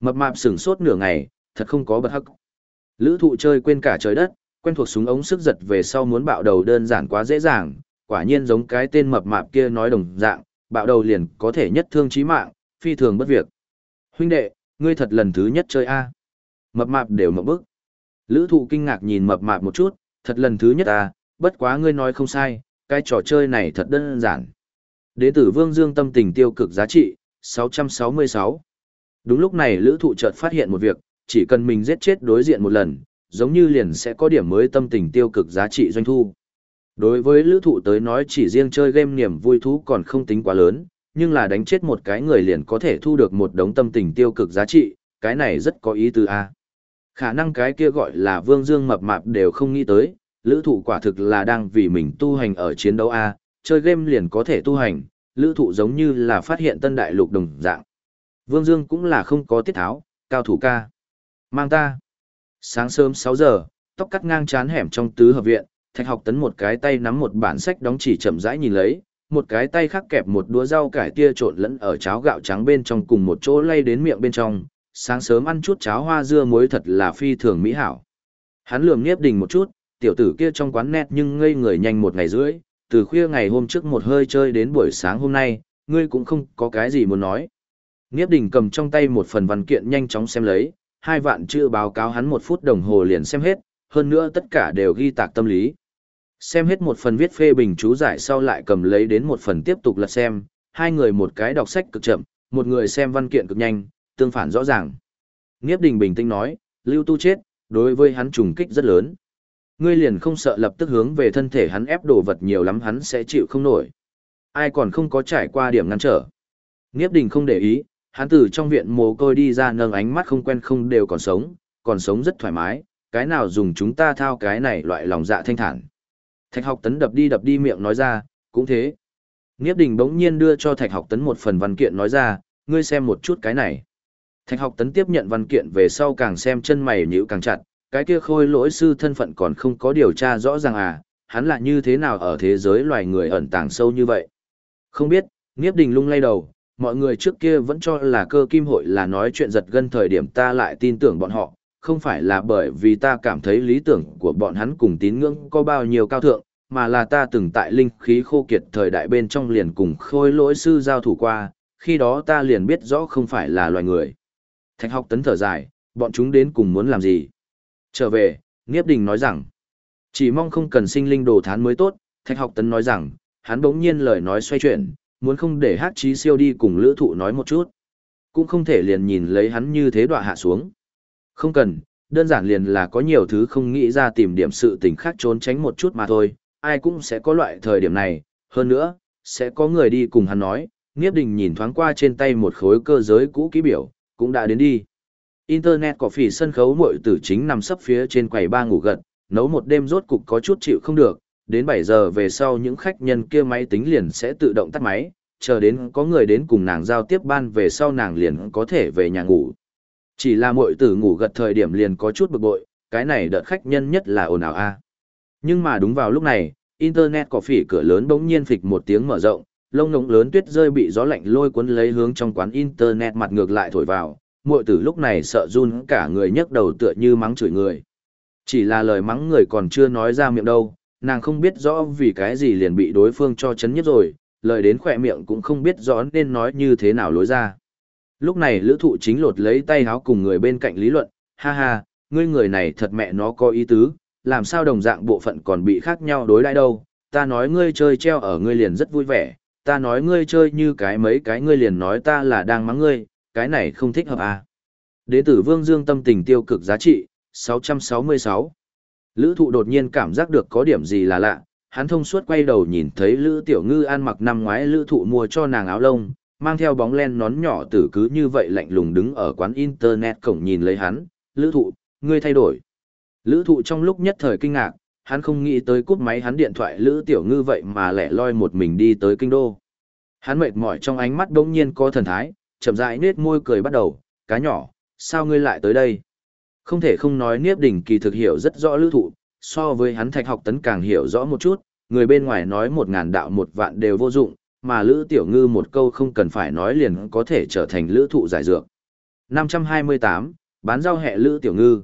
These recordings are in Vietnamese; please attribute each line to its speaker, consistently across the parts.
Speaker 1: Mập mạp sửng sốt nửa ngày, thật không có bật hắc. Lữ thụ chơi quên cả trời đất, quen thuộc súng ống sức giật về sau muốn bạo đầu đơn giản quá dễ dàng, quả nhiên giống cái tên mập mạp kia nói đồng dạng, bạo đầu liền có thể nhất thương chí mạng, phi thường bất việc. Huynh đệ, ngươi thật lần thứ nhất chơi A. Mập mạp đều mập bức. Lữ thụ kinh ngạc nhìn mập mạp một chút, thật lần thứ nhất à? bất quá ngươi nói không sai, cái trò chơi này thật đơn giản. Đế tử Vương Dương tâm tình tiêu cực giá trị, 666. Đúng lúc này lữ thụ chợt phát hiện một việc, chỉ cần mình giết chết đối diện một lần, giống như liền sẽ có điểm mới tâm tình tiêu cực giá trị doanh thu. Đối với lữ thụ tới nói chỉ riêng chơi game niềm vui thú còn không tính quá lớn, nhưng là đánh chết một cái người liền có thể thu được một đống tâm tình tiêu cực giá trị, cái này rất có ý tứ a Khả năng cái kia gọi là vương dương mập mạp đều không nghĩ tới, lữ thụ quả thực là đang vì mình tu hành ở chiến đấu a chơi game liền có thể tu hành, lữ thụ giống như là phát hiện tân đại lục đồng dạng. Vương Dương cũng là không có tiết tháo, cao thủ ca. Mang ta. Sáng sớm 6 giờ, tóc cắt ngang chán hẻm trong tứ hợp viện, thạch học tấn một cái tay nắm một bản sách đóng chỉ chậm rãi nhìn lấy, một cái tay khác kẹp một đũa rau cải tia trộn lẫn ở cháo gạo trắng bên trong cùng một chỗ lay đến miệng bên trong, sáng sớm ăn chút cháo hoa dưa muối thật là phi thường mỹ hảo. Hắn lườm Niếp Đình một chút, tiểu tử kia trong quán nét nhưng ngây người nhanh một ngày rưỡi, từ khuya ngày hôm trước một hơi chơi đến buổi sáng hôm nay, ngươi cũng không có cái gì muốn nói. Nghiếp Đình cầm trong tay một phần văn kiện nhanh chóng xem lấy, hai vạn chữ báo cáo hắn một phút đồng hồ liền xem hết, hơn nữa tất cả đều ghi tạc tâm lý. Xem hết một phần viết phê bình chú giải sau lại cầm lấy đến một phần tiếp tục lật xem, hai người một cái đọc sách cực chậm, một người xem văn kiện cực nhanh, tương phản rõ ràng. Nghiếp đình bình tĩnh nói, lưu tu chết, đối với hắn trùng kích rất lớn. Ngươi liền không sợ lập tức hướng về thân thể hắn ép đồ vật nhiều lắm hắn sẽ chịu không nổi. Ai còn không có trải qua điểm ngăn trở. Nghiếp đình không để ý, hắn từ trong viện mồ côi đi ra nâng ánh mắt không quen không đều còn sống, còn sống rất thoải mái, cái nào dùng chúng ta thao cái này loại lòng dạ thanh thản. Thạch học tấn đập đi đập đi miệng nói ra, cũng thế. Nghiếp đình bỗng nhiên đưa cho thạch học tấn một phần văn kiện nói ra, ngươi xem một chút cái này. Thạch học tấn tiếp nhận văn kiện về sau càng xem chân mày nhíu càng chặt, cái kia khôi lỗi sư thân phận còn không có điều tra rõ ràng à, hắn là như thế nào ở thế giới loài người ẩn tàng sâu như vậy. Không biết, Nghiếp đình lung lay đầu, mọi người trước kia vẫn cho là cơ kim hội là nói chuyện giật gân thời điểm ta lại tin tưởng bọn họ, không phải là bởi vì ta cảm thấy lý tưởng của bọn hắn cùng tín ngưỡng có bao nhiêu cao thượng, mà là ta từng tại linh khí khô kiệt thời đại bên trong liền cùng khôi lỗi sư giao thủ qua, khi đó ta liền biết rõ không phải là loài người. Thạch học tấn thở dài, bọn chúng đến cùng muốn làm gì? Trở về, Niếp Đình nói rằng, chỉ mong không cần sinh linh đồ thán mới tốt, Thạch học tấn nói rằng, hắn bỗng nhiên lời nói xoay chuyển, muốn không để hát Chí siêu đi cùng lữ thụ nói một chút. Cũng không thể liền nhìn lấy hắn như thế đọa hạ xuống. Không cần, đơn giản liền là có nhiều thứ không nghĩ ra tìm điểm sự tình khác trốn tránh một chút mà thôi, ai cũng sẽ có loại thời điểm này, hơn nữa, sẽ có người đi cùng hắn nói, Niếp Đình nhìn thoáng qua trên tay một khối cơ giới cũ ký biểu, cũng đã đến đi. Internet có phỉ sân khấu muội tử chính nằm sấp phía trên quầy ba ngủ gật, nấu một đêm rốt cục có chút chịu không được, đến 7 giờ về sau những khách nhân kia máy tính liền sẽ tự động tắt máy, chờ đến có người đến cùng nàng giao tiếp ban về sau nàng liền có thể về nhà ngủ. Chỉ là muội tử ngủ gật thời điểm liền có chút bực bội, cái này đợt khách nhân nhất là ồn ào a. Nhưng mà đúng vào lúc này, internet có phỉ cửa lớn bỗng nhiên phịch một tiếng mở rộng, lông ngỗng lớn tuyết rơi bị gió lạnh lôi cuốn lấy hướng trong quán internet mặt ngược lại thổi vào, muội tử lúc này sợ run cả người nhấc đầu tựa như mắng chửi người. Chỉ là lời mắng người còn chưa nói ra miệng đâu, nàng không biết rõ vì cái gì liền bị đối phương cho chấn nhất rồi, lời đến khỏe miệng cũng không biết rõ nên nói như thế nào lối ra. Lúc này lữ thụ chính lột lấy tay háo cùng người bên cạnh lý luận, ha ha, ngươi người này thật mẹ nó có ý tứ, làm sao đồng dạng bộ phận còn bị khác nhau đối đãi đâu, ta nói ngươi chơi treo ở ngươi liền rất vui vẻ, ta nói ngươi chơi như cái mấy cái ngươi liền nói ta là đang mắng ngươi, cái này không thích hợp à. Đế tử Vương Dương tâm tình tiêu cực giá trị, 666. Lữ thụ đột nhiên cảm giác được có điểm gì là lạ, hắn thông suốt quay đầu nhìn thấy Lữ Tiểu Ngư ăn mặc năm ngoái Lữ thụ mua cho nàng áo lông, mang theo bóng len nón nhỏ tử cứ như vậy lạnh lùng đứng ở quán internet cổng nhìn lấy hắn, Lữ thụ, ngươi thay đổi. Lữ thụ trong lúc nhất thời kinh ngạc, hắn không nghĩ tới cút máy hắn điện thoại Lữ Tiểu Ngư vậy mà lẻ loi một mình đi tới kinh đô. Hắn mệt mỏi trong ánh mắt đống nhiên có thần thái, chậm rãi nết môi cười bắt đầu, cá nhỏ, sao ngươi lại tới đây? Không thể không nói Niếp Đình kỳ thực hiểu rất rõ lữ thụ, so với hắn thạch học tấn càng hiểu rõ một chút, người bên ngoài nói một ngàn đạo một vạn đều vô dụng, mà lữ tiểu ngư một câu không cần phải nói liền có thể trở thành lữ thụ giải dược. 528, bán rau hẹ lữ tiểu ngư.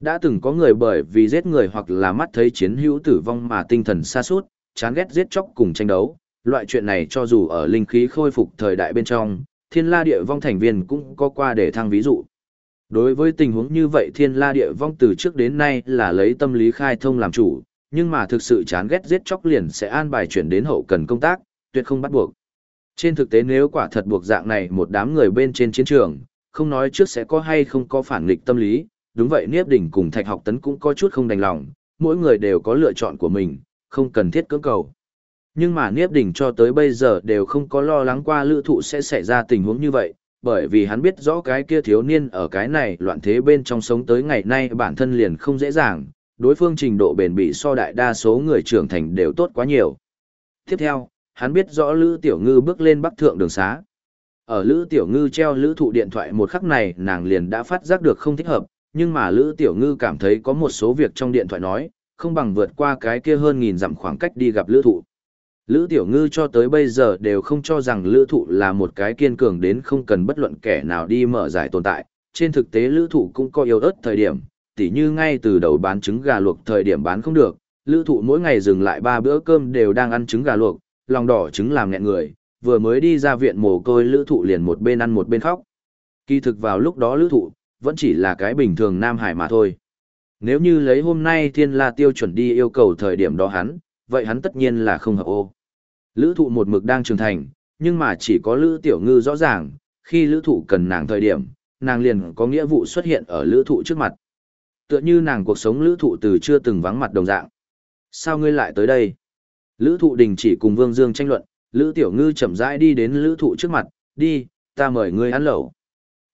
Speaker 1: Đã từng có người bởi vì giết người hoặc là mắt thấy chiến hữu tử vong mà tinh thần xa sút chán ghét giết chóc cùng tranh đấu. Loại chuyện này cho dù ở linh khí khôi phục thời đại bên trong, thiên la địa vong thành viên cũng có qua để thăng ví dụ. Đối với tình huống như vậy thiên la địa vong từ trước đến nay là lấy tâm lý khai thông làm chủ, nhưng mà thực sự chán ghét giết chóc liền sẽ an bài chuyển đến hậu cần công tác, tuyệt không bắt buộc. Trên thực tế nếu quả thật buộc dạng này một đám người bên trên chiến trường, không nói trước sẽ có hay không có phản nghịch tâm lý, đúng vậy Niếp Đỉnh cùng Thạch Học Tấn cũng có chút không đành lòng, mỗi người đều có lựa chọn của mình, không cần thiết cưỡng cầu. Nhưng mà Niếp Đỉnh cho tới bây giờ đều không có lo lắng qua lữ thụ sẽ xảy ra tình huống như vậy, bởi vì hắn biết rõ cái kia thiếu niên ở cái này loạn thế bên trong sống tới ngày nay bản thân liền không dễ dàng, đối phương trình độ bền bỉ so đại đa số người trưởng thành đều tốt quá nhiều. Tiếp theo, hắn biết rõ Lữ Tiểu Ngư bước lên bắc thượng đường xá. Ở Lữ Tiểu Ngư treo Lữ thụ điện thoại một khắc này nàng liền đã phát giác được không thích hợp, nhưng mà Lữ Tiểu Ngư cảm thấy có một số việc trong điện thoại nói, không bằng vượt qua cái kia hơn nghìn dặm khoảng cách đi gặp Lữ thụ. Lữ Tiểu Ngư cho tới bây giờ đều không cho rằng Lữ thụ là một cái kiên cường đến không cần bất luận kẻ nào đi mở giải tồn tại. Trên thực tế Lữ thụ cũng có yếu ớt thời điểm, tỉ như ngay từ đầu bán trứng gà luộc thời điểm bán không được, Lữ thụ mỗi ngày dừng lại ba bữa cơm đều đang ăn trứng gà luộc, lòng đỏ trứng làm nghẹn người, vừa mới đi ra viện mồ côi Lữ thụ liền một bên ăn một bên khóc. Kỳ thực vào lúc đó Lữ thụ, vẫn chỉ là cái bình thường Nam Hải mà thôi. Nếu như lấy hôm nay thiên la tiêu chuẩn đi yêu cầu thời điểm đó hắn, vậy hắn tất nhiên là không hợp ô. Lữ thụ một mực đang trưởng thành, nhưng mà chỉ có Lữ Tiểu Ngư rõ ràng, khi Lữ thụ cần nàng thời điểm, nàng liền có nghĩa vụ xuất hiện ở Lữ thụ trước mặt. Tựa như nàng cuộc sống Lữ thụ từ chưa từng vắng mặt đồng dạng. Sao ngươi lại tới đây? Lữ thụ đình chỉ cùng Vương Dương tranh luận, Lữ Tiểu Ngư chậm rãi đi đến Lữ thụ trước mặt, đi, ta mời ngươi ăn lẩu.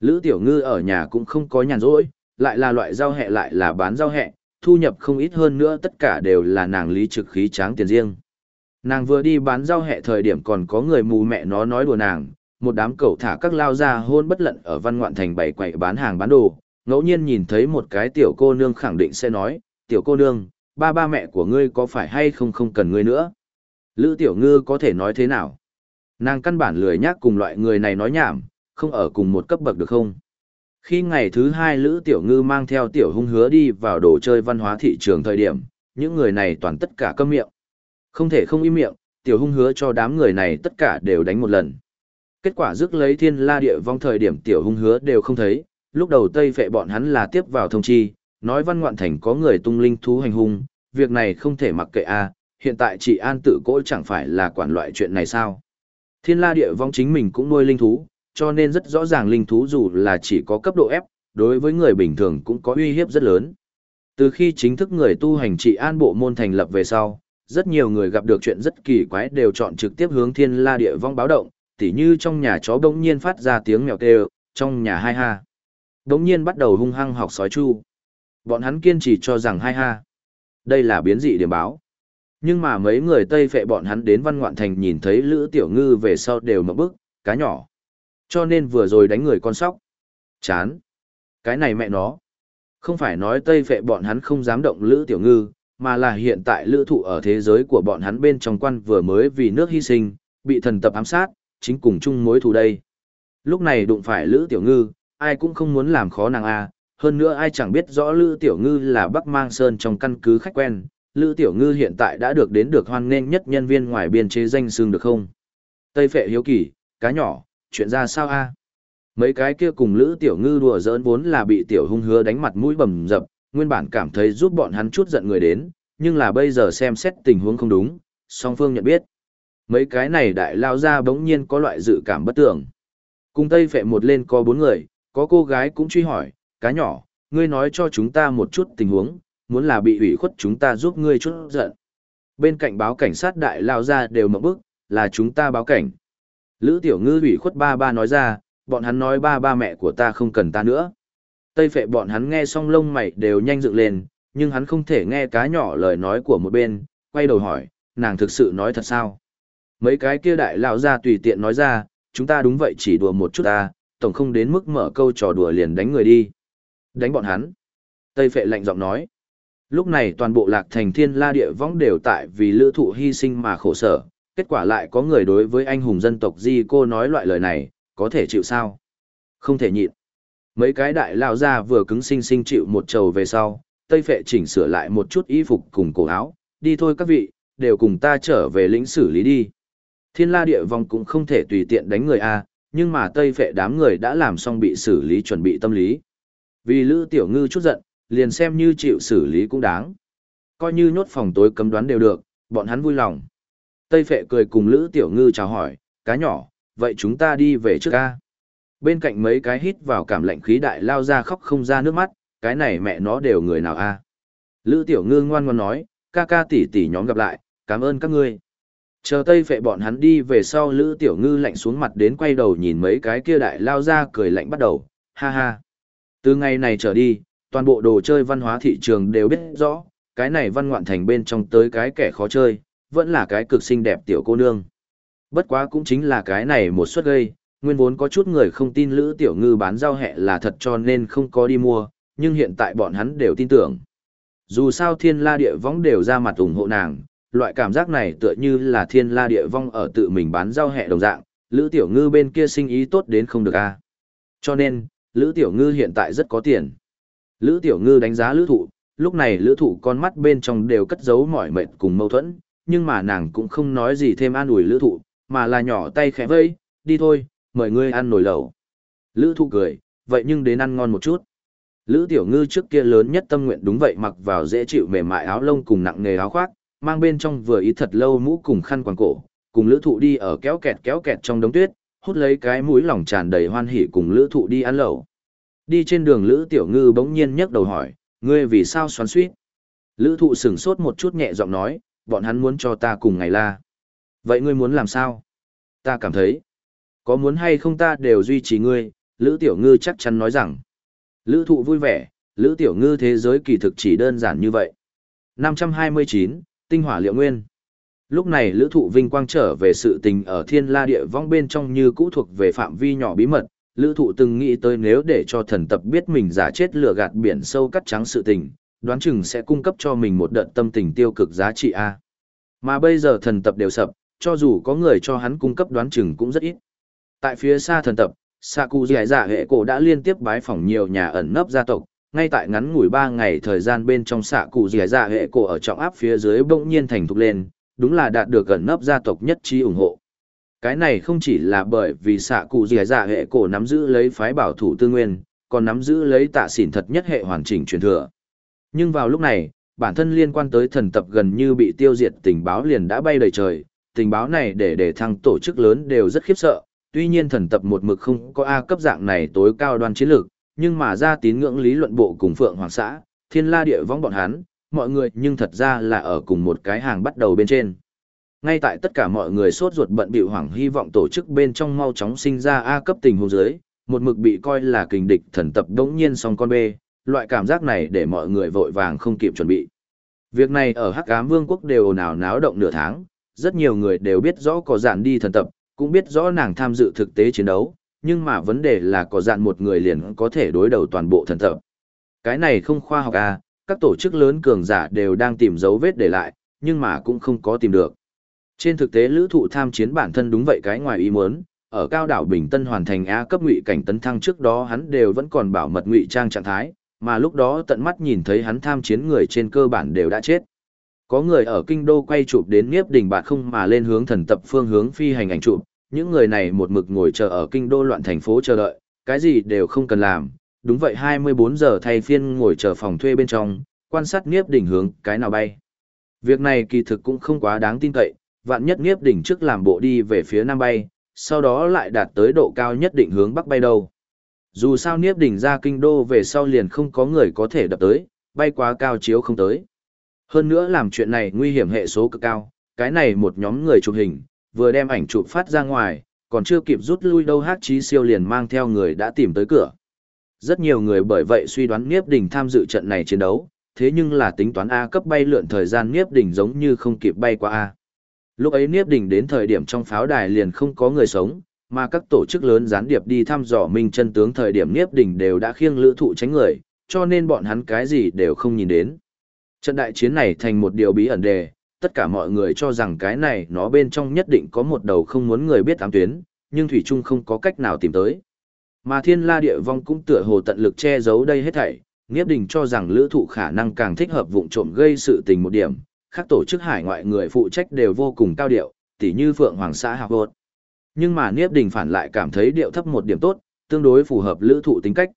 Speaker 1: Lữ Tiểu Ngư ở nhà cũng không có nhàn rỗi, lại là loại rau hẹ lại là bán rau hẹ, thu nhập không ít hơn nữa tất cả đều là nàng lý trực khí tráng tiền riêng. Nàng vừa đi bán rau hẹ thời điểm còn có người mù mẹ nó nói đùa nàng, một đám cậu thả các lao ra hôn bất lận ở văn ngoạn thành bảy quậy bán hàng bán đồ, ngẫu nhiên nhìn thấy một cái tiểu cô nương khẳng định sẽ nói, tiểu cô nương, ba ba mẹ của ngươi có phải hay không không cần ngươi nữa. Lữ tiểu ngư có thể nói thế nào? Nàng căn bản lười nhác cùng loại người này nói nhảm, không ở cùng một cấp bậc được không? Khi ngày thứ hai Lữ Tiểu Ngư mang theo Tiểu Hung hứa đi vào đồ chơi văn hóa thị trường thời điểm, những người này toàn tất cả câm miệng. Không thể không im miệng, Tiểu Hung hứa cho đám người này tất cả đều đánh một lần. Kết quả rước lấy thiên la địa vong thời điểm Tiểu Hung hứa đều không thấy, lúc đầu Tây phệ bọn hắn là tiếp vào thông chi, nói văn ngoạn thành có người tung linh thú hành hung, việc này không thể mặc kệ a hiện tại chị An tự cỗ chẳng phải là quản loại chuyện này sao. Thiên la địa vong chính mình cũng nuôi linh thú, cho nên rất rõ ràng linh thú dù là chỉ có cấp độ F, đối với người bình thường cũng có uy hiếp rất lớn. Từ khi chính thức người tu hành trị an bộ môn thành lập về sau, rất nhiều người gặp được chuyện rất kỳ quái đều chọn trực tiếp hướng thiên la địa vong báo động, tỉ như trong nhà chó bỗng nhiên phát ra tiếng mèo kêu, trong nhà hai ha. Bỗng nhiên bắt đầu hung hăng học sói chu. Bọn hắn kiên trì cho rằng hai ha. Đây là biến dị điểm báo. Nhưng mà mấy người Tây phệ bọn hắn đến văn ngoạn thành nhìn thấy Lữ Tiểu Ngư về sau đều mở bức, cá nhỏ. Cho nên vừa rồi đánh người con sóc. Chán. Cái này mẹ nó. Không phải nói Tây phệ bọn hắn không dám động Lữ Tiểu Ngư, mà là hiện tại lữ thụ ở thế giới của bọn hắn bên trong quan vừa mới vì nước hy sinh, bị thần tập ám sát, chính cùng chung mối thù đây. Lúc này đụng phải lữ tiểu ngư, ai cũng không muốn làm khó nàng a hơn nữa ai chẳng biết rõ lữ tiểu ngư là bắc mang sơn trong căn cứ khách quen, lữ tiểu ngư hiện tại đã được đến được hoan nghênh nhất nhân viên ngoài biên chế danh xương được không? Tây phệ hiếu kỳ, cá nhỏ, chuyện ra sao a Mấy cái kia cùng lữ tiểu ngư đùa giỡn vốn là bị tiểu hung hứa đánh mặt mũi bầm dập, nguyên bản cảm thấy giúp bọn hắn chút giận người đến, nhưng là bây giờ xem xét tình huống không đúng, song phương nhận biết. Mấy cái này đại lao ra bỗng nhiên có loại dự cảm bất tưởng. Cùng Tây Phệ một lên có bốn người, có cô gái cũng truy hỏi, cá nhỏ, ngươi nói cho chúng ta một chút tình huống, muốn là bị ủy khuất chúng ta giúp ngươi chút giận. Bên cạnh báo cảnh sát đại lao ra đều mở bức, là chúng ta báo cảnh. Lữ tiểu ngư ủy khuất ba ba nói ra, bọn hắn nói ba ba mẹ của ta không cần ta nữa. Tây phệ bọn hắn nghe xong lông mày đều nhanh dựng lên, nhưng hắn không thể nghe cá nhỏ lời nói của một bên, quay đầu hỏi, nàng thực sự nói thật sao? Mấy cái kia đại lão ra tùy tiện nói ra, chúng ta đúng vậy chỉ đùa một chút ta, tổng không đến mức mở câu trò đùa liền đánh người đi. Đánh bọn hắn. Tây phệ lạnh giọng nói. Lúc này toàn bộ lạc thành thiên la địa võng đều tại vì lữ thụ hy sinh mà khổ sở, kết quả lại có người đối với anh hùng dân tộc Di cô nói loại lời này, có thể chịu sao? Không thể nhịn. Mấy cái đại lao ra vừa cứng sinh sinh chịu một trầu về sau, Tây Phệ chỉnh sửa lại một chút y phục cùng cổ áo, đi thôi các vị, đều cùng ta trở về lĩnh xử lý đi. Thiên la địa vong cũng không thể tùy tiện đánh người A, nhưng mà Tây Phệ đám người đã làm xong bị xử lý chuẩn bị tâm lý. Vì Lữ Tiểu Ngư chút giận, liền xem như chịu xử lý cũng đáng. Coi như nhốt phòng tối cấm đoán đều được, bọn hắn vui lòng. Tây Phệ cười cùng Lữ Tiểu Ngư chào hỏi, cá nhỏ, vậy chúng ta đi về trước ca. Bên cạnh mấy cái hít vào cảm lạnh khí đại lao ra khóc không ra nước mắt, cái này mẹ nó đều người nào a Lữ Tiểu Ngư ngoan ngoan nói, ca ca tỷ tỷ nhóm gặp lại, cảm ơn các ngươi. Chờ Tây Phệ bọn hắn đi về sau Lữ Tiểu Ngư lạnh xuống mặt đến quay đầu nhìn mấy cái kia đại lao ra cười lạnh bắt đầu, ha ha. Từ ngày này trở đi, toàn bộ đồ chơi văn hóa thị trường đều biết rõ, cái này văn ngoạn thành bên trong tới cái kẻ khó chơi, vẫn là cái cực xinh đẹp tiểu cô nương. Bất quá cũng chính là cái này một suất gây, nguyên vốn có chút người không tin Lữ Tiểu Ngư bán rau hẹ là thật cho nên không có đi mua, nhưng hiện tại bọn hắn đều tin tưởng. Dù sao thiên la địa vong đều ra mặt ủng hộ nàng, loại cảm giác này tựa như là thiên la địa vong ở tự mình bán rau hẹ đồng dạng, Lữ Tiểu Ngư bên kia sinh ý tốt đến không được a. Cho nên, Lữ Tiểu Ngư hiện tại rất có tiền. Lữ Tiểu Ngư đánh giá Lữ Thụ, lúc này Lữ Thụ con mắt bên trong đều cất giấu mỏi mệt cùng mâu thuẫn, nhưng mà nàng cũng không nói gì thêm an ủi Lữ Thụ, mà là nhỏ tay khẽ vây, đi thôi, mời ngươi ăn nồi lẩu. Lữ Thụ cười, vậy nhưng đến ăn ngon một chút. Lữ Tiểu Ngư trước kia lớn nhất tâm nguyện đúng vậy mặc vào dễ chịu mềm mại áo lông cùng nặng nghề áo khoác, mang bên trong vừa ý thật lâu mũ cùng khăn quàng cổ, cùng Lữ Thụ đi ở kéo kẹt kéo kẹt trong đống tuyết, hút lấy cái mũi lòng tràn đầy hoan hỉ cùng Lữ Thụ đi ăn lẩu. Đi trên đường Lữ Tiểu Ngư bỗng nhiên nhấc đầu hỏi, ngươi vì sao xoắn suýt? Lữ Thụ sửng sốt một chút nhẹ giọng nói, bọn hắn muốn cho ta cùng ngày la. Vậy ngươi muốn làm sao? Ta cảm thấy, có muốn hay không ta đều duy trì ngươi, Lữ Tiểu Ngư chắc chắn nói rằng. Lữ thụ vui vẻ, Lữ Tiểu Ngư thế giới kỳ thực chỉ đơn giản như vậy. 529, Tinh hỏa liệu nguyên. Lúc này Lữ thụ vinh quang trở về sự tình ở thiên la địa vong bên trong như cũ thuộc về phạm vi nhỏ bí mật. Lữ thụ từng nghĩ tới nếu để cho thần tập biết mình giả chết lửa gạt biển sâu cắt trắng sự tình, đoán chừng sẽ cung cấp cho mình một đợt tâm tình tiêu cực giá trị A. Mà bây giờ thần tập đều sập, cho dù có người cho hắn cung cấp đoán chừng cũng rất ít. Tại phía xa thần tập, xạ cụ dẻ dạ hệ cổ đã liên tiếp bái phỏng nhiều nhà ẩn nấp gia tộc, ngay tại ngắn ngủi ba ngày thời gian bên trong xạ cụ dẻ dạ hệ cổ ở trọng áp phía dưới bỗng nhiên thành thục lên, đúng là đạt được ẩn nấp gia tộc nhất trí ủng hộ. Cái này không chỉ là bởi vì xạ cụ dẻ dạ hệ cổ nắm giữ lấy phái bảo thủ tư nguyên, còn nắm giữ lấy tạ xỉn thật nhất hệ hoàn chỉnh truyền thừa. Nhưng vào lúc này, bản thân liên quan tới thần tập gần như bị tiêu diệt tình báo liền đã bay đầy trời, tình báo này để để thăng tổ chức lớn đều rất khiếp sợ, tuy nhiên thần tập một mực không có A cấp dạng này tối cao đoan chiến lược, nhưng mà ra tín ngưỡng lý luận bộ cùng Phượng Hoàng xã, thiên la địa vong bọn hắn, mọi người nhưng thật ra là ở cùng một cái hàng bắt đầu bên trên. Ngay tại tất cả mọi người sốt ruột bận bịu hoảng hy vọng tổ chức bên trong mau chóng sinh ra A cấp tình huống dưới, một mực bị coi là kình địch thần tập đống nhiên song con bê, loại cảm giác này để mọi người vội vàng không kịp chuẩn bị. Việc này ở Hắc Ám Vương quốc đều ồn ào náo động nửa tháng, rất nhiều người đều biết rõ có dạn đi thần tập, cũng biết rõ nàng tham dự thực tế chiến đấu, nhưng mà vấn đề là có dạn một người liền có thể đối đầu toàn bộ thần tập. Cái này không khoa học à, các tổ chức lớn cường giả đều đang tìm dấu vết để lại, nhưng mà cũng không có tìm được. Trên thực tế lữ thụ tham chiến bản thân đúng vậy cái ngoài ý muốn, ở cao đảo Bình Tân hoàn thành A cấp ngụy cảnh tấn thăng trước đó hắn đều vẫn còn bảo mật ngụy trang trạng thái, mà lúc đó tận mắt nhìn thấy hắn tham chiến người trên cơ bản đều đã chết. Có người ở kinh đô quay chụp đến Niếp Đình Bạt không mà lên hướng thần tập phương hướng phi hành ảnh chụp, những người này một mực ngồi chờ ở kinh đô loạn thành phố chờ đợi, cái gì đều không cần làm, đúng vậy 24 giờ thay phiên ngồi chờ phòng thuê bên trong, quan sát Niếp Đình hướng cái nào bay. Việc này kỳ thực cũng không quá đáng tin cậy, vạn nhất Niếp Đình trước làm bộ đi về phía nam bay, sau đó lại đạt tới độ cao nhất định hướng bắc bay đâu. Dù sao Niếp Đình ra kinh đô về sau liền không có người có thể đập tới, bay quá cao chiếu không tới. Hơn nữa làm chuyện này nguy hiểm hệ số cực cao, cái này một nhóm người chụp hình, vừa đem ảnh chụp phát ra ngoài, còn chưa kịp rút lui đâu hát chí siêu liền mang theo người đã tìm tới cửa. Rất nhiều người bởi vậy suy đoán Niếp Đình tham dự trận này chiến đấu, thế nhưng là tính toán A cấp bay lượn thời gian Niếp Đình giống như không kịp bay qua A. Lúc ấy Niếp Đình đến thời điểm trong pháo đài liền không có người sống, mà các tổ chức lớn gián điệp đi thăm dò minh chân tướng thời điểm Niếp Đình đều đã khiêng lữ thụ tránh người, cho nên bọn hắn cái gì đều không nhìn đến. Trận đại chiến này thành một điều bí ẩn đề, tất cả mọi người cho rằng cái này nó bên trong nhất định có một đầu không muốn người biết ám tuyến, nhưng Thủy Trung không có cách nào tìm tới. Mà thiên la địa vong cũng tựa hồ tận lực che giấu đây hết thảy, Nghiếp Đình cho rằng lữ thụ khả năng càng thích hợp vụng trộm gây sự tình một điểm, các tổ chức hải ngoại người phụ trách đều vô cùng cao điệu, tỉ như Phượng Hoàng xã Hạc Hột. Nhưng mà Nghiếp Đình phản lại cảm thấy điệu thấp một điểm tốt, tương đối phù hợp lữ thụ tính cách.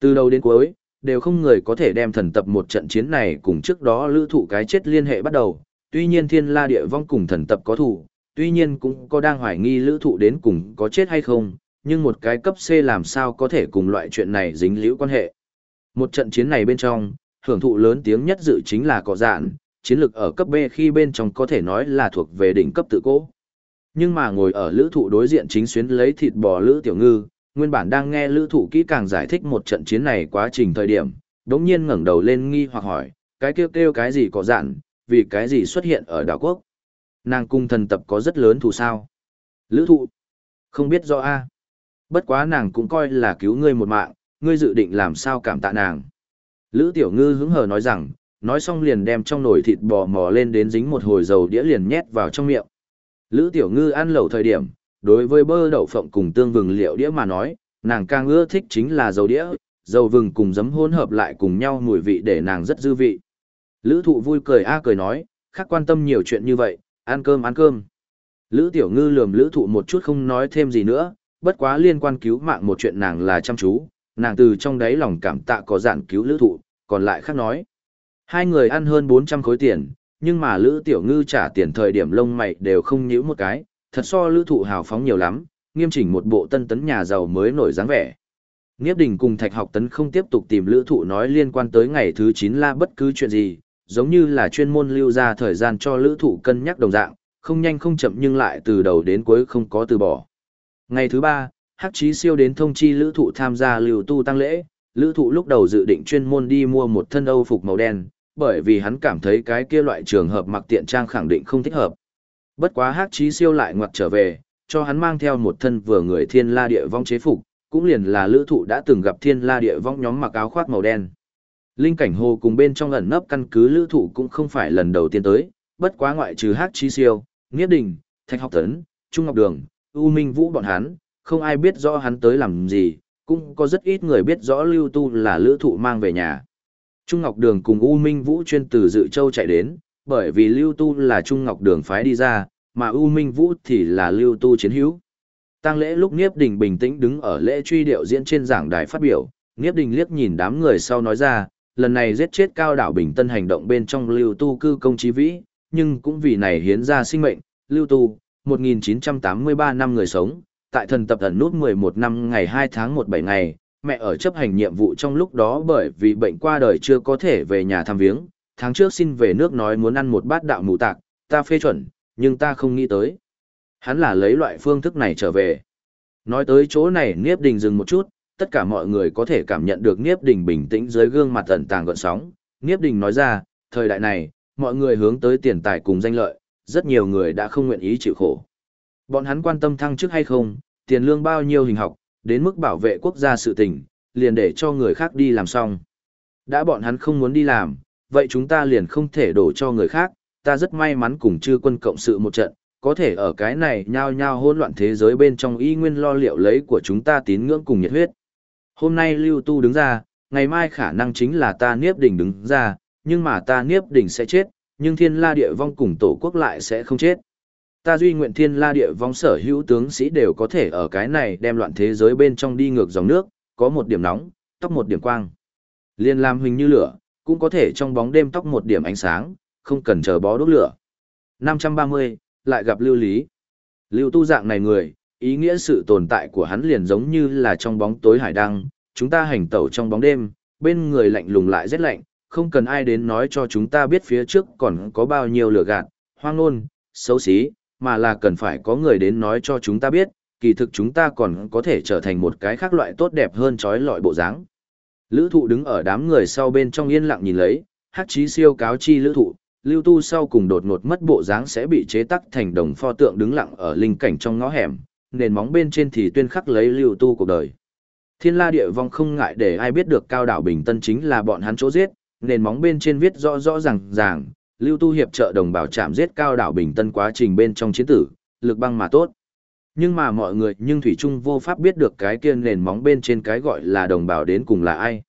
Speaker 1: Từ đầu đến cuối, đều không người có thể đem thần tập một trận chiến này cùng trước đó lữ thụ cái chết liên hệ bắt đầu. Tuy nhiên thiên la địa vong cùng thần tập có thủ, tuy nhiên cũng có đang hoài nghi lữ thụ đến cùng có chết hay không, nhưng một cái cấp C làm sao có thể cùng loại chuyện này dính liễu quan hệ. Một trận chiến này bên trong, hưởng thụ lớn tiếng nhất dự chính là có dạn, chiến lược ở cấp B khi bên trong có thể nói là thuộc về đỉnh cấp tự cố. Nhưng mà ngồi ở lữ thụ đối diện chính xuyến lấy thịt bò lữ tiểu ngư, nguyên bản đang nghe lữ thụ kỹ càng giải thích một trận chiến này quá trình thời điểm, đống nhiên ngẩng đầu lên nghi hoặc hỏi, cái kêu kêu cái gì có dạn, vì cái gì xuất hiện ở đảo quốc. Nàng cung thần tập có rất lớn thù sao. Lữ thụ, không biết do a Bất quá nàng cũng coi là cứu ngươi một mạng, ngươi dự định làm sao cảm tạ nàng. Lữ tiểu ngư hứng hờ nói rằng, nói xong liền đem trong nồi thịt bò mò lên đến dính một hồi dầu đĩa liền nhét vào trong miệng. Lữ tiểu ngư ăn lẩu thời điểm, đối với bơ đậu phộng cùng tương vừng liệu đĩa mà nói, nàng càng ưa thích chính là dầu đĩa, dầu vừng cùng giấm hỗn hợp lại cùng nhau mùi vị để nàng rất dư vị. Lữ thụ vui cười a cười nói, khác quan tâm nhiều chuyện như vậy, ăn cơm ăn cơm. Lữ tiểu ngư lườm lữ thụ một chút không nói thêm gì nữa, bất quá liên quan cứu mạng một chuyện nàng là chăm chú, nàng từ trong đáy lòng cảm tạ có giản cứu lữ thụ, còn lại khác nói. Hai người ăn hơn 400 khối tiền, nhưng mà lữ tiểu ngư trả tiền thời điểm lông mày đều không nhíu một cái, thật so lữ thụ hào phóng nhiều lắm, nghiêm chỉnh một bộ tân tấn nhà giàu mới nổi dáng vẻ. Nghiếp đình cùng thạch học tấn không tiếp tục tìm lữ thụ nói liên quan tới ngày thứ 9 la bất cứ chuyện gì, giống như là chuyên môn lưu ra thời gian cho lữ thụ cân nhắc đồng dạng, không nhanh không chậm nhưng lại từ đầu đến cuối không có từ bỏ. Ngày thứ 3, Hắc Chí Siêu đến thông chi lữ thụ tham gia lưu tu tăng lễ, lữ thụ lúc đầu dự định chuyên môn đi mua một thân âu phục màu đen, bởi vì hắn cảm thấy cái kia loại trường hợp mặc tiện trang khẳng định không thích hợp. Bất quá Hắc Chí Siêu lại ngoặt trở về, cho hắn mang theo một thân vừa người thiên la địa vong chế phục, cũng liền là lữ thụ đã từng gặp thiên la địa vong nhóm mặc áo khoác màu đen. Linh cảnh hồ cùng bên trong ẩn nấp căn cứ lữ thụ cũng không phải lần đầu tiên tới, bất quá ngoại trừ Hắc Chí Siêu, Nghĩa Đình, Thạch Học Tấn, Trung Ngọc Đường, U Minh Vũ bọn hắn, không ai biết rõ hắn tới làm gì, cũng có rất ít người biết rõ Lưu Tu là lữ thụ mang về nhà. Trung Ngọc Đường cùng U Minh Vũ chuyên từ Dự Châu chạy đến, bởi vì Lưu Tu là Trung Ngọc Đường phái đi ra, mà U Minh Vũ thì là Lưu Tu chiến hữu. Tăng lễ lúc Niếp Đình bình tĩnh đứng ở lễ truy điệu diễn trên giảng đài phát biểu, Niếp Đình liếc nhìn đám người sau nói ra, lần này giết chết cao đảo Bình Tân hành động bên trong Lưu Tu cư công chí vĩ, nhưng cũng vì này hiến ra sinh mệnh, Lưu Tu, 1983 năm người sống, tại thần tập thần nút 11 năm ngày 2 tháng 17 ngày, mẹ ở chấp hành nhiệm vụ trong lúc đó bởi vì bệnh qua đời chưa có thể về nhà thăm viếng, tháng trước xin về nước nói muốn ăn một bát đạo mù tạc, ta phê chuẩn, nhưng ta không nghĩ tới. Hắn là lấy loại phương thức này trở về. Nói tới chỗ này Niếp Đình dừng một chút, tất cả mọi người có thể cảm nhận được Niếp Đình bình tĩnh dưới gương mặt ẩn tàng gợn sóng. Niếp Đình nói ra, thời đại này, mọi người hướng tới tiền tài cùng danh lợi, rất nhiều người đã không nguyện ý chịu khổ. Bọn hắn quan tâm thăng chức hay không, tiền lương bao nhiêu hình học, đến mức bảo vệ quốc gia sự tình, liền để cho người khác đi làm xong. Đã bọn hắn không muốn đi làm, vậy chúng ta liền không thể đổ cho người khác, ta rất may mắn cùng chư quân cộng sự một trận, có thể ở cái này nhao nhao hỗn loạn thế giới bên trong y nguyên lo liệu lấy của chúng ta tín ngưỡng cùng nhiệt huyết. Hôm nay Lưu Tu đứng ra, ngày mai khả năng chính là ta Niếp Đỉnh đứng ra, nhưng mà ta Niếp Đỉnh sẽ chết, nhưng thiên la địa vong cùng tổ quốc lại sẽ không chết. Ta duy nguyện thiên la địa vong sở hữu tướng sĩ đều có thể ở cái này đem loạn thế giới bên trong đi ngược dòng nước, có một điểm nóng, tóc một điểm quang. Liên làm hình như lửa, cũng có thể trong bóng đêm tóc một điểm ánh sáng, không cần chờ bó đốt lửa. 530, lại gặp lưu lý. Lưu tu dạng này người, ý nghĩa sự tồn tại của hắn liền giống như là trong bóng tối hải đăng, chúng ta hành tẩu trong bóng đêm, bên người lạnh lùng lại rất lạnh, không cần ai đến nói cho chúng ta biết phía trước còn có bao nhiêu lửa gạt, hoang nôn, xấu xí, mà là cần phải có người đến nói cho chúng ta biết, kỳ thực chúng ta còn có thể trở thành một cái khác loại tốt đẹp hơn trói lọi bộ dáng. Lữ thụ đứng ở đám người sau bên trong yên lặng nhìn lấy, hắc chí siêu cáo chi lữ thụ, lưu tu sau cùng đột ngột mất bộ dáng sẽ bị chế tắc thành đồng pho tượng đứng lặng ở linh cảnh trong ngõ hẻm, nền móng bên trên thì tuyên khắc lấy lưu tu cuộc đời. Thiên la địa vong không ngại để ai biết được cao đảo Bình Tân chính là bọn hắn chỗ giết, nền móng bên trên viết rõ rõ ràng ràng, lưu tu hiệp trợ đồng bào chạm giết cao đảo Bình Tân quá trình bên trong chiến tử, lực băng mà tốt. Nhưng mà mọi người nhưng Thủy Trung vô pháp biết được cái kia nền móng bên trên cái gọi là đồng bào đến cùng là ai.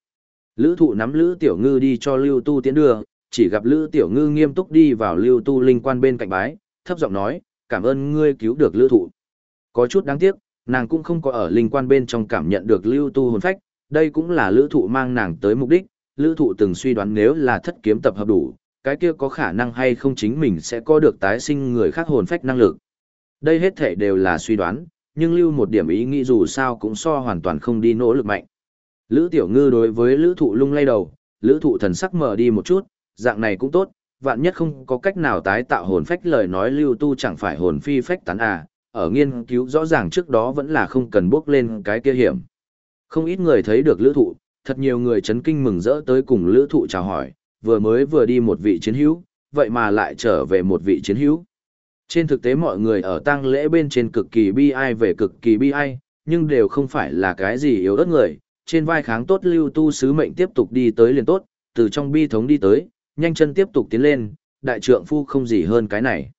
Speaker 1: Lữ thụ nắm Lữ Tiểu Ngư đi cho Lưu Tu tiến đưa, chỉ gặp Lữ Tiểu Ngư nghiêm túc đi vào Lưu Tu linh quan bên cạnh bái, thấp giọng nói, cảm ơn ngươi cứu được Lữ thụ. Có chút đáng tiếc, nàng cũng không có ở linh quan bên trong cảm nhận được Lưu Tu hồn phách, đây cũng là Lữ thụ mang nàng tới mục đích, Lữ thụ từng suy đoán nếu là thất kiếm tập hợp đủ, cái kia có khả năng hay không chính mình sẽ có được tái sinh người khác hồn phách năng lực. Đây hết thể đều là suy đoán, nhưng lưu một điểm ý nghĩ dù sao cũng so hoàn toàn không đi nỗ lực mạnh. Lữ Tiểu Ngư đối với Lữ Thụ lung lay đầu, Lữ Thụ thần sắc mở đi một chút, dạng này cũng tốt, vạn nhất không có cách nào tái tạo hồn phách lời nói lưu tu chẳng phải hồn phi phách tán à, ở nghiên cứu rõ ràng trước đó vẫn là không cần bước lên cái kia hiểm. Không ít người thấy được Lữ Thụ, thật nhiều người chấn kinh mừng rỡ tới cùng Lữ Thụ chào hỏi, vừa mới vừa đi một vị chiến hữu, vậy mà lại trở về một vị chiến hữu. Trên thực tế mọi người ở tang lễ bên trên cực kỳ bi ai về cực kỳ bi ai, nhưng đều không phải là cái gì yếu ớt người, trên vai kháng tốt lưu tu sứ mệnh tiếp tục đi tới liền tốt, từ trong bi thống đi tới, nhanh chân tiếp tục tiến lên, đại trượng phu không gì hơn cái này.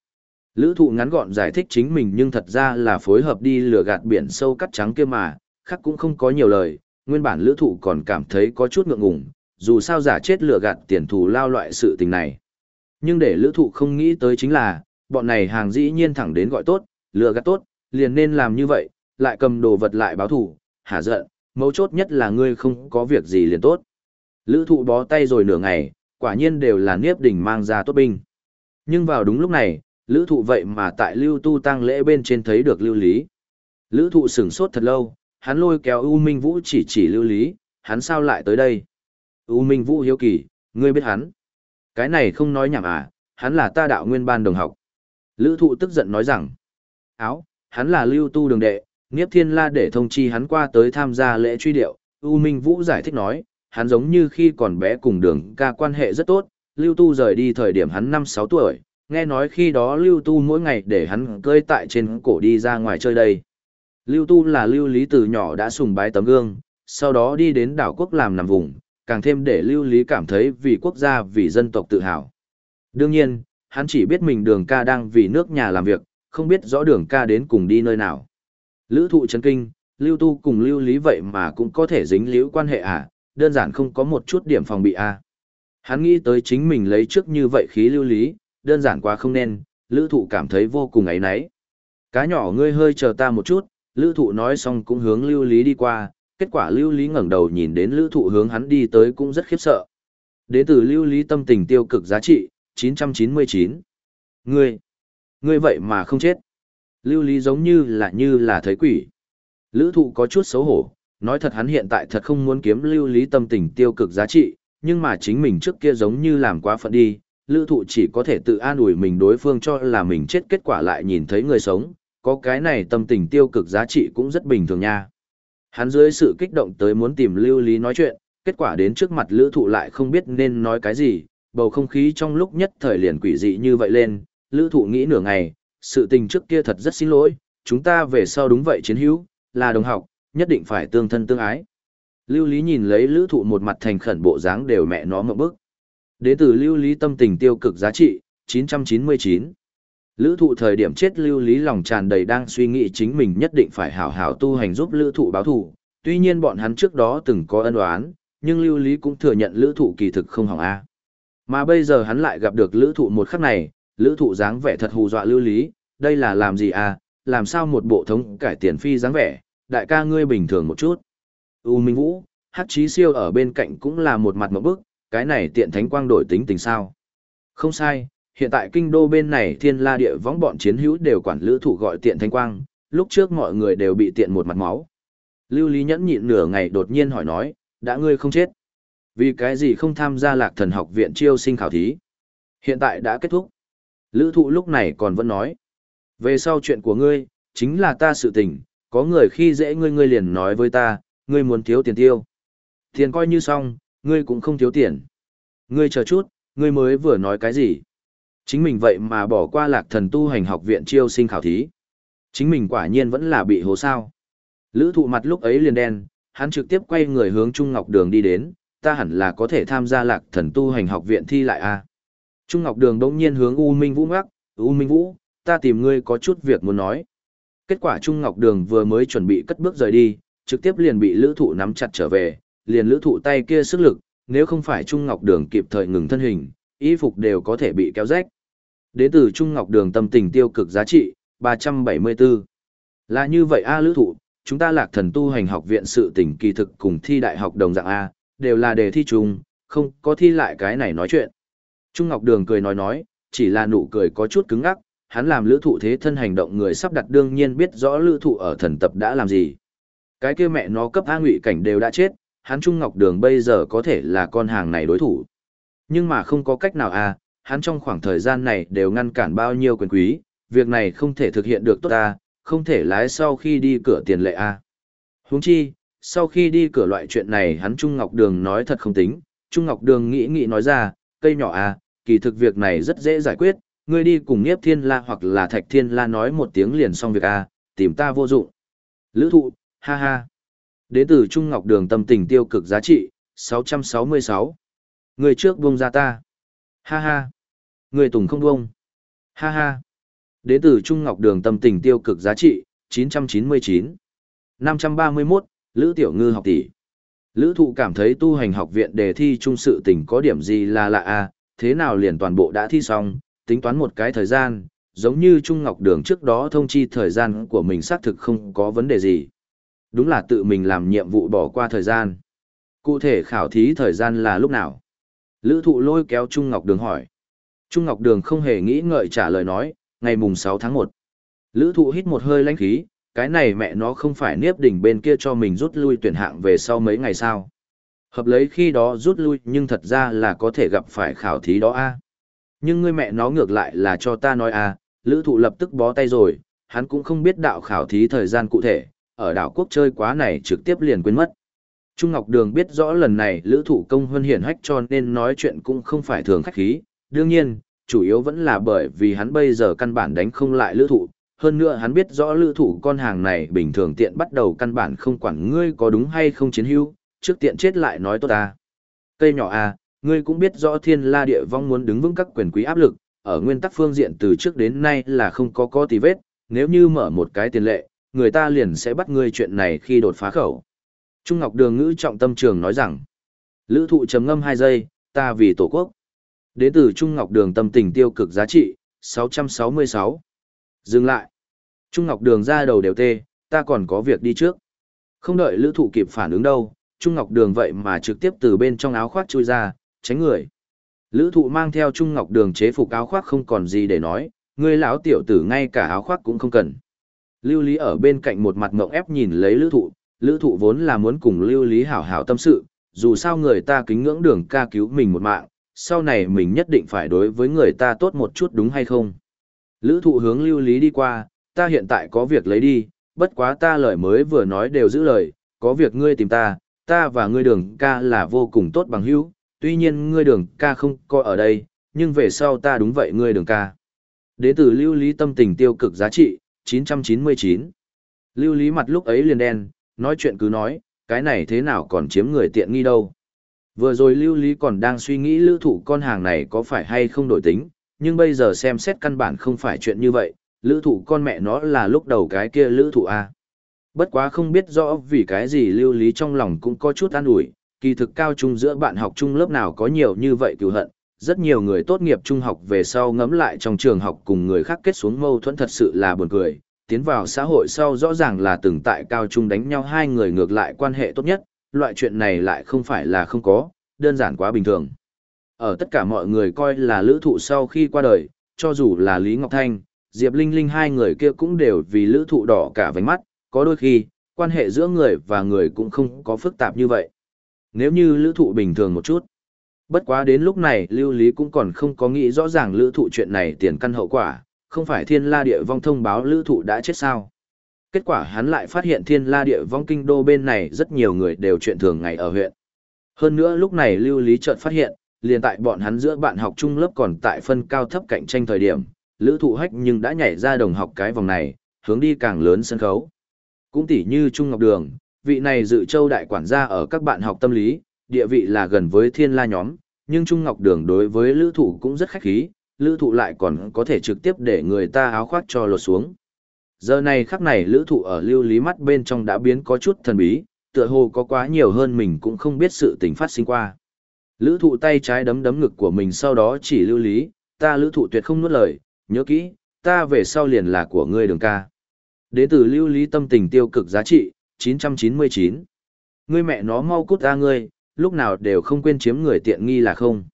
Speaker 1: Lữ thụ ngắn gọn giải thích chính mình nhưng thật ra là phối hợp đi lừa gạt biển sâu cắt trắng kia mà, khác cũng không có nhiều lời, nguyên bản lữ thụ còn cảm thấy có chút ngượng ngùng, dù sao giả chết lừa gạt tiền thù lao loại sự tình này. Nhưng để lữ thụ không nghĩ tới chính là, bọn này hàng dĩ nhiên thẳng đến gọi tốt, lừa gạt tốt, liền nên làm như vậy, lại cầm đồ vật lại báo thủ, hả giận, mấu chốt nhất là ngươi không có việc gì liền tốt. Lữ thụ bó tay rồi nửa ngày, quả nhiên đều là niếp đỉnh mang ra tốt binh. Nhưng vào đúng lúc này, lữ thụ vậy mà tại lưu tu tăng lễ bên trên thấy được lưu lý. Lữ thụ sửng sốt thật lâu, hắn lôi kéo U Minh Vũ chỉ chỉ lưu lý, hắn sao lại tới đây? U Minh Vũ hiếu kỳ, ngươi biết hắn. Cái này không nói nhảm à, hắn là ta đạo nguyên ban đồng học. Lữ thụ tức giận nói rằng, áo, hắn là lưu tu đường đệ, Niếp Thiên La để thông chi hắn qua tới tham gia lễ truy điệu, U Minh Vũ giải thích nói, hắn giống như khi còn bé cùng đường ca quan hệ rất tốt, Lưu Tu rời đi thời điểm hắn 5-6 tuổi, nghe nói khi đó Lưu Tu mỗi ngày để hắn cơi tại trên cổ đi ra ngoài chơi đây. Lưu Tu là Lưu Lý từ nhỏ đã sùng bái tấm gương, sau đó đi đến đảo quốc làm nằm vùng, càng thêm để Lưu Lý cảm thấy vì quốc gia vì dân tộc tự hào. Đương nhiên, hắn chỉ biết mình đường ca đang vì nước nhà làm việc, không biết rõ đường ca đến cùng đi nơi nào. Lữ thụ chấn kinh, lưu tu cùng lưu lý vậy mà cũng có thể dính liễu quan hệ à, đơn giản không có một chút điểm phòng bị à. Hắn nghĩ tới chính mình lấy trước như vậy khí lưu lý, đơn giản quá không nên, lữ thụ cảm thấy vô cùng ấy náy. Cá nhỏ ngươi hơi chờ ta một chút, lữ thụ nói xong cũng hướng lưu lý đi qua, kết quả lưu lý ngẩng đầu nhìn đến lữ thụ hướng hắn đi tới cũng rất khiếp sợ. Đến từ lưu lý tâm tình tiêu cực giá trị, 999. Ngươi, ngươi vậy mà không chết. Lưu Lý giống như là như là thấy quỷ. Lữ thụ có chút xấu hổ, nói thật hắn hiện tại thật không muốn kiếm lưu lý tâm tình tiêu cực giá trị, nhưng mà chính mình trước kia giống như làm quá phận đi, lữ thụ chỉ có thể tự an ủi mình đối phương cho là mình chết kết quả lại nhìn thấy người sống, có cái này tâm tình tiêu cực giá trị cũng rất bình thường nha. Hắn dưới sự kích động tới muốn tìm lưu lý nói chuyện, kết quả đến trước mặt lữ thụ lại không biết nên nói cái gì, bầu không khí trong lúc nhất thời liền quỷ dị như vậy lên, lữ thụ nghĩ nửa ngày, sự tình trước kia thật rất xin lỗi, chúng ta về sau đúng vậy chiến hữu, là đồng học, nhất định phải tương thân tương ái. Lưu Lý nhìn lấy lữ thụ một mặt thành khẩn bộ dáng đều mẹ nó một bức. Đế tử Lưu Lý tâm tình tiêu cực giá trị, 999. Lữ thụ thời điểm chết Lưu Lý lòng tràn đầy đang suy nghĩ chính mình nhất định phải hảo hảo tu hành giúp lữ thụ báo thù. Tuy nhiên bọn hắn trước đó từng có ân oán, nhưng Lưu Lý cũng thừa nhận lữ thụ kỳ thực không hỏng A. Mà bây giờ hắn lại gặp được lữ thụ một khắc này, lữ thụ dáng vẻ thật hù dọa lưu lý, đây là làm gì à, làm sao một bộ thống cải tiền phi dáng vẻ, đại ca ngươi bình thường một chút. U Minh Vũ, Hắc Chí Siêu ở bên cạnh cũng là một mặt một bức, cái này tiện thánh quang đổi tính tình sao. Không sai, hiện tại kinh đô bên này thiên la địa võng bọn chiến hữu đều quản lữ thụ gọi tiện thánh quang, lúc trước mọi người đều bị tiện một mặt máu. Lưu Lý nhẫn nhịn nửa ngày đột nhiên hỏi nói, đã ngươi không chết. Vì cái gì không tham gia lạc thần học viện chiêu sinh khảo thí? Hiện tại đã kết thúc. Lữ thụ lúc này còn vẫn nói. Về sau chuyện của ngươi, chính là ta sự tình, có người khi dễ ngươi ngươi liền nói với ta, ngươi muốn thiếu tiền tiêu. Tiền coi như xong, ngươi cũng không thiếu tiền. Ngươi chờ chút, ngươi mới vừa nói cái gì? Chính mình vậy mà bỏ qua lạc thần tu hành học viện chiêu sinh khảo thí. Chính mình quả nhiên vẫn là bị hố sao. Lữ thụ mặt lúc ấy liền đen, hắn trực tiếp quay người hướng Trung Ngọc Đường đi đến, ta hẳn là có thể tham gia lạc thần tu hành học viện thi lại a à? Trung Ngọc Đường đông nhiên hướng U Minh Vũ ngắc, U Minh Vũ, ta tìm ngươi có chút việc muốn nói. Kết quả Trung Ngọc Đường vừa mới chuẩn bị cất bước rời đi, trực tiếp liền bị lữ thụ nắm chặt trở về, liền lữ thụ tay kia sức lực, nếu không phải Trung Ngọc Đường kịp thời ngừng thân hình, y phục đều có thể bị kéo rách. Đến từ Trung Ngọc Đường tâm tình tiêu cực giá trị, 374. Là như vậy A lữ thụ, chúng ta lạc thần tu hành học viện sự tỉnh kỳ thực cùng thi đại học đồng dạng A, đều là đề thi chung, không có thi lại cái này nói chuyện. Trung Ngọc Đường cười nói nói, chỉ là nụ cười có chút cứng ngắc, hắn làm lữ thụ thế thân hành động người sắp đặt đương nhiên biết rõ lữ thụ ở thần tập đã làm gì. Cái kia mẹ nó cấp A ngụy cảnh đều đã chết, hắn Trung Ngọc Đường bây giờ có thể là con hàng này đối thủ. Nhưng mà không có cách nào à, hắn trong khoảng thời gian này đều ngăn cản bao nhiêu quyền quý, việc này không thể thực hiện được tốt ta, không thể lái sau khi đi cửa tiền lệ a. À. Huống chi, sau khi đi cửa loại chuyện này hắn Trung Ngọc Đường nói thật không tính, Trung Ngọc Đường nghĩ nghĩ nói ra, cây nhỏ à, kỳ thực việc này rất dễ giải quyết, ngươi đi cùng Niếp Thiên La hoặc là Thạch Thiên La nói một tiếng liền xong việc à, tìm ta vô dụng. Lữ thụ, ha ha. Đến từ Trung Ngọc Đường tâm tình tiêu cực giá trị, 666. Người trước buông ra ta. Ha ha. Người tùng không buông. Ha ha. Đến từ Trung Ngọc Đường tâm tình tiêu cực giá trị, 999. 531, Lữ Tiểu Ngư học tỷ. Lữ thụ cảm thấy tu hành học viện đề thi trung sự tình có điểm gì là lạ à, thế nào liền toàn bộ đã thi xong, tính toán một cái thời gian, giống như Trung Ngọc Đường trước đó thông chi thời gian của mình xác thực không có vấn đề gì. Đúng là tự mình làm nhiệm vụ bỏ qua thời gian. Cụ thể khảo thí thời gian là lúc nào? Lữ thụ lôi kéo Trung Ngọc Đường hỏi. Trung Ngọc Đường không hề nghĩ ngợi trả lời nói, ngày mùng 6 tháng 1. Lữ thụ hít một hơi lánh khí, cái này mẹ nó không phải niếp đỉnh bên kia cho mình rút lui tuyển hạng về sau mấy ngày sao. Hợp lấy khi đó rút lui nhưng thật ra là có thể gặp phải khảo thí đó a nhưng ngươi mẹ nó ngược lại là cho ta nói a lữ thụ lập tức bó tay rồi, hắn cũng không biết đạo khảo thí thời gian cụ thể, ở đảo quốc chơi quá này trực tiếp liền quên mất. Trung Ngọc Đường biết rõ lần này lữ thụ công hơn hiển hách cho nên nói chuyện cũng không phải thường khách khí, đương nhiên, chủ yếu vẫn là bởi vì hắn bây giờ căn bản đánh không lại lữ thụ, hơn nữa hắn biết rõ lữ thụ con hàng này bình thường tiện bắt đầu căn bản không quản ngươi có đúng hay không chiến hữu, trước tiện chết lại nói tốt ta. Cây nhỏ à, ngươi cũng biết rõ thiên la địa vong muốn đứng vững các quyền quý áp lực, ở nguyên tắc phương diện từ trước đến nay là không có có tí vết, nếu như mở một cái tiền lệ, người ta liền sẽ bắt ngươi chuyện này khi đột phá khẩu. Trung Ngọc Đường ngữ trọng tâm trường nói rằng, lữ thụ chấm ngâm 2 giây, ta vì tổ quốc. Đến từ Trung Ngọc Đường tâm tình tiêu cực giá trị, 666. Dừng lại. Trung Ngọc Đường ra đầu đều tê, ta còn có việc đi trước. Không đợi lữ thụ kịp phản ứng đâu, Trung Ngọc Đường vậy mà trực tiếp từ bên trong áo khoác chui ra, tránh người. Lữ thụ mang theo Trung Ngọc Đường chế phục áo khoác không còn gì để nói, người lão tiểu tử ngay cả áo khoác cũng không cần. Lưu Lý ở bên cạnh một mặt mộng ép nhìn lấy lữ thụ, lữ thụ vốn là muốn cùng Lưu Lý hảo hảo tâm sự, dù sao người ta kính ngưỡng đường ca cứu mình một mạng, sau này mình nhất định phải đối với người ta tốt một chút đúng hay không. Lữ thụ hướng Lưu Lý đi qua, ta hiện tại có việc lấy đi, bất quá ta lời mới vừa nói đều giữ lời, có việc ngươi tìm ta, ta và ngươi đường ca là vô cùng tốt bằng hữu, tuy nhiên ngươi đường ca không có ở đây, nhưng về sau ta đúng vậy ngươi đường ca. Đế tử lưu lý tâm tình tiêu cực giá trị, 999. Lưu lý mặt lúc ấy liền đen, nói chuyện cứ nói, cái này thế nào còn chiếm người tiện nghi đâu. Vừa rồi lưu lý còn đang suy nghĩ lữ thủ con hàng này có phải hay không đổi tính, nhưng bây giờ xem xét căn bản không phải chuyện như vậy, lữ thủ con mẹ nó là lúc đầu cái kia lữ thủ A. Bất quá không biết rõ vì cái gì lưu lý trong lòng cũng có chút an ủi, kỳ thực cao trung giữa bạn học trung lớp nào có nhiều như vậy cựu hận, rất nhiều người tốt nghiệp trung học về sau ngấm lại trong trường học cùng người khác kết xuống mâu thuẫn thật sự là buồn cười, tiến vào xã hội sau rõ ràng là từng tại cao trung đánh nhau hai người ngược lại quan hệ tốt nhất, loại chuyện này lại không phải là không có, đơn giản quá bình thường. Ở tất cả mọi người coi là lữ thụ sau khi qua đời, cho dù là Lý Ngọc Thanh, Diệp Linh Linh hai người kia cũng đều vì lữ thụ đỏ cả vánh mắt, có đôi khi, quan hệ giữa người và người cũng không có phức tạp như vậy. Nếu như lữ thụ bình thường một chút. Bất quá đến lúc này Lưu Lý cũng còn không có nghĩ rõ ràng lữ thụ chuyện này tiền căn hậu quả, không phải thiên la địa vong thông báo lữ thụ đã chết sao. Kết quả hắn lại phát hiện thiên la địa vong kinh đô bên này rất nhiều người đều chuyện thường ngày ở huyện. Hơn nữa lúc này Lưu Lý chợt phát hiện, liền tại bọn hắn giữa bạn học chung lớp còn tại phân cao thấp cạnh tranh thời điểm, lữ thụ hách nhưng đã nhảy ra đồng học cái vòng này, hướng đi càng lớn sân khấu. Cũng tỉ như Trung Ngọc Đường, vị này dự châu đại quản gia ở các bạn học tâm lý, địa vị là gần với thiên la nhóm, nhưng Trung Ngọc Đường đối với lữ thụ cũng rất khách khí, lữ thụ lại còn có thể trực tiếp để người ta áo khoác cho lột xuống. Giờ này khắc này lữ thụ ở lưu lý mắt bên trong đã biến có chút thần bí, tựa hồ có quá nhiều hơn mình cũng không biết sự tình phát sinh qua. Lữ thụ tay trái đấm đấm ngực của mình sau đó chỉ lưu lý, ta lữ thụ tuyệt không nuốt lời, nhớ kỹ, ta về sau liền là của ngươi đường ca. Đến từ lưu lý tâm tình tiêu cực giá trị, 999. Ngươi mẹ nó mau cút ra ngươi, lúc nào đều không quên chiếm người tiện nghi là không.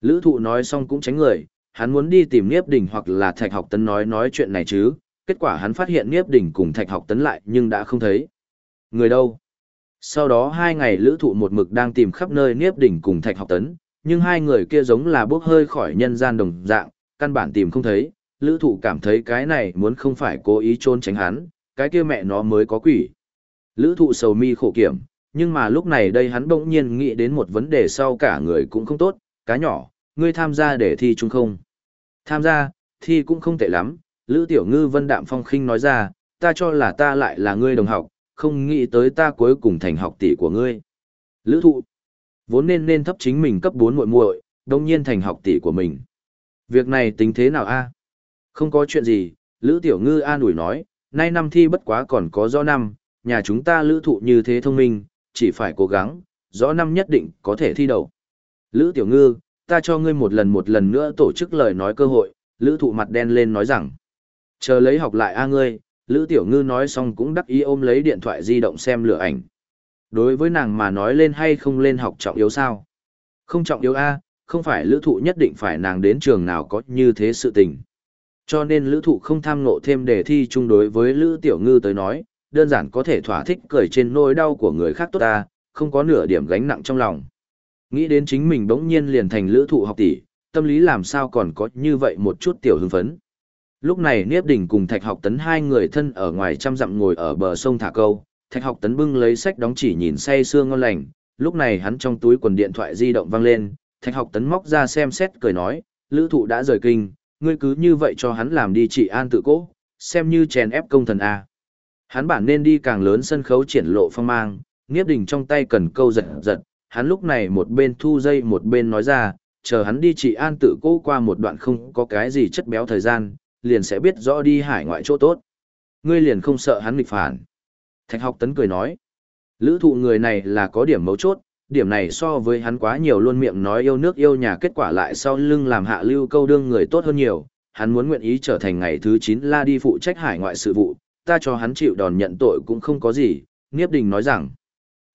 Speaker 1: Lữ thụ nói xong cũng tránh người, hắn muốn đi tìm Niếp Đình hoặc là Thạch Học Tấn nói nói chuyện này chứ, kết quả hắn phát hiện Niếp Đình cùng Thạch Học Tấn lại nhưng đã không thấy. Người đâu? Sau đó hai ngày lữ thụ một mực đang tìm khắp nơi Niếp Đình cùng Thạch Học Tấn, nhưng hai người kia giống là bốc hơi khỏi nhân gian đồng dạng, căn bản tìm không thấy, lữ thụ cảm thấy cái này muốn không phải cố ý trôn tránh hắn, cái kia mẹ nó mới có quỷ. Lữ thụ sầu mi khổ kiểm, nhưng mà lúc này đây hắn bỗng nhiên nghĩ đến một vấn đề sau cả người cũng không tốt, cá nhỏ, ngươi tham gia để thi chung không? Tham gia, thi cũng không tệ lắm, Lữ Tiểu Ngư Vân Đạm Phong khinh nói ra, ta cho là ta lại là ngươi đồng học, không nghĩ tới ta cuối cùng thành học tỷ của ngươi. Lữ thụ, vốn nên nên thấp chính mình cấp 4 muội muội, đồng nhiên thành học tỷ của mình. Việc này tính thế nào a Không có chuyện gì, Lữ Tiểu Ngư an ủi nói, nay năm thi bất quá còn có do năm, nhà chúng ta lữ thụ như thế thông minh, chỉ phải cố gắng, rõ năm nhất định có thể thi đầu. Lữ Tiểu Ngư, ta cho ngươi một lần một lần nữa tổ chức lời nói cơ hội, Lữ thụ mặt đen lên nói rằng, chờ lấy học lại a ngươi, Lữ Tiểu Ngư nói xong cũng đắc ý ôm lấy điện thoại di động xem lửa ảnh. Đối với nàng mà nói lên hay không lên học trọng yếu sao? Không trọng yếu a không phải lữ thụ nhất định phải nàng đến trường nào có như thế sự tình. Cho nên lữ thụ không tham ngộ thêm đề thi chung đối với lữ tiểu ngư tới nói, đơn giản có thể thỏa thích cười trên nỗi đau của người khác tốt ta, không có nửa điểm gánh nặng trong lòng. Nghĩ đến chính mình bỗng nhiên liền thành lữ thụ học tỷ, tâm lý làm sao còn có như vậy một chút tiểu hưng phấn. Lúc này Niếp Đình cùng Thạch Học Tấn hai người thân ở ngoài trăm dặm ngồi ở bờ sông thả câu, Thạch Học Tấn bưng lấy sách đóng chỉ nhìn say sưa ngon lành, lúc này hắn trong túi quần điện thoại di động vang lên, Thạch Học Tấn móc ra xem xét cười nói, lữ thụ đã rời kinh, ngươi cứ như vậy cho hắn làm đi trị an tự cố, xem như chèn ép công thần A. Hắn bản nên đi càng lớn sân khấu triển lộ phong mang, nghiếp Đình trong tay cần câu giật giật, hắn lúc này một bên thu dây một bên nói ra, chờ hắn đi trị an tự cố qua một đoạn không có cái gì chất béo thời gian, liền sẽ biết rõ đi hải ngoại chỗ tốt. Ngươi liền không sợ hắn nghịch phản. Thạch học tấn cười nói, lữ thụ người này là có điểm mấu chốt, điểm này so với hắn quá nhiều luôn miệng nói yêu nước yêu nhà kết quả lại sau lưng làm hạ lưu câu đương người tốt hơn nhiều, hắn muốn nguyện ý trở thành ngày thứ 9 la đi phụ trách hải ngoại sự vụ, ta cho hắn chịu đòn nhận tội cũng không có gì, Niếp Đình nói rằng,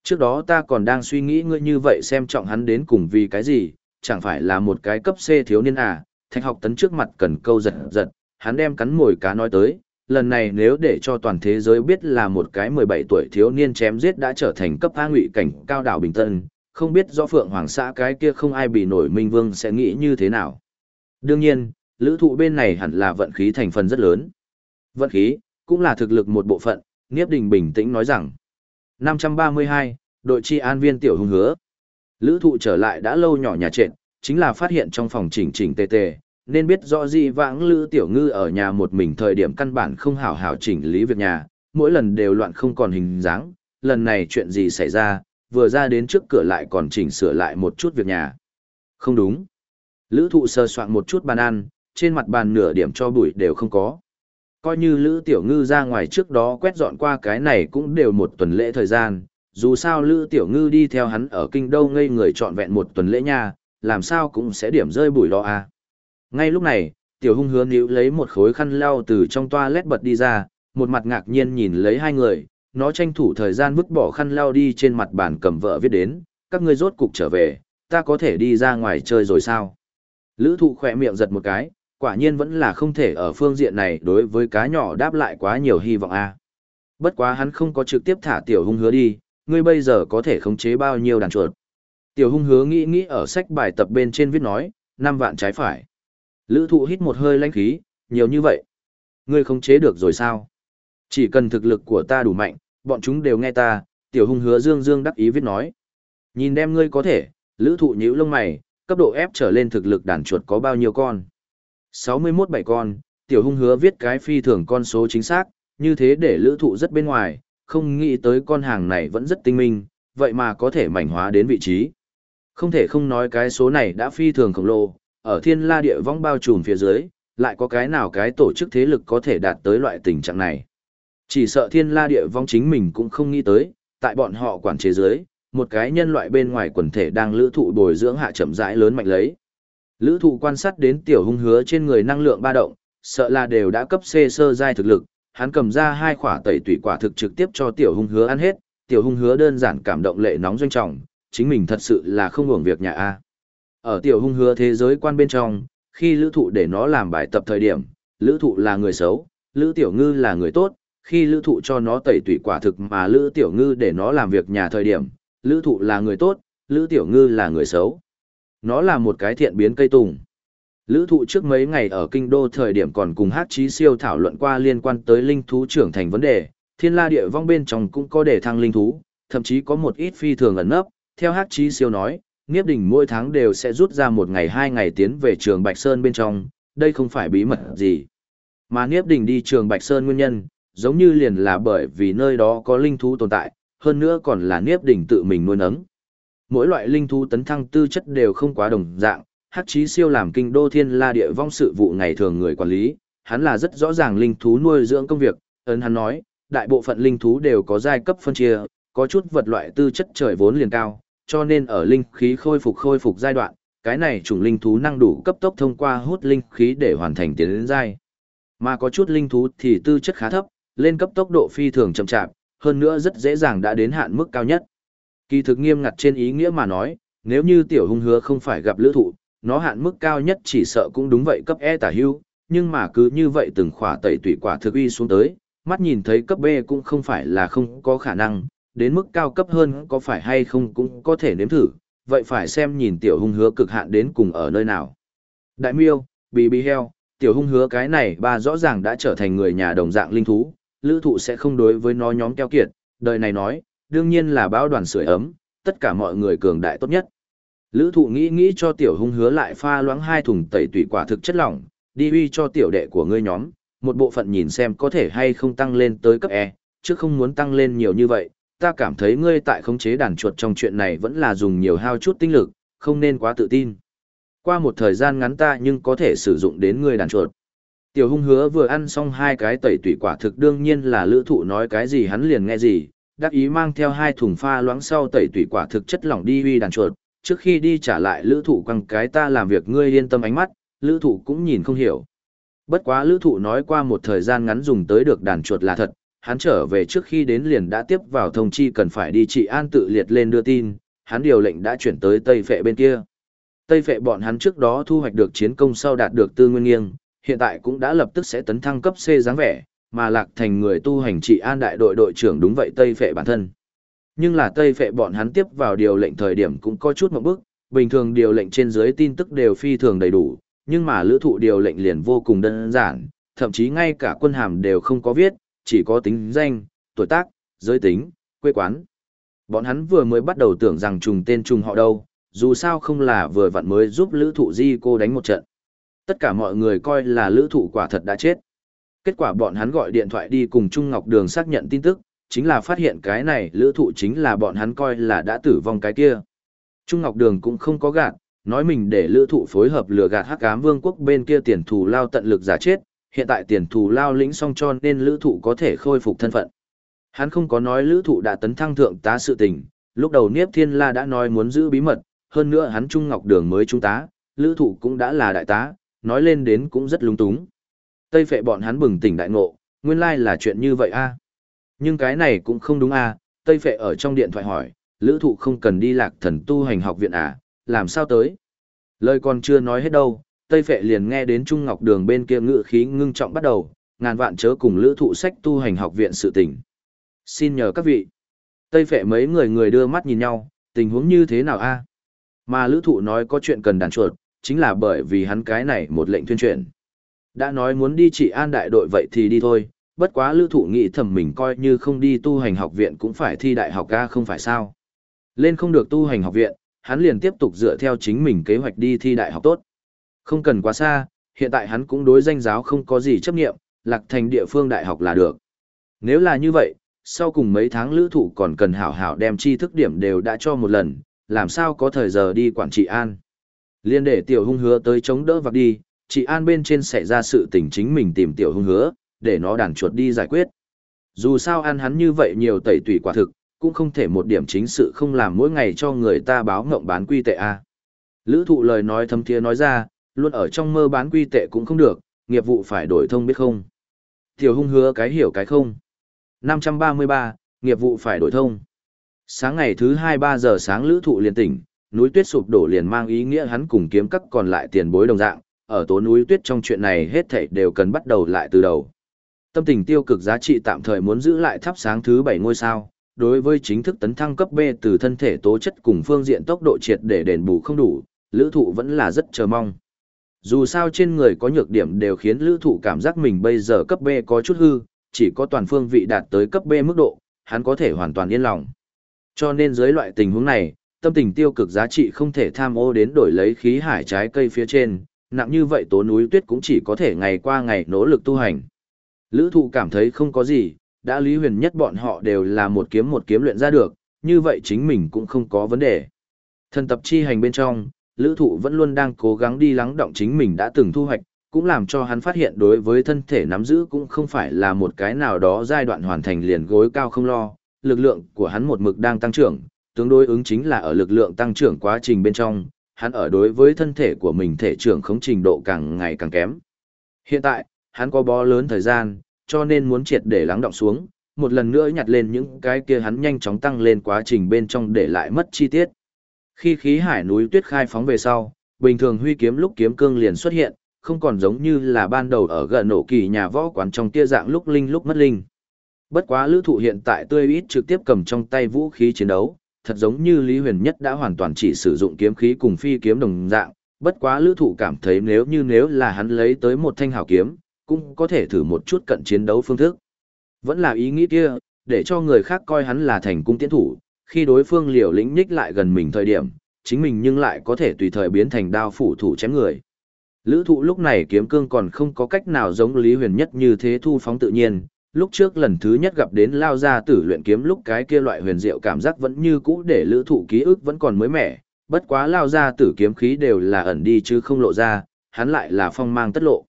Speaker 1: trước đó ta còn đang suy nghĩ ngươi như vậy xem trọng hắn đến cùng vì cái gì, chẳng phải là một cái cấp C thiếu niên à, thạch học tấn trước mặt cần câu giật giật, hắn đem cắn mồi cá nói tới, lần này nếu để cho toàn thế giới biết là một cái 17 tuổi thiếu niên chém giết đã trở thành cấp A ngụy cảnh cao đảo Bình Tân, không biết do Phượng Hoàng xã cái kia không ai bị nổi Minh Vương sẽ nghĩ như thế nào. Đương nhiên, lữ thụ bên này hẳn là vận khí thành phần rất lớn. Vận khí, cũng là thực lực một bộ phận, Niếp Đình bình tĩnh nói rằng. 532, đội chi an viên tiểu hùng hứa. Lữ thụ trở lại đã lâu nhỏ nhà trệt, chính là phát hiện trong phòng chỉnh chỉnh tề tề, nên biết rõ gì vãng Lữ Tiểu Ngư ở nhà một mình thời điểm căn bản không hảo hảo chỉnh lý việc nhà, mỗi lần đều loạn không còn hình dáng, lần này chuyện gì xảy ra, vừa ra đến trước cửa lại còn chỉnh sửa lại một chút việc nhà. Không đúng. Lữ thụ sơ soạn một chút bàn ăn, trên mặt bàn nửa điểm cho bụi đều không có. Coi như Lữ Tiểu Ngư ra ngoài trước đó quét dọn qua cái này cũng đều một tuần lễ thời gian, dù sao Lữ Tiểu Ngư đi theo hắn ở kinh đô ngây người trọn vẹn một tuần lễ nha, làm sao cũng sẽ điểm rơi bụi đó à. Ngay lúc này, Tiểu Hung hứa níu lấy một khối khăn lau từ trong toa lét bật đi ra, một mặt ngạc nhiên nhìn lấy hai người, nó tranh thủ thời gian vứt bỏ khăn lau đi trên mặt bàn cầm vợ viết đến, các ngươi rốt cục trở về, ta có thể đi ra ngoài chơi rồi sao? Lữ thụ khỏe miệng giật một cái, quả nhiên vẫn là không thể ở phương diện này đối với cá nhỏ đáp lại quá nhiều hy vọng a Bất quá hắn không có trực tiếp thả tiểu hung hứa đi, ngươi bây giờ có thể khống chế bao nhiêu đàn chuột. Tiểu hung hứa nghĩ nghĩ ở sách bài tập bên trên viết nói, năm vạn trái phải. Lữ thụ hít một hơi lãnh khí, nhiều như vậy. Ngươi khống chế được rồi sao? Chỉ cần thực lực của ta đủ mạnh, bọn chúng đều nghe ta, tiểu hung hứa dương dương đắc ý viết nói. Nhìn đem ngươi có thể, lữ thụ nhíu lông mày, cấp độ ép trở lên thực lực đàn chuột có bao nhiêu con? 61 bảy con, tiểu hung hứa viết cái phi thường con số chính xác, như thế để lữ thụ rất bên ngoài, không nghĩ tới con hàng này vẫn rất tinh minh, vậy mà có thể mảnh hóa đến vị trí. Không thể không nói cái số này đã phi thường khổng lồ, ở thiên la địa vong bao trùm phía dưới, lại có cái nào cái tổ chức thế lực có thể đạt tới loại tình trạng này. Chỉ sợ thiên la địa vong chính mình cũng không nghĩ tới, tại bọn họ quản chế dưới, một cái nhân loại bên ngoài quần thể đang lữ thụ bồi dưỡng hạ chậm rãi lớn mạnh lấy. Lữ thụ quan sát đến tiểu hung hứa trên người năng lượng ba động, sợ là đều đã cấp C sơ giai thực lực, hắn cầm ra hai quả tẩy tủy quả thực trực tiếp cho tiểu hung hứa ăn hết, tiểu hung hứa đơn giản cảm động lệ nóng doanh trọng, chính mình thật sự là không hưởng việc nhà A. Ở tiểu hung hứa thế giới quan bên trong, khi lữ thụ để nó làm bài tập thời điểm, lữ thụ là người xấu, lữ tiểu ngư là người tốt, khi lữ thụ cho nó tẩy tủy quả thực mà lữ tiểu ngư để nó làm việc nhà thời điểm, lữ thụ là người tốt, lữ tiểu ngư là người xấu. Nó là một cái thiện biến cây tùng. Lữ thụ trước mấy ngày ở kinh đô thời điểm còn cùng hát chí siêu thảo luận qua liên quan tới linh thú trưởng thành vấn đề, thiên la địa vong bên trong cũng có để thăng linh thú, thậm chí có một ít phi thường ẩn nấp, theo hát chí siêu nói, Niếp Đỉnh mỗi tháng đều sẽ rút ra một ngày hai ngày tiến về trường Bạch Sơn bên trong, đây không phải bí mật gì. Mà Niếp Đỉnh đi trường Bạch Sơn nguyên nhân, giống như liền là bởi vì nơi đó có linh thú tồn tại, hơn nữa còn là Niếp Đỉnh tự mình nuôi nấng. Mỗi loại linh thú tấn thăng tư chất đều không quá đồng dạng, Hắc Chí Siêu làm kinh đô thiên la địa vong sự vụ ngày thường người quản lý, hắn là rất rõ ràng linh thú nuôi dưỡng công việc, ấn hắn nói, đại bộ phận linh thú đều có giai cấp phân chia, có chút vật loại tư chất trời vốn liền cao, cho nên ở linh khí khôi phục khôi phục giai đoạn, cái này chủng linh thú năng đủ cấp tốc thông qua hút linh khí để hoàn thành tiến đến giai. Mà có chút linh thú thì tư chất khá thấp, lên cấp tốc độ phi thường chậm chạp, hơn nữa rất dễ dàng đã đến hạn mức cao nhất. Kỳ thực nghiêm ngặt trên ý nghĩa mà nói, nếu như tiểu hung hứa không phải gặp lữ thụ, nó hạn mức cao nhất chỉ sợ cũng đúng vậy cấp E tả hưu, nhưng mà cứ như vậy từng khỏa tẩy tủy quả thực uy xuống tới, mắt nhìn thấy cấp B cũng không phải là không có khả năng, đến mức cao cấp hơn có phải hay không cũng có thể nếm thử, vậy phải xem nhìn tiểu hung hứa cực hạn đến cùng ở nơi nào. Đại miêu, bì bì heo, tiểu hung hứa cái này ba rõ ràng đã trở thành người nhà đồng dạng linh thú, lữ thụ sẽ không đối với nó nhóm keo kiệt, đời này nói, đương nhiên là báo đoàn sưởi ấm, tất cả mọi người cường đại tốt nhất. Lữ thụ nghĩ nghĩ cho tiểu hung hứa lại pha loãng hai thùng tẩy tủy quả thực chất lỏng, đi huy cho tiểu đệ của ngươi nhóm, một bộ phận nhìn xem có thể hay không tăng lên tới cấp E, chứ không muốn tăng lên nhiều như vậy, ta cảm thấy ngươi tại khống chế đàn chuột trong chuyện này vẫn là dùng nhiều hao chút tinh lực, không nên quá tự tin. Qua một thời gian ngắn ta nhưng có thể sử dụng đến ngươi đàn chuột. Tiểu hung hứa vừa ăn xong hai cái tẩy tủy quả thực đương nhiên là lữ thụ nói cái gì hắn liền nghe gì, đắc ý mang theo hai thùng pha loãng sau tẩy tủy quả thực chất lỏng đi huy đàn chuột, trước khi đi trả lại lữ thụ quăng cái ta làm việc ngươi yên tâm ánh mắt, lữ thụ cũng nhìn không hiểu. Bất quá lữ thụ nói qua một thời gian ngắn dùng tới được đàn chuột là thật, hắn trở về trước khi đến liền đã tiếp vào thông chi cần phải đi trị an tự liệt lên đưa tin, hắn điều lệnh đã chuyển tới Tây Phệ bên kia. Tây Phệ bọn hắn trước đó thu hoạch được chiến công sau đạt được tư nguyên nghiêng, hiện tại cũng đã lập tức sẽ tấn thăng cấp C dáng vẻ, mà lạc thành người tu hành trị an đại đội đội trưởng đúng vậy Tây Phệ bản thân. Nhưng là Tây Phệ bọn hắn tiếp vào điều lệnh thời điểm cũng có chút một bước, bình thường điều lệnh trên dưới tin tức đều phi thường đầy đủ, nhưng mà lữ thụ điều lệnh liền vô cùng đơn giản, thậm chí ngay cả quân hàm đều không có viết, chỉ có tính danh, tuổi tác, giới tính, quê quán. Bọn hắn vừa mới bắt đầu tưởng rằng trùng tên trùng họ đâu, dù sao không là vừa vặn mới giúp lữ thụ di cô đánh một trận. Tất cả mọi người coi là lữ thụ quả thật đã chết. Kết quả bọn hắn gọi điện thoại đi cùng Trung Ngọc Đường xác nhận tin tức, chính là phát hiện cái này lữ thụ chính là bọn hắn coi là đã tử vong cái kia. Trung Ngọc Đường cũng không có gạt, nói mình để lữ thụ phối hợp lừa gạt hắc ám vương quốc bên kia tiền thù lao tận lực giả chết, hiện tại tiền thù lao lĩnh xong cho nên lữ thụ có thể khôi phục thân phận. Hắn không có nói lữ thụ đã tấn thăng thượng tá sự tình, lúc đầu Niếp Thiên La đã nói muốn giữ bí mật, hơn nữa hắn Trung Ngọc Đường mới trung tá, lữ thụ cũng đã là đại tá, nói lên đến cũng rất lung túng. Tây phệ bọn hắn bừng tỉnh đại ngộ, nguyên lai là chuyện như vậy a Nhưng cái này cũng không đúng a Tây phệ ở trong điện thoại hỏi, lữ thụ không cần đi lạc thần tu hành học viện à, làm sao tới? Lời còn chưa nói hết đâu, Tây Phệ liền nghe đến Trung Ngọc Đường bên kia ngự khí ngưng trọng bắt đầu, ngàn vạn chớ cùng lữ thụ sách tu hành học viện sự tình. Xin nhờ các vị. Tây Phệ mấy người người đưa mắt nhìn nhau, tình huống như thế nào a Mà lữ thụ nói có chuyện cần đàn chuột, chính là bởi vì hắn cái này một lệnh tuyên truyền. Đã nói muốn đi trị an đại đội vậy thì đi thôi, bất quá lữ thụ nghĩ thầm mình coi như không đi tu hành học viện cũng phải thi đại học ca không phải sao. Lên không được tu hành học viện, hắn liền tiếp tục dựa theo chính mình kế hoạch đi thi đại học tốt. Không cần quá xa, hiện tại hắn cũng đối danh giáo không có gì chấp nghiệm, lạc thành địa phương đại học là được. Nếu là như vậy, sau cùng mấy tháng lữ thụ còn cần hảo hảo đem tri thức điểm đều đã cho một lần, làm sao có thời giờ đi quản trị an. Liên để tiểu hung hứa tới chống đỡ vạc đi, chị An bên trên xảy ra sự tình chính mình tìm tiểu hung hứa, để nó đàn chuột đi giải quyết. Dù sao ăn hắn như vậy nhiều tẩy tùy quả thực, cũng không thể một điểm chính sự không làm mỗi ngày cho người ta báo ngộng bán quy tệ a. Lữ thụ lời nói thâm thiê nói ra, luôn ở trong mơ bán quy tệ cũng không được, nghiệp vụ phải đổi thông biết không. Tiểu hung hứa cái hiểu cái không. 533, nghiệp vụ phải đổi thông. Sáng ngày thứ 2-3 giờ sáng lữ thụ liền tỉnh, núi tuyết sụp đổ liền mang ý nghĩa hắn cùng kiếm các còn lại tiền bối đồng dạng, ở tố núi tuyết trong chuyện này hết thảy đều cần bắt đầu lại từ đầu. Tâm tình tiêu cực giá trị tạm thời muốn giữ lại thắp sáng thứ 7 ngôi sao, đối với chính thức tấn thăng cấp B từ thân thể tố chất cùng phương diện tốc độ triệt để đền bù không đủ, lữ thụ vẫn là rất chờ mong. Dù sao trên người có nhược điểm đều khiến lữ thụ cảm giác mình bây giờ cấp B có chút hư, chỉ có toàn phương vị đạt tới cấp B mức độ, hắn có thể hoàn toàn yên lòng. Cho nên dưới loại tình huống này, tâm tình tiêu cực giá trị không thể tham ô đến đổi lấy khí hải trái cây phía trên, nặng như vậy tố núi tuyết cũng chỉ có thể ngày qua ngày nỗ lực tu hành. Lữ thụ cảm thấy không có gì, đã lý huyền nhất bọn họ đều là một kiếm một kiếm luyện ra được, như vậy chính mình cũng không có vấn đề. Thần tập chi hành bên trong, lữ thụ vẫn luôn đang cố gắng đi lắng động chính mình đã từng thu hoạch, cũng làm cho hắn phát hiện đối với thân thể nắm giữ cũng không phải là một cái nào đó giai đoạn hoàn thành liền gối cao không lo, lực lượng của hắn một mực đang tăng trưởng, tương đối ứng chính là ở lực lượng tăng trưởng quá trình bên trong, hắn ở đối với thân thể của mình thể trưởng khống trình độ càng ngày càng kém. Hiện tại, hắn có bó lớn thời gian, cho nên muốn triệt để lắng động xuống, một lần nữa nhặt lên những cái kia hắn nhanh chóng tăng lên quá trình bên trong để lại mất chi tiết. Khi khí hải núi tuyết khai phóng về sau, bình thường huy kiếm lúc kiếm cương liền xuất hiện, không còn giống như là ban đầu ở gần nổ kỳ nhà võ quán trong tia dạng lúc linh lúc mất linh. Bất quá lữ thụ hiện tại tươi ít trực tiếp cầm trong tay vũ khí chiến đấu, thật giống như Lý Huyền Nhất đã hoàn toàn chỉ sử dụng kiếm khí cùng phi kiếm đồng dạng, bất quá lữ thụ cảm thấy nếu như nếu là hắn lấy tới một thanh hảo kiếm, cũng có thể thử một chút cận chiến đấu phương thức. Vẫn là ý nghĩ kia, để cho người khác coi hắn là thành cung tiến thủ, khi đối phương liều lĩnh nhích lại gần mình thời điểm, chính mình nhưng lại có thể tùy thời biến thành đao phủ thủ chém người. Lữ thụ lúc này kiếm cương còn không có cách nào giống Lý Huyền Nhất như thế thu phóng tự nhiên, lúc trước lần thứ nhất gặp đến lao gia tử luyện kiếm lúc cái kia loại huyền diệu cảm giác vẫn như cũ để lữ thụ ký ức vẫn còn mới mẻ, bất quá lao gia tử kiếm khí đều là ẩn đi chứ không lộ ra, hắn lại là phong mang tất lộ.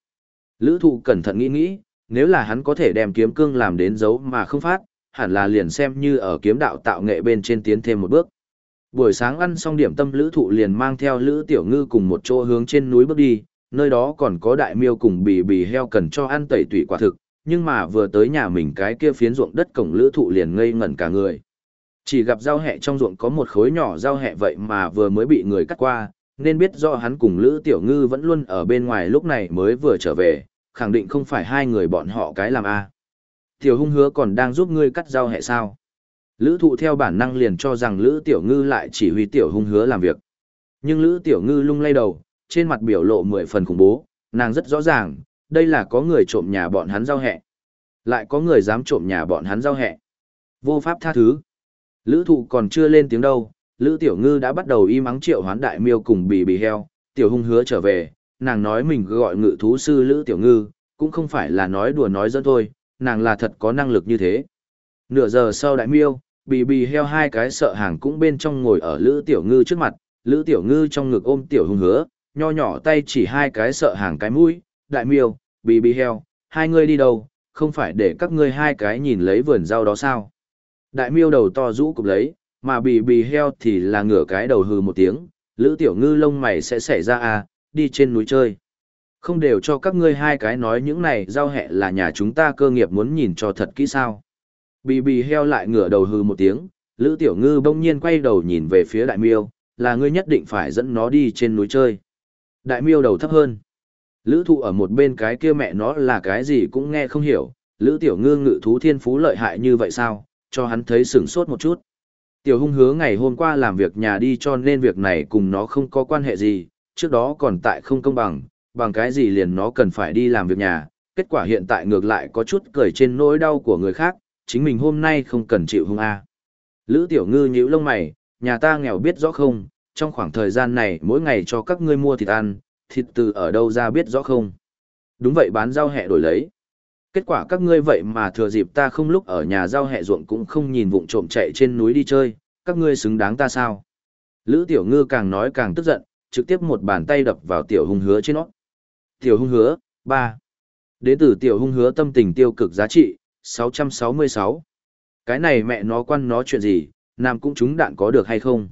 Speaker 1: Lữ thụ cẩn thận nghĩ nghĩ, nếu là hắn có thể đem kiếm cương làm đến dấu mà không phát, hẳn là liền xem như ở kiếm đạo tạo nghệ bên trên tiến thêm một bước. Buổi sáng ăn xong điểm tâm lữ thụ liền mang theo lữ tiểu ngư cùng một chỗ hướng trên núi bước đi, nơi đó còn có đại miêu cùng bì bì heo cần cho ăn tẩy tủy quả thực, nhưng mà vừa tới nhà mình cái kia phiến ruộng đất cổng lữ thụ liền ngây ngẩn cả người. Chỉ gặp rau hẹ trong ruộng có một khối nhỏ rau hẹ vậy mà vừa mới bị người cắt qua, nên biết do hắn cùng Lữ Tiểu Ngư vẫn luôn ở bên ngoài lúc này mới vừa trở về, khẳng định không phải hai người bọn họ cái làm a. Tiểu hung hứa còn đang giúp ngươi cắt rau hẹ sao? Lữ thụ theo bản năng liền cho rằng Lữ Tiểu Ngư lại chỉ huy Tiểu hung hứa làm việc. Nhưng Lữ Tiểu Ngư lung lay đầu, trên mặt biểu lộ mười phần khủng bố, nàng rất rõ ràng, đây là có người trộm nhà bọn hắn giao hẹ. Lại có người dám trộm nhà bọn hắn giao hẹ. Vô pháp tha thứ. Lữ thụ còn chưa lên tiếng đâu, Lữ Tiểu Ngư đã bắt đầu im ắng triệu hoán đại miêu cùng bì bì heo, Tiểu hung hứa trở về, nàng nói mình gọi ngự thú sư Lữ Tiểu Ngư, cũng không phải là nói đùa nói dẫn thôi, nàng là thật có năng lực như thế. Nửa giờ sau đại miêu, bì bì heo hai cái sợ hàng cũng bên trong ngồi ở Lữ Tiểu Ngư trước mặt, Lữ Tiểu Ngư trong ngực ôm Tiểu hung hứa, nho nhỏ tay chỉ hai cái sợ hàng cái mũi, đại miêu, bì bì heo, hai người đi đâu, không phải để các ngươi hai cái nhìn lấy vườn rau đó sao. Đại miêu đầu to rũ cục lấy, mà bì bì heo thì là ngửa cái đầu hừ một tiếng, lữ tiểu ngư lông mày sẽ xảy ra à, đi trên núi chơi. Không đều cho các ngươi hai cái nói những này giao hẹ là nhà chúng ta cơ nghiệp muốn nhìn cho thật kỹ sao. Bì bì heo lại ngửa đầu hừ một tiếng, lữ tiểu ngư bỗng nhiên quay đầu nhìn về phía đại miêu, là ngươi nhất định phải dẫn nó đi trên núi chơi. Đại miêu đầu thấp hơn. Lữ thụ ở một bên cái kia mẹ nó là cái gì cũng nghe không hiểu, lữ tiểu ngư ngự thú thiên phú lợi hại như vậy sao, cho hắn thấy sửng sốt một chút. Tiểu hung hứa ngày hôm qua làm việc nhà đi cho nên việc này cùng nó không có quan hệ gì, trước đó còn tại không công bằng, bằng cái gì liền nó cần phải đi làm việc nhà, kết quả hiện tại ngược lại có chút cười trên nỗi đau của người khác, chính mình hôm nay không cần chịu hung a. Lữ tiểu ngư nhíu lông mày, nhà ta nghèo biết rõ không, trong khoảng thời gian này mỗi ngày cho các ngươi mua thịt ăn, thịt từ ở đâu ra biết rõ không? Đúng vậy bán rau hẹ đổi lấy. Kết quả các ngươi vậy mà thừa dịp ta không lúc ở nhà rau hẹ ruộng cũng không nhìn vụng trộm chạy trên núi đi chơi, các ngươi xứng đáng ta sao? Lữ tiểu ngư càng nói càng tức giận, trực tiếp một bàn tay đập vào tiểu hung hứa trên nó. Tiểu hung hứa, 3. Đến từ tiểu hung hứa tâm tình tiêu cực giá trị, 666. Cái này mẹ nó quan nó chuyện gì, nam cũng chúng đạn có được hay không?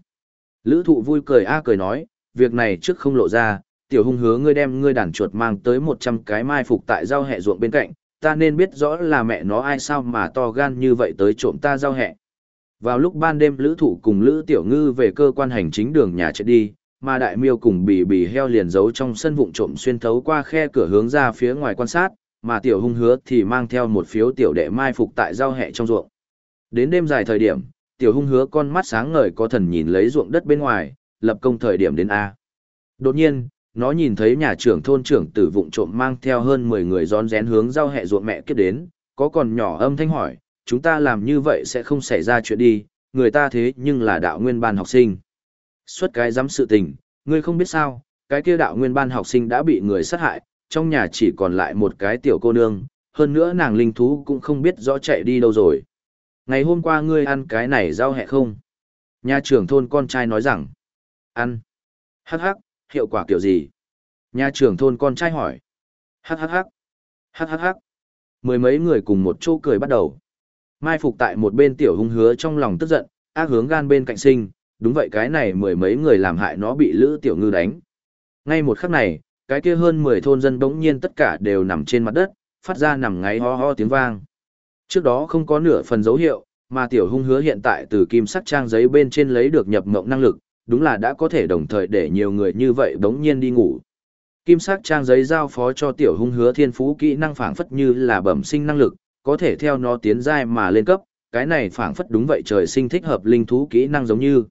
Speaker 1: Lữ thụ vui cười a cười nói, việc này trước không lộ ra, tiểu hung hứa ngươi đem ngươi đàn chuột mang tới 100 cái mai phục tại giao hẹ ruộng bên cạnh, ta nên biết rõ là mẹ nó ai sao mà to gan như vậy tới trộm ta giao hẹ. Vào lúc ban đêm lữ thủ cùng lữ tiểu ngư về cơ quan hành chính đường nhà chạy đi, mà đại miêu cùng bì bì heo liền giấu trong sân vụng trộm xuyên thấu qua khe cửa hướng ra phía ngoài quan sát, mà tiểu hung hứa thì mang theo một phiếu tiểu đệ mai phục tại giao hẹ trong ruộng. Đến đêm dài thời điểm, tiểu hung hứa con mắt sáng ngời có thần nhìn lấy ruộng đất bên ngoài, lập công thời điểm đến A. Đột nhiên, nó nhìn thấy nhà trưởng thôn trưởng tử vụng trộm mang theo hơn 10 người rón rén hướng giao hẹ ruộng mẹ kiếp đến, có còn nhỏ âm thanh hỏi, chúng ta làm như vậy sẽ không xảy ra chuyện đi, người ta thế nhưng là đạo nguyên ban học sinh. xuất cái dám sự tình, ngươi không biết sao, cái kia đạo nguyên ban học sinh đã bị người sát hại, trong nhà chỉ còn lại một cái tiểu cô nương, hơn nữa nàng linh thú cũng không biết rõ chạy đi đâu rồi. Ngày hôm qua ngươi ăn cái này giao hẹ không? Nhà trưởng thôn con trai nói rằng, ăn. Hắc hắc, hiệu quả kiểu gì? Nhà trưởng thôn con trai hỏi. Hắc hắc hắc. Hắc hắc hắc. Mười mấy người cùng một chỗ cười bắt đầu. Mai phục tại một bên tiểu hung hứa trong lòng tức giận, ác hướng gan bên cạnh sinh, đúng vậy cái này mười mấy người làm hại nó bị lữ tiểu ngư đánh. Ngay một khắc này, cái kia hơn mười thôn dân bỗng nhiên tất cả đều nằm trên mặt đất, phát ra nằm ngáy ho ho tiếng vang. Trước đó không có nửa phần dấu hiệu, mà tiểu hung hứa hiện tại từ kim sắc trang giấy bên trên lấy được nhập mộng năng lực, đúng là đã có thể đồng thời để nhiều người như vậy bỗng nhiên đi ngủ. Kim sắc trang giấy giao phó cho tiểu hung hứa thiên phú kỹ năng phảng phất như là bẩm sinh năng lực, có thể theo nó tiến giai mà lên cấp, cái này phảng phất đúng vậy trời sinh thích hợp linh thú kỹ năng giống như.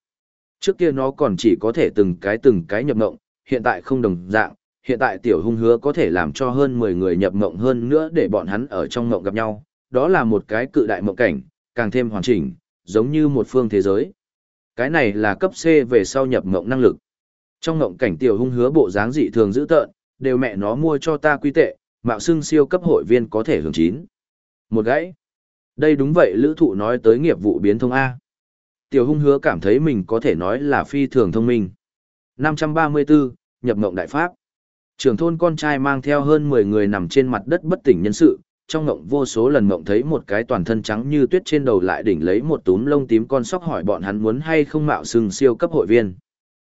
Speaker 1: Trước kia nó còn chỉ có thể từng cái từng cái nhập ngộng, hiện tại không đồng dạng, hiện tại tiểu hung hứa có thể làm cho hơn 10 người nhập ngộng hơn nữa để bọn hắn ở trong ngộng gặp nhau, đó là một cái cự đại mộng cảnh, càng thêm hoàn chỉnh, giống như một phương thế giới. Cái này là cấp C về sau nhập ngộng năng lực. Trong ngộng cảnh tiểu hung hứa bộ dáng dị thường dữ tợn, đều mẹ nó mua cho ta quy tệ, mạo xưng siêu cấp hội viên có thể hưởng chín. Một gãy. Đây đúng vậy lữ thụ nói tới nghiệp vụ biến thông A. Tiểu hung hứa cảm thấy mình có thể nói là phi thường thông minh. 534, nhập ngộng đại pháp. trưởng thôn con trai mang theo hơn 10 người nằm trên mặt đất bất tỉnh nhân sự, trong ngộng vô số lần ngộng thấy một cái toàn thân trắng như tuyết trên đầu lại đỉnh lấy một túm lông tím con sóc hỏi bọn hắn muốn hay không mạo sừng siêu cấp hội viên.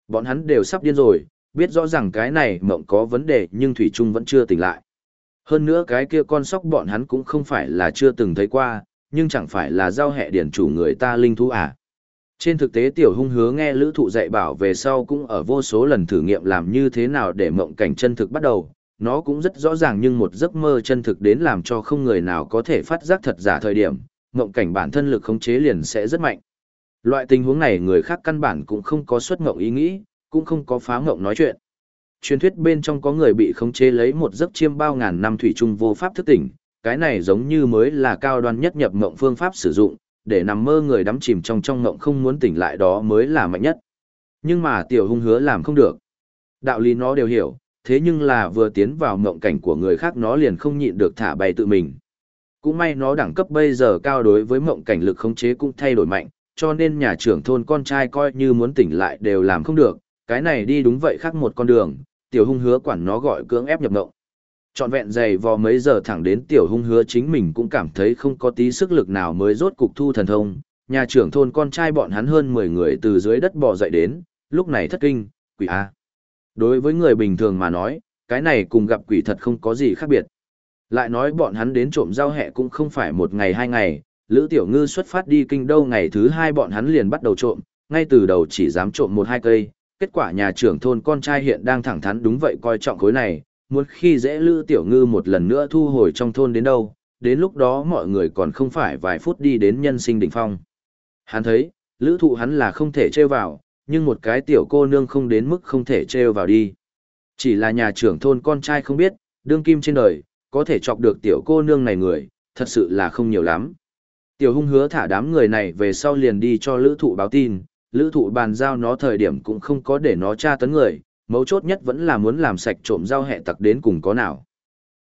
Speaker 1: Bọn hắn đều sắp điên rồi, biết rõ ràng cái này mộng có vấn đề nhưng Thủy Trung vẫn chưa tỉnh lại. Hơn nữa cái kia con sóc bọn hắn cũng không phải là chưa từng thấy qua, nhưng chẳng phải là giao hệ điển chủ người ta linh thú à. Trên thực tế tiểu hung hứa nghe lữ thụ dạy bảo về sau cũng ở vô số lần thử nghiệm làm như thế nào để mộng cảnh chân thực bắt đầu, nó cũng rất rõ ràng nhưng một giấc mơ chân thực đến làm cho không người nào có thể phát giác thật giả thời điểm, mộng cảnh bản thân lực khống chế liền sẽ rất mạnh. Loại tình huống này người khác căn bản cũng không có xuất mộng ý nghĩ, cũng không có phá mộng nói chuyện. Truyền thuyết bên trong có người bị khống chế lấy một giấc chiêm bao ngàn năm thủy chung vô pháp thức tỉnh, cái này giống như mới là cao đoan nhất nhập mộng phương pháp sử dụng, để nằm mơ người đắm chìm trong trong mộng không muốn tỉnh lại đó mới là mạnh nhất. Nhưng mà tiểu hung hứa làm không được. Đạo lý nó đều hiểu, thế nhưng là vừa tiến vào mộng cảnh của người khác nó liền không nhịn được thả bay tự mình. Cũng may nó đẳng cấp bây giờ cao đối với mộng cảnh lực khống chế cũng thay đổi mạnh, cho nên nhà trưởng thôn con trai coi như muốn tỉnh lại đều làm không được, cái này đi đúng vậy khác một con đường, tiểu hung hứa quản nó gọi cưỡng ép nhập mộng. Trọn vẹn dày vò mấy giờ thẳng đến tiểu hung hứa chính mình cũng cảm thấy không có tí sức lực nào mới rốt cục thu thần thông, nhà trưởng thôn con trai bọn hắn hơn 10 người từ dưới đất bò dậy đến, lúc này thất kinh, quỷ A. Đối với người bình thường mà nói, cái này cùng gặp quỷ thật không có gì khác biệt. Lại nói bọn hắn đến trộm rau hẹ cũng không phải một ngày hai ngày, Lữ Tiểu Ngư xuất phát đi kinh đô ngày thứ hai bọn hắn liền bắt đầu trộm, ngay từ đầu chỉ dám trộm một hai cây, kết quả nhà trưởng thôn con trai hiện đang thẳng thắn đúng vậy coi trọng khối này, muốn khi dễ Lữ Tiểu Ngư một lần nữa thu hồi trong thôn đến đâu, đến lúc đó mọi người còn không phải vài phút đi đến nhân sinh đỉnh phong. Hắn thấy, Lữ thụ hắn là không thể trêu vào, nhưng một cái tiểu cô nương không đến mức không thể trêu vào đi. Chỉ là nhà trưởng thôn con trai không biết, đương kim trên đời, có thể chọc được tiểu cô nương này người, thật sự là không nhiều lắm. Tiểu hung hứa thả đám người này về sau liền đi cho lữ thụ báo tin, lữ thụ bàn giao nó thời điểm cũng không có để nó tra tấn người, mấu chốt nhất vẫn là muốn làm sạch trộm giao hẹ tặc đến cùng có nào.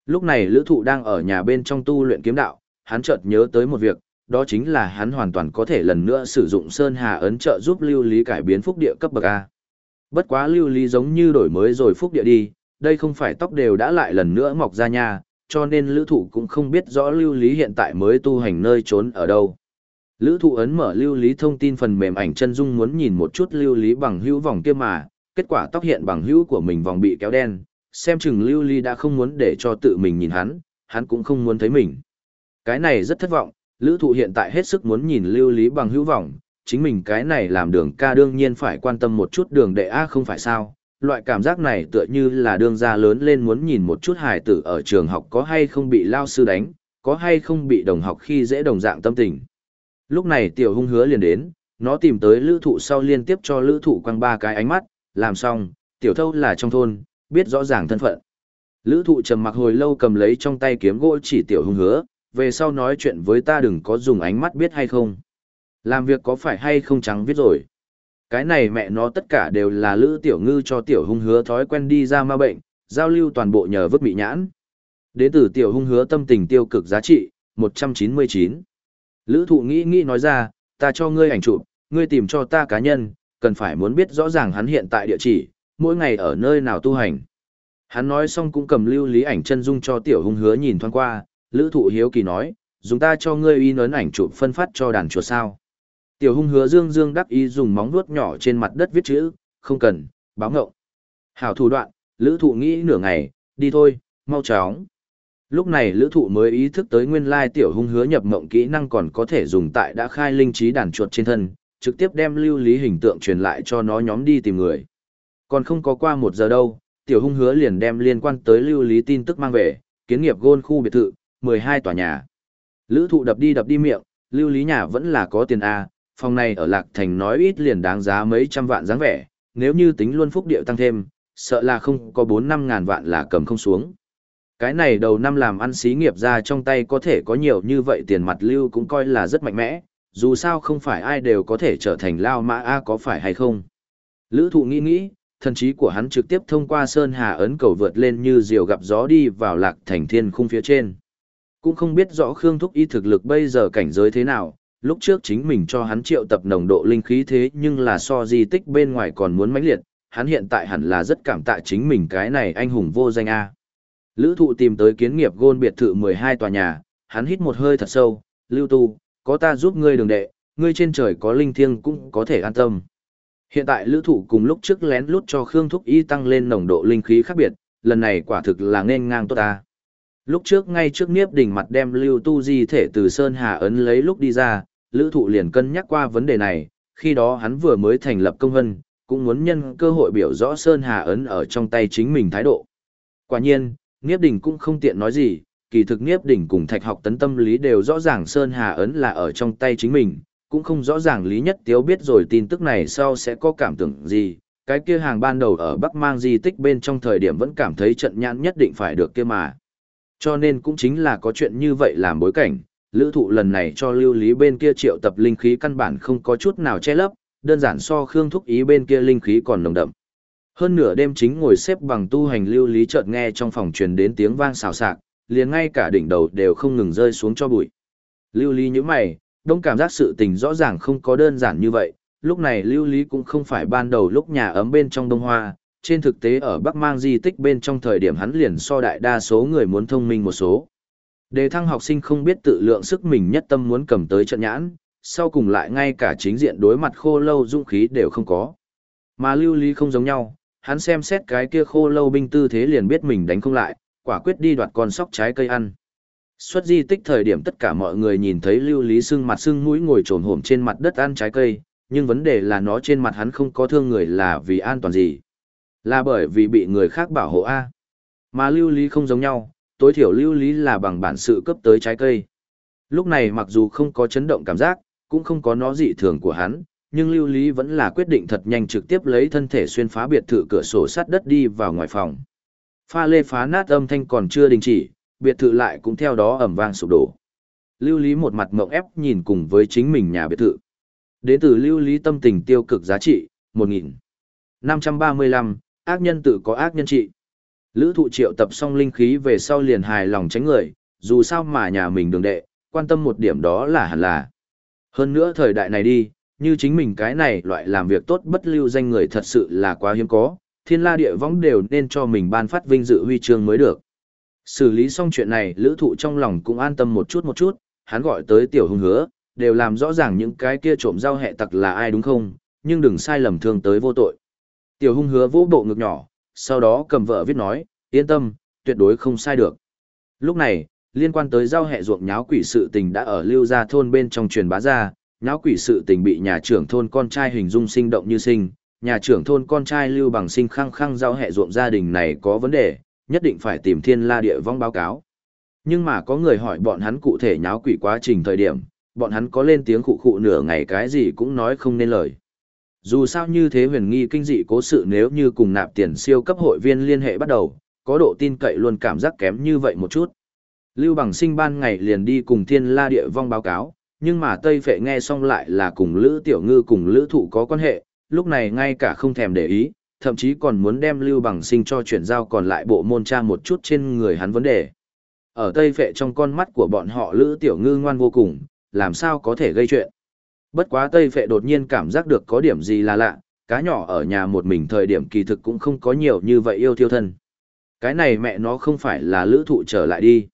Speaker 1: Lúc này lữ thụ đang ở nhà bên trong tu luyện kiếm đạo, hắn chợt nhớ tới một việc, đó chính là hắn hoàn toàn có thể lần nữa sử dụng Sơn Hà ấn trợ giúp lưu lý cải biến phúc địa cấp bậc A. Bất quá lưu lý giống như đổi mới rồi phúc địa đi, đây không phải tóc đều đã lại lần nữa mọc ra nha, cho nên lữ thụ cũng không biết rõ lưu lý hiện tại mới tu hành nơi trốn ở đâu. Lữ thụ ấn mở lưu lý thông tin phần mềm ảnh chân dung muốn nhìn một chút lưu lý bằng hữu vòng kia mà, kết quả tóc hiện bằng hữu của mình vòng bị kéo đen, xem chừng lưu lý đã không muốn để cho tự mình nhìn hắn, hắn cũng không muốn thấy mình. Cái này rất thất vọng, lữ thụ hiện tại hết sức muốn nhìn lưu lý bằng hữu vọng, chính mình cái này làm đường ca đương nhiên phải quan tâm một chút đường đệ A không phải sao. Loại cảm giác này tựa như là đường ra lớn lên muốn nhìn một chút hài tử ở trường học có hay không bị lao sư đánh, có hay không bị đồng học khi dễ đồng dạng tâm tình. Lúc này tiểu hung hứa liền đến, nó tìm tới lữ thụ sau liên tiếp cho lữ thụ quăng ba cái ánh mắt, làm xong, tiểu thâu là trong thôn, biết rõ ràng thân phận. Lữ thụ trầm mặc hồi lâu cầm lấy trong tay kiếm gỗ chỉ tiểu hung hứa, về sau nói chuyện với ta đừng có dùng ánh mắt biết hay không. Làm việc có phải hay không trắng viết rồi. Cái này mẹ nó tất cả đều là lữ tiểu ngư cho tiểu hung hứa thói quen đi ra ma bệnh, giao lưu toàn bộ nhờ vứt bị nhãn. Đến từ tiểu hung hứa tâm tình tiêu cực giá trị, 199. Lữ thụ nghĩ nghĩ nói ra, ta cho ngươi ảnh chụp, ngươi tìm cho ta cá nhân, cần phải muốn biết rõ ràng hắn hiện tại địa chỉ, mỗi ngày ở nơi nào tu hành. Hắn nói xong cũng cầm lưu lý ảnh chân dung cho tiểu hung hứa nhìn thoáng qua, lữ thụ hiếu kỳ nói, dùng ta cho ngươi in ấn ảnh chụp phân phát cho đàn chuột sao. Tiểu hung hứa dương dương đắc ý dùng móng vuốt nhỏ trên mặt đất viết chữ, không cần, báo ngậu. Hảo thủ đoạn, lữ thụ nghĩ nửa ngày, đi thôi, mau chóng. Lúc này lữ thụ mới ý thức tới nguyên lai tiểu hung hứa nhập mộng kỹ năng còn có thể dùng tại đã khai linh trí đàn chuột trên thân, trực tiếp đem lưu lý hình tượng truyền lại cho nó nhóm đi tìm người. Còn không có qua một giờ đâu, tiểu hung hứa liền đem liên quan tới lưu lý tin tức mang về, kiến nghiệp gôn khu biệt thự, 12 tòa nhà. Lữ thụ đập đi đập đi miệng, lưu lý nhà vẫn là có tiền A, phòng này ở Lạc Thành nói ít liền đáng giá mấy trăm vạn dáng vẻ, nếu như tính luôn phúc điệu tăng thêm, sợ là không có 4-5 ngàn vạn là cầm không xuống. Cái này đầu năm làm ăn xí nghiệp ra trong tay có thể có nhiều như vậy tiền mặt lưu cũng coi là rất mạnh mẽ, dù sao không phải ai đều có thể trở thành lao mã A có phải hay không. Lữ thụ nghĩ nghĩ, thần trí của hắn trực tiếp thông qua Sơn Hà ấn cầu vượt lên như diều gặp gió đi vào lạc thành thiên khung phía trên. Cũng không biết rõ Khương Thúc Y thực lực bây giờ cảnh giới thế nào, lúc trước chính mình cho hắn triệu tập nồng độ linh khí thế nhưng là so di tích bên ngoài còn muốn mãnh liệt, hắn hiện tại hẳn là rất cảm tạ chính mình cái này anh hùng vô danh A. Lữ thụ tìm tới kiến nghiệp gôn biệt thự 12 tòa nhà, hắn hít một hơi thật sâu, lưu tu, có ta giúp ngươi đường đệ, ngươi trên trời có linh thiêng cũng có thể an tâm. Hiện tại lữ thụ cùng lúc trước lén lút cho Khương Thúc Y tăng lên nồng độ linh khí khác biệt, lần này quả thực là nên ngang tốt ta. Lúc trước ngay trước Niếp đỉnh mặt đem lưu tu di thể từ Sơn Hà ấn lấy lúc đi ra, lữ thụ liền cân nhắc qua vấn đề này, khi đó hắn vừa mới thành lập công hân, cũng muốn nhân cơ hội biểu rõ Sơn Hà ấn ở trong tay chính mình thái độ. Quả nhiên, Niếp đỉnh cũng không tiện nói gì, kỳ thực Niếp đỉnh cùng thạch học tấn tâm lý đều rõ ràng Sơn Hà ấn là ở trong tay chính mình, cũng không rõ ràng Lý Nhất Tiếu biết rồi tin tức này sau sẽ có cảm tưởng gì. Cái kia hàng ban đầu ở Bắc Mang di tích bên trong thời điểm vẫn cảm thấy trận nhãn nhất định phải được kia mà. Cho nên cũng chính là có chuyện như vậy làm bối cảnh, lữ thụ lần này cho lưu lý bên kia triệu tập linh khí căn bản không có chút nào che lấp, đơn giản so Khương Thúc Ý bên kia linh khí còn nồng đậm. Hơn nửa đêm chính ngồi xếp bằng tu hành lưu lý chợt nghe trong phòng truyền đến tiếng vang xào xạc, liền ngay cả đỉnh đầu đều không ngừng rơi xuống cho bụi. Lưu lý như mày, đông cảm giác sự tình rõ ràng không có đơn giản như vậy, lúc này lưu lý cũng không phải ban đầu lúc nhà ấm bên trong đông hoa, trên thực tế ở Bắc Mang di tích bên trong thời điểm hắn liền so đại đa số người muốn thông minh một số. Đề thăng học sinh không biết tự lượng sức mình nhất tâm muốn cầm tới trận nhãn, sau cùng lại ngay cả chính diện đối mặt khô lâu dũng khí đều không có. Mà lưu lý không giống nhau, hắn xem xét cái kia khô lâu binh tư thế liền biết mình đánh không lại, quả quyết đi đoạt con sóc trái cây ăn. Xuất di tích thời điểm tất cả mọi người nhìn thấy lưu lý sưng mặt sưng mũi ngồi trồn hổm trên mặt đất ăn trái cây, nhưng vấn đề là nó trên mặt hắn không có thương người là vì an toàn gì. Là bởi vì bị người khác bảo hộ A. Mà lưu lý không giống nhau, tối thiểu lưu lý là bằng bản sự cấp tới trái cây. Lúc này mặc dù không có chấn động cảm giác, cũng không có nó dị thường của hắn, nhưng lưu lý vẫn là quyết định thật nhanh trực tiếp lấy thân thể xuyên phá biệt thự cửa sổ sắt đất đi vào ngoài phòng. Pha lê phá nát âm thanh còn chưa đình chỉ, biệt thự lại cũng theo đó ẩm vang sụp đổ. Lưu lý một mặt mộng ép nhìn cùng với chính mình nhà biệt thự. Đến từ lưu lý tâm tình tiêu cực giá trị, 1.000 ác nhân tự có ác nhân trị. Lữ thụ triệu tập xong linh khí về sau liền hài lòng tránh người, dù sao mà nhà mình đường đệ, quan tâm một điểm đó là hẳn là. Hơn nữa thời đại này đi, như chính mình cái này loại làm việc tốt bất lưu danh người thật sự là quá hiếm có, thiên la địa võng đều nên cho mình ban phát vinh dự huy chương mới được. Xử lý xong chuyện này, lữ thụ trong lòng cũng an tâm một chút một chút, hắn gọi tới tiểu Hùng hứa, đều làm rõ ràng những cái kia trộm rau hẹ tặc là ai đúng không, nhưng đừng sai lầm thương tới vô tội. Tiểu hung hứa vỗ bộ ngực nhỏ, sau đó cầm vợ viết nói, yên tâm, tuyệt đối không sai được. Lúc này, liên quan tới giao hẹ ruộng nháo quỷ sự tình đã ở lưu gia thôn bên trong truyền bá ra, nháo quỷ sự tình bị nhà trưởng thôn con trai hình dung sinh động như sinh, nhà trưởng thôn con trai lưu bằng sinh khăng khăng giao hẹ ruộng gia đình này có vấn đề, nhất định phải tìm thiên la địa vong báo cáo. Nhưng mà có người hỏi bọn hắn cụ thể nháo quỷ quá trình thời điểm, bọn hắn có lên tiếng khụ khụ nửa ngày cái gì cũng nói không nên lời. Dù sao như thế huyền nghi kinh dị cố sự nếu như cùng nạp tiền siêu cấp hội viên liên hệ bắt đầu, có độ tin cậy luôn cảm giác kém như vậy một chút. Lưu Bằng Sinh ban ngày liền đi cùng Thiên La Địa Vong báo cáo, nhưng mà Tây Phệ nghe xong lại là cùng Lữ Tiểu Ngư cùng Lữ Thụ có quan hệ, lúc này ngay cả không thèm để ý, thậm chí còn muốn đem Lưu Bằng Sinh cho chuyển giao còn lại bộ môn tra một chút trên người hắn vấn đề. Ở Tây Phệ trong con mắt của bọn họ Lữ Tiểu Ngư ngoan vô cùng, làm sao có thể gây chuyện. Bất quá Tây Phệ đột nhiên cảm giác được có điểm gì là lạ, cá nhỏ ở nhà một mình thời điểm kỳ thực cũng không có nhiều như vậy yêu thiêu thân. Cái này mẹ nó không phải là lữ thụ trở lại đi.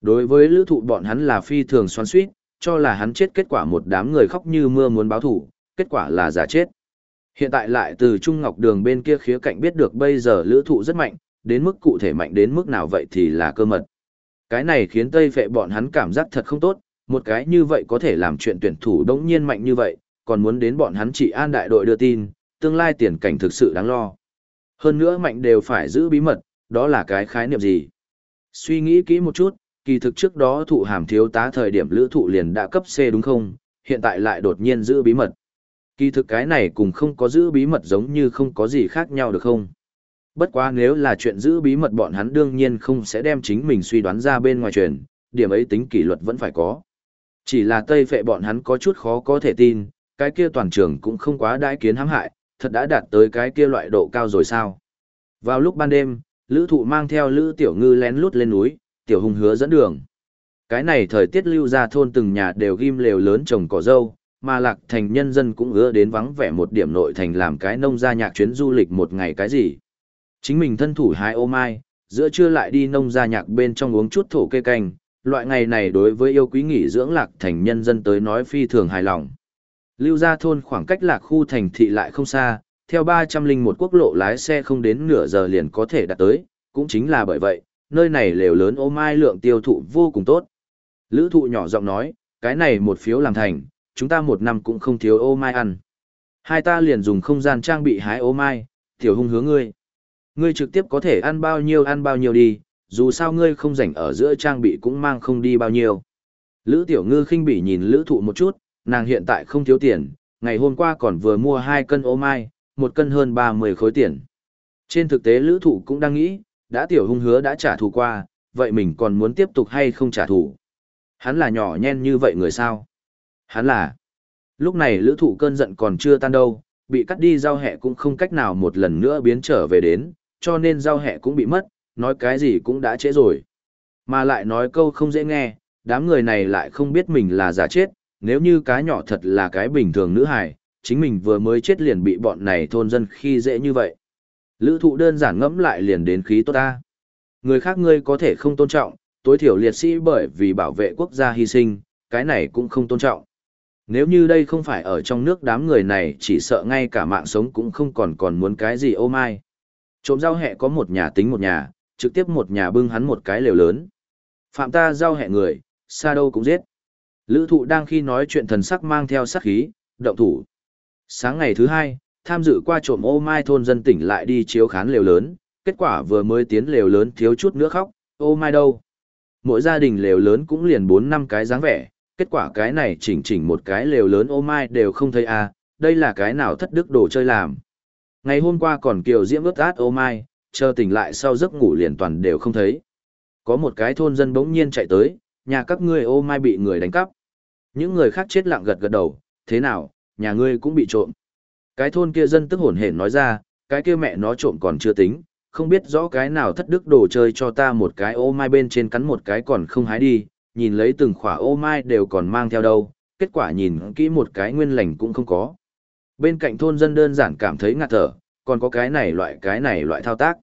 Speaker 1: Đối với lữ thụ bọn hắn là phi thường xoắn suýt, cho là hắn chết kết quả một đám người khóc như mưa muốn báo thủ, kết quả là giả chết. Hiện tại lại từ Trung Ngọc Đường bên kia khía cạnh biết được bây giờ lữ thụ rất mạnh, đến mức cụ thể mạnh đến mức nào vậy thì là cơ mật. Cái này khiến Tây Phệ bọn hắn cảm giác thật không tốt, một cái như vậy có thể làm chuyện tuyển thủ đống nhiên mạnh như vậy, còn muốn đến bọn hắn chỉ an đại đội đưa tin, tương lai tiền cảnh thực sự đáng lo. Hơn nữa mạnh đều phải giữ bí mật, đó là cái khái niệm gì? Suy nghĩ kỹ một chút, kỳ thực trước đó thụ hàm thiếu tá thời điểm lữ thụ liền đã cấp C đúng không? Hiện tại lại đột nhiên giữ bí mật. Kỳ thực cái này cùng không có giữ bí mật giống như không có gì khác nhau được không? Bất quá nếu là chuyện giữ bí mật bọn hắn đương nhiên không sẽ đem chính mình suy đoán ra bên ngoài truyền, điểm ấy tính kỷ luật vẫn phải có. Chỉ là Tây Phệ bọn hắn có chút khó có thể tin, cái kia toàn trường cũng không quá đãi kiến hãm hại, thật đã đạt tới cái kia loại độ cao rồi sao. Vào lúc ban đêm, Lữ Thụ mang theo Lữ Tiểu Ngư lén lút lên núi, Tiểu Hùng hứa dẫn đường. Cái này thời tiết lưu ra thôn từng nhà đều ghim lều lớn trồng cỏ dâu, mà lạc thành nhân dân cũng ưa đến vắng vẻ một điểm nội thành làm cái nông gia nhạc chuyến du lịch một ngày cái gì. Chính mình thân thủ hai ô mai, giữa trưa lại đi nông gia nhạc bên trong uống chút thổ kê canh, loại ngày này đối với yêu quý nghỉ dưỡng lạc thành nhân dân tới nói phi thường hài lòng. Lưu gia thôn khoảng cách lạc khu thành thị lại không xa, theo 301 quốc lộ lái xe không đến nửa giờ liền có thể đạt tới, cũng chính là bởi vậy, nơi này lều lớn ô mai lượng tiêu thụ vô cùng tốt. Lữ thụ nhỏ giọng nói, cái này một phiếu làm thành, chúng ta một năm cũng không thiếu ô mai ăn. Hai ta liền dùng không gian trang bị hái ô mai, tiểu hung hứa ngươi. Ngươi trực tiếp có thể ăn bao nhiêu ăn bao nhiêu đi, dù sao ngươi không rảnh ở giữa trang bị cũng mang không đi bao nhiêu. Lữ tiểu ngư khinh bỉ nhìn lữ thụ một chút, nàng hiện tại không thiếu tiền, ngày hôm qua còn vừa mua hai cân ô mai, một cân hơn 30 khối tiền. Trên thực tế lữ thụ cũng đang nghĩ, đã tiểu hung hứa đã trả thù qua, vậy mình còn muốn tiếp tục hay không trả thù? Hắn là nhỏ nhen như vậy người sao? Hắn là... Lúc này lữ thụ cơn giận còn chưa tan đâu, bị cắt đi giao hẹ cũng không cách nào một lần nữa biến trở về đến, cho nên giao hẹ cũng bị mất, nói cái gì cũng đã trễ rồi. Mà lại nói câu không dễ nghe, đám người này lại không biết mình là giả chết, nếu như cá nhỏ thật là cái bình thường nữ hài, chính mình vừa mới chết liền bị bọn này thôn dân khi dễ như vậy. Lữ thụ đơn giản ngẫm lại liền đến khí tốt ta. Người khác ngươi có thể không tôn trọng, tối thiểu liệt sĩ bởi vì bảo vệ quốc gia hy sinh, cái này cũng không tôn trọng. Nếu như đây không phải ở trong nước đám người này chỉ sợ ngay cả mạng sống cũng không còn còn muốn cái gì ô mai. Trộm giao hẹ có một nhà tính một nhà, trực tiếp một nhà bưng hắn một cái lều lớn. Phạm ta giao hẹ người, xa đâu cũng giết. Lữ thụ đang khi nói chuyện thần sắc mang theo sắc khí, động thủ. Sáng ngày thứ hai, tham dự qua trộm ô mai thôn dân tỉnh lại đi chiếu khán lều lớn, kết quả vừa mới tiến lều lớn thiếu chút nữa khóc, ô mai đâu. Mỗi gia đình lều lớn cũng liền 4 năm cái dáng vẻ, kết quả cái này chỉnh chỉnh một cái lều lớn ô mai đều không thấy à, đây là cái nào thất đức đồ chơi làm. Ngày hôm qua còn kiều diễm ướt át ô mai, chờ tỉnh lại sau giấc ngủ liền toàn đều không thấy. Có một cái thôn dân bỗng nhiên chạy tới, nhà các ngươi ô mai bị người đánh cắp. Những người khác chết lặng gật gật đầu, thế nào, nhà ngươi cũng bị trộm. Cái thôn kia dân tức hổn hển nói ra, cái kia mẹ nó trộm còn chưa tính, không biết rõ cái nào thất đức đồ chơi cho ta một cái ô mai bên trên cắn một cái còn không hái đi, nhìn lấy từng khỏa ô mai đều còn mang theo đâu, kết quả nhìn kỹ một cái nguyên lành cũng không có. Bên cạnh thôn dân đơn giản cảm thấy ngạt thở, còn có cái này loại cái này loại thao tác.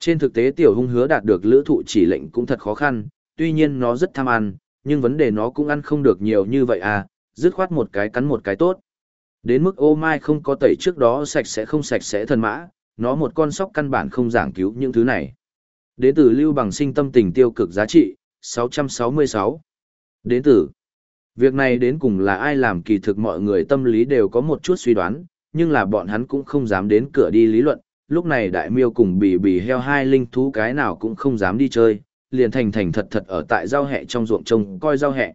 Speaker 1: Trên thực tế tiểu hung hứa đạt được lữ thụ chỉ lệnh cũng thật khó khăn, tuy nhiên nó rất tham ăn, nhưng vấn đề nó cũng ăn không được nhiều như vậy à, dứt khoát một cái cắn một cái tốt. Đến mức ô mai không có tẩy trước đó sạch sẽ không sạch sẽ thần mã, nó một con sóc căn bản không giảng cứu những thứ này. Đến từ lưu bằng sinh tâm tình tiêu cực giá trị, 666. Đến từ Việc này đến cùng là ai làm kỳ thực mọi người tâm lý đều có một chút suy đoán, nhưng là bọn hắn cũng không dám đến cửa đi lý luận, lúc này đại miêu cùng bì bì heo hai linh thú cái nào cũng không dám đi chơi, liền thành thành thật thật ở tại giao hẹ trong ruộng trông coi giao hẹ.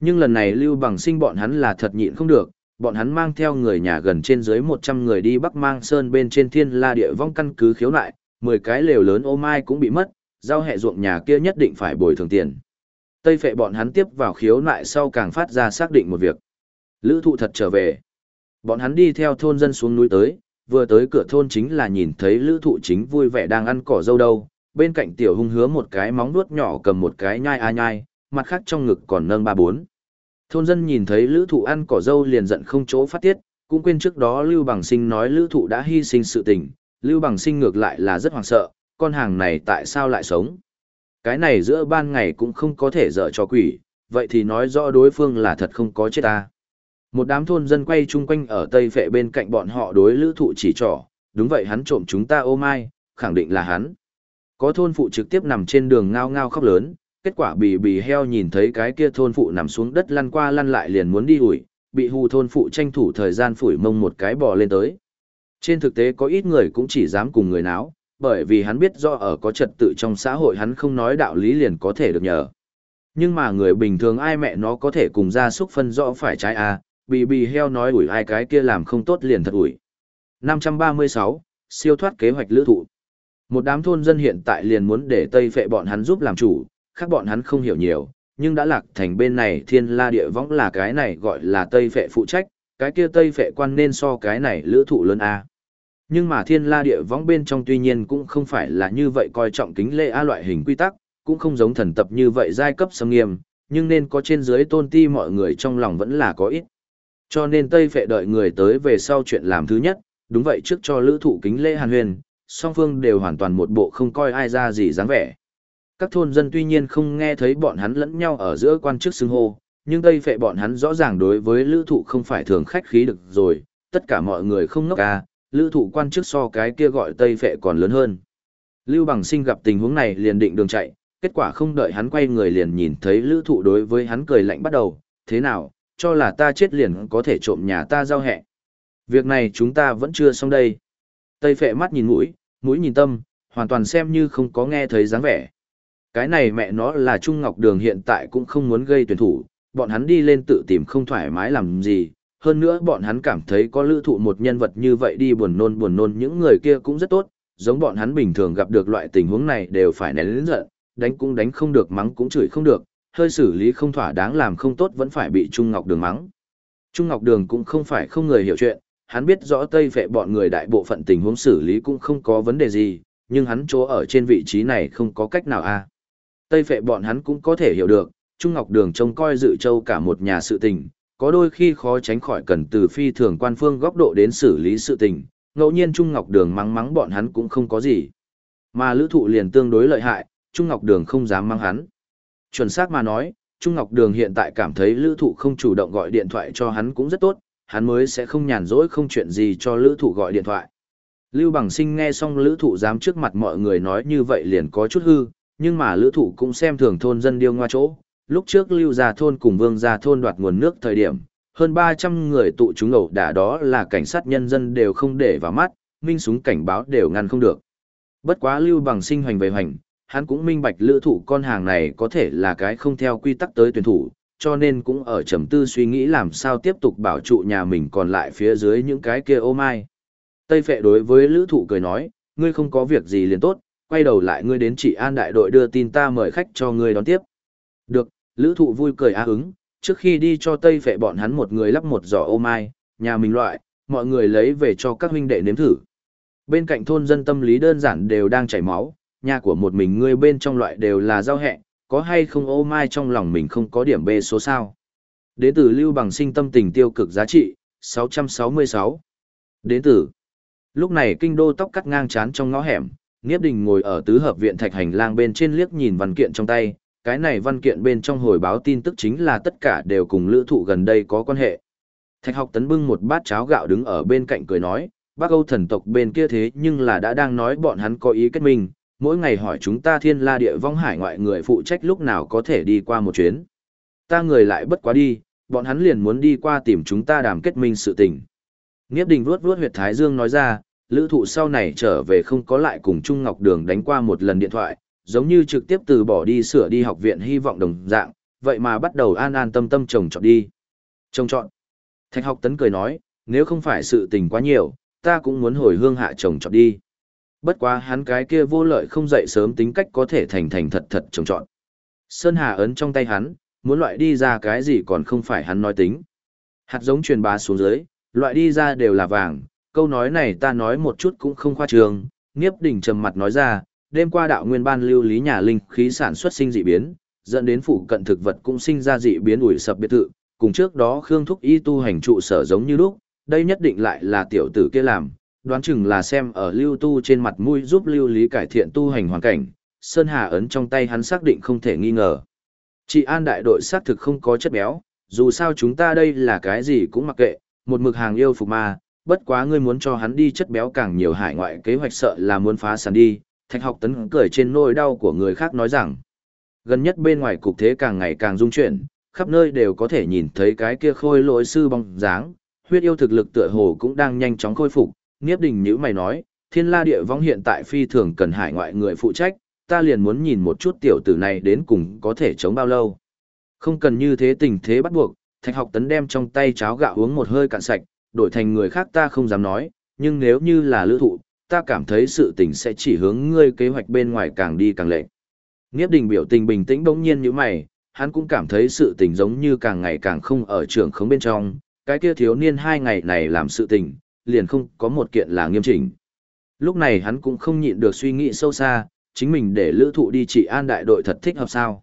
Speaker 1: Nhưng lần này lưu bằng sinh bọn hắn là thật nhịn không được, bọn hắn mang theo người nhà gần trên dưới 100 người đi Bắc Mang Sơn bên trên thiên la địa vong căn cứ khiếu nại, 10 cái lều lớn ô mai cũng bị mất, giao hẹ ruộng nhà kia nhất định phải bồi thường tiền. Tây phệ bọn hắn tiếp vào khiếu nại sau càng phát ra xác định một việc. Lữ thụ thật trở về. Bọn hắn đi theo thôn dân xuống núi tới, vừa tới cửa thôn chính là nhìn thấy lữ thụ chính vui vẻ đang ăn cỏ dâu đâu, bên cạnh tiểu hung hứa một cái móng nuốt nhỏ cầm một cái nhai a nhai, mặt khác trong ngực còn nâng ba bốn. Thôn dân nhìn thấy lữ thụ ăn cỏ dâu liền giận không chỗ phát tiết, cũng quên trước đó Lưu Bằng Sinh nói lữ thụ đã hy sinh sự tình, Lưu Bằng Sinh ngược lại là rất hoảng sợ, con hàng này tại sao lại sống. Cái này giữa ban ngày cũng không có thể dở cho quỷ, vậy thì nói rõ đối phương là thật không có chết ta. Một đám thôn dân quay chung quanh ở Tây vệ bên cạnh bọn họ đối lữ thụ chỉ trỏ, đúng vậy hắn trộm chúng ta ô mai, khẳng định là hắn. Có thôn phụ trực tiếp nằm trên đường ngao ngao khóc lớn, kết quả bì bì heo nhìn thấy cái kia thôn phụ nằm xuống đất lăn qua lăn lại liền muốn đi ủi, bị hù thôn phụ tranh thủ thời gian phủi mông một cái bò lên tới. Trên thực tế có ít người cũng chỉ dám cùng người náo, bởi vì hắn biết do ở có trật tự trong xã hội hắn không nói đạo lý liền có thể được nhờ. Nhưng mà người bình thường ai mẹ nó có thể cùng ra xúc phân rõ phải trái à, bì bì heo nói ủi ai cái kia làm không tốt liền thật ủi. 536, siêu thoát kế hoạch lữ thụ. Một đám thôn dân hiện tại liền muốn để Tây Phệ bọn hắn giúp làm chủ, khác bọn hắn không hiểu nhiều, nhưng đã lạc thành bên này thiên la địa võng là cái này gọi là Tây Phệ phụ trách, cái kia Tây Phệ quan nên so cái này lữ thụ lớn A. Nhưng mà thiên la địa võng bên trong tuy nhiên cũng không phải là như vậy coi trọng kính lệ A loại hình quy tắc, cũng không giống thần tập như vậy giai cấp sâm nghiêm, nhưng nên có trên dưới tôn ti mọi người trong lòng vẫn là có ít. Cho nên Tây Phệ đợi người tới về sau chuyện làm thứ nhất, đúng vậy trước cho lữ thụ kính lễ hàn huyền, song phương đều hoàn toàn một bộ không coi ai ra gì dáng vẻ. Các thôn dân tuy nhiên không nghe thấy bọn hắn lẫn nhau ở giữa quan chức xưng hô, nhưng Tây Phệ bọn hắn rõ ràng đối với lữ thụ không phải thường khách khí được rồi, tất cả mọi người không ngốc ca, à, lữ thụ quan chức so cái kia gọi Tây Phệ còn lớn hơn. Lưu Bằng Sinh gặp tình huống này liền định đường chạy, kết quả không đợi hắn quay người liền nhìn thấy lữ thụ đối với hắn cười lạnh bắt đầu, thế nào, cho là ta chết liền có thể trộm nhà ta giao hẹ. Việc này chúng ta vẫn chưa xong đây. Tây Phệ mắt nhìn mũi, mũi nhìn tâm, hoàn toàn xem như không có nghe thấy dáng vẻ. Cái này mẹ nó là Trung Ngọc Đường hiện tại cũng không muốn gây tuyển thủ, bọn hắn đi lên tự tìm không thoải mái làm gì, hơn nữa bọn hắn cảm thấy có lữ thụ một nhân vật như vậy đi buồn nôn buồn nôn những người kia cũng rất tốt, giống bọn hắn bình thường gặp được loại tình huống này đều phải nén lĩnh giận, đánh cũng đánh không được mắng cũng chửi không được, hơi xử lý không thỏa đáng làm không tốt vẫn phải bị Trung Ngọc Đường mắng. Trung Ngọc Đường cũng không phải không người hiểu chuyện, hắn biết rõ Tây Vệ bọn người đại bộ phận tình huống xử lý cũng không có vấn đề gì, nhưng hắn chỗ ở trên vị trí này không có cách nào a. Tây Vệ bọn hắn cũng có thể hiểu được, Trung Ngọc Đường trông coi dự châu cả một nhà sự tình, có đôi khi khó tránh khỏi cần từ phi thường quan phương góc độ đến xử lý sự tình, ngẫu nhiên Trung Ngọc Đường mắng mắng bọn hắn cũng không có gì. Mà lữ thụ liền tương đối lợi hại, Trung Ngọc Đường không dám mắng hắn. Chuẩn xác mà nói, Trung Ngọc Đường hiện tại cảm thấy lữ thụ không chủ động gọi điện thoại cho hắn cũng rất tốt, hắn mới sẽ không nhàn rỗi không chuyện gì cho lữ thụ gọi điện thoại. Lưu Bằng Sinh nghe xong lữ thụ dám trước mặt mọi người nói như vậy liền có chút hư, nhưng mà lữ thụ cũng xem thường thôn dân điêu ngoa chỗ. Lúc trước Lưu Gia Thôn cùng Vương Gia Thôn đoạt nguồn nước thời điểm, hơn 300 người tụ chúng ẩu đả đó là cảnh sát nhân dân đều không để vào mắt, minh súng cảnh báo đều ngăn không được. Bất quá Lưu Bằng Sinh hoành về hoành, hắn cũng minh bạch lữ thụ con hàng này có thể là cái không theo quy tắc tới tuyển thủ, cho nên cũng ở trầm tư suy nghĩ làm sao tiếp tục bảo trụ nhà mình còn lại phía dưới những cái kia ô mai. Tây phệ đối với lữ thụ cười nói, ngươi không có việc gì liền tốt, quay đầu lại ngươi đến chỉ an đại đội đưa tin ta mời khách cho ngươi đón tiếp. Được, lữ thụ vui cười á ứng, trước khi đi cho Tây phệ bọn hắn một người lắp một giỏ ô mai, nhà mình loại, mọi người lấy về cho các huynh đệ nếm thử. Bên cạnh thôn dân tâm lý đơn giản đều đang chảy máu, nhà của một mình ngươi bên trong loại đều là giao hẹ, có hay không ô mai trong lòng mình không có điểm B số sao. Đến từ lưu bằng sinh tâm tình tiêu cực giá trị, 666. Đến từ Lúc này kinh đô tóc cắt ngang chán trong ngõ hẻm, Niếp Đình ngồi ở tứ hợp viện thạch hành lang bên trên liếc nhìn văn kiện trong tay, cái này văn kiện bên trong hồi báo tin tức chính là tất cả đều cùng lữ thụ gần đây có quan hệ. Thạch học tấn bưng một bát cháo gạo đứng ở bên cạnh cười nói, bác Âu thần tộc bên kia thế nhưng là đã đang nói bọn hắn có ý kết minh, mỗi ngày hỏi chúng ta thiên la địa vong hải ngoại người phụ trách lúc nào có thể đi qua một chuyến. Ta người lại bất quá đi, bọn hắn liền muốn đi qua tìm chúng ta đàm kết minh sự tình. Nghiếp đình vuốt vuốt huyệt thái dương nói ra, lữ thụ sau này trở về không có lại cùng Trung Ngọc Đường đánh qua một lần điện thoại, giống như trực tiếp từ bỏ đi sửa đi học viện hy vọng đồng dạng, vậy mà bắt đầu an an tâm tâm trồng trọt đi. Trồng trọt. Thạch học tấn cười nói, nếu không phải sự tình quá nhiều, ta cũng muốn hồi hương hạ trồng trọt đi. Bất quá hắn cái kia vô lợi không dậy sớm tính cách có thể thành thành thật thật trồng trọt. Sơn Hà ấn trong tay hắn, muốn loại đi ra cái gì còn không phải hắn nói tính. Hạt giống truyền bá xuống dưới, loại đi ra đều là vàng, câu nói này ta nói một chút cũng không khoa trương, Niếp Đỉnh trầm mặt nói ra, đêm qua đạo nguyên ban lưu lý nhà linh khí sản xuất sinh dị biến, dẫn đến phụ cận thực vật cũng sinh ra dị biến ủi sập biệt thự, cùng trước đó Khương Thúc Y tu hành trụ sở giống như lúc, đây nhất định lại là tiểu tử kia làm, đoán chừng là xem ở lưu tu trên mặt mũi giúp lưu lý cải thiện tu hành hoàn cảnh, Sơn Hà ấn trong tay hắn xác định không thể nghi ngờ. Chị An đại đội xác thực không có chất béo, dù sao chúng ta đây là cái gì cũng mặc kệ, một mực hàng yêu phục ma, bất quá ngươi muốn cho hắn đi chất béo càng nhiều hải ngoại kế hoạch sợ là muốn phá sản đi, thạch học tấn cười trên nỗi đau của người khác nói rằng, gần nhất bên ngoài cục thế càng ngày càng dung chuyển, khắp nơi đều có thể nhìn thấy cái kia khôi lỗi sư bóng dáng, huyết yêu thực lực tựa hồ cũng đang nhanh chóng khôi phục, Niếp Đình nhữ mày nói, Thiên La Địa Vong hiện tại phi thường cần hải ngoại người phụ trách, ta liền muốn nhìn một chút tiểu tử này đến cùng có thể chống bao lâu. Không cần như thế tình thế bắt buộc, Thạch Học Tấn đem trong tay cháo gạo uống một hơi cạn sạch, đổi thành người khác ta không dám nói, nhưng nếu như là lữ thụ, ta cảm thấy sự tình sẽ chỉ hướng ngươi kế hoạch bên ngoài càng đi càng lệ. Niếp Đình biểu tình bình tĩnh bỗng nhiên như mày, hắn cũng cảm thấy sự tình giống như càng ngày càng không ở trường khống bên trong, cái kia thiếu niên hai ngày này làm sự tình, liền không có một kiện là nghiêm chỉnh. Lúc này hắn cũng không nhịn được suy nghĩ sâu xa, chính mình để lữ thụ đi trị an đại đội thật thích hợp sao.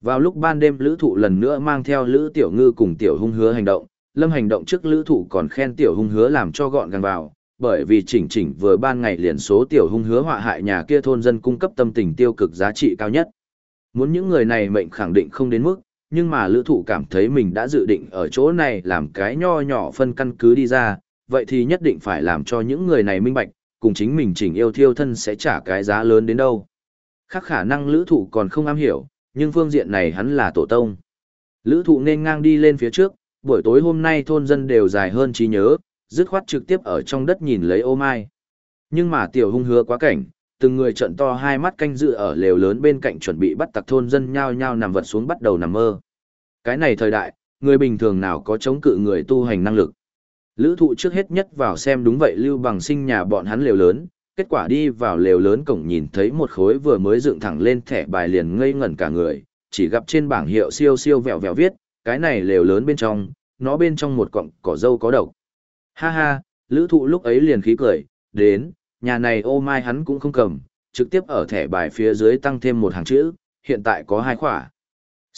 Speaker 1: Vào lúc ban đêm lữ thụ lần nữa mang theo lữ tiểu ngư cùng tiểu hung hứa hành động, lâm hành động trước lữ thụ còn khen tiểu hung hứa làm cho gọn gàng vào, bởi vì chỉnh chỉnh vừa ban ngày liền số tiểu hung hứa họa hại nhà kia thôn dân cung cấp tâm tình tiêu cực giá trị cao nhất. Muốn những người này mệnh khẳng định không đến mức, nhưng mà lữ thụ cảm thấy mình đã dự định ở chỗ này làm cái nho nhỏ phân căn cứ đi ra, vậy thì nhất định phải làm cho những người này minh bạch, cùng chính mình chỉnh yêu thiêu thân sẽ trả cái giá lớn đến đâu. Khác khả năng lữ thụ còn không am hiểu, nhưng phương diện này hắn là tổ tông. Lữ thụ nên ngang đi lên phía trước, buổi tối hôm nay thôn dân đều dài hơn trí nhớ, dứt khoát trực tiếp ở trong đất nhìn lấy ô mai. Nhưng mà tiểu hung hứa quá cảnh, từng người trận to hai mắt canh dự ở lều lớn bên cạnh chuẩn bị bắt tặc thôn dân nhao nhao nằm vật xuống bắt đầu nằm mơ. Cái này thời đại, người bình thường nào có chống cự người tu hành năng lực. Lữ thụ trước hết nhất vào xem đúng vậy lưu bằng sinh nhà bọn hắn lều lớn, kết quả đi vào lều lớn cổng nhìn thấy một khối vừa mới dựng thẳng lên thẻ bài liền ngây ngẩn cả người, chỉ gặp trên bảng hiệu siêu siêu vẹo vẹo viết, cái này lều lớn bên trong, nó bên trong một cọng cỏ dâu có độc. Ha ha, lữ thụ lúc ấy liền khí cười, đến, nhà này ô mai hắn cũng không cầm, trực tiếp ở thẻ bài phía dưới tăng thêm một hàng chữ, hiện tại có hai khỏa.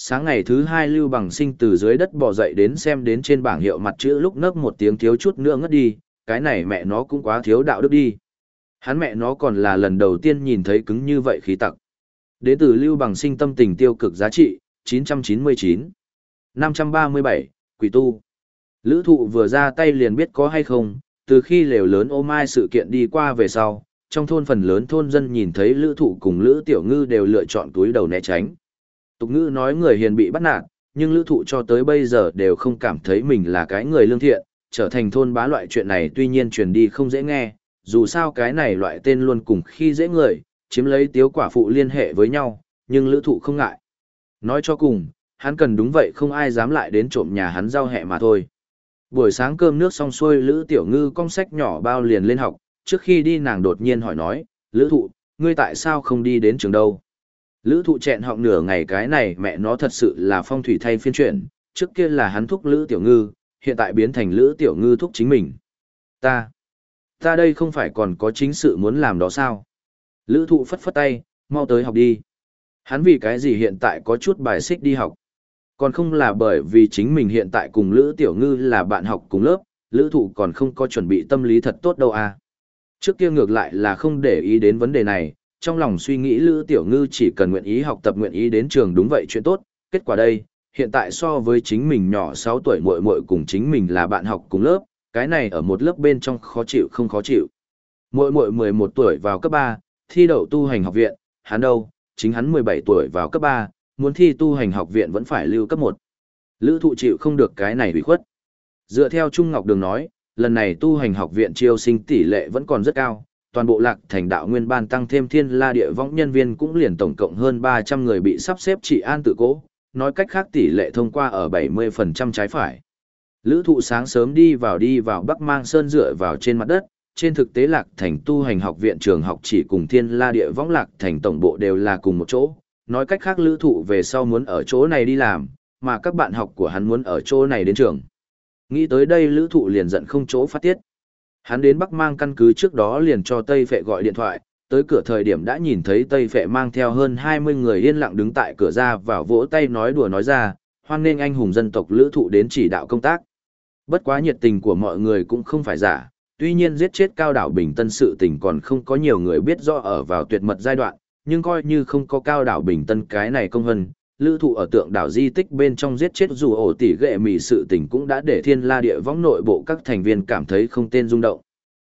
Speaker 1: Sáng ngày thứ hai Lưu Bằng Sinh từ dưới đất bò dậy đến xem đến trên bảng hiệu mặt chữ lúc nấc một tiếng thiếu chút nữa ngất đi, cái này mẹ nó cũng quá thiếu đạo đức đi. Hắn mẹ nó còn là lần đầu tiên nhìn thấy cứng như vậy khí tặc. Đế tử Lưu Bằng Sinh tâm tình tiêu cực giá trị, 999. 537, Quỷ Tu. Lữ thụ vừa ra tay liền biết có hay không, từ khi lều lớn ô mai sự kiện đi qua về sau, trong thôn phần lớn thôn dân nhìn thấy lữ thụ cùng lữ tiểu ngư đều lựa chọn túi đầu né tránh. Tục ngữ nói người hiền bị bắt nạt, nhưng lữ thụ cho tới bây giờ đều không cảm thấy mình là cái người lương thiện, trở thành thôn bá loại chuyện này tuy nhiên truyền đi không dễ nghe, dù sao cái này loại tên luôn cùng khi dễ người, chiếm lấy tiếu quả phụ liên hệ với nhau, nhưng lữ thụ không ngại. Nói cho cùng, hắn cần đúng vậy không ai dám lại đến trộm nhà hắn giao hẹ mà thôi. Buổi sáng cơm nước xong xuôi Lữ Tiểu Ngư cong sách nhỏ bao liền lên học, trước khi đi nàng đột nhiên hỏi nói, Lữ Thụ, ngươi tại sao không đi đến trường đâu? Lữ Thụ chẹn họng nửa ngày cái này mẹ nó thật sự là phong thủy thay phiên chuyển, trước kia là hắn thúc Lữ Tiểu Ngư, hiện tại biến thành Lữ Tiểu Ngư thúc chính mình. Ta, ta đây không phải còn có chính sự muốn làm đó sao? Lữ Thụ phất phất tay, mau tới học đi. Hắn vì cái gì hiện tại có chút bài xích đi học? Còn không là bởi vì chính mình hiện tại cùng Lữ Tiểu Ngư là bạn học cùng lớp, Lữ Thụ còn không có chuẩn bị tâm lý thật tốt đâu à. Trước kia ngược lại là không để ý đến vấn đề này, trong lòng suy nghĩ Lữ Tiểu Ngư chỉ cần nguyện ý học tập nguyện ý đến trường đúng vậy chuyện tốt, kết quả đây, hiện tại so với chính mình nhỏ 6 tuổi muội muội cùng chính mình là bạn học cùng lớp, cái này ở một lớp bên trong khó chịu không khó chịu. Muội muội 11 tuổi vào cấp 3, thi đậu tu hành học viện, hắn đâu, chính hắn 17 tuổi vào cấp 3, muốn thi tu hành học viện vẫn phải lưu cấp 1. Lữ thụ chịu không được cái này ủy khuất. Dựa theo Trung Ngọc Đường nói, lần này tu hành học viện chiêu sinh tỷ lệ vẫn còn rất cao, toàn bộ lạc thành đạo nguyên ban tăng thêm thiên la địa võng nhân viên cũng liền tổng cộng hơn 300 người bị sắp xếp trị an tự cố, nói cách khác tỷ lệ thông qua ở 70% trái phải. Lữ thụ sáng sớm đi vào đi vào Bắc Mang Sơn dựa vào trên mặt đất, trên thực tế lạc thành tu hành học viện trường học chỉ cùng thiên la địa võng lạc thành tổng bộ đều là cùng một chỗ, nói cách khác lữ thụ về sau muốn ở chỗ này đi làm, mà các bạn học của hắn muốn ở chỗ này đến trường. Nghĩ tới đây lữ thụ liền giận không chỗ phát tiết. Hắn đến Bắc Mang căn cứ trước đó liền cho Tây Phệ gọi điện thoại, tới cửa thời điểm đã nhìn thấy Tây Phệ mang theo hơn 20 người yên lặng đứng tại cửa ra vào vỗ tay nói đùa nói ra, hoan nghênh anh hùng dân tộc lữ thụ đến chỉ đạo công tác. Bất quá nhiệt tình của mọi người cũng không phải giả, tuy nhiên giết chết cao đảo Bình Tân sự tình còn không có nhiều người biết rõ ở vào tuyệt mật giai đoạn, nhưng coi như không có cao đảo Bình Tân cái này công hân, lữ thụ ở tượng đảo di tích bên trong giết chết dù ổ tỷ ghệ mì sự tình cũng đã để thiên la địa võng nội bộ các thành viên cảm thấy không tên rung động.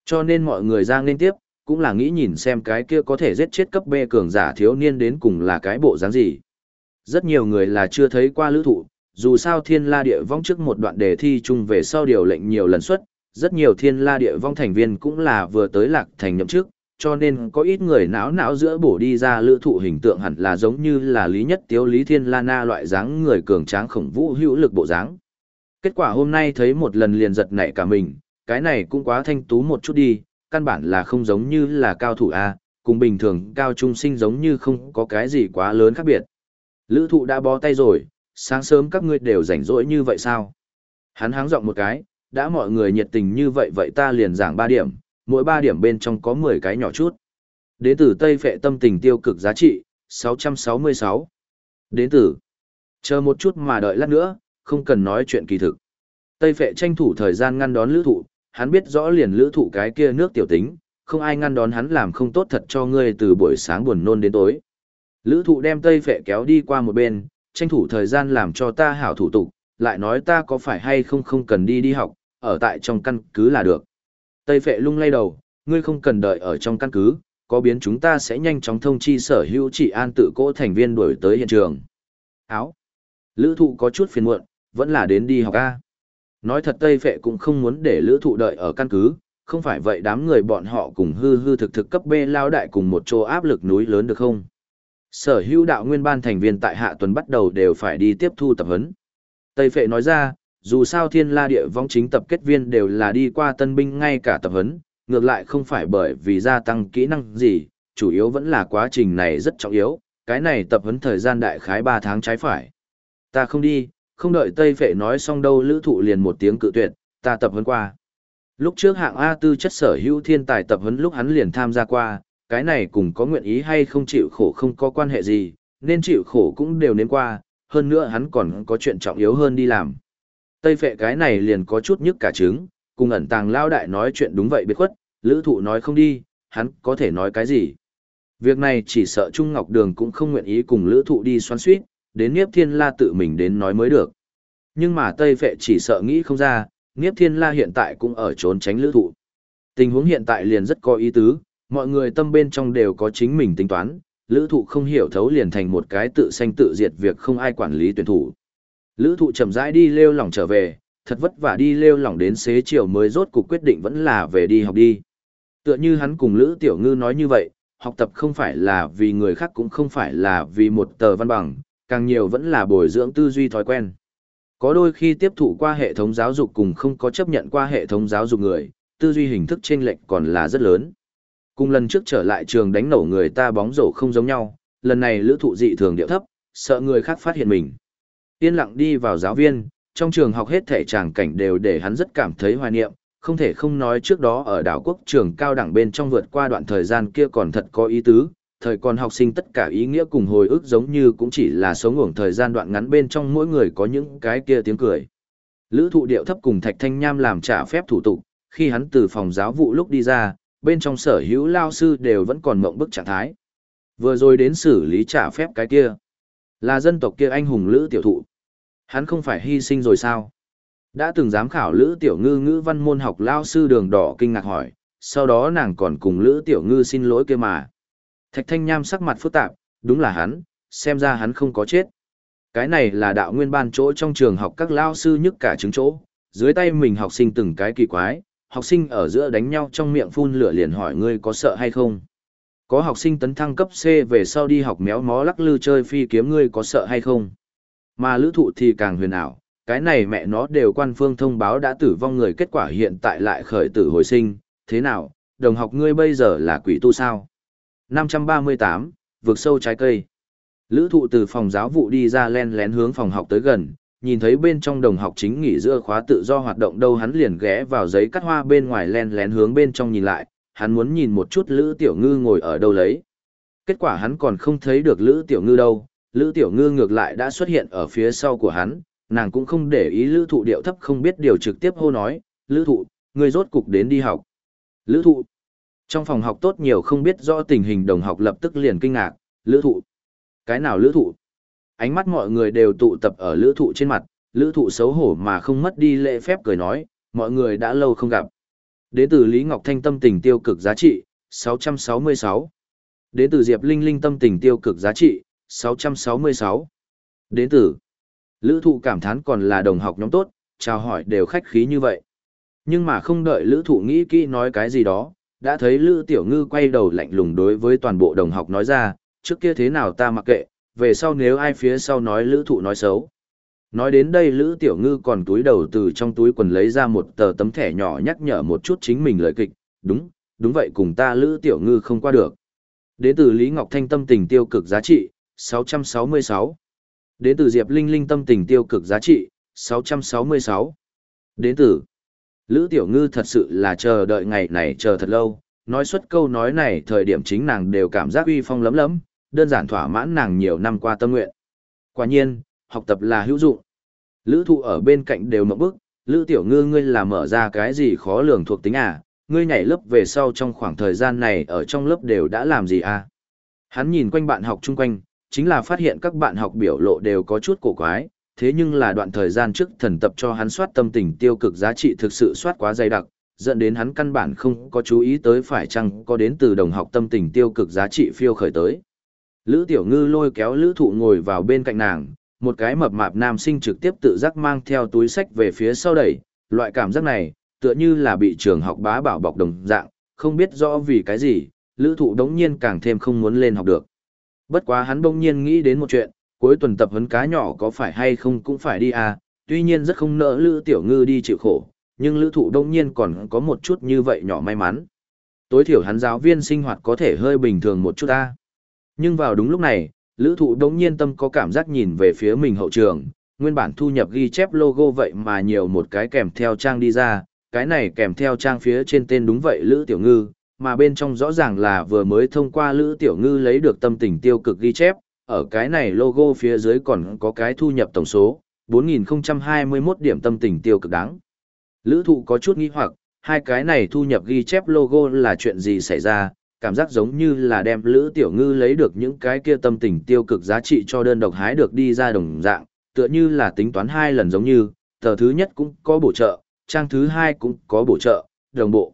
Speaker 1: Cho nên mọi người ra nên tiếp, cũng là nghĩ nhìn xem cái kia có thể giết chết cấp B cường giả thiếu niên đến cùng là cái bộ dáng gì. Rất nhiều người là chưa thấy qua lữ thụ, dù sao thiên la địa vong trước một đoạn đề thi chung về sau điều lệnh nhiều lần xuất, rất nhiều thiên la địa vong thành viên cũng là vừa tới lạc thành nhậm chức, cho nên có ít người não não giữa bổ đi ra lữ thụ hình tượng hẳn là giống như là lý nhất tiếu lý thiên la na loại dáng người cường tráng khổng vũ hữu lực bộ dáng. Kết quả hôm nay thấy một lần liền giật nảy cả mình, cái này cũng quá thanh tú một chút đi, căn bản là không giống như là cao thủ A, cùng bình thường cao trung sinh giống như không có cái gì quá lớn khác biệt. Lữ thụ đã bó tay rồi, sáng sớm các ngươi đều rảnh rỗi như vậy sao? Hắn háng giọng một cái, đã mọi người nhiệt tình như vậy vậy ta liền giảng 3 điểm, mỗi 3 điểm bên trong có 10 cái nhỏ chút. Đến từ Tây Phệ tâm tình tiêu cực giá trị, 666. Đến từ. Chờ một chút mà đợi lát nữa, không cần nói chuyện kỳ thực. Tây Phệ tranh thủ thời gian ngăn đón lữ thụ, hắn biết rõ liền lữ thụ cái kia nước tiểu tính, không ai ngăn đón hắn làm không tốt thật cho ngươi từ buổi sáng buồn nôn đến tối. Lữ thụ đem Tây Phệ kéo đi qua một bên, tranh thủ thời gian làm cho ta hảo thủ tục, lại nói ta có phải hay không không cần đi đi học, ở tại trong căn cứ là được. Tây Phệ lung lay đầu, ngươi không cần đợi ở trong căn cứ, có biến chúng ta sẽ nhanh chóng thông chi sở hữu trị an tự cỗ thành viên đuổi tới hiện trường. Áo. Lữ thụ có chút phiền muộn, vẫn là đến đi học A. Nói thật Tây Phệ cũng không muốn để lữ thụ đợi ở căn cứ, không phải vậy đám người bọn họ cùng hư hư thực thực cấp B lao đại cùng một chỗ áp lực núi lớn được không? Sở hữu đạo nguyên ban thành viên tại hạ tuần bắt đầu đều phải đi tiếp thu tập huấn. Tây Phệ nói ra, dù sao thiên la địa vong chính tập kết viên đều là đi qua tân binh ngay cả tập huấn, ngược lại không phải bởi vì gia tăng kỹ năng gì, chủ yếu vẫn là quá trình này rất trọng yếu, cái này tập huấn thời gian đại khái 3 tháng trái phải. Ta không đi, không đợi Tây Phệ nói xong đâu lữ thụ liền một tiếng cự tuyệt, ta tập huấn qua. Lúc trước hạng A tư chất sở hữu thiên tài tập huấn lúc hắn liền tham gia qua, cái này cùng có nguyện ý hay không chịu khổ không có quan hệ gì, nên chịu khổ cũng đều nên qua, hơn nữa hắn còn có chuyện trọng yếu hơn đi làm. Tây phệ cái này liền có chút nhức cả trứng, cùng ẩn tàng lao đại nói chuyện đúng vậy biệt khuất, lữ thụ nói không đi, hắn có thể nói cái gì. Việc này chỉ sợ Trung Ngọc Đường cũng không nguyện ý cùng lữ thụ đi xoắn suýt, đến Niếp Thiên La tự mình đến nói mới được. Nhưng mà Tây Phệ chỉ sợ nghĩ không ra, Niếp Thiên La hiện tại cũng ở trốn tránh lữ thụ. Tình huống hiện tại liền rất có ý tứ, mọi người tâm bên trong đều có chính mình tính toán, lữ thụ không hiểu thấu liền thành một cái tự sanh tự diệt việc không ai quản lý tuyển thủ. Lữ thụ chậm rãi đi lêu lỏng trở về, thật vất vả đi lêu lỏng đến xế chiều mới rốt cuộc quyết định vẫn là về đi học đi. Tựa như hắn cùng Lữ Tiểu Ngư nói như vậy, học tập không phải là vì người khác cũng không phải là vì một tờ văn bằng, càng nhiều vẫn là bồi dưỡng tư duy thói quen. Có đôi khi tiếp thụ qua hệ thống giáo dục cùng không có chấp nhận qua hệ thống giáo dục người, tư duy hình thức chênh lệch còn là rất lớn. Cùng lần trước trở lại trường đánh nổ người ta bóng rổ không giống nhau, lần này lữ thụ dị thường điệu thấp, sợ người khác phát hiện mình. Yên lặng đi vào giáo viên, trong trường học hết thể tràng cảnh đều để hắn rất cảm thấy hoài niệm, không thể không nói trước đó ở đảo quốc trường cao đẳng bên trong vượt qua đoạn thời gian kia còn thật có ý tứ, thời còn học sinh tất cả ý nghĩa cùng hồi ức giống như cũng chỉ là sống ngủng thời gian đoạn ngắn bên trong mỗi người có những cái kia tiếng cười. Lữ thụ điệu thấp cùng Thạch Thanh Nham làm trả phép thủ tục, khi hắn từ phòng giáo vụ lúc đi ra, bên trong sở hữu lao sư đều vẫn còn mộng bức trạng thái. Vừa rồi đến xử lý trả phép cái kia. Là dân tộc kia anh hùng Lữ Tiểu Thụ. Hắn không phải hy sinh rồi sao? Đã từng giám khảo Lữ Tiểu Ngư ngữ văn môn học lao sư đường đỏ kinh ngạc hỏi, sau đó nàng còn cùng Lữ Tiểu Ngư xin lỗi kia mà. Thạch Thanh Nham sắc mặt phức tạp, đúng là hắn, xem ra hắn không có chết. Cái này là đạo nguyên ban chỗ trong trường học các lao sư nhất cả chứng chỗ, dưới tay mình học sinh từng cái kỳ quái, học sinh ở giữa đánh nhau trong miệng phun lửa liền hỏi ngươi có sợ hay không. Có học sinh tấn thăng cấp C về sau đi học méo mó lắc lư chơi phi kiếm ngươi có sợ hay không. Mà lữ thụ thì càng huyền ảo, cái này mẹ nó đều quan phương thông báo đã tử vong người kết quả hiện tại lại khởi tử hồi sinh, thế nào, đồng học ngươi bây giờ là quỷ tu sao? 538, vượt sâu trái cây. Lữ thụ từ phòng giáo vụ đi ra len lén hướng phòng học tới gần, nhìn thấy bên trong đồng học chính nghỉ giữa khóa tự do hoạt động đâu hắn liền ghé vào giấy cắt hoa bên ngoài len lén hướng bên trong nhìn lại, hắn muốn nhìn một chút Lữ Tiểu Ngư ngồi ở đâu lấy. Kết quả hắn còn không thấy được Lữ Tiểu Ngư đâu, Lữ Tiểu Ngư ngược lại đã xuất hiện ở phía sau của hắn, nàng cũng không để ý Lữ Thụ điệu thấp không biết điều trực tiếp hô nói, Lữ Thụ, người rốt cục đến đi học. Lữ Thụ. Trong phòng học tốt nhiều không biết rõ tình hình đồng học lập tức liền kinh ngạc, Lữ Thụ. Cái nào Lữ Thụ? Ánh mắt mọi người đều tụ tập ở Lữ Thụ trên mặt, Lữ Thụ xấu hổ mà không mất đi lễ phép cười nói, mọi người đã lâu không gặp. Đến từ Lý Ngọc Thanh tâm tình tiêu cực giá trị, 666. Đến từ Diệp Linh Linh tâm tình tiêu cực giá trị, 666. Đến từ Lữ thụ cảm thán còn là đồng học nhóm tốt, chào hỏi đều khách khí như vậy. Nhưng mà không đợi lữ thụ nghĩ kỹ nói cái gì đó, đã thấy lữ tiểu ngư quay đầu lạnh lùng đối với toàn bộ đồng học nói ra, trước kia thế nào ta mặc kệ, về sau nếu ai phía sau nói lữ thụ nói xấu. Nói đến đây Lữ Tiểu Ngư còn túi đầu từ trong túi quần lấy ra một tờ tấm thẻ nhỏ nhắc nhở một chút chính mình lời kịch, đúng, đúng vậy cùng ta Lữ Tiểu Ngư không qua được. Đến từ Lý Ngọc Thanh tâm tình tiêu cực giá trị, 666. Đến từ Diệp Linh Linh tâm tình tiêu cực giá trị, 666. Đến từ Lữ Tiểu Ngư thật sự là chờ đợi ngày này chờ thật lâu, nói xuất câu nói này thời điểm chính nàng đều cảm giác uy phong lấm lấm, đơn giản thỏa mãn nàng nhiều năm qua tâm nguyện. Quả nhiên, học tập là hữu dụng. Lữ thụ ở bên cạnh đều mộng bức, Lữ tiểu ngư ngươi là mở ra cái gì khó lường thuộc tính à, ngươi nhảy lớp về sau trong khoảng thời gian này ở trong lớp đều đã làm gì à. Hắn nhìn quanh bạn học chung quanh, chính là phát hiện các bạn học biểu lộ đều có chút cổ quái, thế nhưng là đoạn thời gian trước thần tập cho hắn soát tâm tình tiêu cực giá trị thực sự soát quá dày đặc, dẫn đến hắn căn bản không có chú ý tới phải chăng có đến từ đồng học tâm tình tiêu cực giá trị phiêu khởi tới. Lữ Tiểu Ngư lôi kéo Lữ Thụ ngồi vào bên cạnh nàng, một cái mập mạp nam sinh trực tiếp tự giác mang theo túi sách về phía sau đẩy, loại cảm giác này, tựa như là bị trường học bá bảo bọc đồng dạng, không biết rõ vì cái gì, lữ thụ đống nhiên càng thêm không muốn lên học được. Bất quá hắn bỗng nhiên nghĩ đến một chuyện, cuối tuần tập huấn cá nhỏ có phải hay không cũng phải đi à, tuy nhiên rất không nỡ lữ tiểu ngư đi chịu khổ, nhưng lữ thụ đông nhiên còn có một chút như vậy nhỏ may mắn. Tối thiểu hắn giáo viên sinh hoạt có thể hơi bình thường một chút ta. Nhưng vào đúng lúc này, Lữ thụ đống nhiên tâm có cảm giác nhìn về phía mình hậu trường, nguyên bản thu nhập ghi chép logo vậy mà nhiều một cái kèm theo trang đi ra, cái này kèm theo trang phía trên tên đúng vậy Lữ Tiểu Ngư, mà bên trong rõ ràng là vừa mới thông qua Lữ Tiểu Ngư lấy được tâm tình tiêu cực ghi chép, ở cái này logo phía dưới còn có cái thu nhập tổng số, 4.021 điểm tâm tình tiêu cực đáng. Lữ thụ có chút nghi hoặc, hai cái này thu nhập ghi chép logo là chuyện gì xảy ra, cảm giác giống như là đem Lữ Tiểu Ngư lấy được những cái kia tâm tình tiêu cực giá trị cho đơn độc hái được đi ra đồng dạng, tựa như là tính toán hai lần giống như, tờ thứ nhất cũng có bổ trợ, trang thứ hai cũng có bổ trợ, đồng bộ.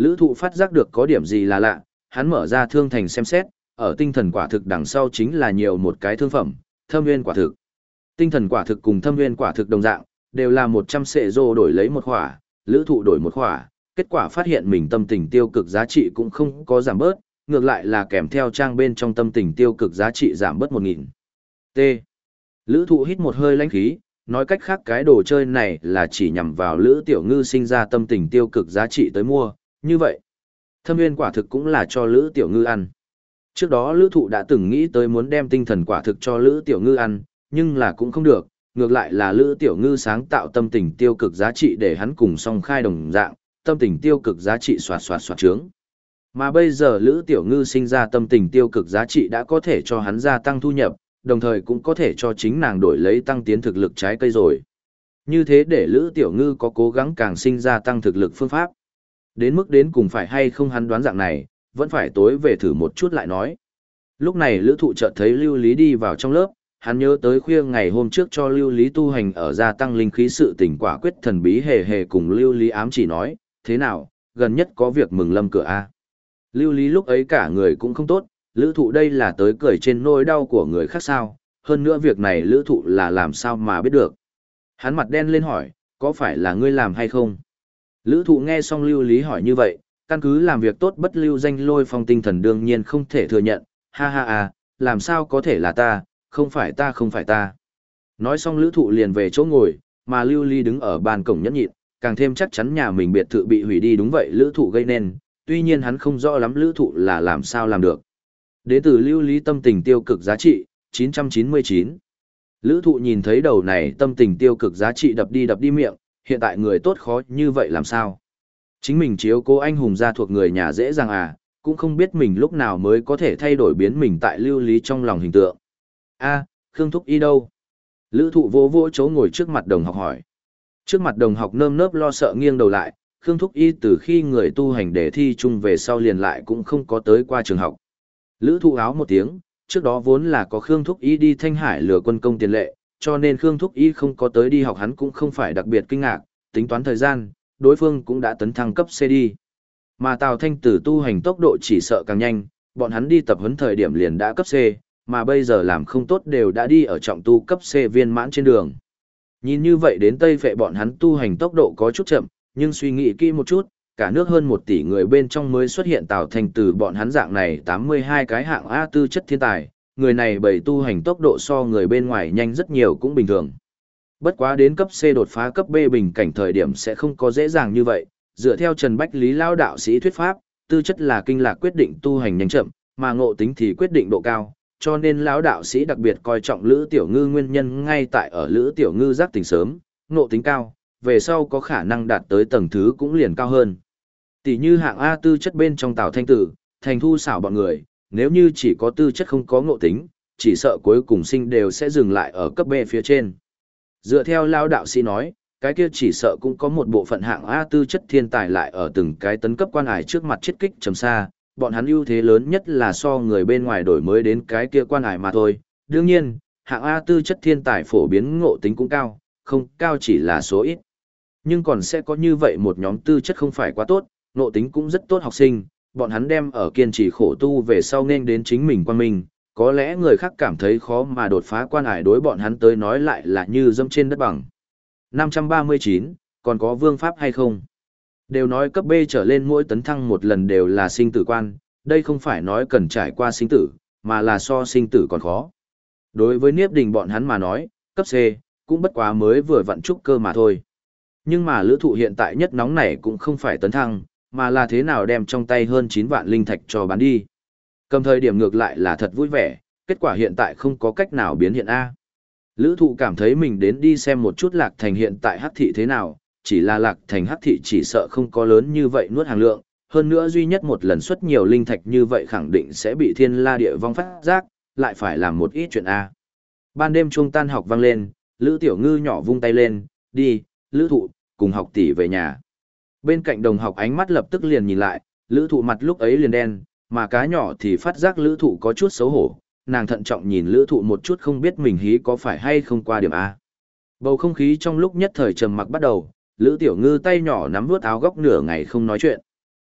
Speaker 1: Lữ thụ phát giác được có điểm gì là lạ, hắn mở ra thương thành xem xét, ở tinh thần quả thực đằng sau chính là nhiều một cái thương phẩm, thâm nguyên quả thực. Tinh thần quả thực cùng thâm nguyên quả thực đồng dạng, đều là 100 sệ rô đổi lấy một khỏa, lữ thụ đổi một khỏa, kết quả phát hiện mình tâm tình tiêu cực giá trị cũng không có giảm bớt, ngược lại là kèm theo trang bên trong tâm tình tiêu cực giá trị giảm bớt 1.000. T. Lữ thụ hít một hơi lãnh khí, nói cách khác cái đồ chơi này là chỉ nhằm vào lữ tiểu ngư sinh ra tâm tình tiêu cực giá trị tới mua, như vậy. Thâm nguyên quả thực cũng là cho lữ tiểu ngư ăn. Trước đó lữ thụ đã từng nghĩ tới muốn đem tinh thần quả thực cho lữ tiểu ngư ăn, nhưng là cũng không được, ngược lại là lữ tiểu ngư sáng tạo tâm tình tiêu cực giá trị để hắn cùng song khai đồng dạng, tâm tình tiêu cực giá trị xoạt xoạt xoạt trướng. Mà bây giờ Lữ Tiểu Ngư sinh ra tâm tình tiêu cực giá trị đã có thể cho hắn gia tăng thu nhập, đồng thời cũng có thể cho chính nàng đổi lấy tăng tiến thực lực trái cây rồi. Như thế để Lữ Tiểu Ngư có cố gắng càng sinh ra tăng thực lực phương pháp. Đến mức đến cùng phải hay không hắn đoán dạng này, vẫn phải tối về thử một chút lại nói. Lúc này lữ thụ chợt thấy lưu lý đi vào trong lớp, hắn nhớ tới khuya ngày hôm trước cho lưu lý tu hành ở gia tăng linh khí sự tỉnh quả quyết thần bí hề hề cùng lưu lý ám chỉ nói, thế nào, gần nhất có việc mừng lâm cửa a Lưu lý lúc ấy cả người cũng không tốt, lữ thụ đây là tới cười trên nỗi đau của người khác sao, hơn nữa việc này lữ thụ là làm sao mà biết được. Hắn mặt đen lên hỏi, có phải là ngươi làm hay không? Lữ thụ nghe xong lưu lý hỏi như vậy, căn cứ làm việc tốt bất lưu danh lôi phong tinh thần đương nhiên không thể thừa nhận, ha ha ha, làm sao có thể là ta, không phải ta không phải ta. Nói xong lữ thụ liền về chỗ ngồi, mà lưu ly đứng ở bàn cổng nhẫn nhịn, càng thêm chắc chắn nhà mình biệt thự bị hủy đi đúng vậy lữ thụ gây nên, tuy nhiên hắn không rõ lắm lữ thụ là làm sao làm được. Đế tử lưu lý tâm tình tiêu cực giá trị, 999. Lữ thụ nhìn thấy đầu này tâm tình tiêu cực giá trị đập đi đập đi miệng, hiện tại người tốt khó như vậy làm sao? Chính mình chiếu cố anh hùng gia thuộc người nhà dễ dàng à, cũng không biết mình lúc nào mới có thể thay đổi biến mình tại lưu lý trong lòng hình tượng. a Khương Thúc Y đâu? Lữ thụ vô vô chấu ngồi trước mặt đồng học hỏi. Trước mặt đồng học nơm nớp lo sợ nghiêng đầu lại, Khương Thúc Y từ khi người tu hành để thi chung về sau liền lại cũng không có tới qua trường học. Lữ thụ áo một tiếng, trước đó vốn là có Khương Thúc Y đi Thanh Hải lừa quân công tiền lệ, cho nên Khương Thúc Y không có tới đi học hắn cũng không phải đặc biệt kinh ngạc, tính toán thời gian, đối phương cũng đã tấn thăng cấp C đi. Mà Tào Thanh Tử tu hành tốc độ chỉ sợ càng nhanh, bọn hắn đi tập huấn thời điểm liền đã cấp C, mà bây giờ làm không tốt đều đã đi ở trọng tu cấp C viên mãn trên đường. Nhìn như vậy đến Tây Phệ bọn hắn tu hành tốc độ có chút chậm, nhưng suy nghĩ kỹ một chút, cả nước hơn một tỷ người bên trong mới xuất hiện Tào Thanh Tử bọn hắn dạng này 82 cái hạng A tư chất thiên tài, người này bởi tu hành tốc độ so người bên ngoài nhanh rất nhiều cũng bình thường. Bất quá đến cấp C đột phá cấp B bình cảnh thời điểm sẽ không có dễ dàng như vậy, dựa theo Trần Bách Lý lao đạo sĩ thuyết pháp, tư chất là kinh lạc quyết định tu hành nhanh chậm, mà ngộ tính thì quyết định độ cao, cho nên lão đạo sĩ đặc biệt coi trọng Lữ Tiểu Ngư nguyên nhân ngay tại ở Lữ Tiểu Ngư giác tỉnh sớm, ngộ tính cao, về sau có khả năng đạt tới tầng thứ cũng liền cao hơn. Tỷ như hạng A tư chất bên trong Tào Thanh Tử, thành thu xảo bọn người, nếu như chỉ có tư chất không có ngộ tính, chỉ sợ cuối cùng sinh đều sẽ dừng lại ở cấp B phía trên. Dựa theo lao đạo sĩ nói, cái kia chỉ sợ cũng có một bộ phận hạng A tư chất thiên tài lại ở từng cái tấn cấp quan ải trước mặt chết kích trầm xa, bọn hắn ưu thế lớn nhất là so người bên ngoài đổi mới đến cái kia quan ải mà thôi. Đương nhiên, hạng A tư chất thiên tài phổ biến ngộ tính cũng cao, không cao chỉ là số ít. Nhưng còn sẽ có như vậy một nhóm tư chất không phải quá tốt, ngộ tính cũng rất tốt học sinh, bọn hắn đem ở kiên trì khổ tu về sau nên đến chính mình quan mình, có lẽ người khác cảm thấy khó mà đột phá quan ải đối bọn hắn tới nói lại là như dâm trên đất bằng. 539, còn có vương pháp hay không? Đều nói cấp B trở lên mỗi tấn thăng một lần đều là sinh tử quan, đây không phải nói cần trải qua sinh tử, mà là so sinh tử còn khó. Đối với Niếp Đình bọn hắn mà nói, cấp C, cũng bất quá mới vừa vặn trúc cơ mà thôi. Nhưng mà lữ thụ hiện tại nhất nóng này cũng không phải tấn thăng, mà là thế nào đem trong tay hơn 9 vạn linh thạch cho bán đi. Cầm thời điểm ngược lại là thật vui vẻ, kết quả hiện tại không có cách nào biến hiện A. Lữ thụ cảm thấy mình đến đi xem một chút lạc thành hiện tại hắc thị thế nào, chỉ là lạc thành hắc thị chỉ sợ không có lớn như vậy nuốt hàng lượng, hơn nữa duy nhất một lần xuất nhiều linh thạch như vậy khẳng định sẽ bị thiên la địa vong phát giác, lại phải làm một ít chuyện A. Ban đêm trung tan học vang lên, Lữ Tiểu Ngư nhỏ vung tay lên, đi, Lữ thụ, cùng học tỷ về nhà. Bên cạnh đồng học ánh mắt lập tức liền nhìn lại, Lữ thụ mặt lúc ấy liền đen, mà cá nhỏ thì phát giác Lữ thụ có chút xấu hổ, nàng thận trọng nhìn lữ thụ một chút không biết mình hí có phải hay không qua điểm A. Bầu không khí trong lúc nhất thời trầm mặc bắt đầu, lữ tiểu ngư tay nhỏ nắm vuốt áo góc nửa ngày không nói chuyện.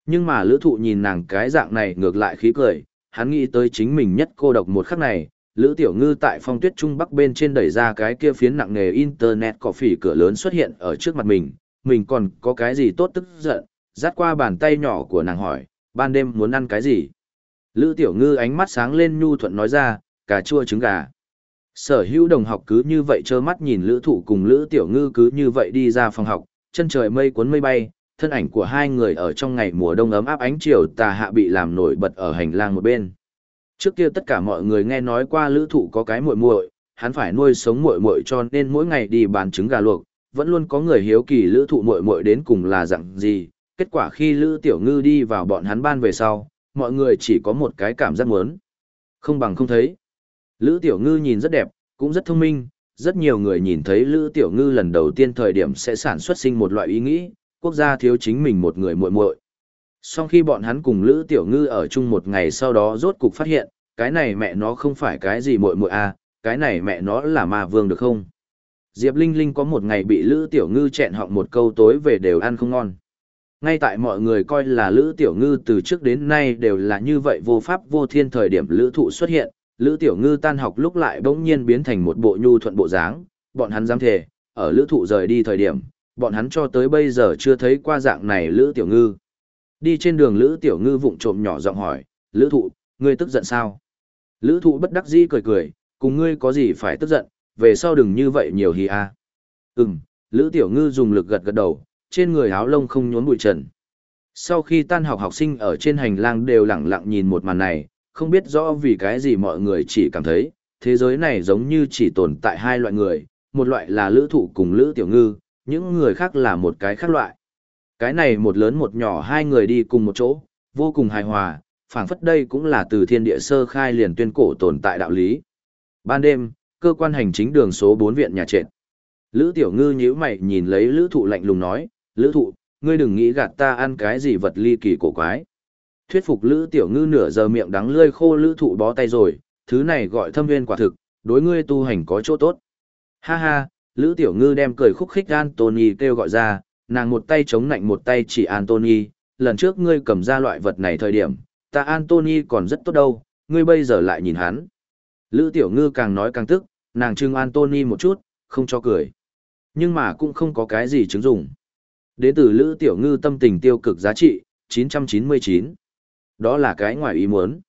Speaker 1: Nhưng mà lữ thụ nhìn nàng cái dạng này ngược lại khí cười, hắn nghĩ tới chính mình nhất cô độc một khắc này, lữ tiểu ngư tại phong tuyết trung bắc bên trên đẩy ra cái kia phiến nặng nghề internet cỏ phỉ cửa lớn xuất hiện ở trước mặt mình, mình còn có cái gì tốt tức giận, dắt qua bàn tay nhỏ của nàng hỏi, ban đêm muốn ăn cái gì? Lữ Tiểu Ngư ánh mắt sáng lên nhu thuận nói ra, cà chua trứng gà. Sở hữu đồng học cứ như vậy trơ mắt nhìn Lữ Thụ cùng Lữ Tiểu Ngư cứ như vậy đi ra phòng học, chân trời mây cuốn mây bay, thân ảnh của hai người ở trong ngày mùa đông ấm áp ánh chiều tà hạ bị làm nổi bật ở hành lang một bên. Trước kia tất cả mọi người nghe nói qua Lữ Thụ có cái muội muội, hắn phải nuôi sống muội muội cho nên mỗi ngày đi bán trứng gà luộc, vẫn luôn có người hiếu kỳ Lữ Thụ muội muội đến cùng là dạng gì. Kết quả khi Lữ Tiểu Ngư đi vào bọn hắn ban về sau, mọi người chỉ có một cái cảm giác muốn. Không bằng không thấy. Lữ Tiểu Ngư nhìn rất đẹp, cũng rất thông minh, rất nhiều người nhìn thấy Lữ Tiểu Ngư lần đầu tiên thời điểm sẽ sản xuất sinh một loại ý nghĩ, quốc gia thiếu chính mình một người muội muội. Sau khi bọn hắn cùng Lữ Tiểu Ngư ở chung một ngày sau đó rốt cục phát hiện, cái này mẹ nó không phải cái gì muội muội a, cái này mẹ nó là ma vương được không? Diệp Linh Linh có một ngày bị Lữ Tiểu Ngư chẹn họng một câu tối về đều ăn không ngon. Ngay tại mọi người coi là Lữ Tiểu Ngư từ trước đến nay đều là như vậy vô pháp vô thiên thời điểm Lữ Thụ xuất hiện, Lữ Tiểu Ngư tan học lúc lại bỗng nhiên biến thành một bộ nhu thuận bộ dáng, bọn hắn dám thề, ở Lữ Thụ rời đi thời điểm, bọn hắn cho tới bây giờ chưa thấy qua dạng này Lữ Tiểu Ngư. Đi trên đường Lữ Tiểu Ngư vụng trộm nhỏ giọng hỏi, Lữ Thụ, ngươi tức giận sao? Lữ Thụ bất đắc dĩ cười cười, cùng ngươi có gì phải tức giận, về sau đừng như vậy nhiều hì a. Ừm, Lữ Tiểu Ngư dùng lực gật gật đầu, trên người áo lông không nhốn bụi trần. Sau khi tan học học sinh ở trên hành lang đều lặng lặng nhìn một màn này, không biết rõ vì cái gì mọi người chỉ cảm thấy, thế giới này giống như chỉ tồn tại hai loại người, một loại là lữ thụ cùng lữ tiểu ngư, những người khác là một cái khác loại. Cái này một lớn một nhỏ hai người đi cùng một chỗ, vô cùng hài hòa, phảng phất đây cũng là từ thiên địa sơ khai liền tuyên cổ tồn tại đạo lý. Ban đêm, cơ quan hành chính đường số 4 viện nhà trệt. Lữ tiểu ngư nhíu mày nhìn lấy lữ thụ lạnh lùng nói, lữ thụ, ngươi đừng nghĩ gạt ta ăn cái gì vật ly kỳ cổ quái. Thuyết phục lữ tiểu ngư nửa giờ miệng đắng lươi khô lữ thụ bó tay rồi, thứ này gọi thâm viên quả thực, đối ngươi tu hành có chỗ tốt. Ha ha, lữ tiểu ngư đem cười khúc khích Anthony kêu gọi ra, nàng một tay chống nạnh một tay chỉ Anthony, lần trước ngươi cầm ra loại vật này thời điểm, ta Anthony còn rất tốt đâu, ngươi bây giờ lại nhìn hắn. Lữ tiểu ngư càng nói càng tức, nàng trưng Anthony một chút, không cho cười. Nhưng mà cũng không có cái gì chứng dụng. Đến từ Lữ Tiểu Ngư tâm tình tiêu cực giá trị, 999. Đó là cái ngoài ý muốn.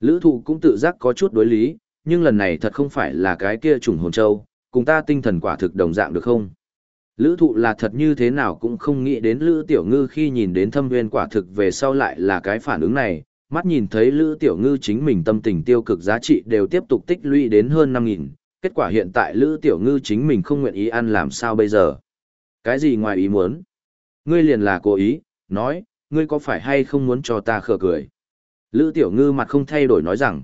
Speaker 1: Lữ thụ cũng tự giác có chút đối lý, nhưng lần này thật không phải là cái kia trùng hồn châu, cùng ta tinh thần quả thực đồng dạng được không? Lữ thụ là thật như thế nào cũng không nghĩ đến Lữ Tiểu Ngư khi nhìn đến thâm viên quả thực về sau lại là cái phản ứng này, mắt nhìn thấy Lữ Tiểu Ngư chính mình tâm tình tiêu cực giá trị đều tiếp tục tích lũy đến hơn 5.000, kết quả hiện tại Lữ Tiểu Ngư chính mình không nguyện ý ăn làm sao bây giờ? Cái gì ngoài ý muốn? Ngươi liền là cố ý, nói, ngươi có phải hay không muốn cho ta khờ cười? Lữ Tiểu Ngư mặt không thay đổi nói rằng,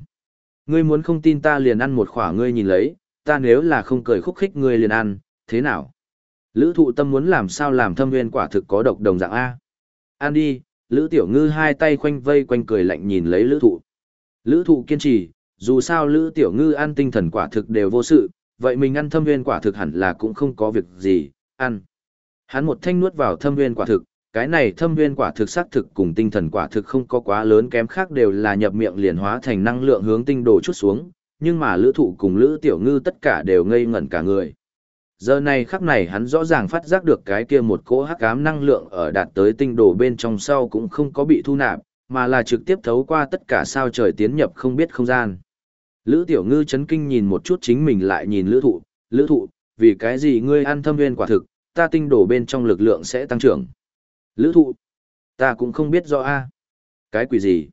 Speaker 1: ngươi muốn không tin ta liền ăn một khỏa ngươi nhìn lấy, ta nếu là không cười khúc khích ngươi liền ăn, thế nào? Lữ thụ tâm muốn làm sao làm thâm nguyên quả thực có độc đồng dạng A. Ăn đi, Lữ Tiểu Ngư hai tay khoanh vây quanh cười lạnh nhìn lấy Lữ thụ. Lữ thụ kiên trì, dù sao Lữ Tiểu Ngư ăn tinh thần quả thực đều vô sự, vậy mình ăn thâm nguyên quả thực hẳn là cũng không có việc gì, ăn. Hắn một thanh nuốt vào thâm nguyên quả thực, cái này thâm nguyên quả thực xác thực cùng tinh thần quả thực không có quá lớn kém khác đều là nhập miệng liền hóa thành năng lượng hướng tinh đồ chút xuống, nhưng mà lữ thụ cùng lữ tiểu ngư tất cả đều ngây ngẩn cả người. Giờ này khắc này hắn rõ ràng phát giác được cái kia một cỗ hắc ám năng lượng ở đạt tới tinh đồ bên trong sau cũng không có bị thu nạp, mà là trực tiếp thấu qua tất cả sao trời tiến nhập không biết không gian. Lữ tiểu ngư chấn kinh nhìn một chút chính mình lại nhìn lữ thụ, lữ thụ, vì cái gì ngươi ăn thâm nguyên quả thực, ta tinh đổ bên trong lực lượng sẽ tăng trưởng. Lữ thụ, ta cũng không biết do A. Cái quỷ gì?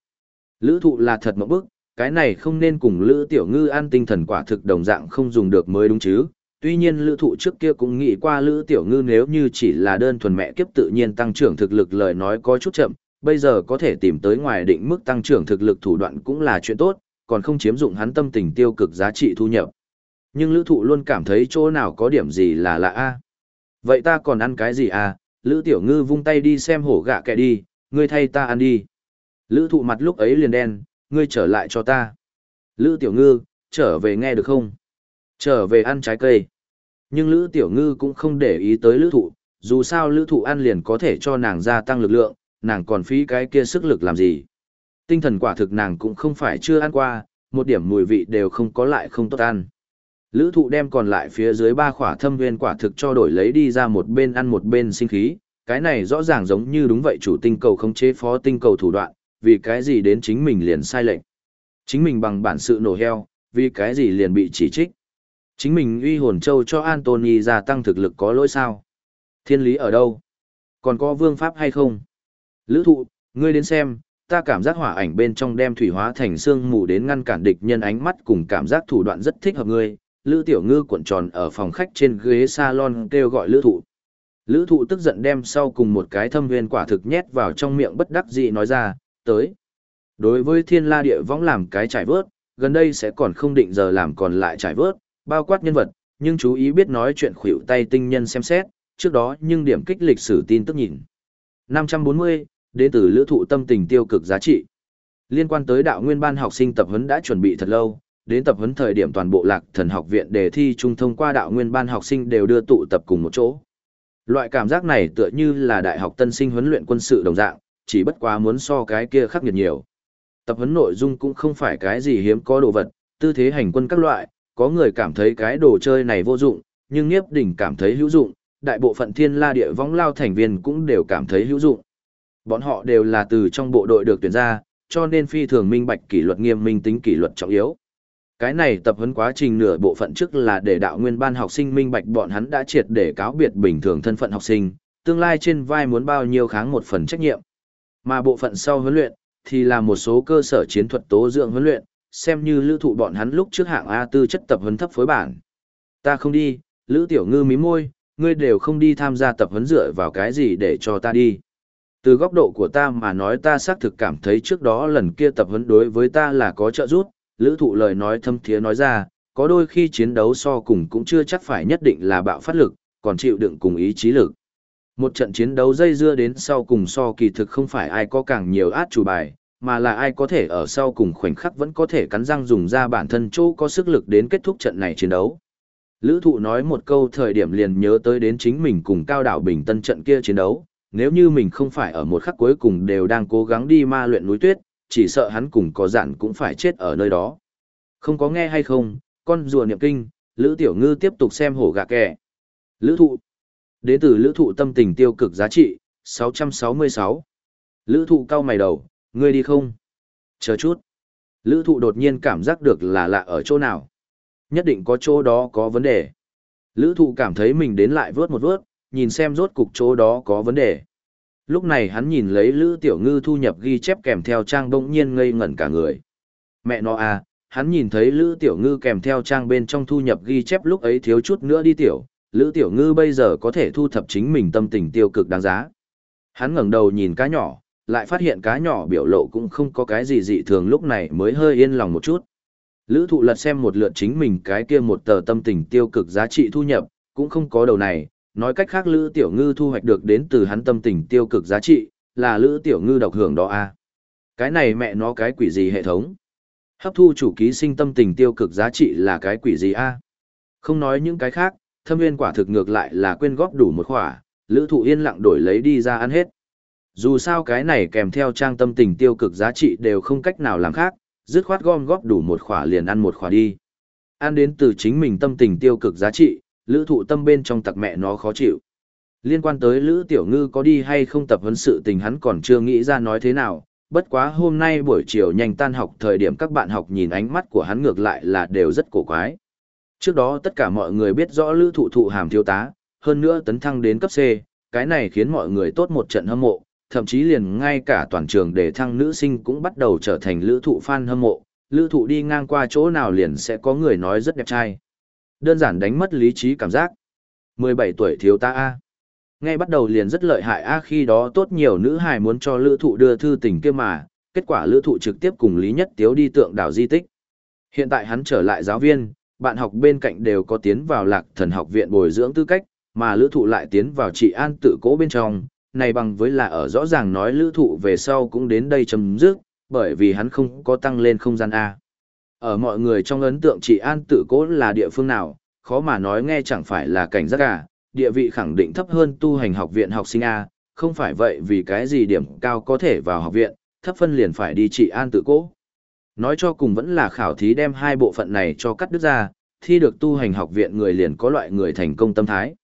Speaker 1: Lữ thụ là thật mộng bức, cái này không nên cùng Lữ Tiểu Ngư ăn tinh thần quả thực đồng dạng không dùng được mới đúng chứ. Tuy nhiên Lữ thụ trước kia cũng nghĩ qua Lữ Tiểu Ngư nếu như chỉ là đơn thuần mẹ kiếp tự nhiên tăng trưởng thực lực lời nói có chút chậm, bây giờ có thể tìm tới ngoài định mức tăng trưởng thực lực thủ đoạn cũng là chuyện tốt, còn không chiếm dụng hắn tâm tình tiêu cực giá trị thu nhập. Nhưng Lữ thụ luôn cảm thấy chỗ nào có điểm gì là lạ a Vậy ta còn ăn cái gì à? Lữ Tiểu Ngư vung tay đi xem hổ gạ kẻ đi, ngươi thay ta ăn đi. Lữ thụ mặt lúc ấy liền đen, ngươi trở lại cho ta. Lữ Tiểu Ngư, trở về nghe được không? Trở về ăn trái cây. Nhưng Lữ Tiểu Ngư cũng không để ý tới Lữ thụ, dù sao Lữ thụ ăn liền có thể cho nàng gia tăng lực lượng, nàng còn phí cái kia sức lực làm gì. Tinh thần quả thực nàng cũng không phải chưa ăn qua, một điểm mùi vị đều không có lại không tốt ăn. Lữ thụ đem còn lại phía dưới ba khỏa thâm viên quả thực cho đổi lấy đi ra một bên ăn một bên sinh khí, cái này rõ ràng giống như đúng vậy chủ tinh cầu không chế phó tinh cầu thủ đoạn, vì cái gì đến chính mình liền sai lệnh. Chính mình bằng bản sự nổ heo, vì cái gì liền bị chỉ trích. Chính mình uy hồn châu cho Anthony gia tăng thực lực có lỗi sao. Thiên lý ở đâu? Còn có vương pháp hay không? Lữ thụ, ngươi đến xem, ta cảm giác hỏa ảnh bên trong đem thủy hóa thành xương mù đến ngăn cản địch nhân ánh mắt cùng cảm giác thủ đoạn rất thích hợp ngươi, Lữ Tiểu Ngư cuộn tròn ở phòng khách trên ghế salon kêu gọi Lữ Thụ. Lữ Thụ tức giận đem sau cùng một cái thâm viên quả thực nhét vào trong miệng bất đắc dĩ nói ra, tới. Đối với thiên la địa võng làm cái trải vớt, gần đây sẽ còn không định giờ làm còn lại trải vớt, bao quát nhân vật, nhưng chú ý biết nói chuyện khuỷu tay tinh nhân xem xét, trước đó nhưng điểm kích lịch sử tin tức nhìn. 540, đến từ lữ thụ tâm tình tiêu cực giá trị. Liên quan tới đạo nguyên ban học sinh tập huấn đã chuẩn bị thật lâu, đến tập huấn thời điểm toàn bộ lạc thần học viện đề thi trung thông qua đạo nguyên ban học sinh đều đưa tụ tập cùng một chỗ. Loại cảm giác này tựa như là đại học tân sinh huấn luyện quân sự đồng dạng, chỉ bất quá muốn so cái kia khắc nghiệt nhiều. Tập huấn nội dung cũng không phải cái gì hiếm có đồ vật, tư thế hành quân các loại, có người cảm thấy cái đồ chơi này vô dụng, nhưng Niếp Đỉnh cảm thấy hữu dụng, đại bộ phận thiên la địa võng lao thành viên cũng đều cảm thấy hữu dụng. Bọn họ đều là từ trong bộ đội được tuyển ra, cho nên phi thường minh bạch kỷ luật nghiêm minh tính kỷ luật trọng yếu. Cái này tập huấn quá trình nửa bộ phận trước là để đạo nguyên ban học sinh minh bạch bọn hắn đã triệt để cáo biệt bình thường thân phận học sinh, tương lai trên vai muốn bao nhiêu kháng một phần trách nhiệm. Mà bộ phận sau huấn luyện, thì là một số cơ sở chiến thuật tố dưỡng huấn luyện, xem như lữ thụ bọn hắn lúc trước hạng A tư chất tập huấn thấp phối bản. Ta không đi, lữ tiểu ngư mí môi, ngươi đều không đi tham gia tập huấn dựa vào cái gì để cho ta đi. Từ góc độ của ta mà nói ta xác thực cảm thấy trước đó lần kia tập huấn đối với ta là có trợ giúp, lữ thụ lời nói thâm thiế nói ra, có đôi khi chiến đấu so cùng cũng chưa chắc phải nhất định là bạo phát lực, còn chịu đựng cùng ý chí lực. Một trận chiến đấu dây dưa đến sau cùng so kỳ thực không phải ai có càng nhiều át chủ bài, mà là ai có thể ở sau cùng khoảnh khắc vẫn có thể cắn răng dùng ra bản thân chỗ có sức lực đến kết thúc trận này chiến đấu. Lữ thụ nói một câu thời điểm liền nhớ tới đến chính mình cùng cao đảo bình tân trận kia chiến đấu, nếu như mình không phải ở một khắc cuối cùng đều đang cố gắng đi ma luyện núi tuyết, chỉ sợ hắn cùng có dặn cũng phải chết ở nơi đó. Không có nghe hay không, con rùa niệm kinh, Lữ Tiểu Ngư tiếp tục xem hổ gà kẻ. Lữ thụ. Đến từ lữ thụ tâm tình tiêu cực giá trị, 666. Lữ thụ cao mày đầu, ngươi đi không? Chờ chút. Lữ thụ đột nhiên cảm giác được là lạ ở chỗ nào. Nhất định có chỗ đó có vấn đề. Lữ thụ cảm thấy mình đến lại vớt một vớt, nhìn xem rốt cục chỗ đó có vấn đề. Lúc này hắn nhìn lấy Lữ Tiểu Ngư thu nhập ghi chép kèm theo trang bỗng nhiên ngây ngẩn cả người. Mẹ nó à, hắn nhìn thấy Lữ Tiểu Ngư kèm theo trang bên trong thu nhập ghi chép lúc ấy thiếu chút nữa đi tiểu, Lữ Tiểu Ngư bây giờ có thể thu thập chính mình tâm tình tiêu cực đáng giá. Hắn ngẩng đầu nhìn cá nhỏ, lại phát hiện cá nhỏ biểu lộ cũng không có cái gì dị thường lúc này mới hơi yên lòng một chút. Lữ thụ lật xem một lượt chính mình cái kia một tờ tâm tình tiêu cực giá trị thu nhập, cũng không có đầu này, nói cách khác Lữ Tiểu Ngư thu hoạch được đến từ hắn tâm tình tiêu cực giá trị, là Lữ Tiểu Ngư độc hưởng đó a à? Cái này mẹ nó cái quỷ gì hệ thống? Hấp thu chủ ký sinh tâm tình tiêu cực giá trị là cái quỷ gì a à? Không nói những cái khác, thâm nguyên quả thực ngược lại là quên góp đủ một khỏa, Lữ Thụ yên lặng đổi lấy đi ra ăn hết. Dù sao cái này kèm theo trang tâm tình tiêu cực giá trị đều không cách nào làm khác, dứt khoát gom góp đủ một khỏa liền ăn một khỏa đi. Ăn đến từ chính mình tâm tình tiêu cực giá trị, lữ thụ tâm bên trong tặc mẹ nó khó chịu. Liên quan tới lữ tiểu ngư có đi hay không tập huấn sự tình hắn còn chưa nghĩ ra nói thế nào, bất quá hôm nay buổi chiều nhanh tan học thời điểm các bạn học nhìn ánh mắt của hắn ngược lại là đều rất cổ quái. Trước đó tất cả mọi người biết rõ lữ thụ thụ hàm thiếu tá, hơn nữa tấn thăng đến cấp C, cái này khiến mọi người tốt một trận hâm mộ, thậm chí liền ngay cả toàn trường để thăng nữ sinh cũng bắt đầu trở thành lữ thụ fan hâm mộ, lữ thụ đi ngang qua chỗ nào liền sẽ có người nói rất đẹp trai. Đơn giản đánh mất lý trí cảm giác. 17 tuổi thiếu ta A. Ngay bắt đầu liền rất lợi hại A khi đó tốt nhiều nữ hài muốn cho lữ thụ đưa thư tình kia mà, kết quả lữ thụ trực tiếp cùng Lý Nhất Tiếu đi tượng đảo di tích. Hiện tại hắn trở lại giáo viên, bạn học bên cạnh đều có tiến vào lạc thần học viện bồi dưỡng tư cách, mà lữ thụ lại tiến vào trị an tự cố bên trong, này bằng với là ở rõ ràng nói lữ thụ về sau cũng đến đây chấm dứt, bởi vì hắn không có tăng lên không gian A. Ở mọi người trong ấn tượng chỉ an tự cố là địa phương nào, khó mà nói nghe chẳng phải là cảnh giác à, địa vị khẳng định thấp hơn tu hành học viện học sinh A, không phải vậy vì cái gì điểm cao có thể vào học viện, thấp phân liền phải đi trị an tự cố. Nói cho cùng vẫn là khảo thí đem hai bộ phận này cho cắt đứt ra, thi được tu hành học viện người liền có loại người thành công tâm thái.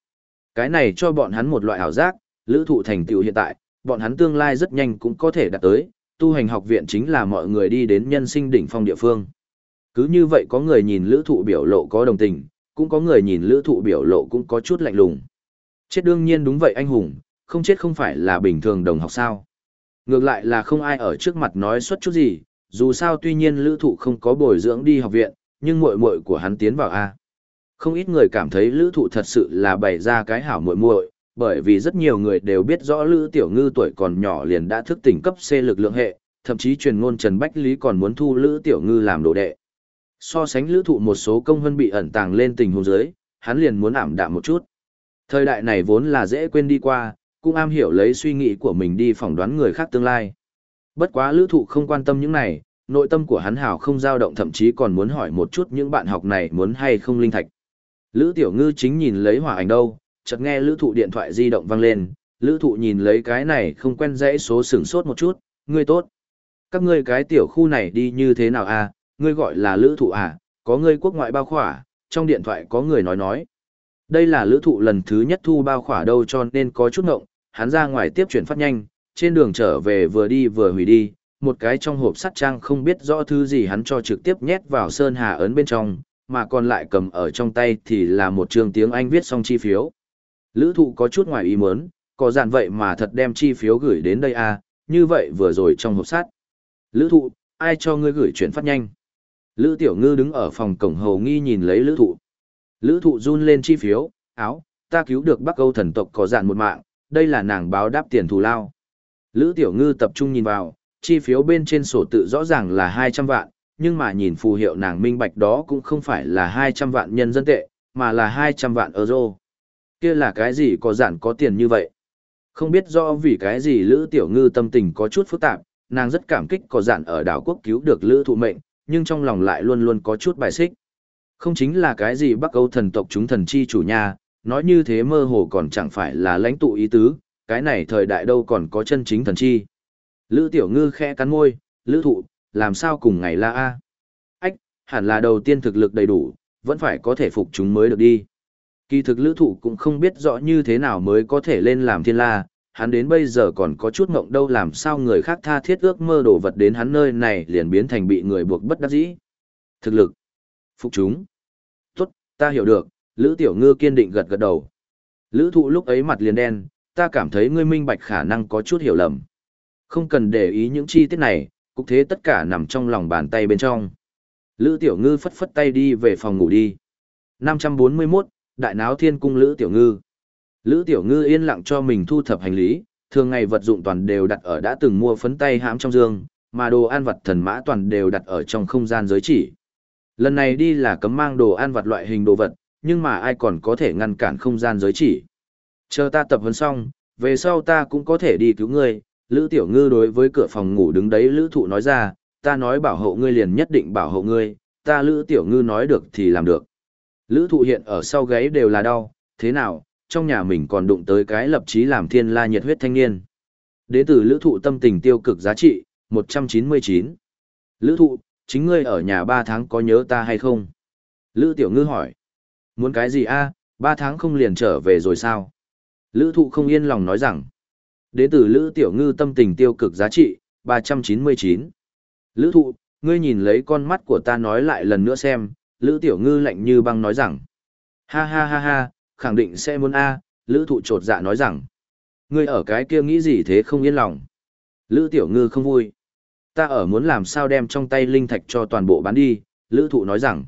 Speaker 1: Cái này cho bọn hắn một loại ảo giác, lữ thụ thành tựu hiện tại, bọn hắn tương lai rất nhanh cũng có thể đạt tới, tu hành học viện chính là mọi người đi đến nhân sinh đỉnh phong địa phương. Cứ như vậy có người nhìn lữ thụ biểu lộ có đồng tình, cũng có người nhìn lữ thụ biểu lộ cũng có chút lạnh lùng. Chết đương nhiên đúng vậy anh hùng, không chết không phải là bình thường đồng học sao. Ngược lại là không ai ở trước mặt nói suất chút gì, dù sao tuy nhiên lữ thụ không có bồi dưỡng đi học viện, nhưng muội muội của hắn tiến vào A. Không ít người cảm thấy lữ thụ thật sự là bày ra cái hảo muội muội bởi vì rất nhiều người đều biết rõ Lữ Tiểu Ngư tuổi còn nhỏ liền đã thức tỉnh cấp C lực lượng hệ, thậm chí truyền ngôn Trần Bách Lý còn muốn thu Lữ Tiểu Ngư làm đồ đệ. So sánh Lữ thụ một số công hơn bị ẩn tàng lên tình huống dưới, hắn liền muốn ảm đạm một chút. Thời đại này vốn là dễ quên đi qua, cũng am hiểu lấy suy nghĩ của mình đi phỏng đoán người khác tương lai. Bất quá lữ thụ không quan tâm những này, nội tâm của hắn hào không dao động thậm chí còn muốn hỏi một chút những bạn học này muốn hay không linh thạch. Lữ tiểu ngư chính nhìn lấy hỏa ảnh đâu, chợt nghe lữ thụ điện thoại di động vang lên, lữ thụ nhìn lấy cái này không quen dãy số sửng sốt một chút, ngươi tốt. Các ngươi cái tiểu khu này đi như thế nào à, ngươi gọi là lữ thụ à, có ngươi quốc ngoại bao khỏa, trong điện thoại có người nói nói. Đây là lữ thụ lần thứ nhất thu bao khỏa đâu cho nên có chút ngộng, hắn ra ngoài tiếp chuyển phát nhanh, trên đường trở về vừa đi vừa hủy đi, một cái trong hộp sắt trang không biết rõ thứ gì hắn cho trực tiếp nhét vào sơn hà ấn bên trong, mà còn lại cầm ở trong tay thì là một trường tiếng Anh viết xong chi phiếu. Lữ thụ có chút ngoài ý muốn, có dàn vậy mà thật đem chi phiếu gửi đến đây à, như vậy vừa rồi trong hộp sắt. Lữ thụ, ai cho ngươi gửi chuyển phát nhanh? Lữ tiểu ngư đứng ở phòng cổng hầu nghi nhìn lấy lữ thụ. Lữ thụ run lên chi phiếu, áo, ta cứu được Bắc Âu thần tộc có dạn một mạng, đây là nàng báo đáp tiền thù lao. Lữ tiểu ngư tập trung nhìn vào, chi phiếu bên trên sổ tự rõ ràng là 200 vạn, nhưng mà nhìn phù hiệu nàng minh bạch đó cũng không phải là 200 vạn nhân dân tệ, mà là 200 vạn euro. kia là cái gì có dạn có tiền như vậy? Không biết do vì cái gì Lữ Tiểu Ngư tâm tình có chút phức tạp, nàng rất cảm kích có dạn ở đảo quốc cứu được Lữ thụ mệnh, nhưng trong lòng lại luôn luôn có chút bài xích. Không chính là cái gì Bắc Âu thần tộc chúng thần chi chủ nhà, nói như thế mơ hồ còn chẳng phải là lãnh tụ ý tứ, cái này thời đại đâu còn có chân chính thần chi. Lữ Tiểu Ngư khẽ cắn môi, Lữ thụ, làm sao cùng ngày la A. Ách, hẳn là đầu tiên thực lực đầy đủ, vẫn phải có thể phục chúng mới được đi. Kỳ thực lữ thụ cũng không biết rõ như thế nào mới có thể lên làm thiên la, hắn đến bây giờ còn có chút ngộng đâu làm sao người khác tha thiết ước mơ đổ vật đến hắn nơi này liền biến thành bị người buộc bất đắc dĩ. Thực lực. Phục chúng. Tốt, ta hiểu được, Lữ Tiểu Ngư kiên định gật gật đầu. Lữ thụ lúc ấy mặt liền đen, ta cảm thấy ngươi minh bạch khả năng có chút hiểu lầm. Không cần để ý những chi tiết này, cục thế tất cả nằm trong lòng bàn tay bên trong. Lữ Tiểu Ngư phất phất tay đi về phòng ngủ đi. 541, Đại náo thiên cung Lữ Tiểu Ngư. Lữ Tiểu Ngư yên lặng cho mình thu thập hành lý, thường ngày vật dụng toàn đều đặt ở đã từng mua phấn tay hãm trong dương, mà đồ ăn vật thần mã toàn đều đặt ở trong không gian giới chỉ. Lần này đi là cấm mang đồ ăn vật loại hình đồ vật, nhưng mà ai còn có thể ngăn cản không gian giới chỉ. Chờ ta tập huấn xong, về sau ta cũng có thể đi cứu ngươi, Lữ Tiểu Ngư đối với cửa phòng ngủ đứng đấy Lữ Thụ nói ra, ta nói bảo hộ ngươi liền nhất định bảo hộ ngươi, ta Lữ Tiểu Ngư nói được thì làm được. Lữ Thụ hiện ở sau gáy đều là đau, thế nào, trong nhà mình còn đụng tới cái lập chí làm thiên la nhiệt huyết thanh niên. đế tử Lữ Thụ tâm tình tiêu cực giá trị, 199. Lữ Thụ, chính ngươi ở nhà 3 tháng có nhớ ta hay không? Lữ Tiểu Ngư hỏi. Muốn cái gì a 3 tháng không liền trở về rồi sao? Lữ Thụ không yên lòng nói rằng. đế tử Lữ Tiểu Ngư tâm tình tiêu cực giá trị, 399. Lữ Thụ, ngươi nhìn lấy con mắt của ta nói lại lần nữa xem, Lữ Tiểu Ngư lạnh như băng nói rằng. Ha ha ha ha, khẳng định sẽ muốn A, Lữ Thụ trột dạ nói rằng. Ngươi ở cái kia nghĩ gì thế không yên lòng. Lữ Tiểu Ngư không vui. Ta ở muốn làm sao đem trong tay linh thạch cho toàn bộ bán đi, Lữ Thụ nói rằng.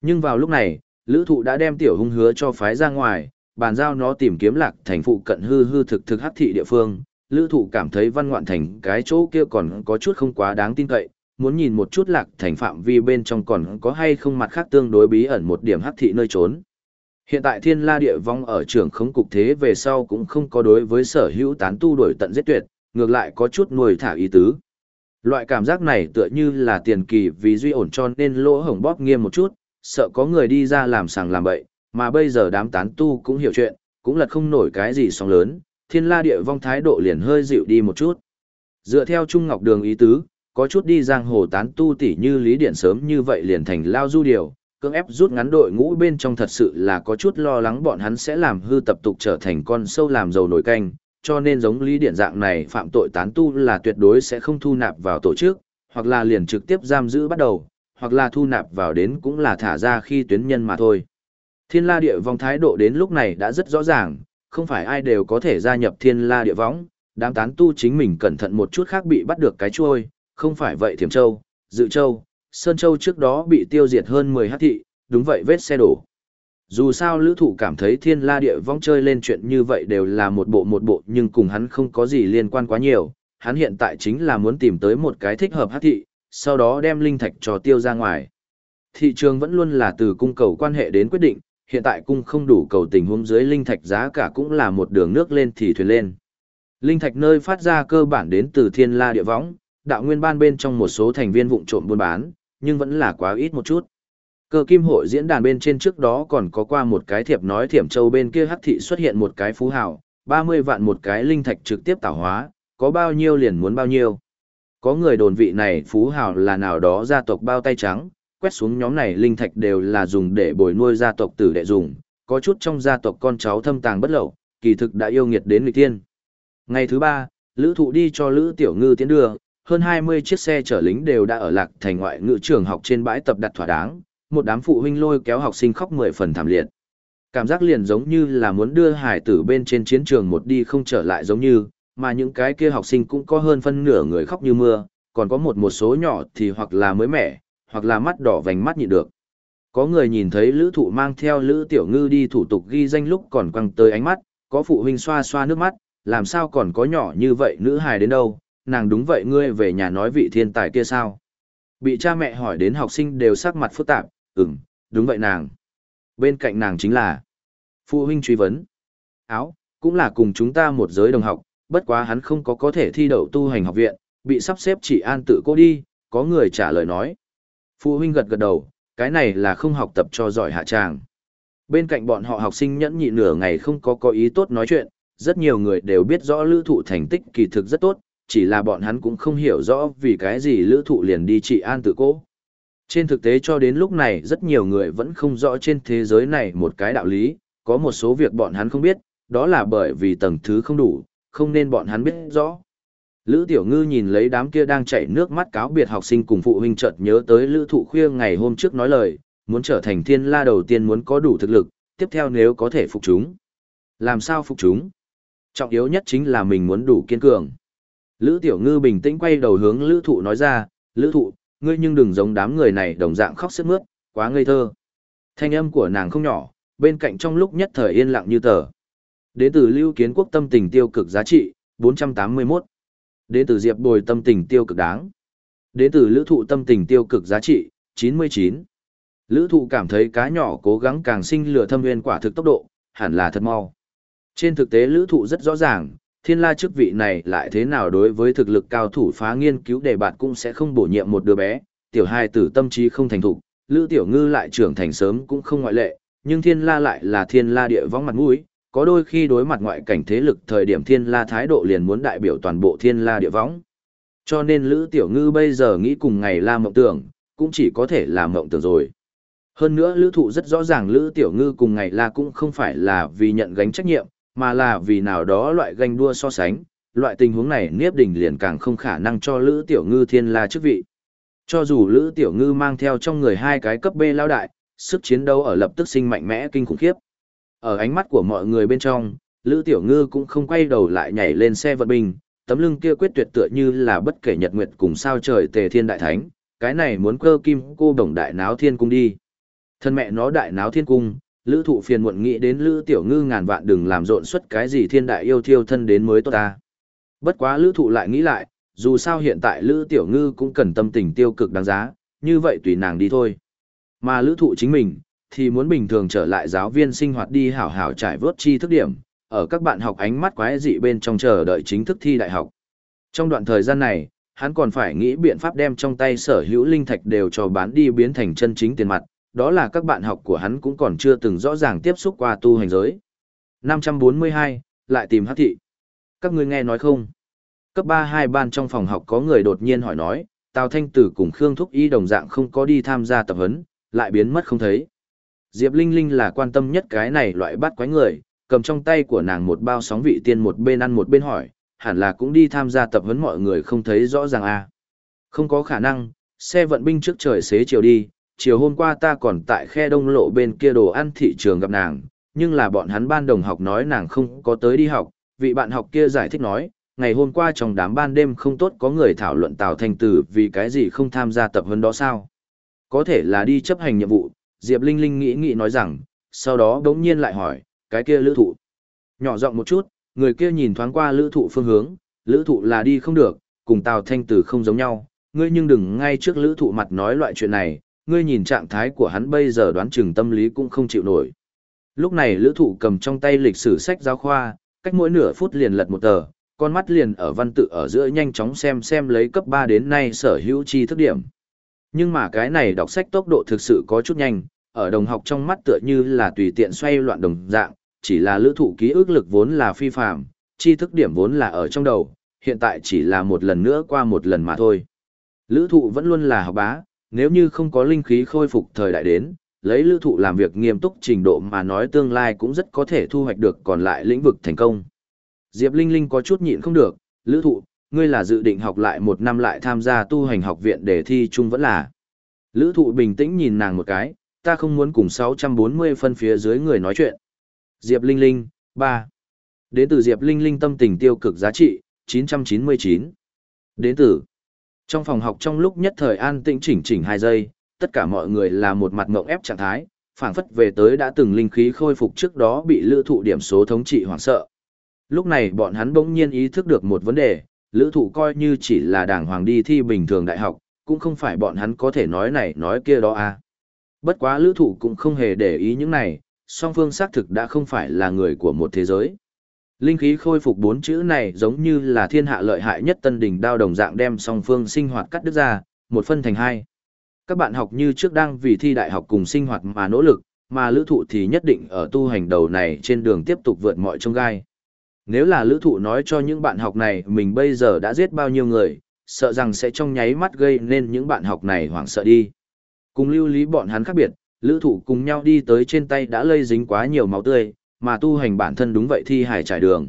Speaker 1: Nhưng vào lúc này, Lữ Thụ đã đem Tiểu Hung hứa cho phái ra ngoài, bàn giao nó tìm kiếm lạc thành phụ cận hư hư thực thực hắc thị địa phương. Lữ Thụ cảm thấy văn ngoạn thành cái chỗ kia còn có chút không quá đáng tin cậy, muốn nhìn một chút lạc thành phạm vi bên trong còn có hay không mặt khác tương đối bí ẩn một điểm hắc thị nơi trốn. Hiện tại thiên la địa vong ở trưởng khống cục thế về sau cũng không có đối với sở hữu tán tu đổi tận giết tuyệt, ngược lại có chút nuôi thả ý tứ. Loại cảm giác này tựa như là tiền kỳ vì duy ổn cho nên lỗ hổng bóp nghiêm một chút, sợ có người đi ra làm sàng làm bậy, mà bây giờ đám tán tu cũng hiểu chuyện, cũng lật không nổi cái gì sóng lớn, thiên la địa vong thái độ liền hơi dịu đi một chút. Dựa theo Trung Ngọc Đường ý tứ, có chút đi giang hồ tán tu tỉ như lý điện sớm như vậy liền thành lao du điều, cưỡng ép rút ngắn đội ngũ bên trong thật sự là có chút lo lắng bọn hắn sẽ làm hư tập tục trở thành con sâu làm dầu nổi canh, cho nên giống lý điện dạng này phạm tội tán tu là tuyệt đối sẽ không thu nạp vào tổ chức, hoặc là liền trực tiếp giam giữ bắt đầu, hoặc là thu nạp vào đến cũng là thả ra khi tuyến nhân mà thôi. Thiên la địa vong thái độ đến lúc này đã rất rõ ràng, không phải ai đều có thể gia nhập thiên la địa võng, đám tán tu chính mình cẩn thận một chút khác bị bắt được cái chuôi, không phải vậy Thiểm Châu, Dự Châu, Sơn Châu trước đó bị tiêu diệt hơn 10 hát thị, đúng vậy vết xe đổ. Dù sao lữ thụ cảm thấy thiên la địa vong chơi lên chuyện như vậy đều là một bộ một bộ nhưng cùng hắn không có gì liên quan quá nhiều, hắn hiện tại chính là muốn tìm tới một cái thích hợp hát thị, sau đó đem linh thạch cho tiêu ra ngoài. Thị trường vẫn luôn là từ cung cầu quan hệ đến quyết định, hiện tại cung không đủ cầu tình huống dưới linh thạch giá cả cũng là một đường nước lên thì thuyền lên. Linh thạch nơi phát ra cơ bản đến từ thiên la địa võng, đạo nguyên ban bên trong một số thành viên vụn trộm buôn bán, nhưng vẫn là quá ít một chút. Cơ kim hội diễn đàn bên trên trước đó còn có qua một cái thiệp nói thiểm châu bên kia hắc thị xuất hiện một cái phú hào, 30 vạn một cái linh thạch trực tiếp tạo hóa, có bao nhiêu liền muốn bao nhiêu. Có người đồn vị này phú hào là nào đó gia tộc bao tay trắng, quét xuống nhóm này linh thạch đều là dùng để bồi nuôi gia tộc tử đệ dùng, có chút trong gia tộc con cháu thâm tàng bất lậu, kỳ thực đã yêu nghiệt đến nghịch tiên. Ngày thứ ba, Lữ Thụ đi cho Lữ Tiểu Ngư tiến đưa, hơn 20 chiếc xe chở lính đều đã ở lạc thành ngoại ngữ trường học trên bãi tập đặt thỏa đáng, một đám phụ huynh lôi kéo học sinh khóc 10 phần thảm liệt. Cảm giác liền giống như là muốn đưa hải tử bên trên chiến trường một đi không trở lại giống như, mà những cái kia học sinh cũng có hơn phân nửa người khóc như mưa, còn có một một số nhỏ thì hoặc là mới mẻ, hoặc là mắt đỏ vành mắt nhịn được. Có người nhìn thấy Lữ Thụ mang theo Lữ Tiểu Ngư đi thủ tục ghi danh lúc còn quăng tới ánh mắt, có phụ huynh xoa xoa nước mắt, làm sao còn có nhỏ như vậy nữ hài đến đâu, nàng đúng vậy ngươi về nhà nói vị thiên tài kia sao. Bị cha mẹ hỏi đến học sinh đều sắc mặt phức tạp, ừm, đúng vậy nàng. Bên cạnh nàng chính là phụ huynh truy vấn. Áo, cũng là cùng chúng ta một giới đồng học, bất quá hắn không có có thể thi đậu tu hành học viện, bị sắp xếp chỉ an tự cô đi, có người trả lời nói. Phụ huynh gật gật đầu, cái này là không học tập cho giỏi hạ tràng. Bên cạnh bọn họ học sinh nhẫn nhịn nửa ngày không có có ý tốt nói chuyện, rất nhiều người đều biết rõ lữ thụ thành tích kỳ thực rất tốt, chỉ là bọn hắn cũng không hiểu rõ vì cái gì lữ thụ liền đi trị an tự cố. Trên thực tế cho đến lúc này rất nhiều người vẫn không rõ trên thế giới này một cái đạo lý, có một số việc bọn hắn không biết, đó là bởi vì tầng thứ không đủ, không nên bọn hắn biết rõ. Lữ Tiểu Ngư nhìn lấy đám kia đang chảy nước mắt cáo biệt học sinh cùng phụ huynh chợt nhớ tới Lữ Thụ Khuya ngày hôm trước nói lời, muốn trở thành thiên la đầu tiên muốn có đủ thực lực, tiếp theo nếu có thể phục chúng. Làm sao phục chúng? Trọng yếu nhất chính là mình muốn đủ kiên cường. Lữ Tiểu Ngư bình tĩnh quay đầu hướng Lữ Thụ nói ra, Lữ Thụ, ngươi nhưng đừng giống đám người này đồng dạng khóc sức mướt, quá ngây thơ. Thanh âm của nàng không nhỏ, bên cạnh trong lúc nhất thời yên lặng như tờ. Đến từ lưu kiến quốc tâm tình tiêu cực giá trị, 481. Đến từ diệp bồi tâm tình tiêu cực đáng. Đến từ lữ thụ tâm tình tiêu cực giá trị, 99. Lữ thụ cảm thấy cá nhỏ cố gắng càng sinh lửa thâm nguyên quả thực tốc độ, hẳn là thật mau. Trên thực tế lữ thụ rất rõ ràng, thiên la chức vị này lại thế nào đối với thực lực cao thủ phá nghiên cứu đề bạt cũng sẽ không bổ nhiệm một đứa bé, tiểu hai tử tâm trí không thành thục, lữ tiểu ngư lại trưởng thành sớm cũng không ngoại lệ, nhưng thiên la lại là thiên la địa vong mặt mũi, có đôi khi đối mặt ngoại cảnh thế lực thời điểm thiên la thái độ liền muốn đại biểu toàn bộ thiên la địa võng. Cho nên Lữ Tiểu Ngư bây giờ nghĩ cùng ngày la mộng tưởng, cũng chỉ có thể là mộng tưởng rồi. Hơn nữa Lữ Thụ rất rõ ràng Lữ Tiểu Ngư cùng ngày la cũng không phải là vì nhận gánh trách nhiệm, mà là vì nào đó loại ganh đua so sánh, loại tình huống này Niếp Đình liền càng không khả năng cho Lữ Tiểu Ngư thiên la chức vị. Cho dù Lữ Tiểu Ngư mang theo trong người hai cái cấp B lao đại, sức chiến đấu ở lập tức sinh mạnh mẽ kinh khủng khiếp. Ở ánh mắt của mọi người bên trong, Lữ Tiểu Ngư cũng không quay đầu lại nhảy lên xe vận binh, tấm lưng kia quyết tuyệt tựa như là bất kể nhật nguyệt cùng sao trời tề thiên đại thánh, cái này muốn cơ kim cô đồng đại náo thiên cung đi. Thân mẹ nó đại náo thiên cung, Lữ thụ phiền muộn nghĩ đến Lữ Tiểu Ngư ngàn vạn đừng làm rộn suất cái gì thiên đại yêu thiêu thân đến mới tốt ta. Bất quá Lữ thụ lại nghĩ lại, dù sao hiện tại Lữ Tiểu Ngư cũng cần tâm tình tiêu cực đáng giá, như vậy tùy nàng đi thôi. Mà Lữ thụ chính mình, thì muốn bình thường trở lại giáo viên sinh hoạt đi hảo hảo trải vớt chi thức điểm, ở các bạn học ánh mắt quái dị bên trong chờ đợi chính thức thi đại học. Trong đoạn thời gian này, hắn còn phải nghĩ biện pháp đem trong tay sở hữu linh thạch đều cho bán đi biến thành chân chính tiền mặt, đó là các bạn học của hắn cũng còn chưa từng rõ ràng tiếp xúc qua tu hành giới. 542, lại tìm hắc thị. Các ngươi nghe nói không? Cấp 32 ban trong phòng học có người đột nhiên hỏi nói, Tào Thanh Tử cùng Khương Thúc Y đồng dạng không có đi tham gia tập huấn, lại biến mất không thấy. Diệp Linh Linh là quan tâm nhất cái này loại bắt quái người, cầm trong tay của nàng một bao sóng vị tiên một bên ăn một bên hỏi, hẳn là cũng đi tham gia tập huấn mọi người không thấy rõ ràng à. Không có khả năng, xe vận binh trước trời xế chiều đi, chiều hôm qua ta còn tại khe đông lộ bên kia đồ ăn thị trường gặp nàng, nhưng là bọn hắn ban đồng học nói nàng không có tới đi học, vị bạn học kia giải thích nói, ngày hôm qua trong đám ban đêm không tốt có người thảo luận Tào Thanh Tử vì cái gì không tham gia tập huấn đó sao. Có thể là đi chấp hành nhiệm vụ, Diệp Linh Linh nghĩ nghĩ nói rằng, sau đó đống nhiên lại hỏi, cái kia lữ thụ. Nhỏ giọng một chút, người kia nhìn thoáng qua lữ thụ phương hướng, lữ thụ là đi không được, cùng Tào Thanh Tử không giống nhau, ngươi nhưng đừng ngay trước lữ thụ mặt nói loại chuyện này, ngươi nhìn trạng thái của hắn bây giờ đoán chừng tâm lý cũng không chịu nổi. Lúc này lữ thụ cầm trong tay lịch sử sách giáo khoa, cách mỗi nửa phút liền lật một tờ, con mắt liền ở văn tự ở giữa nhanh chóng xem xem lấy cấp 3 đến nay sở hữu chi thức điểm. Nhưng mà cái này đọc sách tốc độ thực sự có chút nhanh, ở đồng học trong mắt tựa như là tùy tiện xoay loạn đồng dạng, chỉ là lữ thụ ký ức lực vốn là phi phạm, chi thức điểm vốn là ở trong đầu, hiện tại chỉ là một lần nữa qua một lần mà thôi. Lữ thụ vẫn luôn là học bá, nếu như không có linh khí khôi phục thời đại đến, lấy lữ thụ làm việc nghiêm túc trình độ mà nói tương lai cũng rất có thể thu hoạch được còn lại lĩnh vực thành công. Diệp Linh Linh có chút nhịn không được, lữ thụ, ngươi là dự định học lại một năm lại tham gia tu hành học viện để thi chung vẫn là. Lữ thụ bình tĩnh nhìn nàng một cái, ta không muốn cùng 640 phân phía dưới người nói chuyện. Diệp Linh Linh, 3. Đến từ Diệp Linh Linh tâm tình tiêu cực giá trị, 999. Đến từ. Trong phòng học trong lúc nhất thời an tĩnh chỉnh chỉnh 2 giây, tất cả mọi người là một mặt ngộng ép trạng thái, phảng phất về tới đã từng linh khí khôi phục trước đó bị lữ thụ điểm số thống trị hoảng sợ. Lúc này bọn hắn bỗng nhiên ý thức được một vấn đề, lữ thụ coi như chỉ là đảng hoàng đi thi bình thường đại học, cũng không phải bọn hắn có thể nói này nói kia đó à. Bất quá lữ thụ cũng không hề để ý những này, song phương xác thực đã không phải là người của một thế giới. Linh khí khôi phục bốn chữ này giống như là thiên hạ lợi hại nhất tân đỉnh đao đồng dạng đem song phương sinh hoạt cắt đứt ra, một phân thành hai. Các bạn học như trước đang vì thi đại học cùng sinh hoạt mà nỗ lực, mà lữ thụ thì nhất định ở tu hành đầu này trên đường tiếp tục vượt mọi trông gai. Nếu là lữ thụ nói cho những bạn học này mình bây giờ đã giết bao nhiêu người, sợ rằng sẽ trong nháy mắt gây nên những bạn học này hoảng sợ đi. Cùng lưu lý bọn hắn khác biệt, lữ thụ cùng nhau đi tới trên tay đã lây dính quá nhiều máu tươi, mà tu hành bản thân đúng vậy thi hải trải đường.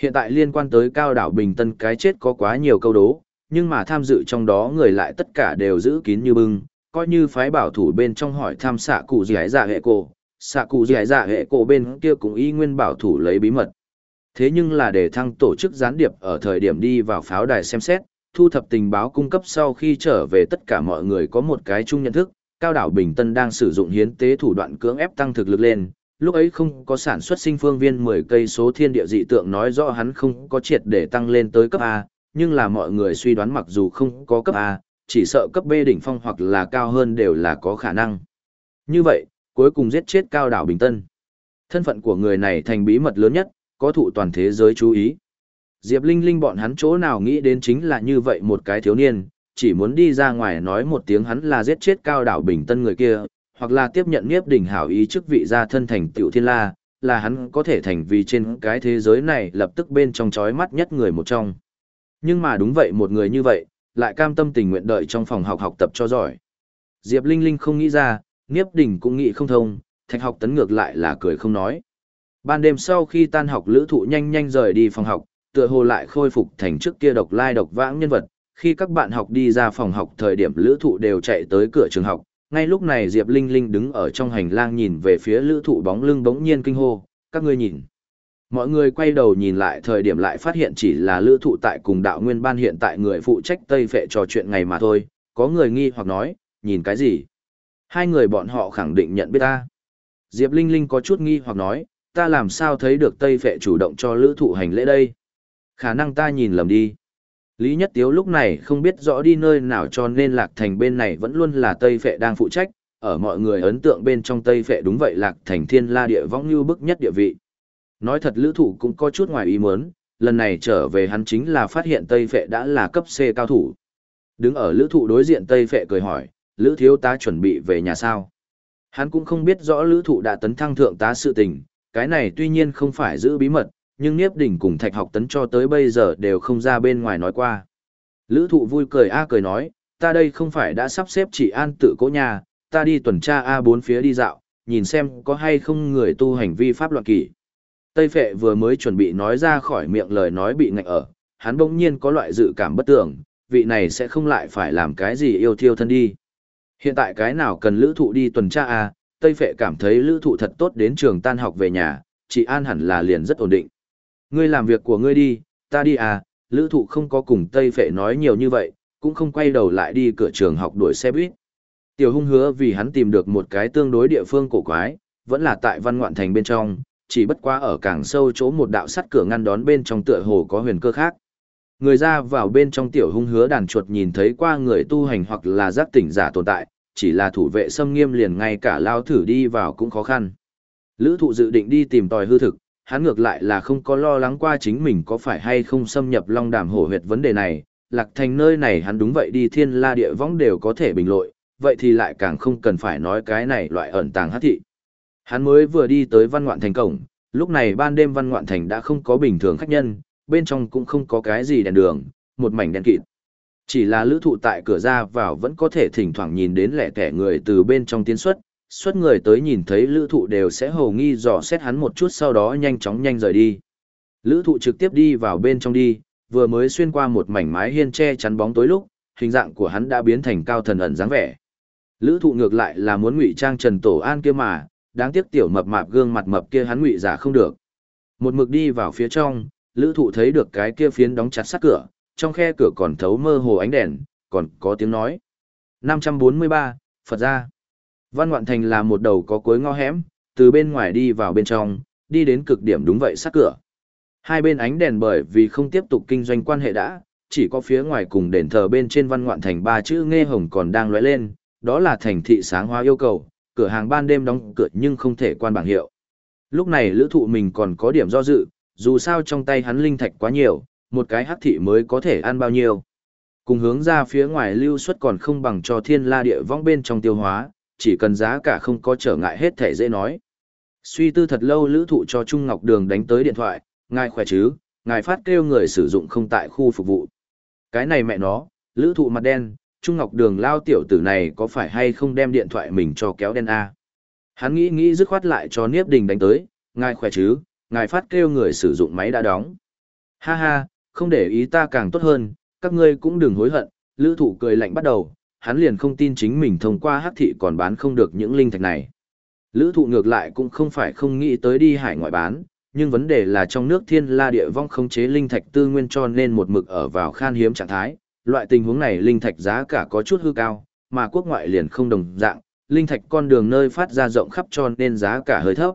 Speaker 1: Hiện tại liên quan tới cao đảo Bình Tân cái chết có quá nhiều câu đố, nhưng mà tham dự trong đó người lại tất cả đều giữ kín như bưng, coi như phái bảo thủ bên trong hỏi tham xạ cụ gì dạ hệ cổ, xạ cụ gì dạ hệ cổ bên kia cũng y nguyên bảo thủ lấy bí mật. Thế nhưng là để thăng tổ chức gián điệp ở thời điểm đi vào pháo đài xem xét, thu thập tình báo cung cấp sau khi trở về tất cả mọi người có một cái chung nhận thức, cao đảo Bình Tân đang sử dụng hiến tế thủ đoạn cưỡng ép tăng thực lực lên, lúc ấy không có sản xuất sinh phương viên 10 cây số thiên địa dị tượng nói rõ hắn không có triệt để tăng lên tới cấp A, nhưng là mọi người suy đoán mặc dù không có cấp A, chỉ sợ cấp B đỉnh phong hoặc là cao hơn đều là có khả năng. Như vậy, cuối cùng giết chết cao đảo Bình Tân. Thân phận của người này thành bí mật lớn nhất, có thụ toàn thế giới chú ý. Diệp Linh Linh bọn hắn chỗ nào nghĩ đến chính là như vậy một cái thiếu niên, chỉ muốn đi ra ngoài nói một tiếng hắn là giết chết cao đảo Bình Tân người kia, hoặc là tiếp nhận Niếp Đỉnh hảo ý chức vị gia thân thành tiểu thiên la, là hắn có thể thành vì trên cái thế giới này lập tức bên trong chói mắt nhất người một trong. Nhưng mà đúng vậy một người như vậy, lại cam tâm tình nguyện đợi trong phòng học học tập cho giỏi. Diệp Linh Linh không nghĩ ra, Niếp Đỉnh cũng nghĩ không thông, thạch học tấn ngược lại là cười không nói. Ban đêm sau khi tan học lữ thụ nhanh nhanh rời đi phòng học, tựa hồ lại khôi phục thành trước kia độc lai độc vãng nhân vật. Khi các bạn học đi ra phòng học thời điểm lữ thụ đều chạy tới cửa trường học, ngay lúc này Diệp Linh Linh đứng ở trong hành lang nhìn về phía lữ thụ bóng lưng bỗng nhiên kinh hô, các ngươi nhìn. Mọi người quay đầu nhìn lại thời điểm lại phát hiện chỉ là lữ thụ tại cùng đạo nguyên ban hiện tại người phụ trách Tây Phệ trò chuyện ngày mà thôi, có người nghi hoặc nói, nhìn cái gì? Hai người bọn họ khẳng định nhận biết ta. Diệp Linh Linh có chút nghi hoặc nói, ta làm sao thấy được Tây Phệ chủ động cho lữ thụ hành lễ đây? Khả năng ta nhìn lầm đi. Lý Nhất Tiếu lúc này không biết rõ đi nơi nào cho nên Lạc Thành bên này vẫn luôn là Tây Phệ đang phụ trách, ở mọi người ấn tượng bên trong Tây Phệ đúng vậy Lạc Thành thiên la địa võng như bức nhất địa vị. Nói thật lữ thủ cũng có chút ngoài ý muốn, lần này trở về hắn chính là phát hiện Tây Phệ đã là cấp C cao thủ. Đứng ở lữ thụ đối diện Tây Phệ cười hỏi, lữ thiếu tá chuẩn bị về nhà sao? Hắn cũng không biết rõ lữ thụ đã tấn thăng thượng tá sự tình, cái này tuy nhiên không phải giữ bí mật, nhưng Niếp Đỉnh cùng Thạch Học Tấn cho tới bây giờ đều không ra bên ngoài nói qua. Lữ thụ vui cười a cười nói, ta đây không phải đã sắp xếp chỉ an tự cố nhà, ta đi tuần tra a bốn phía đi dạo, nhìn xem có hay không người tu hành vi pháp loạn kỷ. Tây Phệ vừa mới chuẩn bị nói ra khỏi miệng lời nói bị ngạch ở, hắn bỗng nhiên có loại dự cảm bất tưởng, vị này sẽ không lại phải làm cái gì yêu thiêu thân đi. Hiện tại cái nào cần lữ thụ đi tuần tra a Tây Phệ cảm thấy lữ thụ thật tốt đến trường tan học về nhà, chị An hẳn là liền rất ổn định. Ngươi làm việc của ngươi đi, ta đi à, lữ thụ không có cùng Tây Phệ nói nhiều như vậy, cũng không quay đầu lại đi cửa trường học đuổi xe buýt. Tiểu hung hứa vì hắn tìm được một cái tương đối địa phương cổ quái, vẫn là tại văn ngoạn thành bên trong, chỉ bất quá ở càng sâu chỗ một đạo sắt cửa ngăn đón bên trong tựa hồ có huyền cơ khác. Người ra vào bên trong tiểu hung hứa đàn chuột nhìn thấy qua người tu hành hoặc là giác tỉnh giả tồn tại, chỉ là thủ vệ xâm nghiêm liền ngay cả lao thử đi vào cũng khó khăn. Lữ thụ dự định đi tìm tòi hư thực, hắn ngược lại là không có lo lắng qua chính mình có phải hay không xâm nhập long đàm hổ huyệt vấn đề này, lạc thành nơi này hắn đúng vậy đi thiên la địa võng đều có thể bình lội, vậy thì lại càng không cần phải nói cái này loại ẩn tàng hát thị. Hắn mới vừa đi tới văn ngoạn thành cổng, lúc này ban đêm văn ngoạn thành đã không có bình thường khách nhân, bên trong cũng không có cái gì đèn đường, một mảnh đèn kịt. Chỉ là lữ thụ tại cửa ra vào vẫn có thể thỉnh thoảng nhìn đến lẻ kẻ người từ bên trong tiến xuất, xuất người tới nhìn thấy lữ thụ đều sẽ hầu nghi dò xét hắn một chút sau đó nhanh chóng nhanh rời đi. Lữ thụ trực tiếp đi vào bên trong đi, vừa mới xuyên qua một mảnh mái hiên che chắn bóng tối lúc, hình dạng của hắn đã biến thành cao thần ẩn dáng vẻ. Lữ thụ ngược lại là muốn ngụy trang Trần Tổ An kia mà, đáng tiếc tiểu mập mạp gương mặt mập kia hắn ngụy giả không được. Một mực đi vào phía trong, lữ thụ thấy được cái kia phiến đóng chặt sát cửa, trong khe cửa còn thấu mơ hồ ánh đèn, còn có tiếng nói. 543, Phật ra. Văn Ngoạn Thành là một đầu có cuối ngõ hẻm, từ bên ngoài đi vào bên trong, đi đến cực điểm đúng vậy sát cửa. Hai bên ánh đèn bởi vì không tiếp tục kinh doanh quan hệ đã, chỉ có phía ngoài cùng đền thờ bên trên Văn Ngoạn Thành ba chữ nghe hồng còn đang lóe lên, đó là thành thị sáng hóa yêu cầu, cửa hàng ban đêm đóng cửa nhưng không thể quan bảng hiệu. Lúc này lữ thụ mình còn có điểm do dự, dù sao trong tay hắn linh thạch quá nhiều, một cái hắc thị mới có thể ăn bao nhiêu. Cùng hướng ra phía ngoài lưu suất còn không bằng cho thiên la địa vong bên trong tiêu hóa, chỉ cần giá cả không có trở ngại hết thể dễ nói. Suy tư thật lâu lữ thụ cho Trung Ngọc Đường đánh tới điện thoại, ngài khỏe chứ, ngài phát kêu người sử dụng không tại khu phục vụ. Cái này mẹ nó, lữ thụ mặt đen, Trung Ngọc Đường lao tiểu tử này có phải hay không đem điện thoại mình cho kéo đen A. Hắn nghĩ nghĩ dứt khoát lại cho Niếp Đình đánh tới, ngài khỏe chứ, ngài phát kêu người sử dụng máy đã đóng. Ha ha, không để ý ta càng tốt hơn, các ngươi cũng đừng hối hận, lữ thụ cười lạnh bắt đầu, hắn liền không tin chính mình thông qua hắc thị còn bán không được những linh thạch này. Lữ thụ ngược lại cũng không phải không nghĩ tới đi hải ngoại bán, nhưng vấn đề là trong nước thiên la địa vong không chế linh thạch tư nguyên cho nên một mực ở vào khan hiếm trạng thái, loại tình huống này linh thạch giá cả có chút hư cao, mà quốc ngoại liền không đồng dạng, linh thạch con đường nơi phát ra rộng khắp cho nên giá cả hơi thấp.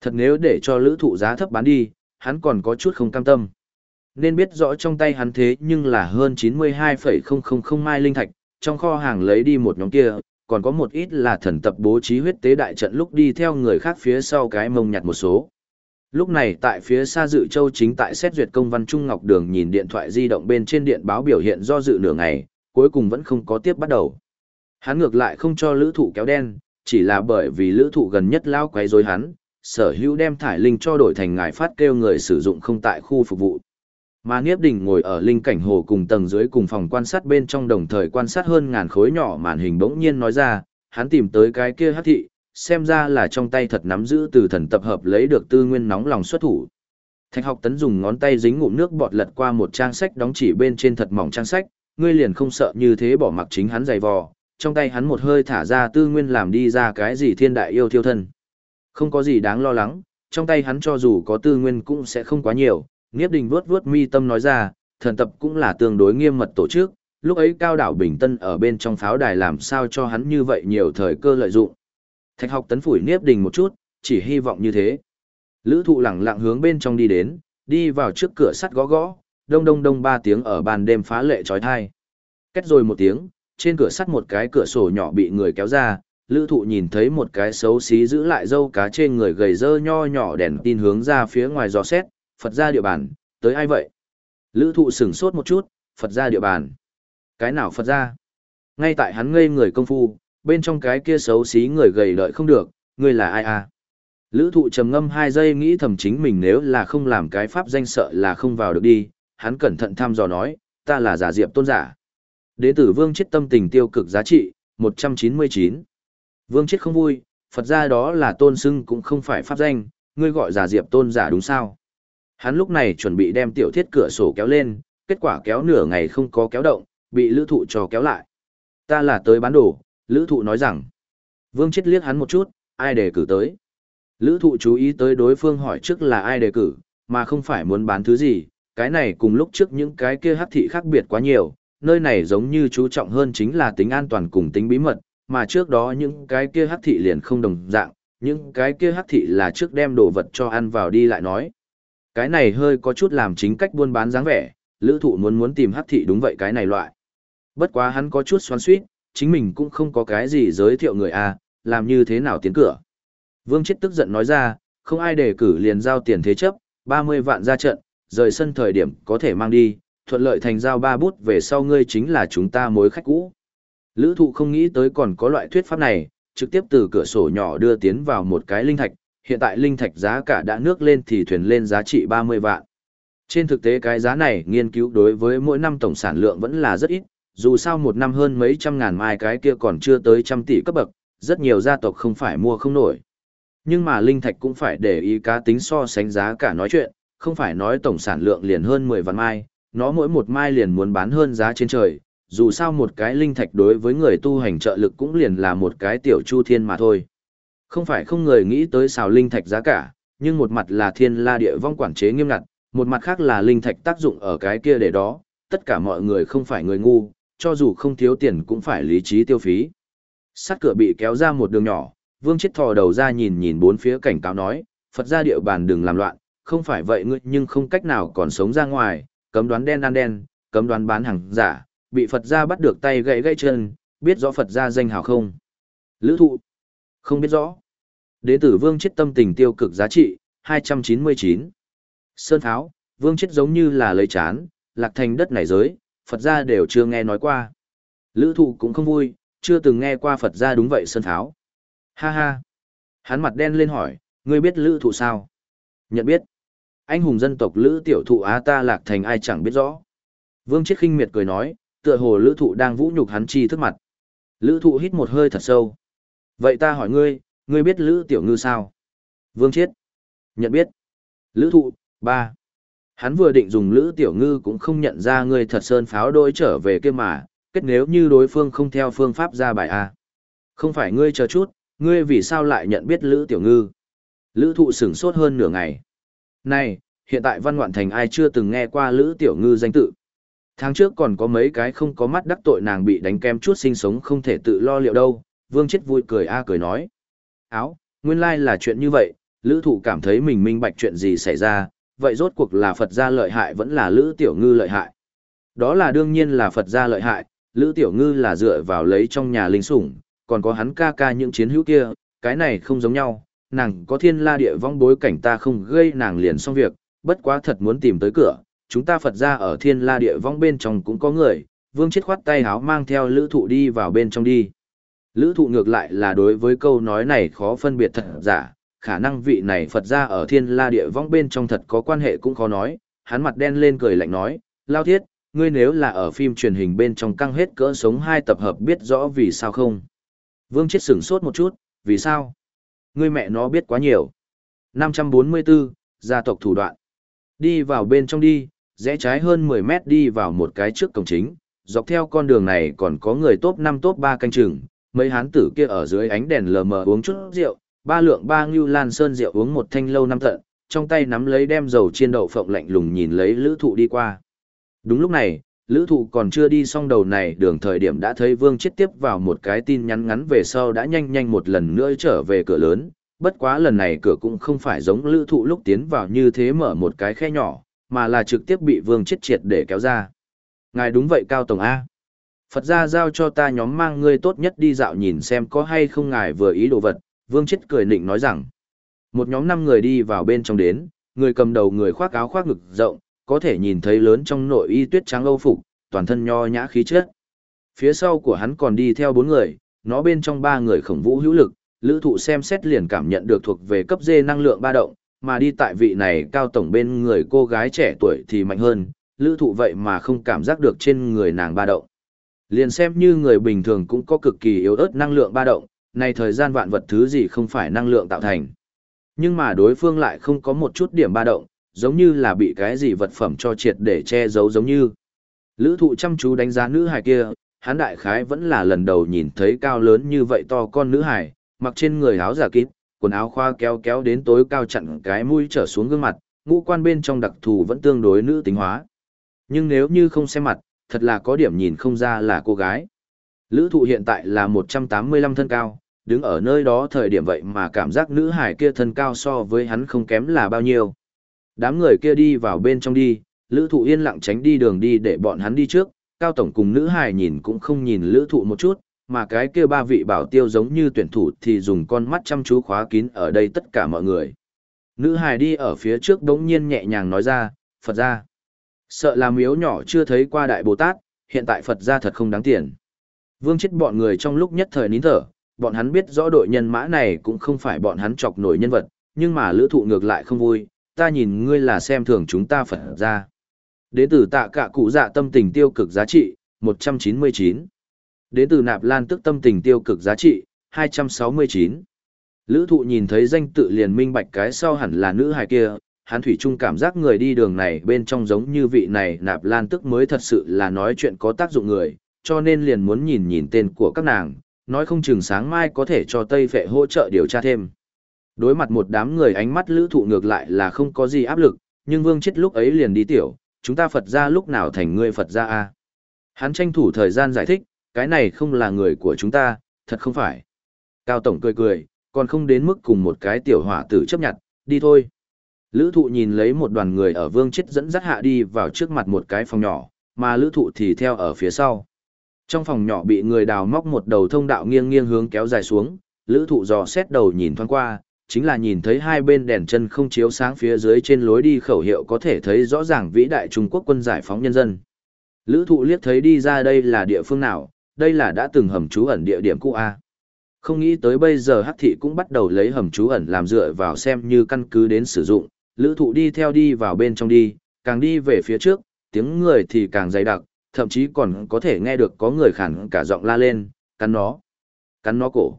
Speaker 1: Thật nếu để cho lữ thụ giá thấp bán đi, hắn còn có chút không cam tâm. Nên biết rõ trong tay hắn thế nhưng là hơn 92,000 mai linh thạch, trong kho hàng lấy đi một nhóm kia, còn có một ít là thần tập bố trí huyết tế đại trận lúc đi theo người khác phía sau cái mông nhặt một số. Lúc này tại phía xa dự châu chính tại xét duyệt công văn Trung Ngọc Đường nhìn điện thoại di động bên trên điện báo biểu hiện do dự nửa ngày, cuối cùng vẫn không có tiếp bắt đầu. Hắn ngược lại không cho lữ thụ kéo đen, chỉ là bởi vì lữ thụ gần nhất lao quấy rối hắn, sở hữu đem thải linh cho đổi thành ngài phát kêu người sử dụng không tại khu phục vụ. Mà Niếp Đình ngồi ở linh cảnh hồ cùng tầng dưới cùng phòng quan sát bên trong đồng thời quan sát hơn ngàn khối nhỏ màn hình bỗng nhiên nói ra, hắn tìm tới cái kia hắc thị, xem ra là trong tay thật nắm giữ từ thần tập hợp lấy được tư nguyên nóng lòng xuất thủ. Thạch học tấn dùng ngón tay dính ngụm nước bọt lật qua một trang sách đóng chỉ bên trên thật mỏng trang sách, ngươi liền không sợ như thế bỏ mặc chính hắn giày vò, trong tay hắn một hơi thả ra tư nguyên làm đi ra cái gì thiên đại yêu thiêu thân. Không có gì đáng lo lắng, trong tay hắn cho dù có tư nguyên cũng sẽ không quá nhiều, Nghiếp Đình vuốt vuốt mi tâm nói ra, thần tập cũng là tương đối nghiêm mật tổ chức, lúc ấy cao đảo Bình Tân ở bên trong pháo đài làm sao cho hắn như vậy nhiều thời cơ lợi dụng. Thạch học tấn phủi Nghiếp Đình một chút, chỉ hy vọng như thế. Lữ thụ lẳng lặng hướng bên trong đi đến, đi vào trước cửa sắt gõ gõ, đông đông đông ba tiếng ở bàn đêm phá lệ trói thai. Kết rồi một tiếng, trên cửa sắt một cái cửa sổ nhỏ bị người kéo ra, lữ thụ nhìn thấy một cái xấu xí giữ lại dâu cá trên người gầy dơ nho nhỏ đèn tin hướng ra phía ngoài gió xét, Phật ra địa bàn, tới ai vậy? Lữ thụ sửng sốt một chút, Phật ra địa bàn. Cái nào Phật ra? Ngay tại hắn ngây người công phu, bên trong cái kia xấu xí người gầy đợi không được, người là ai à? Lữ thụ trầm ngâm 2 giây nghĩ thầm chính mình nếu là không làm cái pháp danh sợ là không vào được đi, hắn cẩn thận thăm dò nói, ta là giả diệp tôn giả. Đế tử vương chết tâm tình tiêu cực giá trị, 199. Vương chết không vui, Phật ra đó là tôn xưng cũng không phải pháp danh, ngươi gọi giả diệp tôn giả đúng sao? Hắn lúc này chuẩn bị đem tiểu thiết cửa sổ kéo lên, kết quả kéo nửa ngày không có kéo động, bị lữ thụ cho kéo lại. Ta là tới bán đồ, lữ thụ nói rằng. Vương chết liếc hắn một chút, ai đề cử tới. Lữ thụ chú ý tới đối phương hỏi trước là ai đề cử, mà không phải muốn bán thứ gì, cái này cùng lúc trước những cái kia hắc thị khác biệt quá nhiều, nơi này giống như chú trọng hơn chính là tính an toàn cùng tính bí mật, mà trước đó những cái kia hắc thị liền không đồng dạng, những cái kia hắc thị là trước đem đồ vật cho ăn vào đi lại nói. Cái này hơi có chút làm chính cách buôn bán dáng vẻ, lữ thụ muốn muốn tìm hắc thị đúng vậy cái này loại. Bất quá hắn có chút xoắn suýt, chính mình cũng không có cái gì giới thiệu người A, làm như thế nào tiến cửa. Vương chết tức giận nói ra, không ai đề cử liền giao tiền thế chấp, 30 vạn ra trận, rời sân thời điểm có thể mang đi, thuận lợi thành giao ba bút về sau ngươi chính là chúng ta mối khách cũ. Lữ thụ không nghĩ tới còn có loại thuyết pháp này, trực tiếp từ cửa sổ nhỏ đưa tiến vào một cái linh thạch, hiện tại linh thạch giá cả đã nước lên thì thuyền lên giá trị 30 vạn. Trên thực tế cái giá này nghiên cứu đối với mỗi năm tổng sản lượng vẫn là rất ít, dù sao một năm hơn mấy trăm ngàn mai cái kia còn chưa tới trăm tỷ cấp bậc, rất nhiều gia tộc không phải mua không nổi. Nhưng mà linh thạch cũng phải để ý cá tính so sánh giá cả nói chuyện, không phải nói tổng sản lượng liền hơn 10 vạn mai, nó mỗi một mai liền muốn bán hơn giá trên trời, dù sao một cái linh thạch đối với người tu hành trợ lực cũng liền là một cái tiểu chu thiên mà thôi. Không phải không người nghĩ tới xào linh thạch giá cả, nhưng một mặt là thiên la địa vong quản chế nghiêm ngặt, một mặt khác là linh thạch tác dụng ở cái kia để đó, tất cả mọi người không phải người ngu, cho dù không thiếu tiền cũng phải lý trí tiêu phí. Sát cửa bị kéo ra một đường nhỏ, vương chết thò đầu ra nhìn nhìn bốn phía cảnh cáo nói, Phật ra địa bàn đừng làm loạn, không phải vậy ngươi nhưng không cách nào còn sống ra ngoài, cấm đoán đen ăn đen, cấm đoán bán hàng giả, bị Phật gia bắt được tay gãy gãy chân, biết rõ Phật gia danh hào không? Lữ thụ. Không biết rõ. Đế tử vương chết tâm tình tiêu cực giá trị, 299. Sơn tháo, vương chết giống như là lấy chán, lạc thành đất này giới, Phật gia đều chưa nghe nói qua. Lữ thụ cũng không vui, chưa từng nghe qua Phật gia đúng vậy sơn tháo. Ha ha. Hắn mặt đen lên hỏi, ngươi biết lữ thụ sao? Nhận biết. Anh hùng dân tộc lữ tiểu thụ á ta lạc thành ai chẳng biết rõ. Vương chết khinh miệt cười nói, tựa hồ lữ thụ đang vũ nhục hắn chi thức mặt. Lữ thụ hít một hơi thật sâu. Vậy ta hỏi ngươi, ngươi biết lữ tiểu ngư sao? Vương Chiết. Nhận biết. Lữ thụ, ba Hắn vừa định dùng lữ tiểu ngư cũng không nhận ra ngươi thật sơn pháo đôi trở về kia mà, kết nếu như đối phương không theo phương pháp ra bài A. Không phải ngươi chờ chút, ngươi vì sao lại nhận biết lữ tiểu ngư? Lữ thụ sửng sốt hơn nửa ngày. Này, hiện tại văn ngoạn thành ai chưa từng nghe qua lữ tiểu ngư danh tự? Tháng trước còn có mấy cái không có mắt đắc tội nàng bị đánh kem chút sinh sống không thể tự lo liệu đâu, vương chết vui cười a cười nói. Áo, nguyên lai là chuyện như vậy, lữ thụ cảm thấy mình minh bạch chuyện gì xảy ra, vậy rốt cuộc là Phật gia lợi hại vẫn là lữ tiểu ngư lợi hại. Đó là đương nhiên là Phật gia lợi hại, lữ tiểu ngư là dựa vào lấy trong nhà linh sủng, còn có hắn ca ca những chiến hữu kia, cái này không giống nhau, nàng có thiên la địa vong bối cảnh ta không gây nàng liền xong việc, bất quá thật muốn tìm tới cửa, chúng ta Phật ra ở thiên la địa vong bên trong cũng có người, vương chết khoát tay háo mang theo lữ thụ đi vào bên trong đi. Lữ thụ ngược lại là đối với câu nói này khó phân biệt thật giả, khả năng vị này Phật ra ở thiên la địa vong bên trong thật có quan hệ cũng khó nói, hắn mặt đen lên cười lạnh nói, lao thiết, ngươi nếu là ở phim truyền hình bên trong căng hết cỡ sống hai tập hợp biết rõ vì sao không. Vương chết sửng sốt một chút, vì sao? Ngươi mẹ nó biết quá nhiều. 544, gia tộc thủ đoạn. Đi vào bên trong đi, rẽ trái hơn 10 mét đi vào một cái trước cổng chính, dọc theo con đường này còn có người top 5 top 3 canh chừng, mấy hán tử kia ở dưới ánh đèn lờ mờ uống chút rượu, ba lượng ba ngưu lan sơn rượu uống một thanh lâu năm tận, trong tay nắm lấy đem dầu chiên đậu phộng lạnh lùng nhìn lấy lữ thụ đi qua. Đúng lúc này, lữ thụ còn chưa đi xong đầu này đường thời điểm đã thấy vương chết tiếp vào một cái tin nhắn ngắn về sau đã nhanh nhanh một lần nữa trở về cửa lớn, bất quá lần này cửa cũng không phải giống lữ thụ lúc tiến vào như thế mở một cái khe nhỏ, mà là trực tiếp bị vương chết triệt để kéo ra. Ngài đúng vậy Cao Tổng A. Phật gia giao cho ta nhóm mang ngươi tốt nhất đi dạo nhìn xem có hay không ngài vừa ý đồ vật, vương chết cười nịnh nói rằng. Một nhóm năm người đi vào bên trong đến, người cầm đầu người khoác áo khoác ngực rộng, có thể nhìn thấy lớn trong nội y tuyết trắng âu phục, toàn thân nho nhã khí chất. Phía sau của hắn còn đi theo bốn người, nó bên trong ba người khổng vũ hữu lực, lữ thụ xem xét liền cảm nhận được thuộc về cấp dê năng lượng ba động, mà đi tại vị này cao tổng bên người cô gái trẻ tuổi thì mạnh hơn, lữ thụ vậy mà không cảm giác được trên người nàng ba động. Liền xem như người bình thường cũng có cực kỳ yếu ớt năng lượng ba động, này thời gian vạn vật thứ gì không phải năng lượng tạo thành. Nhưng mà đối phương lại không có một chút điểm ba động, giống như là bị cái gì vật phẩm cho triệt để che giấu giống như. Lữ thụ chăm chú đánh giá nữ hài kia, hắn đại khái vẫn là lần đầu nhìn thấy cao lớn như vậy to con nữ hài, mặc trên người áo giả kín, quần áo khoa kéo kéo đến tối cao chặn cái mũi trở xuống gương mặt, ngũ quan bên trong đặc thù vẫn tương đối nữ tính hóa. Nhưng nếu như không xem mặt, thật là có điểm nhìn không ra là cô gái. Lữ thụ hiện tại là 185 thân cao, đứng ở nơi đó thời điểm vậy mà cảm giác nữ hải kia thân cao so với hắn không kém là bao nhiêu. Đám người kia đi vào bên trong đi, lữ thụ yên lặng tránh đi đường đi để bọn hắn đi trước, cao tổng cùng nữ hải nhìn cũng không nhìn lữ thụ một chút, mà cái kia ba vị bảo tiêu giống như tuyển thủ thì dùng con mắt chăm chú khóa kín ở đây tất cả mọi người. Nữ hài đi ở phía trước đống nhiên nhẹ nhàng nói ra, Phật ra. Sợ là miếu nhỏ chưa thấy qua Đại Bồ Tát, hiện tại Phật ra thật không đáng tiền. Vương chết bọn người trong lúc nhất thời nín thở, bọn hắn biết rõ đội nhân mã này cũng không phải bọn hắn chọc nổi nhân vật, nhưng mà lữ thụ ngược lại không vui, ta nhìn ngươi là xem thường chúng ta Phật ra. Đến từ tạ cả cụ dạ tâm tình tiêu cực giá trị, 199. Đến từ nạp lan tức tâm tình tiêu cực giá trị, 269. Lữ thụ nhìn thấy danh tự liền minh bạch cái sau hẳn là nữ hài kia, hắn thủy chung cảm giác người đi đường này bên trong giống như vị này nạp lan tức mới thật sự là nói chuyện có tác dụng người, cho nên liền muốn nhìn nhìn tên của các nàng, nói không chừng sáng mai có thể cho Tây Phệ hỗ trợ điều tra thêm. Đối mặt một đám người ánh mắt lữ thụ ngược lại là không có gì áp lực, nhưng vương chết lúc ấy liền đi tiểu, chúng ta Phật ra lúc nào thành người Phật ra a Hắn tranh thủ thời gian giải thích, cái này không là người của chúng ta, thật không phải. Cao Tổng cười cười, còn không đến mức cùng một cái tiểu hỏa tử chấp nhận, đi thôi. Lữ thụ nhìn lấy một đoàn người ở vương chết dẫn dắt hạ đi vào trước mặt một cái phòng nhỏ, mà lữ thụ thì theo ở phía sau. Trong phòng nhỏ bị người đào móc một đầu thông đạo nghiêng nghiêng hướng kéo dài xuống, lữ thụ dò xét đầu nhìn thoáng qua, chính là nhìn thấy hai bên đèn chân không chiếu sáng phía dưới trên lối đi khẩu hiệu có thể thấy rõ ràng vĩ đại Trung Quốc quân giải phóng nhân dân. Lữ thụ liếc thấy đi ra đây là địa phương nào, đây là đã từng hầm trú ẩn địa điểm cũ A. Không nghĩ tới bây giờ hắc thị cũng bắt đầu lấy hầm trú ẩn làm dựa vào xem như căn cứ đến sử dụng, lữ thụ đi theo đi vào bên trong đi, càng đi về phía trước, tiếng người thì càng dày đặc, thậm chí còn có thể nghe được có người khẳng cả giọng la lên, cắn nó, cắn nó cổ.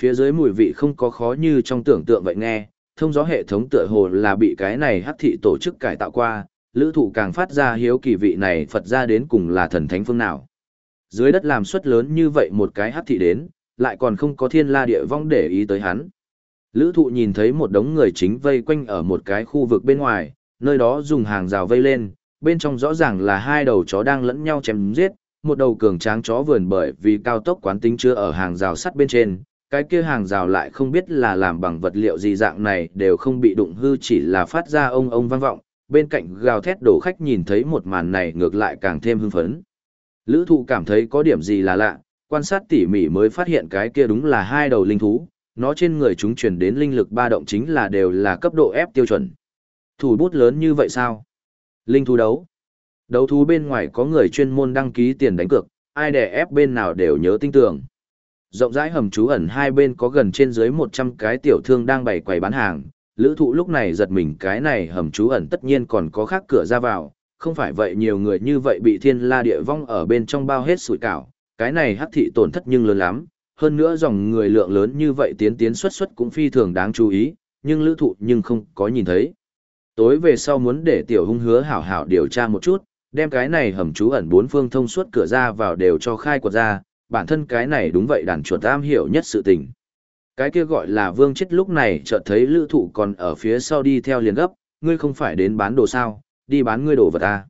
Speaker 1: Phía dưới mùi vị không có khó như trong tưởng tượng vậy nghe, thông gió hệ thống tựa hồ là bị cái này hắc thị tổ chức cải tạo qua, lữ thụ càng phát ra hiếu kỳ vị này Phật ra đến cùng là thần thánh phương nào. Dưới đất làm suất lớn như vậy một cái hắc thị đến, lại còn không có thiên la địa vong để ý tới hắn. Lữ thụ nhìn thấy một đống người chính vây quanh ở một cái khu vực bên ngoài, nơi đó dùng hàng rào vây lên, bên trong rõ ràng là hai đầu chó đang lẫn nhau chém giết, một đầu cường tráng chó vườn bởi vì cao tốc quán tính chưa ở hàng rào sắt bên trên, cái kia hàng rào lại không biết là làm bằng vật liệu gì dạng này đều không bị đụng hư chỉ là phát ra ông ông vang vọng, bên cạnh gào thét đổ khách nhìn thấy một màn này ngược lại càng thêm hưng phấn. Lữ thụ cảm thấy có điểm gì là lạ, quan sát tỉ mỉ mới phát hiện cái kia đúng là hai đầu linh thú, nó trên người chúng truyền đến linh lực ba động chính là đều là cấp độ ép tiêu chuẩn. Thủ bút lớn như vậy sao? Linh thú đấu. Đấu thú bên ngoài có người chuyên môn đăng ký tiền đánh cược, ai đè ép bên nào đều nhớ tinh tường. Rộng rãi hầm trú ẩn hai bên có gần trên dưới 100 cái tiểu thương đang bày quầy bán hàng. Lữ thụ lúc này giật mình cái này hầm trú ẩn tất nhiên còn có khác cửa ra vào, không phải vậy nhiều người như vậy bị thiên la địa vong ở bên trong bao hết sủi cảo, cái này hắc thị tổn thất nhưng lớn lắm, hơn nữa dòng người lượng lớn như vậy tiến tiến xuất xuất cũng phi thường đáng chú ý, nhưng lữ thụ nhưng không có nhìn thấy. Tối về sau muốn để tiểu hung hứa hảo hảo điều tra một chút, đem cái này hầm trú ẩn bốn phương thông suốt cửa ra vào đều cho khai quật ra, bản thân cái này đúng vậy đàn chuột am hiểu nhất sự tình. Cái kia gọi là vương chết lúc này chợt thấy lữ thụ còn ở phía sau đi theo liền gấp, ngươi không phải đến bán đồ sao, đi bán ngươi đồ vật ta.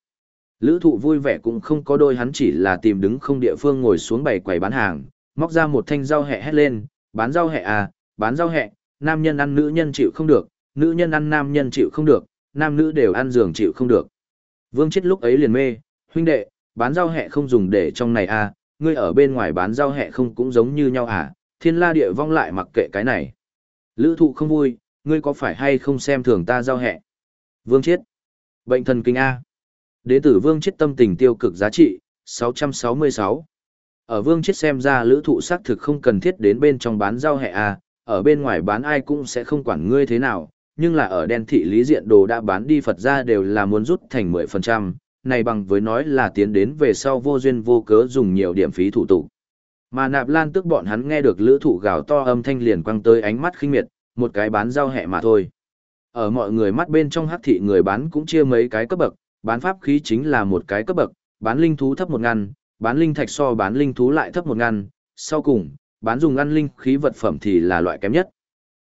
Speaker 1: Lữ thụ vui vẻ cũng không có đôi hắn chỉ là tìm đứng không địa phương ngồi xuống bày quầy bán hàng, móc ra một thanh rau hẹ hét lên, bán rau hẹ à, bán rau hẹ, nam nhân ăn nữ nhân chịu không được, nữ nhân ăn nam nhân chịu không được, nam nữ đều ăn giường chịu không được. Vương chết lúc ấy liền mê, huynh đệ, bán rau hẹ không dùng để trong này à, ngươi ở bên ngoài bán rau hẹ không cũng giống như nhau à, thiên la địa vong lại mặc kệ cái này. Lữ thụ không vui, ngươi có phải hay không xem thường ta rau hẹ? Vương chết. Bệnh thần kinh A. Đế tử vương chết tâm tình tiêu cực giá trị, 666. Ở vương chết xem ra lữ thụ xác thực không cần thiết đến bên trong bán rau hẹ à ở bên ngoài bán ai cũng sẽ không quản ngươi thế nào, nhưng là ở đen thị lý diện đồ đã bán đi Phật ra đều là muốn rút thành 10%, này bằng với nói là tiến đến về sau vô duyên vô cớ dùng nhiều điểm phí thủ tục. Mà nạp lan tức bọn hắn nghe được lữ thụ gào to âm thanh liền quăng tới ánh mắt khinh miệt, một cái bán rau hẹ mà thôi. Ở mọi người mắt bên trong hắc thị người bán cũng chia mấy cái cấp bậc, bán pháp khí chính là một cái cấp bậc, bán linh thú thấp một ngăn, bán linh thạch so bán linh thú lại thấp một ngăn, sau cùng, bán dùng ăn linh khí vật phẩm thì là loại kém nhất.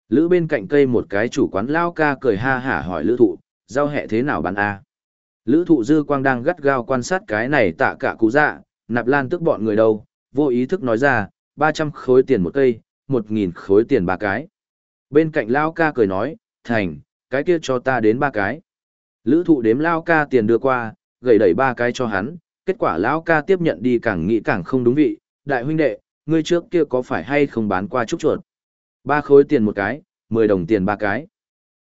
Speaker 1: Lữ bên cạnh cây một cái chủ quán lao ca cười ha hả hỏi lữ thụ, giao hẹ thế nào bán A. Lữ thụ dư quang đang gắt gao quan sát cái này tạ cả cú dạ, nạp lan tức bọn người đâu, vô ý thức nói ra, 300 khối tiền một cây, 1.000 khối tiền ba cái. Bên cạnh lao ca cười nói, thành, cái kia cho ta đến ba cái. Lữ thụ đếm lao ca tiền đưa qua, gầy đẩy ba cái cho hắn, kết quả lão ca tiếp nhận đi càng nghĩ càng không đúng vị, đại huynh đệ, ngươi trước kia có phải hay không bán qua trúc chuột? Ba khối tiền một cái, 10 đồng tiền ba cái.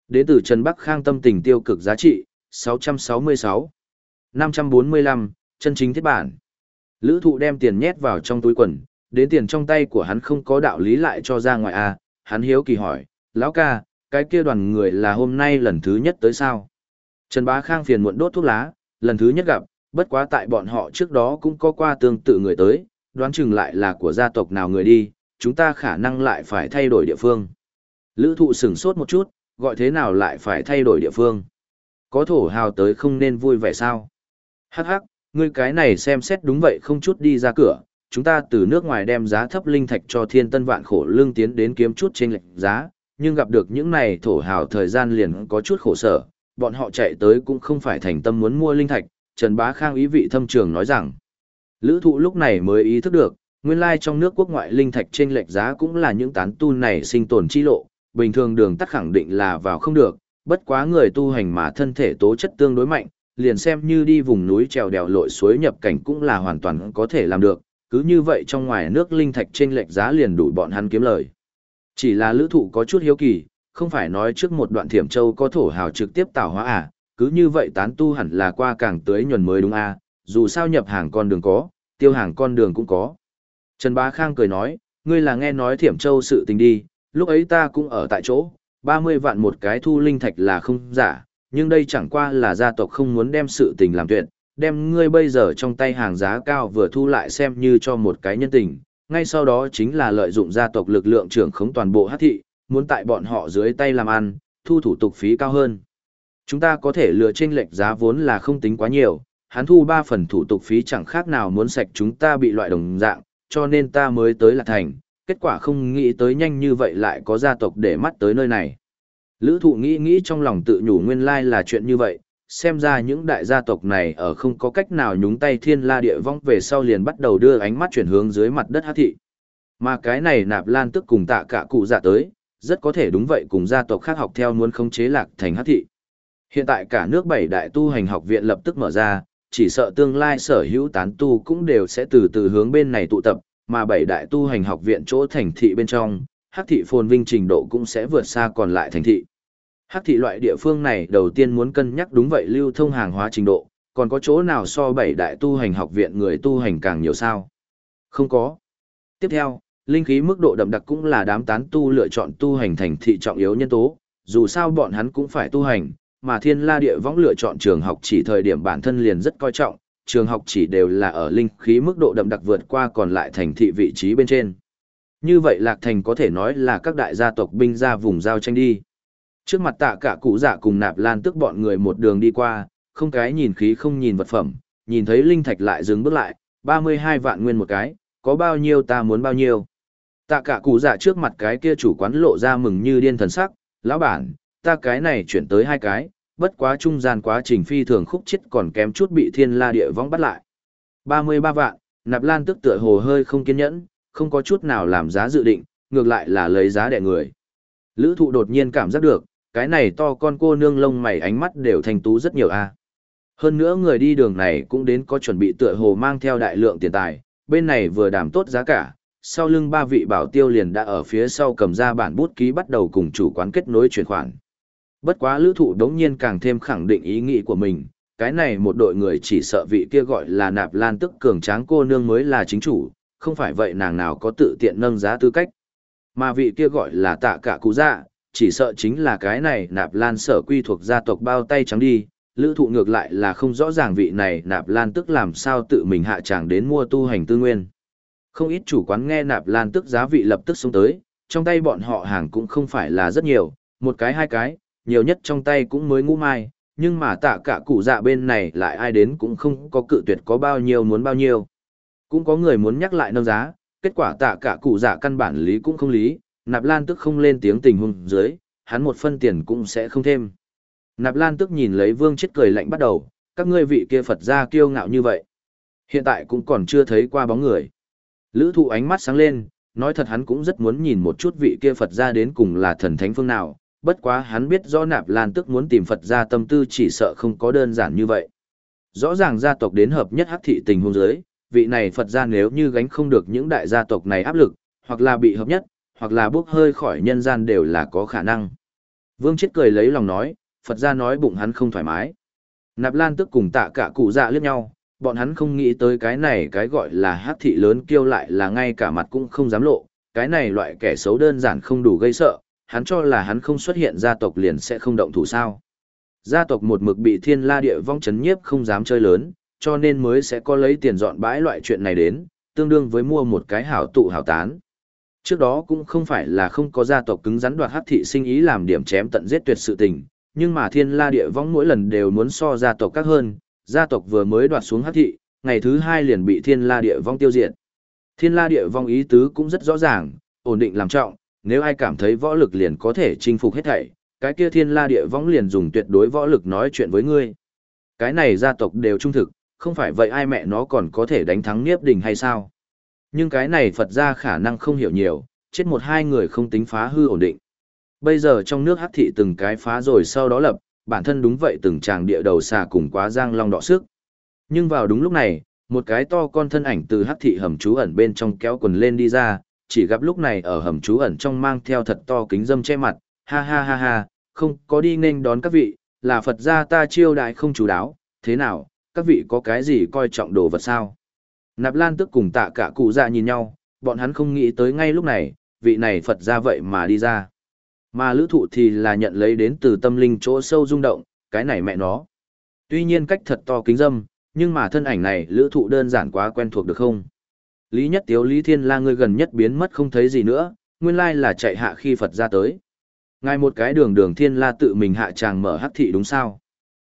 Speaker 1: Đến từ Trần Bắc Khang tâm tình tiêu cực giá trị, 666. 545, chân chính thiết bản. Lữ thụ đem tiền nhét vào trong túi quần, đến tiền trong tay của hắn không có đạo lý lại cho ra ngoài à, hắn hiếu kỳ hỏi, lão ca, cái kia đoàn người là hôm nay lần thứ nhất tới sao? Trần Bá Khang phiền muộn đốt thuốc lá, lần thứ nhất gặp, bất quá tại bọn họ trước đó cũng có qua tương tự người tới, đoán chừng lại là của gia tộc nào người đi, chúng ta khả năng lại phải thay đổi địa phương. Lữ thụ sửng sốt một chút, gọi thế nào lại phải thay đổi địa phương? Có thổ hào tới không nên vui vẻ sao? Hắc hắc, ngươi cái này xem xét đúng vậy không chút đi ra cửa, chúng ta từ nước ngoài đem giá thấp linh thạch cho thiên tân vạn khổ lương tiến đến kiếm chút trên lệnh giá, nhưng gặp được những này thổ hào thời gian liền có chút khổ sở, bọn họ chạy tới cũng không phải thành tâm muốn mua linh thạch, Trần Bá Khang ý vị thâm trường nói rằng. Lữ thụ lúc này mới ý thức được, nguyên lai trong nước quốc ngoại linh thạch trên lệch giá cũng là những tán tu này sinh tồn chi lộ, bình thường đường tắt khẳng định là vào không được, bất quá người tu hành mà thân thể tố chất tương đối mạnh, liền xem như đi vùng núi trèo đèo lội suối nhập cảnh cũng là hoàn toàn có thể làm được, cứ như vậy trong ngoài nước linh thạch trên lệch giá liền đủ bọn hắn kiếm lời. Chỉ là lữ thụ có chút hiếu kỳ, không phải nói trước một đoạn thiểm châu có thổ hào trực tiếp tạo hóa à, cứ như vậy tán tu hẳn là qua càng tới nhuần mới đúng à, dù sao nhập hàng con đường có, tiêu hàng con đường cũng có. Trần Bá Khang cười nói, ngươi là nghe nói thiểm châu sự tình đi, lúc ấy ta cũng ở tại chỗ, 30 vạn một cái thu linh thạch là không giả, nhưng đây chẳng qua là gia tộc không muốn đem sự tình làm tuyệt, đem ngươi bây giờ trong tay hàng giá cao vừa thu lại xem như cho một cái nhân tình, ngay sau đó chính là lợi dụng gia tộc lực lượng trưởng khống toàn bộ hát thị, muốn tại bọn họ dưới tay làm ăn, thu thủ tục phí cao hơn. Chúng ta có thể lựa trên lệch giá vốn là không tính quá nhiều, hắn thu 3 phần thủ tục phí chẳng khác nào muốn sạch chúng ta bị loại đồng dạng, cho nên ta mới tới là thành, kết quả không nghĩ tới nhanh như vậy lại có gia tộc để mắt tới nơi này. Lữ thụ nghĩ nghĩ trong lòng tự nhủ nguyên lai là chuyện như vậy, xem ra những đại gia tộc này ở không có cách nào nhúng tay thiên la địa vong về sau liền bắt đầu đưa ánh mắt chuyển hướng dưới mặt đất hát thị. Mà cái này nạp lan tức cùng tạ cả cụ dạ tới, rất có thể đúng vậy cùng gia tộc khác học theo muốn khống chế lạc thành hát thị. Hiện tại cả nước bảy đại tu hành học viện lập tức mở ra, chỉ sợ tương lai sở hữu tán tu cũng đều sẽ từ từ hướng bên này tụ tập, mà bảy đại tu hành học viện chỗ thành thị bên trong, hắc thị phồn vinh trình độ cũng sẽ vượt xa còn lại thành thị. Hắc thị loại địa phương này đầu tiên muốn cân nhắc đúng vậy lưu thông hàng hóa trình độ, còn có chỗ nào so bảy đại tu hành học viện người tu hành càng nhiều sao? Không có. Tiếp theo, linh khí mức độ đậm đặc cũng là đám tán tu lựa chọn tu hành thành thị trọng yếu nhân tố, dù sao bọn hắn cũng phải tu hành, mà thiên la địa võng lựa chọn trường học chỉ thời điểm bản thân liền rất coi trọng, trường học chỉ đều là ở linh khí mức độ đậm đặc vượt qua còn lại thành thị vị trí bên trên. Như vậy Lạc Thành có thể nói là các đại gia tộc binh ra vùng giao tranh đi. Trước mặt tạ cả cụ dạ cùng nạp lan tức bọn người một đường đi qua, không cái nhìn khí không nhìn vật phẩm, nhìn thấy linh thạch lại dừng bước lại, 32 vạn nguyên một cái, có bao nhiêu ta muốn bao nhiêu. Tạ cả cụ dạ trước mặt cái kia chủ quán lộ ra mừng như điên thần sắc, lão bản, ta cái này chuyển tới hai cái, bất quá trung gian quá trình phi thường khúc chết còn kém chút bị thiên la địa vong bắt lại. 33 vạn, nạp lan tức tựa hồ hơi không kiên nhẫn, không có chút nào làm giá dự định, ngược lại là lấy giá đẻ người. Lữ thụ đột nhiên cảm giác được, cái này to con cô nương lông mày ánh mắt đều thành tú rất nhiều a Hơn nữa người đi đường này cũng đến có chuẩn bị tựa hồ mang theo đại lượng tiền tài, bên này vừa đảm tốt giá cả, sau lưng ba vị bảo tiêu liền đã ở phía sau cầm ra bản bút ký bắt đầu cùng chủ quán kết nối chuyển khoản. Bất quá lữ thụ đống nhiên càng thêm khẳng định ý nghĩ của mình, cái này một đội người chỉ sợ vị kia gọi là nạp lan tức cường tráng cô nương mới là chính chủ, không phải vậy nàng nào có tự tiện nâng giá tư cách. Mà vị kia gọi là tạ cả cụ dạ, chỉ sợ chính là cái này nạp lan sở quy thuộc gia tộc bao tay trắng đi, lữ thụ ngược lại là không rõ ràng vị này nạp lan tức làm sao tự mình hạ tràng đến mua tu hành tư nguyên. Không ít chủ quán nghe nạp lan tức giá vị lập tức xuống tới, trong tay bọn họ hàng cũng không phải là rất nhiều, một cái hai cái, nhiều nhất trong tay cũng mới ngũ mai, nhưng mà tạ cả cụ dạ bên này lại ai đến cũng không có cự tuyệt có bao nhiêu muốn bao nhiêu. Cũng có người muốn nhắc lại nâng giá, kết quả tạ cả cụ dạ căn bản lý cũng không lý, nạp lan tức không lên tiếng tình huống dưới, hắn một phân tiền cũng sẽ không thêm. Nạp lan tức nhìn lấy vương chết cười lạnh bắt đầu, các ngươi vị kia Phật gia kiêu ngạo như vậy. Hiện tại cũng còn chưa thấy qua bóng người. Lữ thụ ánh mắt sáng lên, nói thật hắn cũng rất muốn nhìn một chút vị kia Phật gia đến cùng là thần thánh phương nào, bất quá hắn biết rõ nạp lan tức muốn tìm Phật gia tâm tư chỉ sợ không có đơn giản như vậy. Rõ ràng gia tộc đến hợp nhất hắc thị tình hôn giới, vị này Phật gia nếu như gánh không được những đại gia tộc này áp lực, hoặc là bị hợp nhất, hoặc là bước hơi khỏi nhân gian đều là có khả năng. Vương chết cười lấy lòng nói, Phật gia nói bụng hắn không thoải mái. Nạp Lan tức cùng tạ cả cụ dạ liếc nhau, bọn hắn không nghĩ tới cái này cái gọi là hát thị lớn kêu lại là ngay cả mặt cũng không dám lộ, cái này loại kẻ xấu đơn giản không đủ gây sợ, hắn cho là hắn không xuất hiện gia tộc liền sẽ không động thủ sao. Gia tộc một mực bị thiên la địa vong chấn nhiếp không dám chơi lớn, cho nên mới sẽ có lấy tiền dọn bãi loại chuyện này đến, tương đương với mua một cái hảo tụ hảo tán. Trước đó cũng không phải là không có gia tộc cứng rắn đoạt hắc thị sinh ý làm điểm chém tận giết tuyệt sự tình, nhưng mà thiên la địa vong mỗi lần đều muốn so gia tộc các hơn, gia tộc vừa mới đoạt xuống hắc thị, ngày thứ hai liền bị thiên la địa vong tiêu diệt. Thiên la địa vong ý tứ cũng rất rõ ràng, ổn định làm trọng, nếu ai cảm thấy võ lực liền có thể chinh phục hết thảy, cái kia thiên la địa võng liền dùng tuyệt đối võ lực nói chuyện với ngươi. Cái này gia tộc đều trung thực, không phải vậy ai mẹ nó còn có thể đánh thắng Niếp Đình hay sao? Nhưng cái này Phật ra khả năng không hiểu nhiều, chết một hai người không tính phá hư ổn định. Bây giờ trong nước hắc thị từng cái phá rồi sau đó lập, bản thân đúng vậy từng chàng địa đầu xà cùng quá giang long đọ sức. Nhưng vào đúng lúc này, một cái to con thân ảnh từ hắc thị hầm trú ẩn bên trong kéo quần lên đi ra, chỉ gặp lúc này ở hầm trú ẩn trong mang theo thật to kính dâm che mặt, ha ha ha ha, không có đi nên đón các vị, là Phật gia ta chiêu đại không chú đáo, thế nào, các vị có cái gì coi trọng đồ vật sao? Nạp Lan tức cùng tạ cả cụ dạ nhìn nhau, bọn hắn không nghĩ tới ngay lúc này, vị này Phật gia vậy mà đi ra. Mà lữ thụ thì là nhận lấy đến từ tâm linh chỗ sâu rung động, cái này mẹ nó. Tuy nhiên cách thật to kính dâm, nhưng mà thân ảnh này lữ thụ đơn giản quá quen thuộc được không? Lý Nhất Tiếu Lý Thiên La người gần nhất biến mất không thấy gì nữa, nguyên lai là chạy hạ khi Phật ra tới. Ngài một cái đường đường Thiên La tự mình hạ tràng mở hắc thị đúng sao?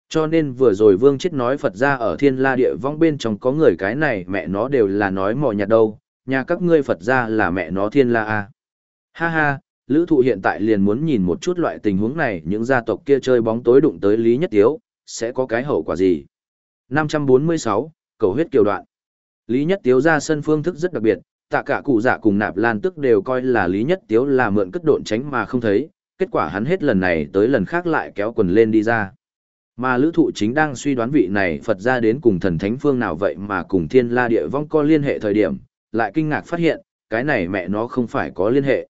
Speaker 1: Cho nên vừa rồi Vương Chết nói Phật ra ở Thiên La địa vong bên trong có người cái này mẹ nó đều là nói mò nhạt đâu, nhà các ngươi Phật ra là mẹ nó Thiên La à. Ha ha, Lữ Thụ hiện tại liền muốn nhìn một chút loại tình huống này những gia tộc kia chơi bóng tối đụng tới Lý Nhất Tiếu, sẽ có cái hậu quả gì? 546, cầu huyết kiều đoạn. Lý Nhất Tiếu ra sân phương thức rất đặc biệt, tạ cả cụ dạ cùng nạp lan tức đều coi là Lý Nhất Tiếu là mượn cất độn tránh mà không thấy, kết quả hắn hết lần này tới lần khác lại kéo quần lên đi ra. Mà lữ thụ chính đang suy đoán vị này Phật ra đến cùng thần thánh phương nào vậy mà cùng thiên la địa vong có liên hệ thời điểm, lại kinh ngạc phát hiện, cái này mẹ nó không phải có liên hệ.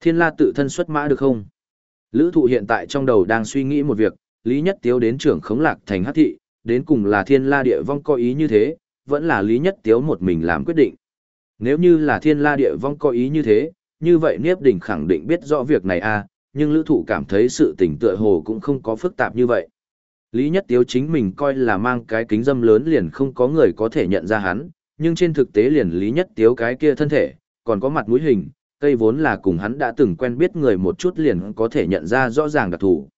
Speaker 1: Thiên la tự thân xuất mã được không? Lữ thụ hiện tại trong đầu đang suy nghĩ một việc, Lý Nhất Tiếu đến trưởng khống lạc thành hát thị, đến cùng là thiên la địa vong có ý như thế, vẫn là Lý Nhất Tiếu một mình làm quyết định. Nếu như là thiên la địa vong có ý như thế, như vậy Niếp Đình khẳng định biết rõ việc này a à, nhưng lữ thụ cảm thấy sự tình tựa hồ cũng không có phức tạp như vậy. Lý Nhất Tiếu chính mình coi là mang cái kính dâm lớn liền không có người có thể nhận ra hắn, nhưng trên thực tế liền Lý Nhất Tiếu cái kia thân thể, còn có mặt mũi hình, cây vốn là cùng hắn đã từng quen biết người một chút liền có thể nhận ra rõ ràng đặc thủ.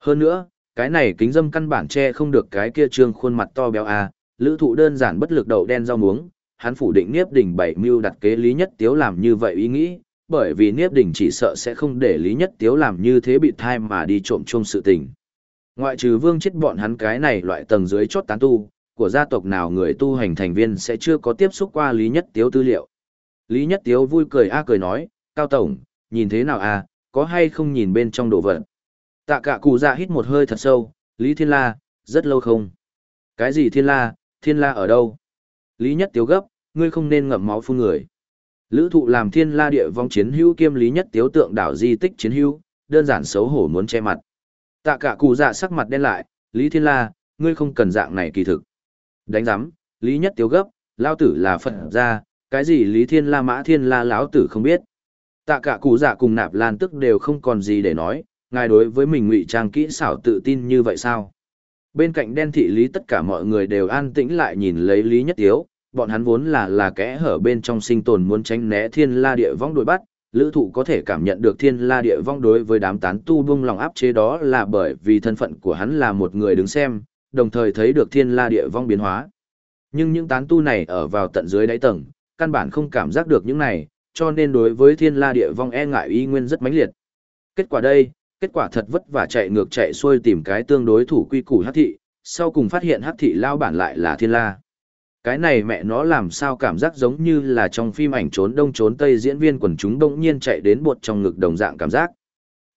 Speaker 1: Hơn nữa, cái này kính dâm căn bản che không được cái kia trương khuôn mặt to béo a, lữ thụ đơn giản bất lực đầu đen rau muống, hắn phủ định Niếp Đình bảy mưu đặt kế Lý Nhất Tiếu làm như vậy ý nghĩ, bởi vì Niếp Đình chỉ sợ sẽ không để Lý Nhất Tiếu làm như thế bị thai mà đi trộm chung sự tình. Ngoại trừ vương chết bọn hắn cái này loại tầng dưới chốt tán tu, của gia tộc nào người tu hành thành viên sẽ chưa có tiếp xúc qua Lý Nhất Tiếu tư liệu. Lý Nhất Tiếu vui cười a cười nói, Cao Tổng, nhìn thế nào a có hay không nhìn bên trong đồ vật. Tạ cả cụ dạ hít một hơi thật sâu, Lý Thiên La, rất lâu không. Cái gì Thiên La, Thiên La ở đâu? Lý Nhất Tiếu gấp, ngươi không nên ngậm máu phun người. Lữ thụ làm Thiên La địa vong chiến hữu kiêm Lý Nhất Tiếu tượng đảo di tích chiến hữu, đơn giản xấu hổ muốn che mặt. Tạ cả cụ dạ sắc mặt đen lại, Lý Thiên La, ngươi không cần dạng này kỳ thực. Đánh giám, Lý Nhất Tiếu gấp, lao tử là Phật ra, cái gì Lý Thiên La Mã Thiên La lão tử không biết. Tạ cả cụ dạ cùng nạp lan tức đều không còn gì để nói, ngài đối với mình ngụy trang kỹ xảo tự tin như vậy sao? Bên cạnh đen thị lý tất cả mọi người đều an tĩnh lại nhìn lấy Lý Nhất Tiếu, bọn hắn vốn là là kẽ hở bên trong sinh tồn muốn tránh né thiên la địa vong đuổi bắt, lữ thụ có thể cảm nhận được thiên la địa vong đối với đám tán tu bung lòng áp chế đó là bởi vì thân phận của hắn là một người đứng xem, đồng thời thấy được thiên la địa vong biến hóa. Nhưng những tán tu này ở vào tận dưới đáy tầng, căn bản không cảm giác được những này, cho nên đối với thiên la địa vong e ngại y nguyên rất mãnh liệt. Kết quả đây, kết quả thật vất vả chạy ngược chạy xuôi tìm cái tương đối thủ quy củ hắc thị, sau cùng phát hiện hắc thị lao bản lại là thiên la. Cái này mẹ nó làm sao cảm giác giống như là trong phim ảnh trốn đông trốn tây diễn viên quần chúng đông nhiên chạy đến bột trong ngực đồng dạng cảm giác.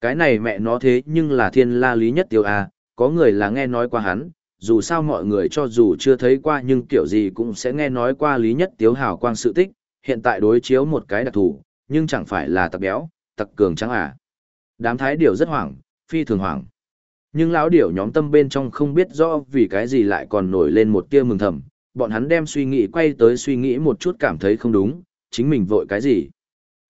Speaker 1: Cái này mẹ nó thế nhưng là thiên la lý nhất tiêu a, có người là nghe nói qua hắn, dù sao mọi người cho dù chưa thấy qua nhưng kiểu gì cũng sẽ nghe nói qua Lý Nhất Tiếu hào quang sự tích, hiện tại đối chiếu một cái đặc thù, nhưng chẳng phải là tặc béo, tặc cường trắng à. Đám thái điểu rất hoảng, phi thường hoảng. Nhưng lão điểu nhóm tâm bên trong không biết rõ vì cái gì lại còn nổi lên một tia mừng thầm, bọn hắn đem suy nghĩ quay tới suy nghĩ một chút cảm thấy không đúng, chính mình vội cái gì.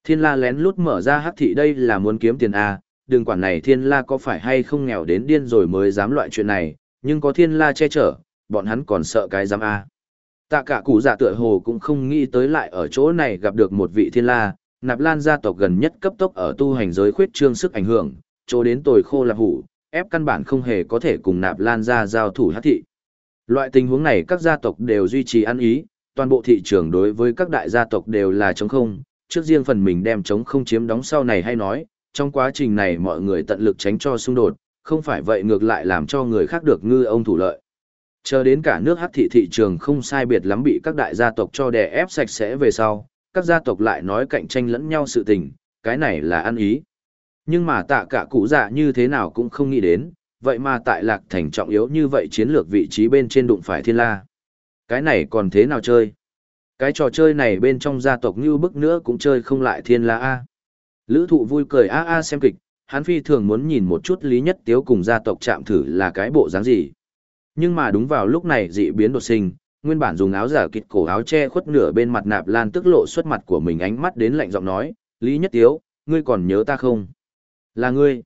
Speaker 1: Thiên la lén lút mở ra hắc thị đây là muốn kiếm tiền à, đừng quản này thiên la có phải hay không nghèo đến điên rồi mới dám loại chuyện này, nhưng có thiên la che chở, bọn hắn còn sợ cái dám a. Tạ cả cụ dạ tựa hồ cũng không nghĩ tới lại ở chỗ này gặp được một vị thiên la, nạp lan gia tộc gần nhất cấp tốc ở tu hành giới khuyết trương sức ảnh hưởng, chỗ đến tồi khô là hủ, ép căn bản không hề có thể cùng nạp lan gia giao thủ hát thị. Loại tình huống này các gia tộc đều duy trì ăn ý, toàn bộ thị trường đối với các đại gia tộc đều là chống không, trước riêng phần mình đem chống không chiếm đóng sau này hay nói, trong quá trình này mọi người tận lực tránh cho xung đột, không phải vậy ngược lại làm cho người khác được ngư ông thủ lợi. Chờ đến cả nước hắc thị thị trường không sai biệt lắm bị các đại gia tộc cho đè ép sạch sẽ về sau, các gia tộc lại nói cạnh tranh lẫn nhau sự tình, cái này là ăn ý. Nhưng mà tạ cả cụ dạ như thế nào cũng không nghĩ đến, vậy mà tại lạc thành trọng yếu như vậy chiến lược vị trí bên trên đụng phải thiên la. Cái này còn thế nào chơi? Cái trò chơi này bên trong gia tộc như bức nữa cũng chơi không lại thiên la A. Lữ thụ vui cười a a xem kịch, hắn phi thường muốn nhìn một chút Lý Nhất Tiếu cùng gia tộc chạm thử là cái bộ dáng gì. Nhưng mà đúng vào lúc này dị biến đột sinh, nguyên bản dùng áo giả kịt cổ áo che khuất nửa bên mặt nạp lan tức lộ xuất mặt của mình ánh mắt đến lạnh giọng nói, Lý Nhất Tiếu, ngươi còn nhớ ta không? Là ngươi.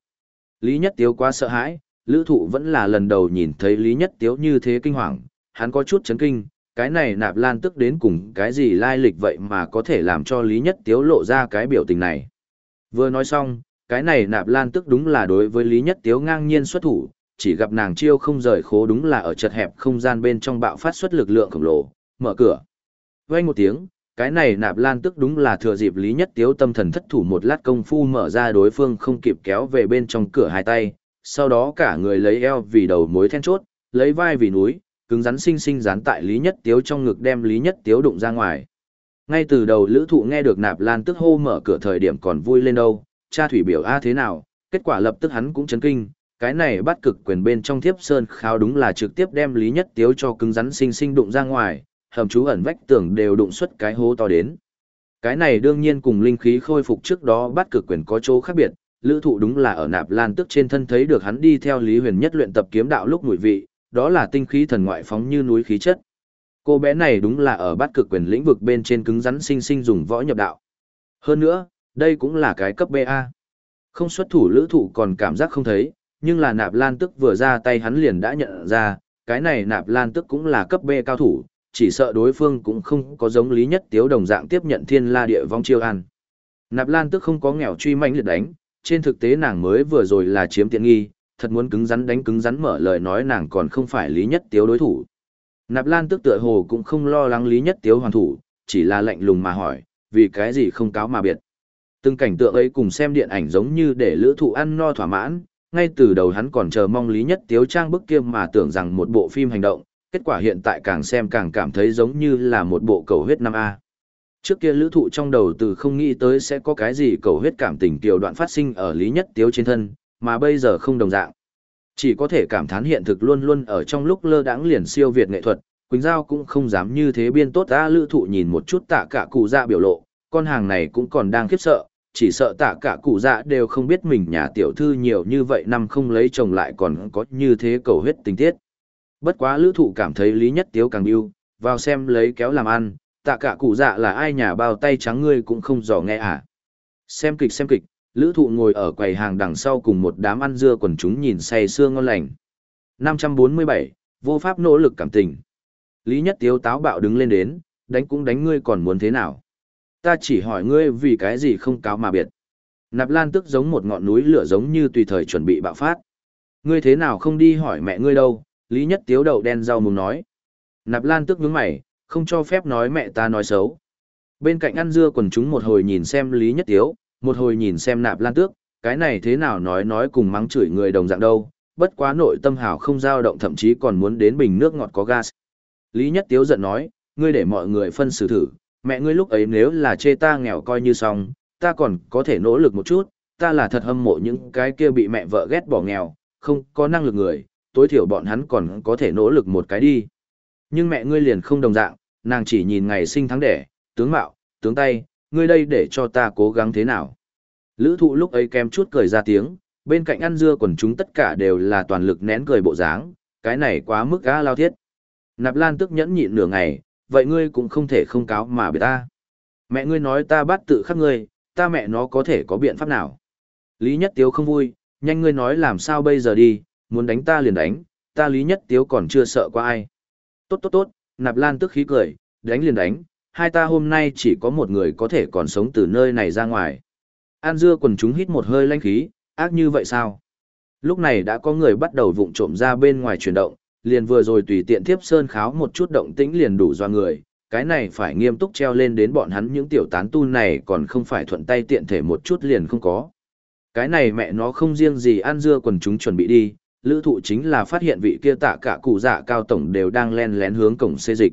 Speaker 1: Lý Nhất Tiếu quá sợ hãi, lữ thụ vẫn là lần đầu nhìn thấy Lý Nhất Tiếu như thế kinh hoàng, hắn có chút chấn kinh, cái này nạp lan tức đến cùng cái gì lai lịch vậy mà có thể làm cho Lý Nhất Tiếu lộ ra cái biểu tình này. Vừa nói xong, cái này nạp lan tức đúng là đối với Lý Nhất Tiếu ngang nhiên xuất thủ, chỉ gặp nàng chiêu không rời khố đúng là ở chật hẹp không gian bên trong bạo phát xuất lực lượng khổng lồ, mở cửa. Vang một tiếng, cái này nạp lan tức đúng là thừa dịp Lý Nhất Tiếu tâm thần thất thủ một lát công phu mở ra đối phương không kịp kéo về bên trong cửa hai tay, sau đó cả người lấy eo vì đầu mối then chốt, lấy vai vì núi, cứng rắn sinh sinh dán tại Lý Nhất Tiếu trong ngực đem Lý Nhất Tiếu đụng ra ngoài. Ngay từ đầu lữ thụ nghe được nạp lan tức hô mở cửa thời điểm còn vui lên đâu, cha thủy biểu A thế nào, kết quả lập tức hắn cũng chấn kinh, cái này bắt cực quyền bên trong thiếp sơn khao đúng là trực tiếp đem lý nhất tiếu cho cứng rắn sinh sinh đụng ra ngoài, hầm chú ẩn vách tường đều đụng xuất cái hố to đến. Cái này đương nhiên cùng linh khí khôi phục trước đó bắt cực quyền có chỗ khác biệt, lữ thụ đúng là ở nạp lan tức trên thân thấy được hắn đi theo lý huyền nhất luyện tập kiếm đạo lúc mùi vị, đó là tinh khí thần ngoại phóng như núi khí chất. Cô bé này đúng là ở bắt cực quyền lĩnh vực bên trên cứng rắn sinh sinh dùng võ nhập đạo. Hơn nữa, đây cũng là cái cấp BA. Không xuất thủ lữ thủ còn cảm giác không thấy, nhưng là nạp lan tức vừa ra tay hắn liền đã nhận ra, cái này nạp lan tức cũng là cấp B cao thủ, chỉ sợ đối phương cũng không có giống lý nhất tiếu đồng dạng tiếp nhận thiên la địa vong chiêu ăn Nạp lan tức không có nghèo truy mạnh liệt đánh, trên thực tế nàng mới vừa rồi là chiếm tiện nghi, thật muốn cứng rắn đánh cứng rắn mở lời nói nàng còn không phải lý nhất tiếu đối thủ. Nạp Lan tức tựa hồ cũng không lo lắng Lý Nhất Tiếu hoàn thủ, chỉ là lạnh lùng mà hỏi, vì cái gì không cáo mà biệt. Từng cảnh tượng ấy cùng xem điện ảnh giống như để lữ thụ ăn no thỏa mãn, ngay từ đầu hắn còn chờ mong Lý Nhất Tiếu trang bức kia mà tưởng rằng một bộ phim hành động, kết quả hiện tại càng xem càng cảm thấy giống như là một bộ cầu huyết 5A. Trước kia lữ thụ trong đầu từ không nghĩ tới sẽ có cái gì cầu huyết cảm tình tiểu đoạn phát sinh ở Lý Nhất Tiếu trên thân, mà bây giờ không đồng dạng. Chỉ có thể cảm thán hiện thực luôn luôn ở trong lúc lơ đãng liền siêu việt nghệ thuật, Quỳnh Giao cũng không dám như thế biên tốt ta lữ thụ nhìn một chút tạ cả cụ dạ biểu lộ, con hàng này cũng còn đang khiếp sợ, chỉ sợ tạ cả cụ dạ đều không biết mình nhà tiểu thư nhiều như vậy năm không lấy chồng lại còn có như thế cầu huyết tình tiết. Bất quá lữ thụ cảm thấy lý nhất tiếu càng yêu, vào xem lấy kéo làm ăn, tạ cả cụ dạ là ai nhà bao tay trắng ngươi cũng không dò nghe à. Xem kịch xem kịch, lữ thụ ngồi ở quầy hàng đằng sau cùng một đám ăn dưa quần chúng nhìn say sương ngon lành. 547, vô pháp nỗ lực cảm tình. Lý Nhất Tiếu táo bạo đứng lên đến, đánh cũng đánh ngươi còn muốn thế nào. Ta chỉ hỏi ngươi vì cái gì không cáo mà biệt. Nạp Lan tức giống một ngọn núi lửa giống như tùy thời chuẩn bị bạo phát. Ngươi thế nào không đi hỏi mẹ ngươi đâu, Lý Nhất Tiếu đầu đen rau mùng nói. Nạp Lan tức nhướng mày, không cho phép nói mẹ ta nói xấu. Bên cạnh ăn dưa quần chúng một hồi nhìn xem Lý Nhất Tiếu, một hồi nhìn xem nạp lan tước, cái này thế nào nói nói cùng mắng chửi người đồng dạng đâu, bất quá nội tâm hào không dao động thậm chí còn muốn đến bình nước ngọt có gas. Lý Nhất Tiếu giận nói, ngươi để mọi người phân xử thử, mẹ ngươi lúc ấy nếu là chê ta nghèo coi như xong, ta còn có thể nỗ lực một chút, ta là thật hâm mộ những cái kia bị mẹ vợ ghét bỏ nghèo, không có năng lực người, tối thiểu bọn hắn còn có thể nỗ lực một cái đi. Nhưng mẹ ngươi liền không đồng dạng, nàng chỉ nhìn ngày sinh tháng đẻ, tướng mạo, tướng tay, ngươi đây để cho ta cố gắng thế nào. Lữ thụ lúc ấy kém chút cười ra tiếng, bên cạnh ăn dưa quần chúng tất cả đều là toàn lực nén cười bộ dáng, cái này quá mức gã lao thiết. Nạp Lan tức nhẫn nhịn nửa ngày, vậy ngươi cũng không thể không cáo mà bị ta. Mẹ ngươi nói ta bắt tự khắc ngươi, ta mẹ nó có thể có biện pháp nào. Lý Nhất Tiếu không vui, nhanh ngươi nói làm sao bây giờ đi, muốn đánh ta liền đánh, ta Lý Nhất Tiếu còn chưa sợ qua ai. Tốt tốt tốt, Nạp Lan tức khí cười, đánh liền đánh, hai ta hôm nay chỉ có một người có thể còn sống từ nơi này ra ngoài. An dưa quần chúng hít một hơi lanh khí, ác như vậy sao? Lúc này đã có người bắt đầu vụng trộm ra bên ngoài chuyển động, liền vừa rồi tùy tiện tiếp sơn kháo một chút động tĩnh liền đủ do người, cái này phải nghiêm túc treo lên đến bọn hắn những tiểu tán tu này còn không phải thuận tay tiện thể một chút liền không có. Cái này mẹ nó không riêng gì ăn dưa quần chúng chuẩn bị đi, lữ thụ chính là phát hiện vị kia tạ cả cụ dạ cao tổng đều đang len lén hướng cổng xê dịch.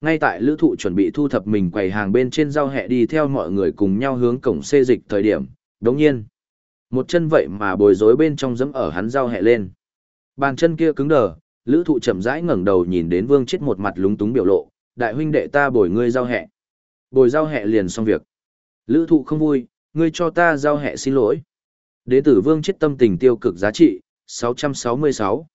Speaker 1: Ngay tại lữ thụ chuẩn bị thu thập mình quầy hàng bên trên giao hẹ đi theo mọi người cùng nhau hướng cổng xê dịch thời điểm, đồng nhiên. Một chân vậy mà bồi rối bên trong dẫm ở hắn giao hẹ lên. Bàn chân kia cứng đờ, lữ thụ chậm rãi ngẩng đầu nhìn đến vương chết một mặt lúng túng biểu lộ, đại huynh đệ ta bồi ngươi giao hẹ. Bồi giao hẹ liền xong việc. Lữ thụ không vui, ngươi cho ta giao hẹ xin lỗi. Đế tử vương chết tâm tình tiêu cực giá trị, 666.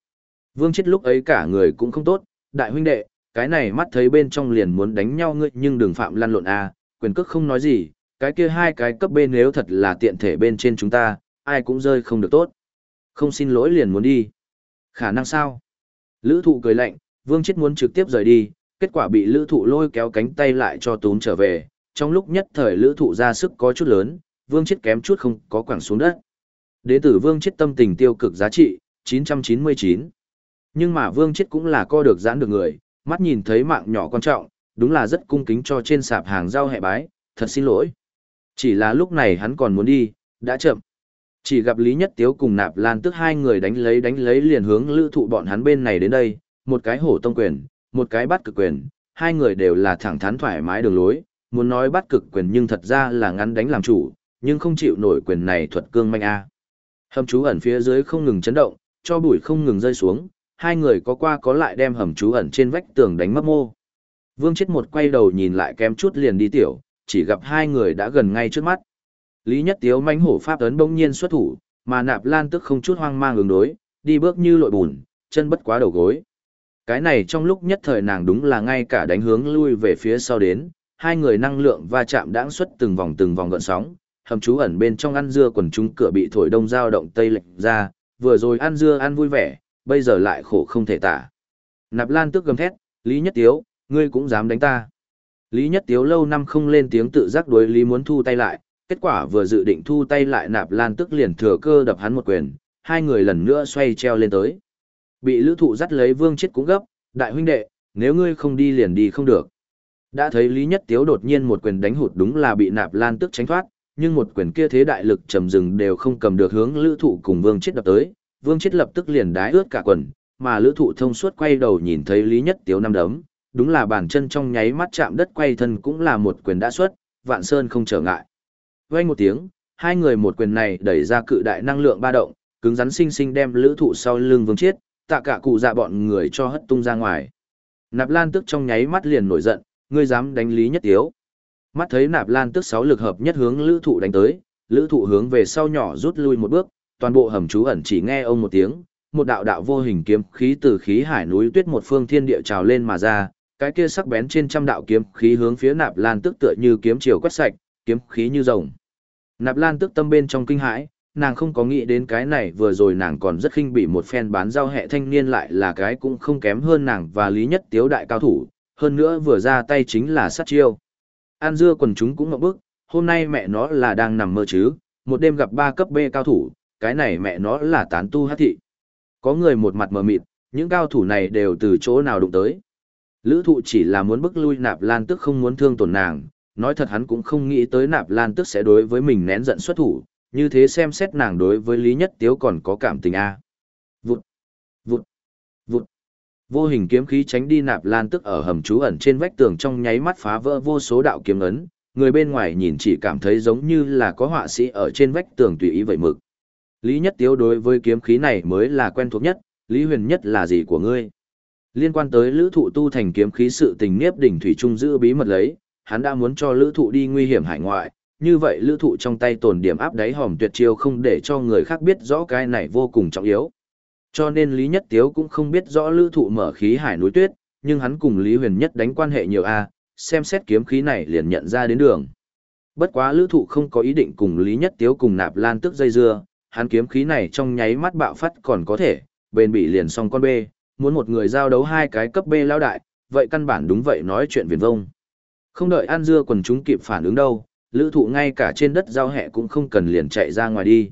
Speaker 1: Vương chết lúc ấy cả người cũng không tốt, đại huynh đệ, cái này mắt thấy bên trong liền muốn đánh nhau ngươi nhưng đừng phạm lăn lộn a quyền cước không nói gì, cái kia hai cái cấp bên nếu thật là tiện thể bên trên chúng ta, ai cũng rơi không được tốt. Không xin lỗi liền muốn đi. Khả năng sao? Lữ thụ cười lạnh, vương chết muốn trực tiếp rời đi, kết quả bị lữ thụ lôi kéo cánh tay lại cho Tún trở về, trong lúc nhất thời lữ thụ ra sức có chút lớn, vương chết kém chút không có quẳng xuống đất. Đế tử vương chết tâm tình tiêu cực giá trị, 999. Nhưng mà vương chết cũng là co được giãn được người, mắt nhìn thấy mạng nhỏ quan trọng, đúng là rất cung kính cho trên sạp hàng rau hẹ bái, thật xin lỗi. Chỉ là lúc này hắn còn muốn đi, đã chậm. Chỉ gặp Lý Nhất Tiếu cùng Nạp Lan tức hai người đánh lấy đánh lấy liền hướng lữ thụ bọn hắn bên này đến đây, một cái hổ tông quyền, một cái bắt cực quyền, hai người đều là thẳng thắn thoải mái đường lối, muốn nói bắt cực quyền nhưng thật ra là ngắn đánh làm chủ, nhưng không chịu nổi quyền này thuật cương manh A. Hầm chú ẩn phía dưới không ngừng chấn động, cho bụi không ngừng rơi xuống, hai người có qua có lại đem hầm chú ẩn trên vách tường đánh mất mô. Vương chết một quay đầu nhìn lại kém chút liền đi tiểu, chỉ gặp hai người đã gần ngay trước mắt. Lý Nhất Tiếu mãnh hổ pháp ấn bỗng nhiên xuất thủ, mà Nạp Lan tức không chút hoang mang ứng đối, đi bước như lội bùn, chân bất quá đầu gối. Cái này trong lúc nhất thời nàng đúng là ngay cả đánh hướng lui về phía sau đến, hai người năng lượng va chạm đãng xuất từng vòng từng vòng gợn sóng, hầm chú ẩn bên trong ăn dưa quần chúng cửa bị thổi đông dao động tây lệch ra, vừa rồi ăn dưa ăn vui vẻ, bây giờ lại khổ không thể tả. Nạp Lan tức gầm thét, Lý Nhất Tiếu, ngươi cũng dám đánh ta. Lý Nhất Tiếu lâu năm không lên tiếng tự giác đối Lý muốn thu tay lại, kết quả vừa dự định thu tay lại Nạp Lan tức liền thừa cơ đập hắn một quyền, hai người lần nữa xoay treo lên tới. Bị lữ thụ dắt lấy vương chết cũng gấp, đại huynh đệ, nếu ngươi không đi liền đi không được. Đã thấy Lý Nhất Tiếu đột nhiên một quyền đánh hụt đúng là bị Nạp Lan tức tránh thoát, nhưng một quyền kia thế đại lực trầm rừng đều không cầm được hướng lữ thụ cùng vương chết đập tới, vương chết lập tức liền đái ướt cả quần, mà lữ thụ thông suốt quay đầu nhìn thấy Lý Nhất Tiếu năm đấm, đúng là bàn chân trong nháy mắt chạm đất quay thân cũng là một quyền đã xuất, vạn sơn không trở ngại. Vang một tiếng, hai người một quyền này đẩy ra cự đại năng lượng ba động, cứng rắn sinh sinh đem lữ thụ sau lưng vương chết, tạ cả cụ dạ bọn người cho hất tung ra ngoài. Nạp Lan tức trong nháy mắt liền nổi giận, ngươi dám đánh Lý Nhất Tiếu. Mắt thấy Nạp Lan tức sáu lực hợp nhất hướng lữ thụ đánh tới, lữ thụ hướng về sau nhỏ rút lui một bước, toàn bộ hầm trú ẩn chỉ nghe ông một tiếng, một đạo đạo vô hình kiếm khí từ khí hải núi tuyết một phương thiên địa trào lên mà ra, cái kia sắc bén trên trăm đạo kiếm khí hướng phía Nạp Lan tức tựa như kiếm chiều quét sạch, kiếm khí như rồng. Nạp Lan tức tâm bên trong kinh hãi, nàng không có nghĩ đến cái này vừa rồi nàng còn rất khinh bị một phen bán giao hệ thanh niên lại là cái cũng không kém hơn nàng và lý nhất tiếu đại cao thủ, hơn nữa vừa ra tay chính là sát chiêu. An dưa quần chúng cũng ngậm bức, hôm nay mẹ nó là đang nằm mơ chứ, một đêm gặp ba cấp B cao thủ, cái này mẹ nó là tán tu hát thị. Có người một mặt mờ mịt, những cao thủ này đều từ chỗ nào đụng tới. Lữ thụ chỉ là muốn bức lui nạp lan tức không muốn thương tổn nàng, nói thật hắn cũng không nghĩ tới nạp lan tức sẽ đối với mình nén giận xuất thủ, như thế xem xét nàng đối với Lý Nhất Tiếu còn có cảm tình a. Vụt, vụt, vụt. Vô hình kiếm khí tránh đi nạp lan tức ở hầm trú ẩn trên vách tường trong nháy mắt phá vỡ vô số đạo kiếm ấn, người bên ngoài nhìn chỉ cảm thấy giống như là có họa sĩ ở trên vách tường tùy ý vậy mực. Lý Nhất Tiếu đối với kiếm khí này mới là quen thuộc nhất, Lý Huyền Nhất là gì của ngươi? Liên quan tới lữ thụ tu thành kiếm khí sự tình Niếp đỉnh Thủy Trung giữ bí mật lấy, hắn đã muốn cho lữ thụ đi nguy hiểm hải ngoại, như vậy lữ thụ trong tay tồn điểm áp đáy hòm tuyệt chiêu không để cho người khác biết rõ cái này vô cùng trọng yếu. Cho nên Lý Nhất Tiếu cũng không biết rõ lữ thụ mở khí hải núi tuyết, nhưng hắn cùng Lý Huyền Nhất đánh quan hệ nhiều a xem xét kiếm khí này liền nhận ra đến đường. Bất quá lữ thụ không có ý định cùng Lý Nhất Tiếu cùng nạp lan tức dây dưa, hắn kiếm khí này trong nháy mắt bạo phát còn có thể, bền bị liền xong con bê, muốn một người giao đấu hai cái cấp bê lao đại, vậy căn bản đúng vậy nói chuyện viền vông. Không đợi An Dưa quần chúng kịp phản ứng đâu, lữ thụ ngay cả trên đất giao hẹ cũng không cần liền chạy ra ngoài đi.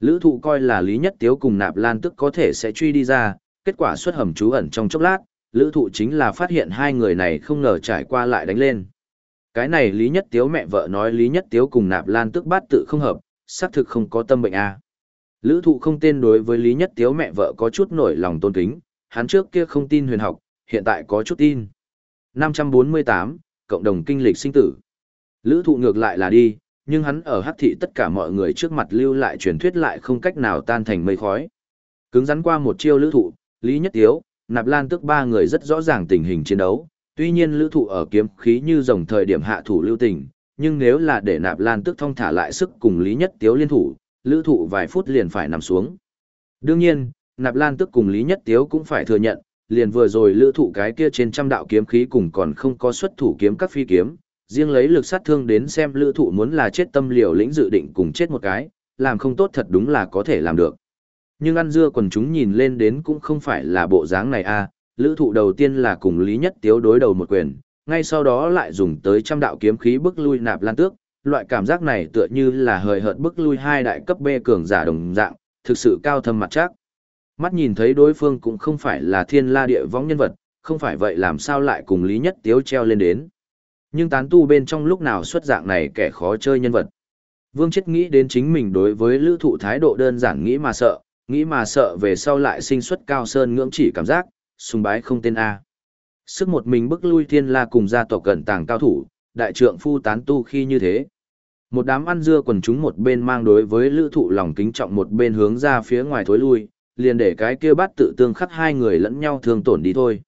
Speaker 1: Lữ thụ coi là Lý Nhất Tiếu cùng nạp lan tức có thể sẽ truy đi ra, kết quả xuất hầm trú ẩn trong chốc lát, lữ thụ chính là phát hiện hai người này không ngờ trải qua lại đánh lên. Cái này Lý Nhất Tiếu mẹ vợ nói Lý Nhất Tiếu cùng nạp lan tức bát tự không hợp, xác thực không có tâm bệnh A. Lữ thụ không tên đối với Lý Nhất Tiếu mẹ vợ có chút nổi lòng tôn kính, hắn trước kia không tin huyền học, hiện tại có chút tin. 548, Cộng đồng kinh lịch sinh tử. Lữ thụ ngược lại là đi, nhưng hắn ở hắc thị tất cả mọi người trước mặt lưu lại truyền thuyết lại không cách nào tan thành mây khói. Cứng rắn qua một chiêu lữ thụ, Lý Nhất Tiếu, Nạp Lan tức ba người rất rõ ràng tình hình chiến đấu, tuy nhiên lữ thụ ở kiếm khí như dòng thời điểm hạ thủ lưu tình, nhưng nếu là để Nạp Lan tức thông thả lại sức cùng Lý Nhất Tiếu liên thủ, lữ thụ vài phút liền phải nằm xuống. Đương nhiên, Nạp Lan tức cùng Lý Nhất Tiếu cũng phải thừa nhận, liền vừa rồi lữ thụ cái kia trên trăm đạo kiếm khí cùng còn không có xuất thủ kiếm các phi kiếm, riêng lấy lực sát thương đến xem lữ thụ muốn là chết tâm liều lĩnh dự định cùng chết một cái, làm không tốt thật đúng là có thể làm được. Nhưng ăn dưa quần chúng nhìn lên đến cũng không phải là bộ dáng này a à, lữ thụ đầu tiên là cùng Lý Nhất Tiếu đối đầu một quyền, ngay sau đó lại dùng tới trăm đạo kiếm khí bức lui nạp lan tước, loại cảm giác này tựa như là hời hợt bức lui hai đại cấp B cường giả đồng dạng, thực sự cao thâm mặt chắc. Mắt nhìn thấy đối phương cũng không phải là thiên la địa võng nhân vật, không phải vậy làm sao lại cùng Lý Nhất Tiếu treo lên đến. Nhưng tán tu bên trong lúc nào xuất dạng này kẻ khó chơi nhân vật. Vương chết nghĩ đến chính mình đối với lữ thụ thái độ đơn giản nghĩ mà sợ, nghĩ mà sợ về sau lại sinh xuất cao sơn ngưỡng chỉ cảm giác, sùng bái không tên A. Sức một mình bức lui thiên la cùng gia tộc cẩn tàng cao thủ, đại trượng phu tán tu khi như thế. Một đám ăn dưa quần chúng một bên mang đối với lữ thụ lòng kính trọng một bên hướng ra phía ngoài thối lui, liền để cái kia bắt tự tương khắc hai người lẫn nhau thương tổn đi thôi.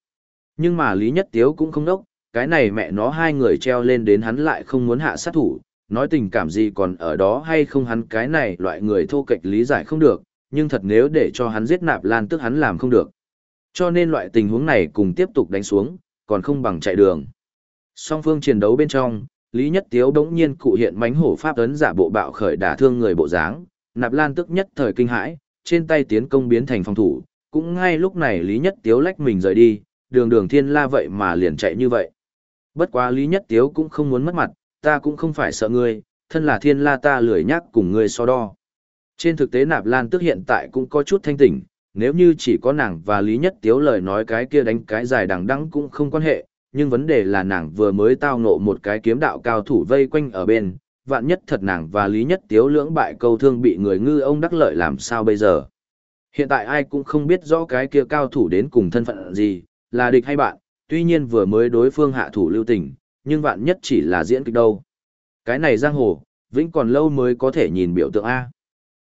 Speaker 1: Nhưng mà Lý Nhất Tiếu cũng không đốc, cái này mẹ nó hai người treo lên đến hắn lại không muốn hạ sát thủ, nói tình cảm gì còn ở đó hay không hắn cái này loại người thô kệch lý giải không được, nhưng thật nếu để cho hắn giết nạp lan tức hắn làm không được. Cho nên loại tình huống này cùng tiếp tục đánh xuống, còn không bằng chạy đường. Song phương chiến đấu bên trong, Lý Nhất Tiếu đống nhiên cụ hiện mánh hổ pháp ấn giả bộ bạo khởi đả thương người bộ dáng, nạp lan tức nhất thời kinh hãi, trên tay tiến công biến thành phòng thủ, cũng ngay lúc này Lý Nhất Tiếu lách mình rời đi, đường đường thiên la vậy mà liền chạy như vậy. Bất quá Lý Nhất Tiếu cũng không muốn mất mặt, ta cũng không phải sợ ngươi, thân là thiên la ta lười nhắc cùng ngươi so đo. Trên thực tế nạp lan tức hiện tại cũng có chút thanh tỉnh, nếu như chỉ có nàng và Lý Nhất Tiếu lời nói cái kia đánh cái dài đằng đẵng cũng không quan hệ, nhưng vấn đề là nàng vừa mới tao ngộ một cái kiếm đạo cao thủ vây quanh ở bên, vạn nhất thật nàng và Lý Nhất Tiếu lưỡng bại câu thương bị người ngư ông đắc lợi làm sao bây giờ. Hiện tại ai cũng không biết rõ cái kia cao thủ đến cùng thân phận gì, là địch hay bạn, tuy nhiên vừa mới đối phương hạ thủ lưu tình, nhưng vạn nhất chỉ là diễn kịch đâu. Cái này giang hồ, vĩnh còn lâu mới có thể nhìn biểu tượng A.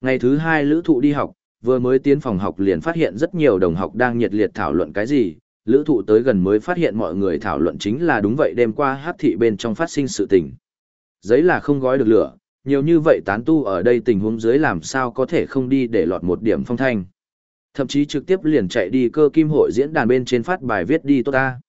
Speaker 1: Ngày thứ hai lữ thụ đi học, vừa mới tiến phòng học liền phát hiện rất nhiều đồng học đang nhiệt liệt thảo luận cái gì, lữ thụ tới gần mới phát hiện mọi người thảo luận chính là đúng vậy đêm qua hát thị bên trong phát sinh sự tình. Giấy là không gói được lửa, nhiều như vậy tán tu ở đây tình huống dưới làm sao có thể không đi để lọt một điểm phong thanh. Thậm chí trực tiếp liền chạy đi cơ kim hội diễn đàn bên trên phát bài viết đi tốt ta.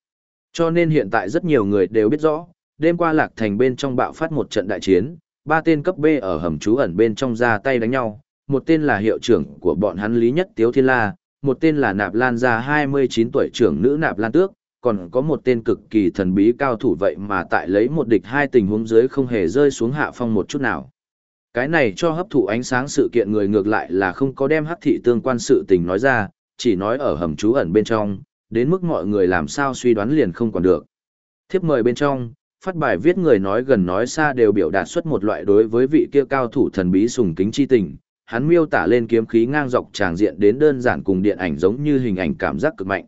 Speaker 1: Cho nên hiện tại rất nhiều người đều biết rõ, đêm qua lạc thành bên trong bạo phát một trận đại chiến, ba tên cấp B ở hầm trú ẩn bên trong ra tay đánh nhau, một tên là hiệu trưởng của bọn hắn Lý Nhất Tiếu Thiên La, một tên là Nạp Lan gia 29 tuổi trưởng nữ Nạp Lan Tước, còn có một tên cực kỳ thần bí cao thủ vậy mà tại lấy một địch hai tình huống dưới không hề rơi xuống hạ phong một chút nào. Cái này cho hấp thụ ánh sáng sự kiện người ngược lại là không có đem hắc thị tương quan sự tình nói ra, chỉ nói ở hầm trú ẩn bên trong, đến mức mọi người làm sao suy đoán liền không còn được. Thiếp mời bên trong, phát bài viết người nói gần nói xa đều biểu đạt xuất một loại đối với vị kia cao thủ thần bí sùng kính chi tình, hắn miêu tả lên kiếm khí ngang dọc tràng diện đến đơn giản cùng điện ảnh giống như hình ảnh cảm giác cực mạnh.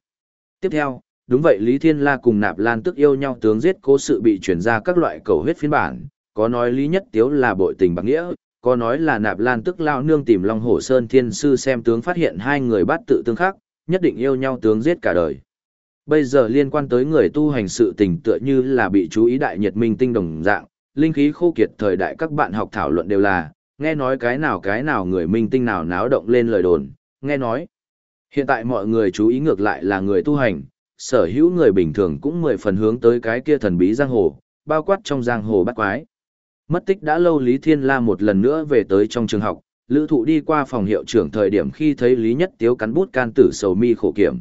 Speaker 1: Tiếp theo, đúng vậy Lý Thiên La cùng Nạp Lan tức yêu nhau tướng giết cố sự bị chuyển ra các loại cầu huyết phiên bản, có nói Lý Nhất Tiếu là bội tình bằng nghĩa, có nói là Nạp Lan tức lao nương tìm Long Hổ Sơn Thiên Sư xem tướng phát hiện hai người bắt tự tương khắc, nhất định yêu nhau tướng giết cả đời. Bây giờ liên quan tới người tu hành sự tình tựa như là bị chú ý đại nhiệt minh tinh đồng dạng, linh khí khô kiệt thời đại các bạn học thảo luận đều là, nghe nói cái nào cái nào người minh tinh nào náo động lên lời đồn, nghe nói. Hiện tại mọi người chú ý ngược lại là người tu hành, sở hữu người bình thường cũng mười phần hướng tới cái kia thần bí giang hồ, bao quát trong giang hồ bắt quái. Mất tích đã lâu Lý Thiên La một lần nữa về tới trong trường học, lữ thụ đi qua phòng hiệu trưởng thời điểm khi thấy Lý Nhất Tiếu cắn bút can tử sầu mi khổ kiểm.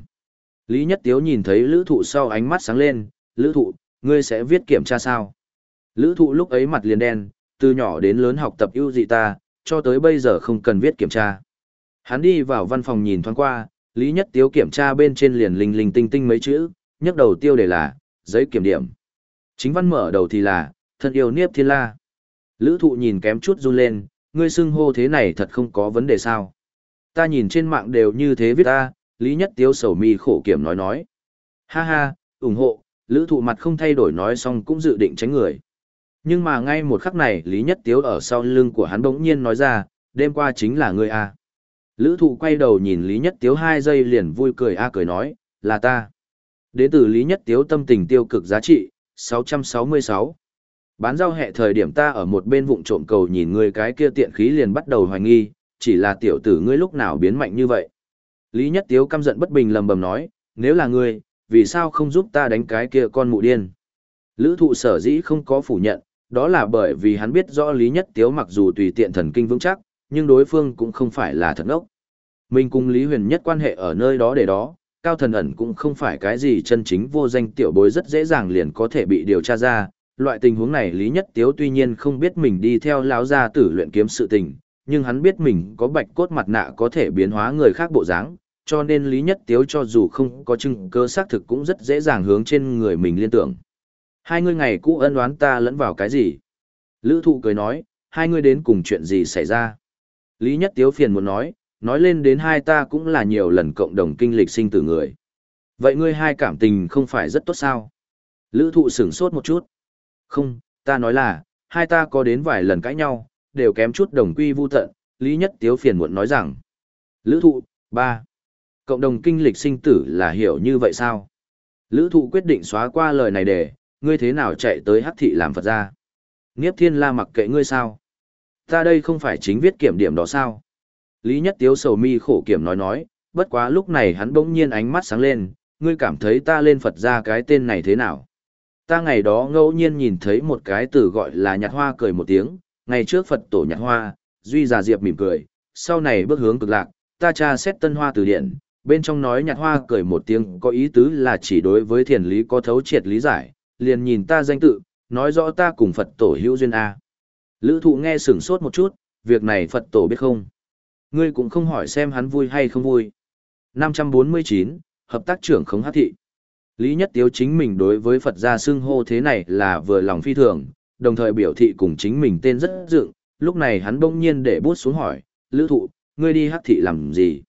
Speaker 1: Lý Nhất Tiếu nhìn thấy lữ thụ sau ánh mắt sáng lên, lữ thụ, ngươi sẽ viết kiểm tra sao? Lữ thụ lúc ấy mặt liền đen, từ nhỏ đến lớn học tập ưu dị ta, cho tới bây giờ không cần viết kiểm tra. Hắn đi vào văn phòng nhìn thoáng qua, Lý Nhất Tiếu kiểm tra bên trên liền linh linh tinh tinh mấy chữ, nhắc đầu tiêu đề là, giấy kiểm điểm. Chính văn mở đầu thì là, thân yêu niếp thiên la. Lữ thụ nhìn kém chút run lên, ngươi xưng hô thế này thật không có vấn đề sao. Ta nhìn trên mạng đều như thế viết ta, Lý Nhất Tiếu sầu mi khổ kiểm nói nói. Ha ha, ủng hộ, lữ thụ mặt không thay đổi nói xong cũng dự định tránh người. Nhưng mà ngay một khắc này Lý Nhất Tiếu ở sau lưng của hắn bỗng nhiên nói ra, đêm qua chính là ngươi à. Lữ thụ quay đầu nhìn Lý Nhất Tiếu hai giây liền vui cười a cười nói, là ta. Đến từ Lý Nhất Tiếu tâm tình tiêu cực giá trị, 666. Bán rau hẹ thời điểm ta ở một bên vụng trộm cầu nhìn người cái kia tiện khí liền bắt đầu hoài nghi, chỉ là tiểu tử ngươi lúc nào biến mạnh như vậy. Lý Nhất Tiếu căm giận bất bình lầm bầm nói, nếu là ngươi, vì sao không giúp ta đánh cái kia con mụ điên. Lữ thụ sở dĩ không có phủ nhận, đó là bởi vì hắn biết rõ Lý Nhất Tiếu mặc dù tùy tiện thần kinh vững chắc, nhưng đối phương cũng không phải là thật ốc. Mình cùng Lý Huyền nhất quan hệ ở nơi đó để đó, cao thần ẩn cũng không phải cái gì chân chính vô danh tiểu bối rất dễ dàng liền có thể bị điều tra ra. Loại tình huống này Lý Nhất Tiếu tuy nhiên không biết mình đi theo lão gia tử luyện kiếm sự tình, nhưng hắn biết mình có bạch cốt mặt nạ có thể biến hóa người khác bộ dáng, cho nên Lý Nhất Tiếu cho dù không có chứng cơ xác thực cũng rất dễ dàng hướng trên người mình liên tưởng. Hai người ngày cũ ân oán ta lẫn vào cái gì? Lữ thụ cười nói, hai người đến cùng chuyện gì xảy ra? Lý Nhất Tiếu phiền muốn nói, nói lên đến hai ta cũng là nhiều lần cộng đồng kinh lịch sinh tử người. Vậy ngươi hai cảm tình không phải rất tốt sao? Lữ thụ sửng sốt một chút. Không, ta nói là, hai ta có đến vài lần cãi nhau, đều kém chút đồng quy vu tận, Lý Nhất Tiếu phiền muộn nói rằng. Lữ thụ, ba Cộng đồng kinh lịch sinh tử là hiểu như vậy sao? Lữ thụ quyết định xóa qua lời này để, ngươi thế nào chạy tới hắc thị làm Phật ra? Niếp thiên la mặc kệ ngươi sao? Ta đây không phải chính viết kiểm điểm đó sao? Lý Nhất Tiếu sầu mi khổ kiểm nói nói, bất quá lúc này hắn bỗng nhiên ánh mắt sáng lên, ngươi cảm thấy ta lên Phật ra cái tên này thế nào? Ta ngày đó ngẫu nhiên nhìn thấy một cái từ gọi là nhạt hoa cười một tiếng, ngày trước Phật tổ nhạt hoa, duy già diệp mỉm cười, sau này bước hướng cực lạc, ta tra xét tân hoa từ điển, bên trong nói nhạt hoa cười một tiếng có ý tứ là chỉ đối với thiền lý có thấu triệt lý giải, liền nhìn ta danh tự, nói rõ ta cùng Phật tổ hữu duyên A. Lữ thụ nghe sửng sốt một chút, việc này Phật tổ biết không? Ngươi cũng không hỏi xem hắn vui hay không vui. 549, Hợp tác trưởng không hát thị. Lý Nhất Tiếu chính mình đối với Phật gia xưng hô thế này là vừa lòng phi thường, đồng thời biểu thị cùng chính mình tên rất dựng, lúc này hắn bỗng nhiên để bút xuống hỏi, Lữ thụ, ngươi đi hát thị làm gì?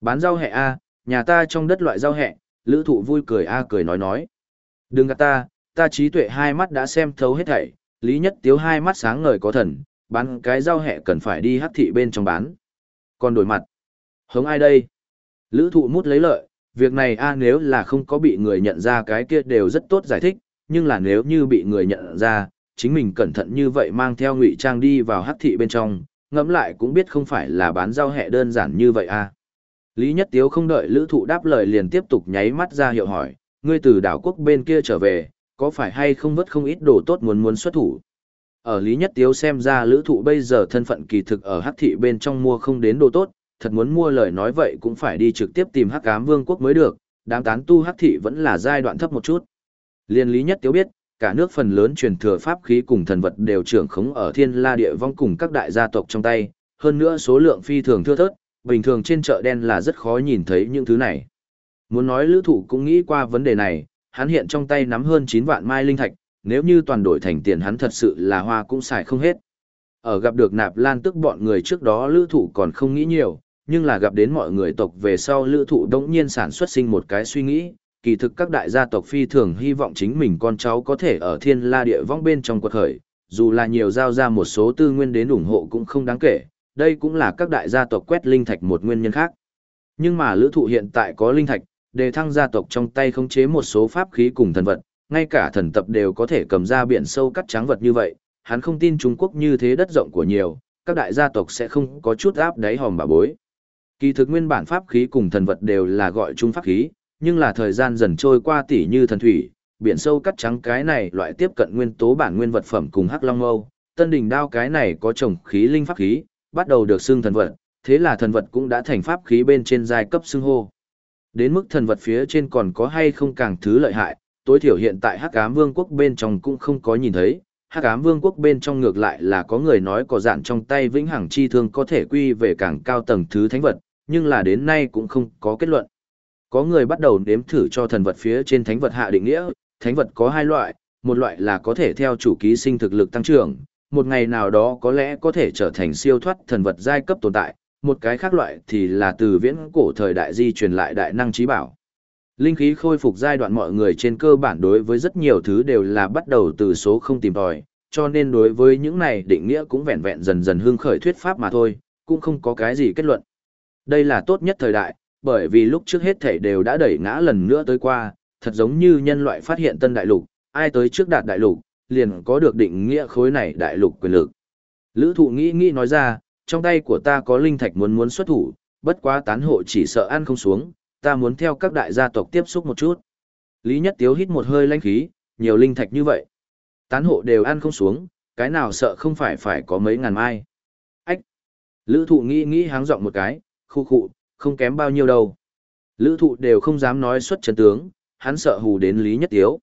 Speaker 1: Bán rau hẹ A, nhà ta trong đất loại rau hẹ, Lữ thụ vui cười A cười nói nói. Đừng gạt ta, ta trí tuệ hai mắt đã xem thấu hết thảy, Lý Nhất Tiếu hai mắt sáng ngời có thần, bán cái rau hẹ cần phải đi hắc thị bên trong bán. Còn đổi mặt, hống ai đây? Lữ thụ mút lấy lợi, việc này a nếu là không có bị người nhận ra cái kia đều rất tốt giải thích, nhưng là nếu như bị người nhận ra, chính mình cẩn thận như vậy mang theo ngụy trang đi vào hắc thị bên trong, ngẫm lại cũng biết không phải là bán rau hẹ đơn giản như vậy a. Lý Nhất Tiếu không đợi lữ thụ đáp lời liền tiếp tục nháy mắt ra hiệu hỏi, ngươi từ đảo quốc bên kia trở về, có phải hay không vất không ít đồ tốt muốn muốn xuất thủ. Ở Lý Nhất Tiếu xem ra lữ thụ bây giờ thân phận kỳ thực ở hắc thị bên trong mua không đến đồ tốt, thật muốn mua lời nói vậy cũng phải đi trực tiếp tìm hắc ám vương quốc mới được, đám tán tu hắc thị vẫn là giai đoạn thấp một chút. Liên Lý Nhất Tiếu biết, cả nước phần lớn truyền thừa pháp khí cùng thần vật đều trưởng khống ở thiên la địa vong cùng các đại gia tộc trong tay, hơn nữa số lượng phi thường thưa thớt, bình thường trên chợ đen là rất khó nhìn thấy những thứ này. Muốn nói lữ thụ cũng nghĩ qua vấn đề này, hắn hiện trong tay nắm hơn 9 vạn mai linh thạch, nếu như toàn đổi thành tiền hắn thật sự là hoa cũng xài không hết. Ở gặp được nạp lan tức bọn người trước đó lữ thụ còn không nghĩ nhiều, nhưng là gặp đến mọi người tộc về sau lữ thụ đống nhiên sản xuất sinh một cái suy nghĩ, kỳ thực các đại gia tộc phi thường hy vọng chính mình con cháu có thể ở thiên la địa vong bên trong quật khởi, dù là nhiều giao ra một số tư nguyên đến ủng hộ cũng không đáng kể, đây cũng là các đại gia tộc quét linh thạch một nguyên nhân khác. Nhưng mà lữ thụ hiện tại có linh thạch, đề thăng gia tộc trong tay khống chế một số pháp khí cùng thần vật, ngay cả thần tập đều có thể cầm ra biển sâu cắt trắng vật như vậy, hắn không tin Trung Quốc như thế đất rộng của nhiều, các đại gia tộc sẽ không có chút áp đáy hòm bà bối. Kỳ thực nguyên bản pháp khí cùng thần vật đều là gọi chung pháp khí, nhưng là thời gian dần trôi qua tỉ như thần thủy, biển sâu cắt trắng cái này loại tiếp cận nguyên tố bản nguyên vật phẩm cùng hắc long âu, tân đỉnh đao cái này có trồng khí linh pháp khí, bắt đầu được xưng thần vật, thế là thần vật cũng đã thành pháp khí bên trên giai cấp xưng hô. Đến mức thần vật phía trên còn có hay không càng thứ lợi hại, tối thiểu hiện tại Hắc Ám Vương quốc bên trong cũng không có nhìn thấy, Hắc Ám Vương quốc bên trong ngược lại là có người nói có dạn trong tay vĩnh hằng chi thương có thể quy về càng cao tầng thứ thánh vật, nhưng là đến nay cũng không có kết luận. Có người bắt đầu nếm thử cho thần vật phía trên thánh vật hạ định nghĩa, thánh vật có hai loại, một loại là có thể theo chủ ký sinh thực lực tăng trưởng, một ngày nào đó có lẽ có thể trở thành siêu thoát thần vật giai cấp tồn tại, một cái khác loại thì là từ viễn cổ thời đại di truyền lại đại năng trí bảo. Linh khí khôi phục giai đoạn mọi người trên cơ bản đối với rất nhiều thứ đều là bắt đầu từ số không tìm tòi, cho nên đối với những này định nghĩa cũng vẹn vẹn dần dần hương khởi thuyết pháp mà thôi, cũng không có cái gì kết luận. Đây là tốt nhất thời đại, bởi vì lúc trước hết thể đều đã đẩy ngã lần nữa tới qua, thật giống như nhân loại phát hiện tân đại lục, ai tới trước đạt đại lục, liền có được định nghĩa khối này đại lục quyền lực. Lữ thụ nghĩ nghĩ nói ra, trong tay của ta có linh thạch muốn muốn xuất thủ, bất quá tán hộ chỉ sợ ăn không xuống, ta muốn theo các đại gia tộc tiếp xúc một chút. Lý Nhất Tiếu hít một hơi lanh khí, nhiều linh thạch như vậy. Tán hộ đều ăn không xuống, cái nào sợ không phải phải có mấy ngàn mai. Ách! Lữ thụ nghĩ nghĩ háng giọng một cái, khu khụ, không kém bao nhiêu đâu. Lữ thụ đều không dám nói xuất chân tướng, hắn sợ hù đến Lý Nhất Tiếu.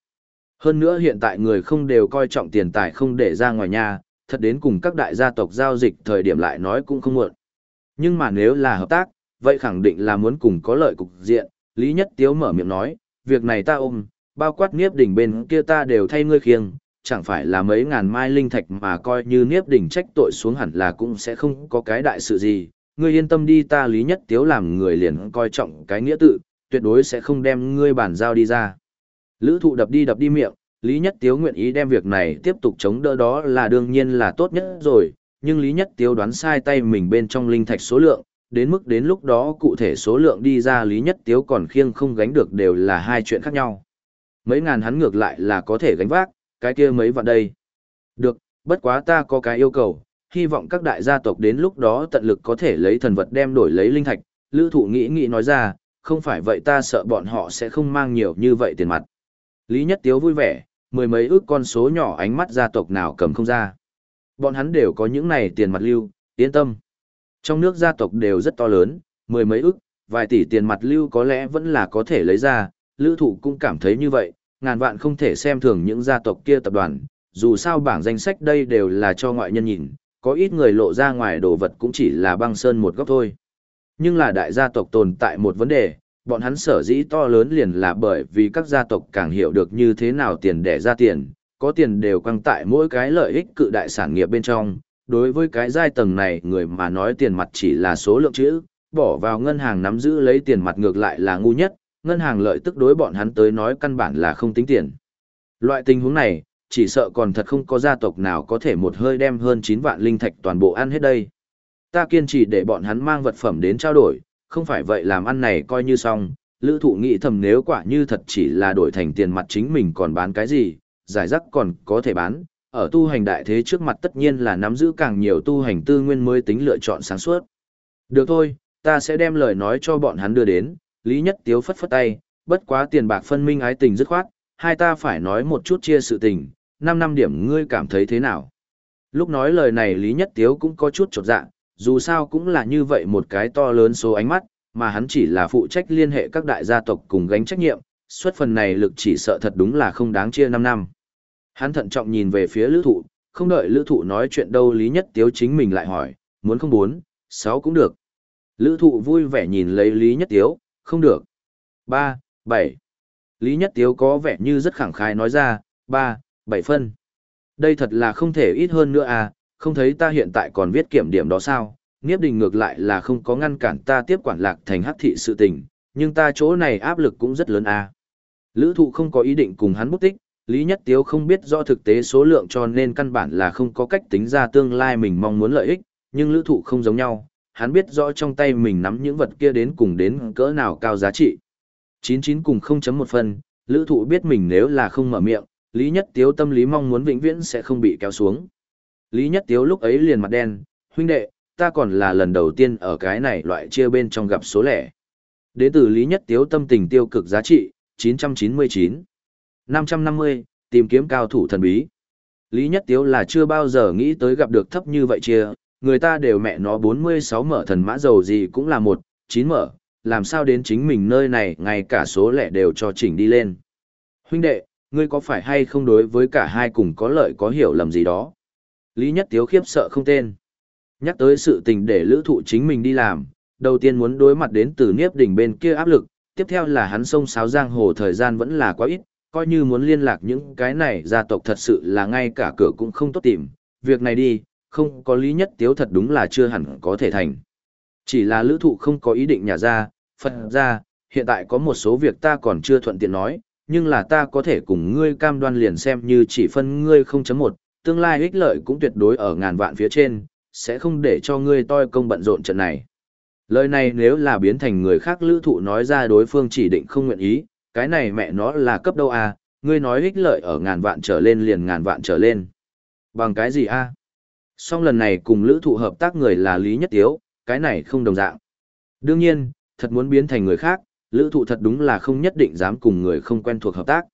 Speaker 1: Hơn nữa hiện tại người không đều coi trọng tiền tài không để ra ngoài nhà, thật đến cùng các đại gia tộc giao dịch thời điểm lại nói cũng không muộn. Nhưng mà nếu là hợp tác, vậy khẳng định là muốn cùng có lợi cục diện, Lý Nhất Tiếu mở miệng nói, việc này ta ôm, bao quát niếp đỉnh bên kia ta đều thay ngươi khiêng, chẳng phải là mấy ngàn mai linh thạch mà coi như niếp đỉnh trách tội xuống hẳn là cũng sẽ không có cái đại sự gì, ngươi yên tâm đi ta Lý Nhất Tiếu làm người liền coi trọng cái nghĩa tự, tuyệt đối sẽ không đem ngươi bản giao đi ra. Lữ thụ đập đi đập đi miệng, Lý Nhất Tiếu nguyện ý đem việc này tiếp tục chống đỡ đó là đương nhiên là tốt nhất rồi, nhưng Lý Nhất Tiếu đoán sai tay mình bên trong linh thạch số lượng, đến mức đến lúc đó cụ thể số lượng đi ra Lý Nhất Tiếu còn khiêng không gánh được đều là hai chuyện khác nhau. Mấy ngàn hắn ngược lại là có thể gánh vác, cái kia mấy vạn đây. Được, bất quá ta có cái yêu cầu, hy vọng các đại gia tộc đến lúc đó tận lực có thể lấy thần vật đem đổi lấy linh thạch. Lữ thụ nghĩ nghĩ nói ra, không phải vậy ta sợ bọn họ sẽ không mang nhiều như vậy tiền mặt. Lý Nhất Tiếu vui vẻ, mười mấy ước con số nhỏ ánh mắt gia tộc nào cầm không ra. Bọn hắn đều có những này tiền mặt lưu, yên tâm. Trong nước gia tộc đều rất to lớn, mười mấy ước, vài tỷ tiền mặt lưu có lẽ vẫn là có thể lấy ra, lữ thụ cũng cảm thấy như vậy, ngàn vạn không thể xem thường những gia tộc kia tập đoàn, dù sao bảng danh sách đây đều là cho ngoại nhân nhìn, có ít người lộ ra ngoài đồ vật cũng chỉ là băng sơn một góc thôi. Nhưng là đại gia tộc tồn tại một vấn đề, bọn hắn sở dĩ to lớn liền là bởi vì các gia tộc càng hiểu được như thế nào tiền để ra tiền, có tiền đều quăng tại mỗi cái lợi ích cự đại sản nghiệp bên trong. Đối với cái giai tầng này người mà nói tiền mặt chỉ là số lượng chữ, bỏ vào ngân hàng nắm giữ lấy tiền mặt ngược lại là ngu nhất, ngân hàng lợi tức đối bọn hắn tới nói căn bản là không tính tiền. Loại tình huống này, chỉ sợ còn thật không có gia tộc nào có thể một hơi đem hơn 9 vạn linh thạch toàn bộ ăn hết đây. Ta kiên trì để bọn hắn mang vật phẩm đến trao đổi, không phải vậy làm ăn này coi như xong, lữ thụ nghĩ thầm nếu quả như thật chỉ là đổi thành tiền mặt chính mình còn bán cái gì, giải rắc còn có thể bán, ở tu hành đại thế trước mặt tất nhiên là nắm giữ càng nhiều tu hành tư nguyên mới tính lựa chọn sáng suốt. Được thôi, ta sẽ đem lời nói cho bọn hắn đưa đến, Lý Nhất Tiếu phất phất tay, bất quá tiền bạc phân minh ái tình dứt khoát, hai ta phải nói một chút chia sự tình, 5 năm điểm ngươi cảm thấy thế nào? Lúc nói lời này Lý Nhất Tiếu cũng có chút chột dạ, dù sao cũng là như vậy một cái to lớn số ánh mắt, mà hắn chỉ là phụ trách liên hệ các đại gia tộc cùng gánh trách nhiệm, suất phần này lực chỉ sợ thật đúng là không đáng chia 5 năm. Hắn thận trọng nhìn về phía lữ thụ, không đợi lữ thụ nói chuyện đâu Lý Nhất Tiếu chính mình lại hỏi, muốn không muốn, sáu cũng được. Lữ thụ vui vẻ nhìn lấy Lý Nhất Tiếu, không được. ba, bảy. Lý Nhất Tiếu có vẻ như rất khẳng khái nói ra, ba, bảy phân. Đây thật là không thể ít hơn nữa à, không thấy ta hiện tại còn viết kiểm điểm đó sao, Niếp Đình ngược lại là không có ngăn cản ta tiếp quản lạc thành hắc thị sự tình, nhưng ta chỗ này áp lực cũng rất lớn à. Lữ thụ không có ý định cùng hắn bút tích, Lý Nhất Tiếu không biết rõ thực tế số lượng cho nên căn bản là không có cách tính ra tương lai mình mong muốn lợi ích, nhưng lữ thụ không giống nhau, hắn biết rõ trong tay mình nắm những vật kia đến cùng đến cỡ nào cao giá trị. 99 cùng 0.1 phần, lữ thụ biết mình nếu là không mở miệng, Lý Nhất Tiếu tâm lý mong muốn vĩnh viễn sẽ không bị kéo xuống. Lý Nhất Tiếu lúc ấy liền mặt đen, huynh đệ, ta còn là lần đầu tiên ở cái này loại chia bên trong gặp số lẻ. Đến từ Lý Nhất Tiếu tâm tình tiêu cực giá trị, 999. 550, tìm kiếm cao thủ thần bí. Lý Nhất Tiếu là chưa bao giờ nghĩ tới gặp được thấp như vậy chia, người ta đều mẹ nó 46 mở thần mã dầu gì cũng là một, 9 mở, làm sao đến chính mình nơi này ngay cả số lẻ đều cho chỉnh đi lên. Huynh đệ, ngươi có phải hay không đối với cả hai cùng có lợi có hiểu lầm gì đó? Lý Nhất Tiếu khiếp sợ không tên. Nhắc tới sự tình để lữ thụ chính mình đi làm, đầu tiên muốn đối mặt đến từ Niếp đỉnh bên kia áp lực, tiếp theo là hắn sông sáo giang hồ thời gian vẫn là quá ít, coi như muốn liên lạc những cái này gia tộc thật sự là ngay cả cửa cũng không tốt tìm, việc này đi, không có lý nhất tiếu thật đúng là chưa hẳn có thể thành. Chỉ là lữ thụ không có ý định nhà ra, phật ra, hiện tại có một số việc ta còn chưa thuận tiện nói, nhưng là ta có thể cùng ngươi cam đoan liền xem như chỉ phân ngươi 0.1, tương lai ích lợi cũng tuyệt đối ở ngàn vạn phía trên, sẽ không để cho ngươi toi công bận rộn trận này. Lời này nếu là biến thành người khác lữ thụ nói ra đối phương chỉ định không nguyện ý, cái này mẹ nó là cấp đâu à, ngươi nói ích lợi ở ngàn vạn trở lên liền ngàn vạn trở lên. Bằng cái gì a à? Song lần này cùng lữ thụ hợp tác người là Lý Nhất Tiếu, cái này không đồng dạng. Đương nhiên, thật muốn biến thành người khác, lữ thụ thật đúng là không nhất định dám cùng người không quen thuộc hợp tác.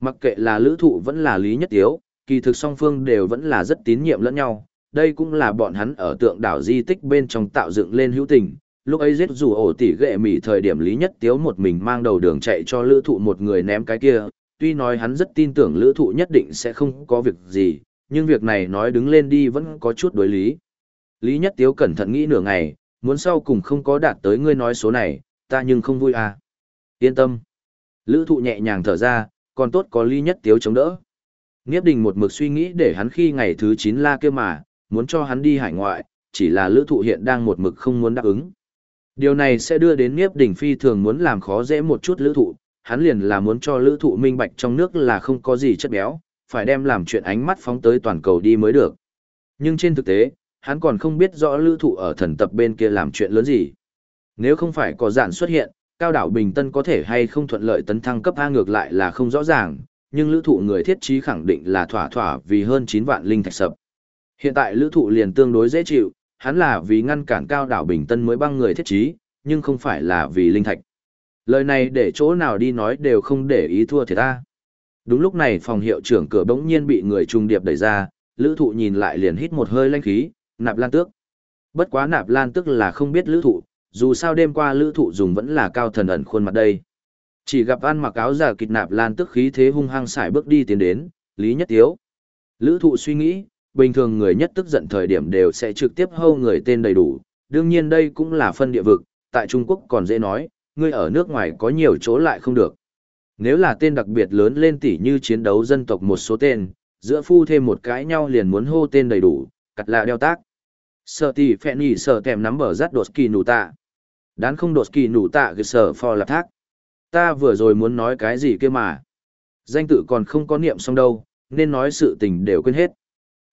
Speaker 1: Mặc kệ là lữ thụ vẫn là Lý Nhất Tiếu, kỳ thực song phương đều vẫn là rất tín nhiệm lẫn nhau. Đây cũng là bọn hắn ở tượng đảo di tích bên trong tạo dựng lên hữu tình, lúc ấy giết dù ổ tỉ ghệ mỉ thời điểm lý nhất tiếu một mình mang đầu đường chạy cho lữ thụ một người ném cái kia. Tuy nói hắn rất tin tưởng lữ thụ nhất định sẽ không có việc gì nhưng việc này nói đứng lên đi vẫn có chút đối lý. Lý nhất tiếu cẩn thận nghĩ nửa ngày muốn sau cùng không có đạt tới ngươi nói số này ta nhưng không vui à. Yên tâm. Lữ thụ nhẹ nhàng thở ra còn tốt có lý nhất tiếu chống đỡ nghiếp đình một mực suy nghĩ để hắn khi ngày thứ 9 la kia mà muốn cho hắn đi hải ngoại chỉ là lữ thụ hiện đang một mực không muốn đáp ứng Điều này sẽ đưa đến Niếp Đỉnh Phi thường muốn làm khó dễ một chút lữ thụ, hắn liền là muốn cho lữ thụ minh bạch trong nước là không có gì chất béo, phải đem làm chuyện ánh mắt phóng tới toàn cầu đi mới được. Nhưng trên thực tế, hắn còn không biết rõ lữ thụ ở thần tập bên kia làm chuyện lớn gì. Nếu không phải có giản xuất hiện, cao đảo Bình Tân có thể hay không thuận lợi tấn thăng cấp A ngược lại là không rõ ràng, nhưng lữ thụ người thiết trí khẳng định là thỏa thỏa vì hơn 9 vạn linh thạch sập. Hiện tại lữ thụ liền tương đối dễ chịu, hắn là vì ngăn cản cao đảo Bình Tân mới băng người thiết trí, nhưng không phải là vì linh thạch. Lời này để chỗ nào đi nói đều không để ý thua thiệt ta. Đúng lúc này phòng hiệu trưởng cửa bỗng nhiên bị người trung điệp đẩy ra, lữ thụ nhìn lại liền hít một hơi lanh khí, nạp lan tước. Bất quá nạp lan tước là không biết lữ thụ, dù sao đêm qua lữ thụ dùng vẫn là cao thần ẩn khuôn mặt đây. Chỉ gặp ăn mặc áo giả kịch nạp lan tức khí thế hung hăng xài bước đi tiến đến, Lý Nhất Tiếu. Lữ thụ suy nghĩ, bình thường người nhất tức giận thời điểm đều sẽ trực tiếp hâu người tên đầy đủ, đương nhiên đây cũng là phân địa vực, tại Trung Quốc còn dễ nói, ngươi ở nước ngoài có nhiều chỗ lại không được. Nếu là tên đặc biệt lớn lên tỉ như chiến đấu dân tộc một số tên, giữa phu thêm một cái nhau liền muốn hô tên đầy đủ, cặt lạ đeo tác. Sợ tỷ phẹn nhỉ sợ kèm nắm bờ rát đột kỳ nụ tạ. Đán không đột kỳ nụ tạ gửi sở phò lạp thác. Ta vừa rồi muốn nói cái gì kia mà. Danh tự còn không có niệm xong đâu, nên nói sự tình đều quên hết.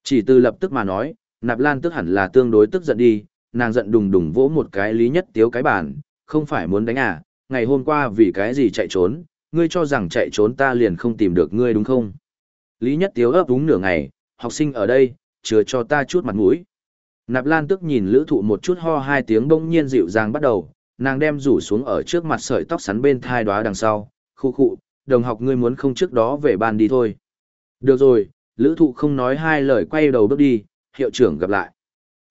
Speaker 1: Chỉ từ lập tức mà nói, nạp lan tức hẳn là tương đối tức giận đi, nàng giận đùng đùng vỗ một cái lý nhất tiếu cái bản, không phải muốn đánh à, ngày hôm qua vì cái gì chạy trốn, ngươi cho rằng chạy trốn ta liền không tìm được ngươi đúng không? Lý nhất tiếu ấp úng nửa ngày, học sinh ở đây, chừa cho ta chút mặt mũi. Nạp lan tức nhìn lữ thụ một chút ho hai tiếng bỗng nhiên dịu dàng bắt đầu, nàng đem rủ xuống ở trước mặt sợi tóc sắn bên thai đoá đằng sau, khu khụ, đồng học ngươi muốn không trước đó về ban đi thôi. Được rồi, lữ thụ không nói hai lời quay đầu bước đi, hiệu trưởng gặp lại.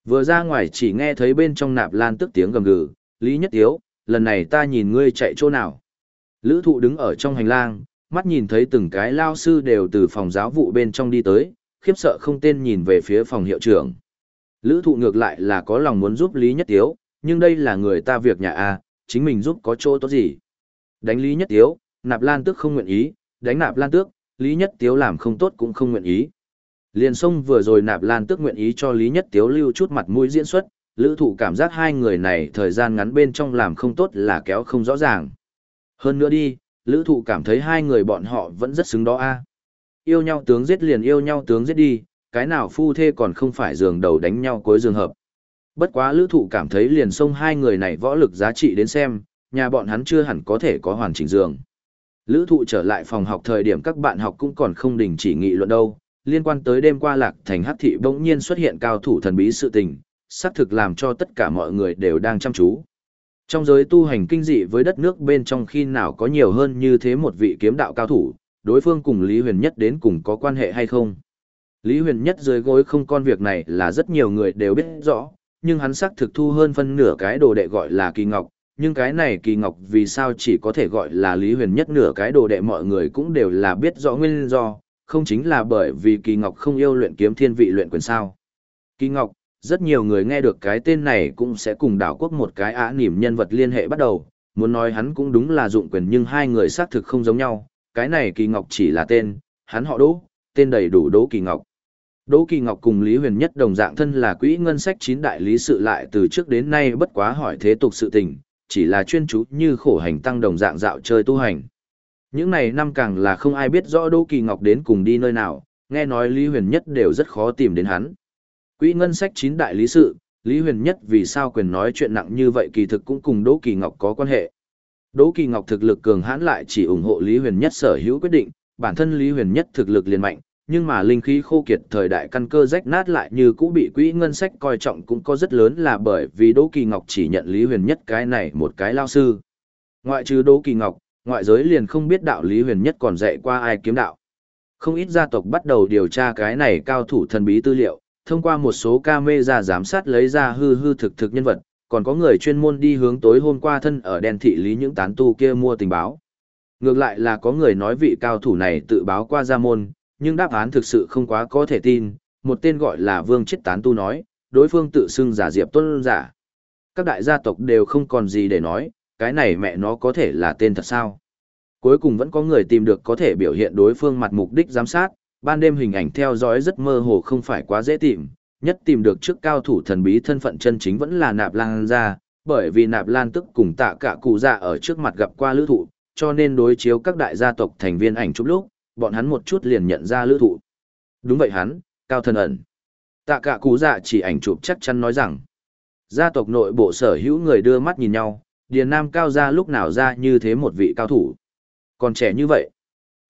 Speaker 1: Vừa ra ngoài chỉ nghe thấy bên trong nạp lan tức tiếng gầm gừ, Lý Nhất Tiếu, lần này ta nhìn ngươi chạy chỗ nào. Lữ thụ đứng ở trong hành lang, mắt nhìn thấy từng cái lao sư đều từ phòng giáo vụ bên trong đi tới, khiếp sợ không tên nhìn về phía phòng hiệu trưởng. Lữ thụ ngược lại là có lòng muốn giúp Lý Nhất Tiếu, nhưng đây là người ta việc nhà A, chính mình giúp có chỗ tốt gì. Đánh Lý Nhất Tiếu, nạp lan tước không nguyện ý, đánh nạp lan tước, Lý Nhất Tiếu làm không tốt cũng không nguyện ý. Liền sông vừa rồi nạp lan tước nguyện ý cho Lý Nhất Tiếu lưu chút mặt mũi diễn xuất, lữ thụ cảm giác hai người này thời gian ngắn bên trong làm không tốt là kéo không rõ ràng. Hơn nữa đi, lữ thụ cảm thấy hai người bọn họ vẫn rất xứng đó a Yêu nhau tướng giết liền yêu nhau tướng giết đi, cái nào phu thê còn không phải giường đầu đánh nhau cuối giường hợp. Bất quá lữ thụ cảm thấy liền xông hai người này võ lực giá trị đến xem, nhà bọn hắn chưa hẳn có thể có hoàn chỉnh giường. Lữ thụ trở lại phòng học thời điểm các bạn học cũng còn không đình chỉ nghị luận đâu, liên quan tới đêm qua lạc thành hắc thị bỗng nhiên xuất hiện cao thủ thần bí sự tình, xác thực làm cho tất cả mọi người đều đang chăm chú. Trong giới tu hành kinh dị với đất nước bên trong khi nào có nhiều hơn như thế một vị kiếm đạo cao thủ, đối phương cùng Lý Huyền Nhất đến cùng có quan hệ hay không? Lý Huyền Nhất dưới gối không con việc này là rất nhiều người đều biết rõ, nhưng hắn xác thực thu hơn phân nửa cái đồ đệ gọi là kỳ ngọc, nhưng cái này kỳ ngọc vì sao chỉ có thể gọi là Lý Huyền Nhất nửa cái đồ đệ mọi người cũng đều là biết rõ nguyên do, không chính là bởi vì kỳ ngọc không yêu luyện kiếm thiên vị luyện quyền sao. Kỳ ngọc, rất nhiều người nghe được cái tên này cũng sẽ cùng đảo quốc một cái ả nỉm nhân vật liên hệ bắt đầu, muốn nói hắn cũng đúng là dụng quyền nhưng hai người xác thực không giống nhau, cái này kỳ ngọc chỉ là tên, hắn họ đỗ, tên đầy đủ đỗ kỳ ngọc. Đỗ Kỳ Ngọc cùng Lý Huyền Nhất đồng dạng thân là quỹ ngân sách chín đại lý sự lại từ trước đến nay bất quá hỏi thế tục sự tình, chỉ là chuyên chú như khổ hành tăng đồng dạng dạo chơi tu hành. Những này năm càng là không ai biết rõ Đỗ Kỳ Ngọc đến cùng đi nơi nào, nghe nói Lý Huyền Nhất đều rất khó tìm đến hắn. Quỹ ngân sách chín đại lý sự, Lý Huyền Nhất vì sao quyền nói chuyện nặng như vậy kỳ thực cũng cùng Đỗ Kỳ Ngọc có quan hệ. Đỗ Kỳ Ngọc thực lực cường hãn lại chỉ ủng hộ Lý Huyền Nhất sở hữu quyết định, bản thân Lý Huyền Nhất thực lực liền mạnh, nhưng mà linh khí khô kiệt thời đại căn cơ rách nát lại như cũ bị quỹ ngân sách coi trọng cũng có rất lớn là bởi vì Đỗ Kỳ Ngọc chỉ nhận Lý Huyền Nhất cái này một cái lao sư. Ngoại trừ Đỗ Kỳ Ngọc, ngoại giới liền không biết đạo Lý Huyền Nhất còn dạy qua ai kiếm đạo. Không ít gia tộc bắt đầu điều tra cái này cao thủ thần bí tư liệu, thông qua một số camera giám sát lấy ra hư hư thực thực nhân vật, còn có người chuyên môn đi hướng tối hôm qua thân ở đen thị lý những tán tu kia mua tình báo. Ngược lại là có người nói vị cao thủ này tự báo qua gia môn, nhưng đáp án thực sự không quá có thể tin, một tên gọi là Vương Chết Tán Tu nói, đối phương tự xưng giả diệp tuân giả. Các đại gia tộc đều không còn gì để nói, cái này mẹ nó có thể là tên thật sao. Cuối cùng vẫn có người tìm được có thể biểu hiện đối phương mặt mục đích giám sát, ban đêm hình ảnh theo dõi rất mơ hồ không phải quá dễ tìm, nhất tìm được trước cao thủ thần bí thân phận chân chính vẫn là Nạp Lan ra, bởi vì Nạp Lan tức cùng tạ cả cụ dạ ở trước mặt gặp qua lữ thụ, cho nên đối chiếu các đại gia tộc thành viên ảnh chụp lúc, bọn hắn một chút liền nhận ra lữ thụ. Đúng vậy hắn, cao thần ẩn. Tạ cả cú dạ chỉ ảnh chụp chắc chắn nói rằng, gia tộc nội bộ sở hữu người đưa mắt nhìn nhau, Điền Nam cao ra lúc nào ra như thế một vị cao thủ. Còn trẻ như vậy.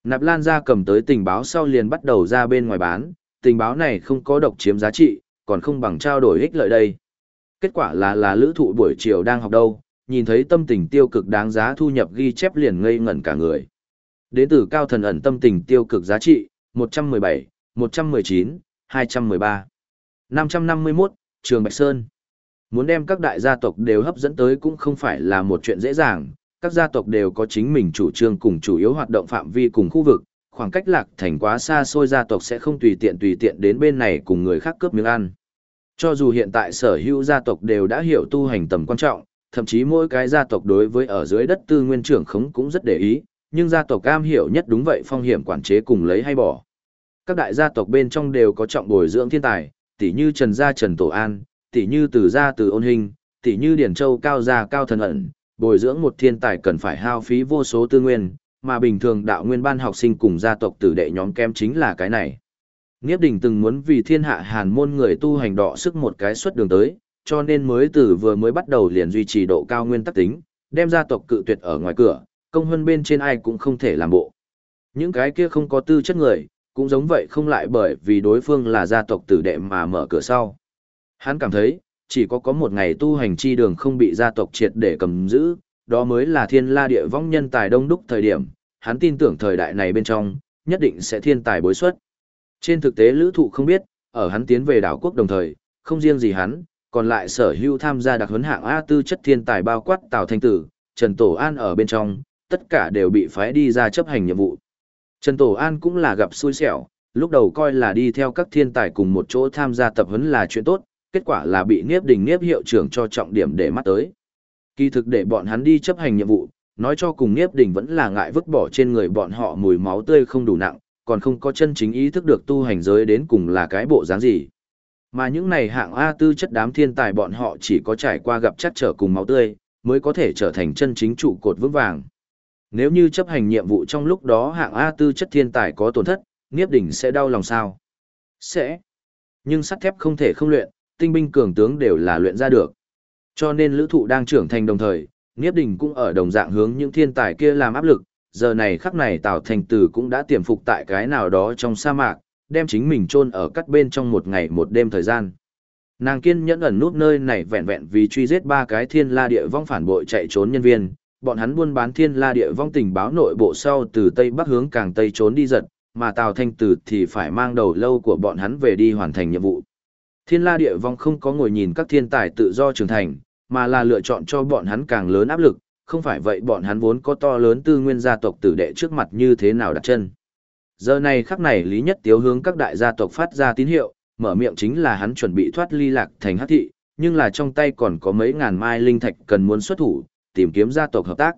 Speaker 1: Nạp Lan ra cầm tới tình báo sau liền bắt đầu ra bên ngoài bán, tình báo này không có độc chiếm giá trị, còn không bằng trao đổi ích lợi đây. Kết quả là là lữ thụ buổi chiều đang học đâu, nhìn thấy tâm tình tiêu cực đáng giá thu nhập ghi chép liền ngây ngẩn cả người. Đến từ cao thần ẩn tâm tình tiêu cực giá trị, 117, 119, 213. 551, Trường Bạch Sơn. Muốn đem các đại gia tộc đều hấp dẫn tới cũng không phải là một chuyện dễ dàng, các gia tộc đều có chính mình chủ trương cùng chủ yếu hoạt động phạm vi cùng khu vực, khoảng cách lạc thành quá xa xôi gia tộc sẽ không tùy tiện tùy tiện đến bên này cùng người khác cướp miếng ăn. Cho dù hiện tại sở hữu gia tộc đều đã hiểu tu hành tầm quan trọng, thậm chí mỗi cái gia tộc đối với ở dưới đất tư nguyên trưởng khống cũng rất để ý, nhưng gia tộc cam hiểu nhất đúng vậy phong hiểm quản chế cùng lấy hay bỏ. Các đại gia tộc bên trong đều có trọng bồi dưỡng thiên tài, tỷ như Trần gia Trần Tổ An, tỷ như Từ gia Từ Ôn Hình, tỷ như Điển Châu Cao gia Cao Thần ẩn, bồi dưỡng một thiên tài cần phải hao phí vô số tư nguyên, mà bình thường đạo nguyên ban học sinh cùng gia tộc tử đệ nhóm kem chính là cái này. Nghiếp đình từng muốn vì thiên hạ hàn môn người tu hành đọ sức một cái suất đường tới, cho nên mới từ vừa mới bắt đầu liền duy trì độ cao nguyên tắc tính, đem gia tộc cự tuyệt ở ngoài cửa, công hơn bên trên ai cũng không thể làm bộ. Những cái kia không có tư chất người, cũng giống vậy không lại bởi vì đối phương là gia tộc tử đệ mà mở cửa sau. Hắn cảm thấy, chỉ có có một ngày tu hành chi đường không bị gia tộc triệt để cầm giữ, đó mới là thiên la địa vong nhân tài đông đúc thời điểm, hắn tin tưởng thời đại này bên trong, nhất định sẽ thiên tài bối xuất. Trên thực tế lữ thụ không biết, ở hắn tiến về đảo quốc đồng thời, không riêng gì hắn, còn lại sở hữu tham gia đặc huấn hạng A tư chất thiên tài bao quát Tào Thanh Tử, Trần Tổ An ở bên trong, tất cả đều bị phái đi ra chấp hành nhiệm vụ. Trần Tổ An cũng là gặp xui xẻo, lúc đầu coi là đi theo các thiên tài cùng một chỗ tham gia tập huấn là chuyện tốt, kết quả là bị Niếp Đình Niếp hiệu trưởng cho trọng điểm để mắt tới. Kỳ thực để bọn hắn đi chấp hành nhiệm vụ, nói cho cùng Niếp Đình vẫn là ngại vứt bỏ trên người bọn họ mùi máu tươi không đủ nặng, còn không có chân chính ý thức được tu hành giới đến cùng là cái bộ dáng gì. Mà những này hạng A tư chất đám thiên tài bọn họ chỉ có trải qua gặp chắc trở cùng máu tươi, mới có thể trở thành chân chính trụ cột vững vàng. Nếu như chấp hành nhiệm vụ trong lúc đó hạng A tư chất thiên tài có tổn thất, Niếp Đỉnh sẽ đau lòng sao? Sẽ. Nhưng sắt thép không thể không luyện, tinh binh cường tướng đều là luyện ra được. Cho nên lữ thụ đang trưởng thành đồng thời, Niếp đỉnh cũng ở đồng dạng hướng những thiên tài kia làm áp lực, giờ này khắc này Tào Thành Tử cũng đã tiềm phục tại cái nào đó trong sa mạc, đem chính mình chôn ở cắt bên trong một ngày một đêm thời gian. Nàng kiên nhẫn ẩn nút nơi này vẹn vẹn vì truy giết ba cái thiên la địa vong phản bội chạy trốn nhân viên, bọn hắn buôn bán thiên la địa vong tình báo nội bộ sau từ tây bắc hướng càng tây trốn đi giật, mà Tào Thanh Tử thì phải mang đầu lâu của bọn hắn về đi hoàn thành nhiệm vụ. Thiên la địa vong không có ngồi nhìn các thiên tài tự do trưởng thành, mà là lựa chọn cho bọn hắn càng lớn áp lực, không phải vậy bọn hắn vốn có to lớn tư nguyên gia tộc tử đệ trước mặt như thế nào đặt chân. Giờ này khắc này Lý Nhất Tiếu hướng các đại gia tộc phát ra tín hiệu, mở miệng chính là hắn chuẩn bị thoát ly lạc thành hắc thị, nhưng là trong tay còn có mấy ngàn mai linh thạch cần muốn xuất thủ, tìm kiếm gia tộc hợp tác.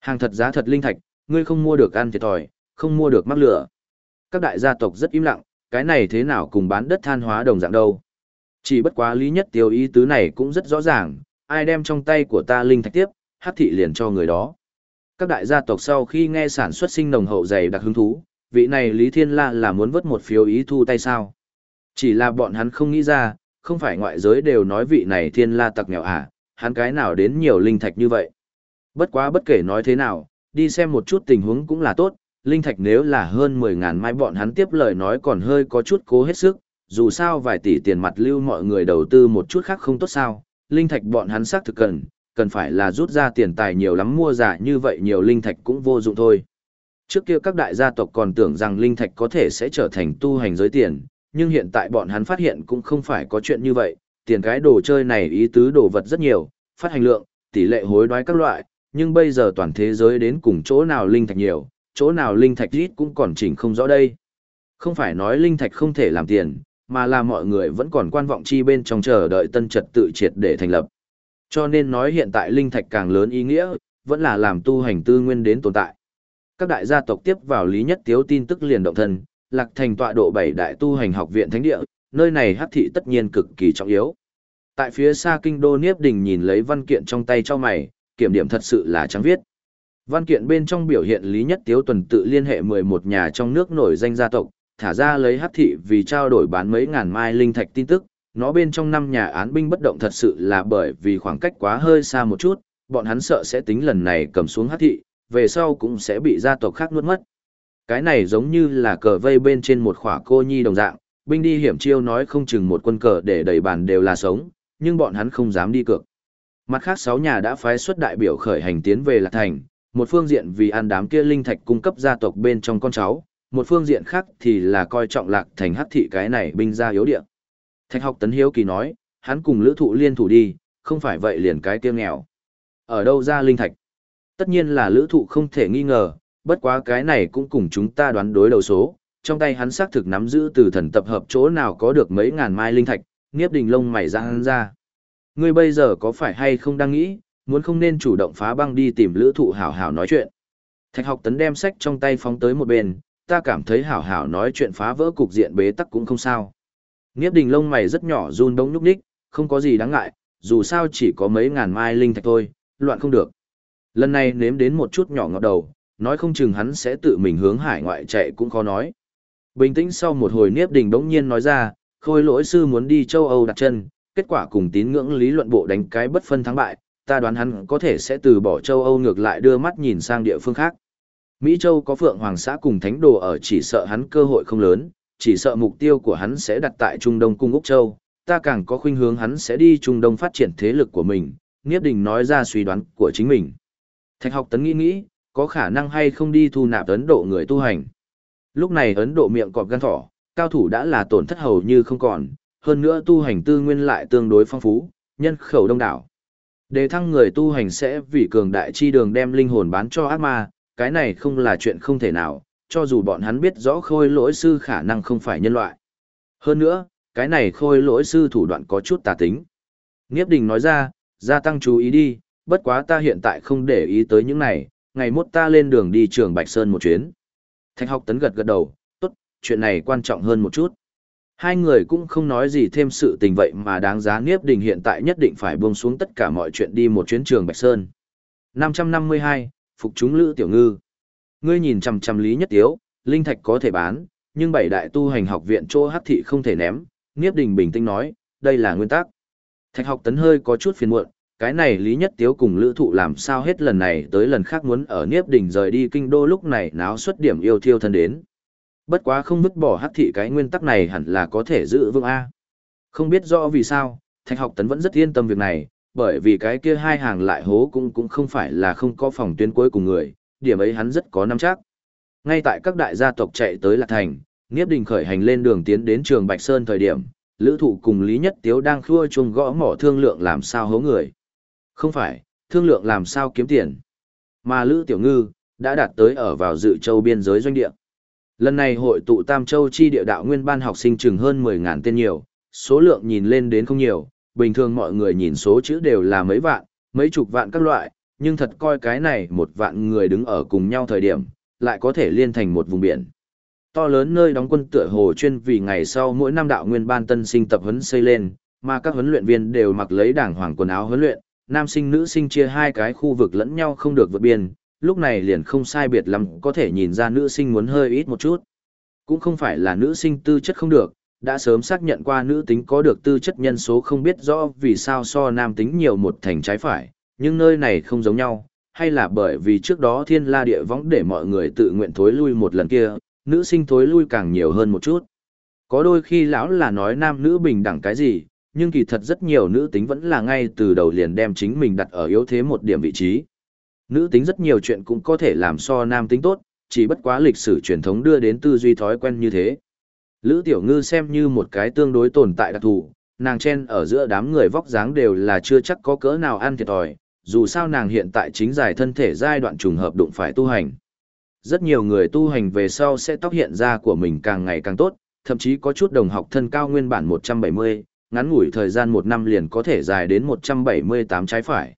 Speaker 1: Hàng thật giá thật linh thạch, ngươi không mua được ăn thiệt thòi, không mua được mắc lửa. Các đại gia tộc rất im lặng, cái này thế nào cùng bán đất than hóa đồng dạng đâu. Chỉ bất quá lý nhất tiêu ý tứ này cũng rất rõ ràng, ai đem trong tay của ta linh thạch tiếp, hát thị liền cho người đó. Các đại gia tộc sau khi nghe sản xuất sinh nồng hậu dày đặc hứng thú, vị này Lý Thiên La là muốn vớt một phiếu ý thu tay sao. Chỉ là bọn hắn không nghĩ ra, không phải ngoại giới đều nói vị này Thiên La tặc nghèo à, hắn cái nào đến nhiều linh thạch như vậy. Bất quá bất kể nói thế nào, đi xem một chút tình huống cũng là tốt, linh thạch nếu là hơn 10.000 mai bọn hắn tiếp lời nói còn hơi có chút cố hết sức, dù sao vài tỷ tiền mặt lưu mọi người đầu tư một chút khác không tốt sao, linh thạch bọn hắn xác thực cần, cần phải là rút ra tiền tài nhiều lắm mua giả như vậy nhiều linh thạch cũng vô dụng thôi. Trước kia các đại gia tộc còn tưởng rằng linh thạch có thể sẽ trở thành tu hành giới tiền, nhưng hiện tại bọn hắn phát hiện cũng không phải có chuyện như vậy, tiền cái đồ chơi này ý tứ đồ vật rất nhiều, phát hành lượng, tỷ lệ hối đoái các loại, nhưng bây giờ toàn thế giới đến cùng chỗ nào linh thạch nhiều, chỗ nào linh thạch ít cũng còn chỉnh không rõ đây. Không phải nói linh thạch không thể làm tiền, mà là mọi người vẫn còn quan vọng chi bên trong chờ đợi tân trật tự triệt để thành lập. Cho nên nói hiện tại linh thạch càng lớn ý nghĩa, vẫn là làm tu hành tư nguyên đến tồn tại. Các đại gia tộc tiếp vào lý nhất tiếu tin tức liền động thân, lạc thành tọa độ bảy đại tu hành học viện thánh địa, nơi này hắc thị tất nhiên cực kỳ trọng yếu. Tại phía xa kinh đô Niếp Đình nhìn lấy văn kiện trong tay cho mày, kiểm điểm thật sự là trắng viết. Văn kiện bên trong biểu hiện Lý Nhất Tiếu tuần tự liên hệ 11 nhà trong nước nổi danh gia tộc, thả ra lấy hắc thị vì trao đổi bán mấy ngàn mai linh thạch tin tức, nó bên trong năm nhà án binh bất động thật sự là bởi vì khoảng cách quá hơi xa một chút, bọn hắn sợ sẽ tính lần này cầm xuống hắc thị, về sau cũng sẽ bị gia tộc khác nuốt mất. Cái này giống như là cờ vây bên trên một khỏa cô nhi đồng dạng, binh đi hiểm chiêu nói không chừng một quân cờ để đầy bàn đều là sống, nhưng bọn hắn không dám đi cược. Mặt khác sáu nhà đã phái xuất đại biểu khởi hành tiến về Lạc Thành, một phương diện vì ăn đám kia linh thạch cung cấp gia tộc bên trong con cháu, một phương diện khác thì là coi trọng Lạc Thành hắc thị cái này binh ra yếu địa. Thạch học tấn hiếu kỳ nói, hắn cùng lữ thụ liên thủ đi, không phải vậy liền cái kia nghèo. Ở đâu ra linh thạch? Tất nhiên là lữ thụ không thể nghi ngờ, bất quá cái này cũng cùng chúng ta đoán đối đầu số. Trong tay hắn xác thực nắm giữ từ thần tập hợp chỗ nào có được mấy ngàn mai linh thạch, nghiếp đình lông mày ra hắn ra. Ngươi bây giờ có phải hay không đang nghĩ, muốn không nên chủ động phá băng đi tìm lữ thụ hảo hảo nói chuyện. Thạch học tấn đem sách trong tay phóng tới một bên, ta cảm thấy hảo hảo nói chuyện phá vỡ cục diện bế tắc cũng không sao. Nghiếp đình lông mày rất nhỏ run đông nhúc đích, không có gì đáng ngại, dù sao chỉ có mấy ngàn mai linh thạch thôi, loạn không được. Lần này nếm đến một chút nhỏ ngọt đầu, nói không chừng hắn sẽ tự mình hướng hải ngoại chạy cũng khó nói. Bình tĩnh sau một hồi Niếp Đình đống nhiên nói ra, khôi lỗi sư muốn đi châu Âu đặt chân, kết quả cùng tín ngưỡng lý luận bộ đánh cái bất phân thắng bại, ta đoán hắn có thể sẽ từ bỏ châu Âu ngược lại đưa mắt nhìn sang địa phương khác. Mỹ Châu có Phượng Hoàng xã cùng Thánh Đồ ở chỉ sợ hắn cơ hội không lớn, chỉ sợ mục tiêu của hắn sẽ đặt tại Trung Đông cung Úc Châu, ta càng có khuynh hướng hắn sẽ đi Trung Đông phát triển thế lực của mình, Niếp Đình nói ra suy đoán của chính mình. Thạch học tấn nghĩ nghĩ, có khả năng hay không đi thu nạp Ấn Độ người tu hành. Lúc này Ấn Độ miệng cọp gan thỏ, cao thủ đã là tổn thất hầu như không còn, hơn nữa tu hành tư nguyên lại tương đối phong phú, nhân khẩu đông đảo. Đề thăng người tu hành sẽ vì cường đại chi đường đem linh hồn bán cho ác ma, cái này không là chuyện không thể nào, cho dù bọn hắn biết rõ khôi lỗi sư khả năng không phải nhân loại. Hơn nữa, cái này khôi lỗi sư thủ đoạn có chút tà tính. Nghiếp đình nói ra, gia tăng chú ý đi, bất quá ta hiện tại không để ý tới những này, ngày mốt ta lên đường đi trường Bạch Sơn một chuyến. Thạch học tấn gật gật đầu, tốt, chuyện này quan trọng hơn một chút. Hai người cũng không nói gì thêm sự tình vậy mà đáng giá Niếp Đình hiện tại nhất định phải buông xuống tất cả mọi chuyện đi một chuyến trường Bạch Sơn. 552, Phục chúng Lữ Tiểu Ngư. Ngươi nhìn chằm chằm Lý Nhất Tiếu, linh thạch có thể bán, nhưng bảy đại tu hành học viện chỗ hắc thị không thể ném. Niếp Đình bình tĩnh nói, đây là nguyên tắc. Thạch học tấn hơi có chút phiền muộn, cái này Lý Nhất Tiếu cùng lữ thụ làm sao hết lần này tới lần khác muốn ở Niếp Đình rời đi kinh đô lúc này náo xuất điểm yêu thiêu thân đến. Bất quá không vứt bỏ hắc thị cái nguyên tắc này hẳn là có thể giữ vững A. Không biết rõ vì sao, Thạch học tấn vẫn rất yên tâm việc này, bởi vì cái kia hai hàng lại hố cũng cũng không phải là không có phòng tuyến cuối cùng người, điểm ấy hắn rất có nắm chắc. Ngay tại các đại gia tộc chạy tới Lạc Thành, Niếp Đình khởi hành lên đường tiến đến trường Bạch Sơn thời điểm, Lữ Thụ cùng Lý Nhất Tiếu đang khua chuông gõ mỏ thương lượng làm sao hố người. Không phải, thương lượng làm sao kiếm tiền. Mà Lữ Tiểu Ngư, đã đạt tới ở vào dự châu biên giới doanh địa. Lần này hội tụ Tam Châu chi địa đạo nguyên ban học sinh chừng hơn 10.000 tên nhiều, số lượng nhìn lên đến không nhiều, bình thường mọi người nhìn số chữ đều là mấy vạn, mấy chục vạn các loại, nhưng thật coi cái này một vạn người đứng ở cùng nhau thời điểm, lại có thể liên thành một vùng biển. To lớn nơi đóng quân tựa hồ chuyên vì ngày sau mỗi năm đạo nguyên ban tân sinh tập huấn xây lên, mà các huấn luyện viên đều mặc lấy đảng hoàng quần áo huấn luyện, nam sinh nữ sinh chia hai cái khu vực lẫn nhau không được vượt biên, lúc này liền không sai biệt lắm có thể nhìn ra nữ sinh muốn hơi ít một chút. Cũng không phải là nữ sinh tư chất không được, đã sớm xác nhận qua nữ tính có được tư chất nhân số không biết rõ vì sao so nam tính nhiều một thành trái phải, nhưng nơi này không giống nhau, hay là bởi vì trước đó thiên la địa võng để mọi người tự nguyện thối lui một lần kia, nữ sinh thối lui càng nhiều hơn một chút. Có đôi khi lão là nói nam nữ bình đẳng cái gì, nhưng kỳ thật rất nhiều nữ tính vẫn là ngay từ đầu liền đem chính mình đặt ở yếu thế một điểm vị trí. Nữ tính rất nhiều chuyện cũng có thể làm so nam tính tốt, chỉ bất quá lịch sử truyền thống đưa đến tư duy thói quen như thế. Lữ Tiểu Ngư xem như một cái tương đối tồn tại đặc thù, nàng chen ở giữa đám người vóc dáng đều là chưa chắc có cỡ nào ăn thiệt thòi, dù sao nàng hiện tại chính giải thân thể giai đoạn trùng hợp đụng phải tu hành. Rất nhiều người tu hành về sau sẽ tóc hiện ra của mình càng ngày càng tốt, thậm chí có chút đồng học thân cao nguyên bản 170, ngắn ngủi thời gian một năm liền có thể dài đến 178 trái phải.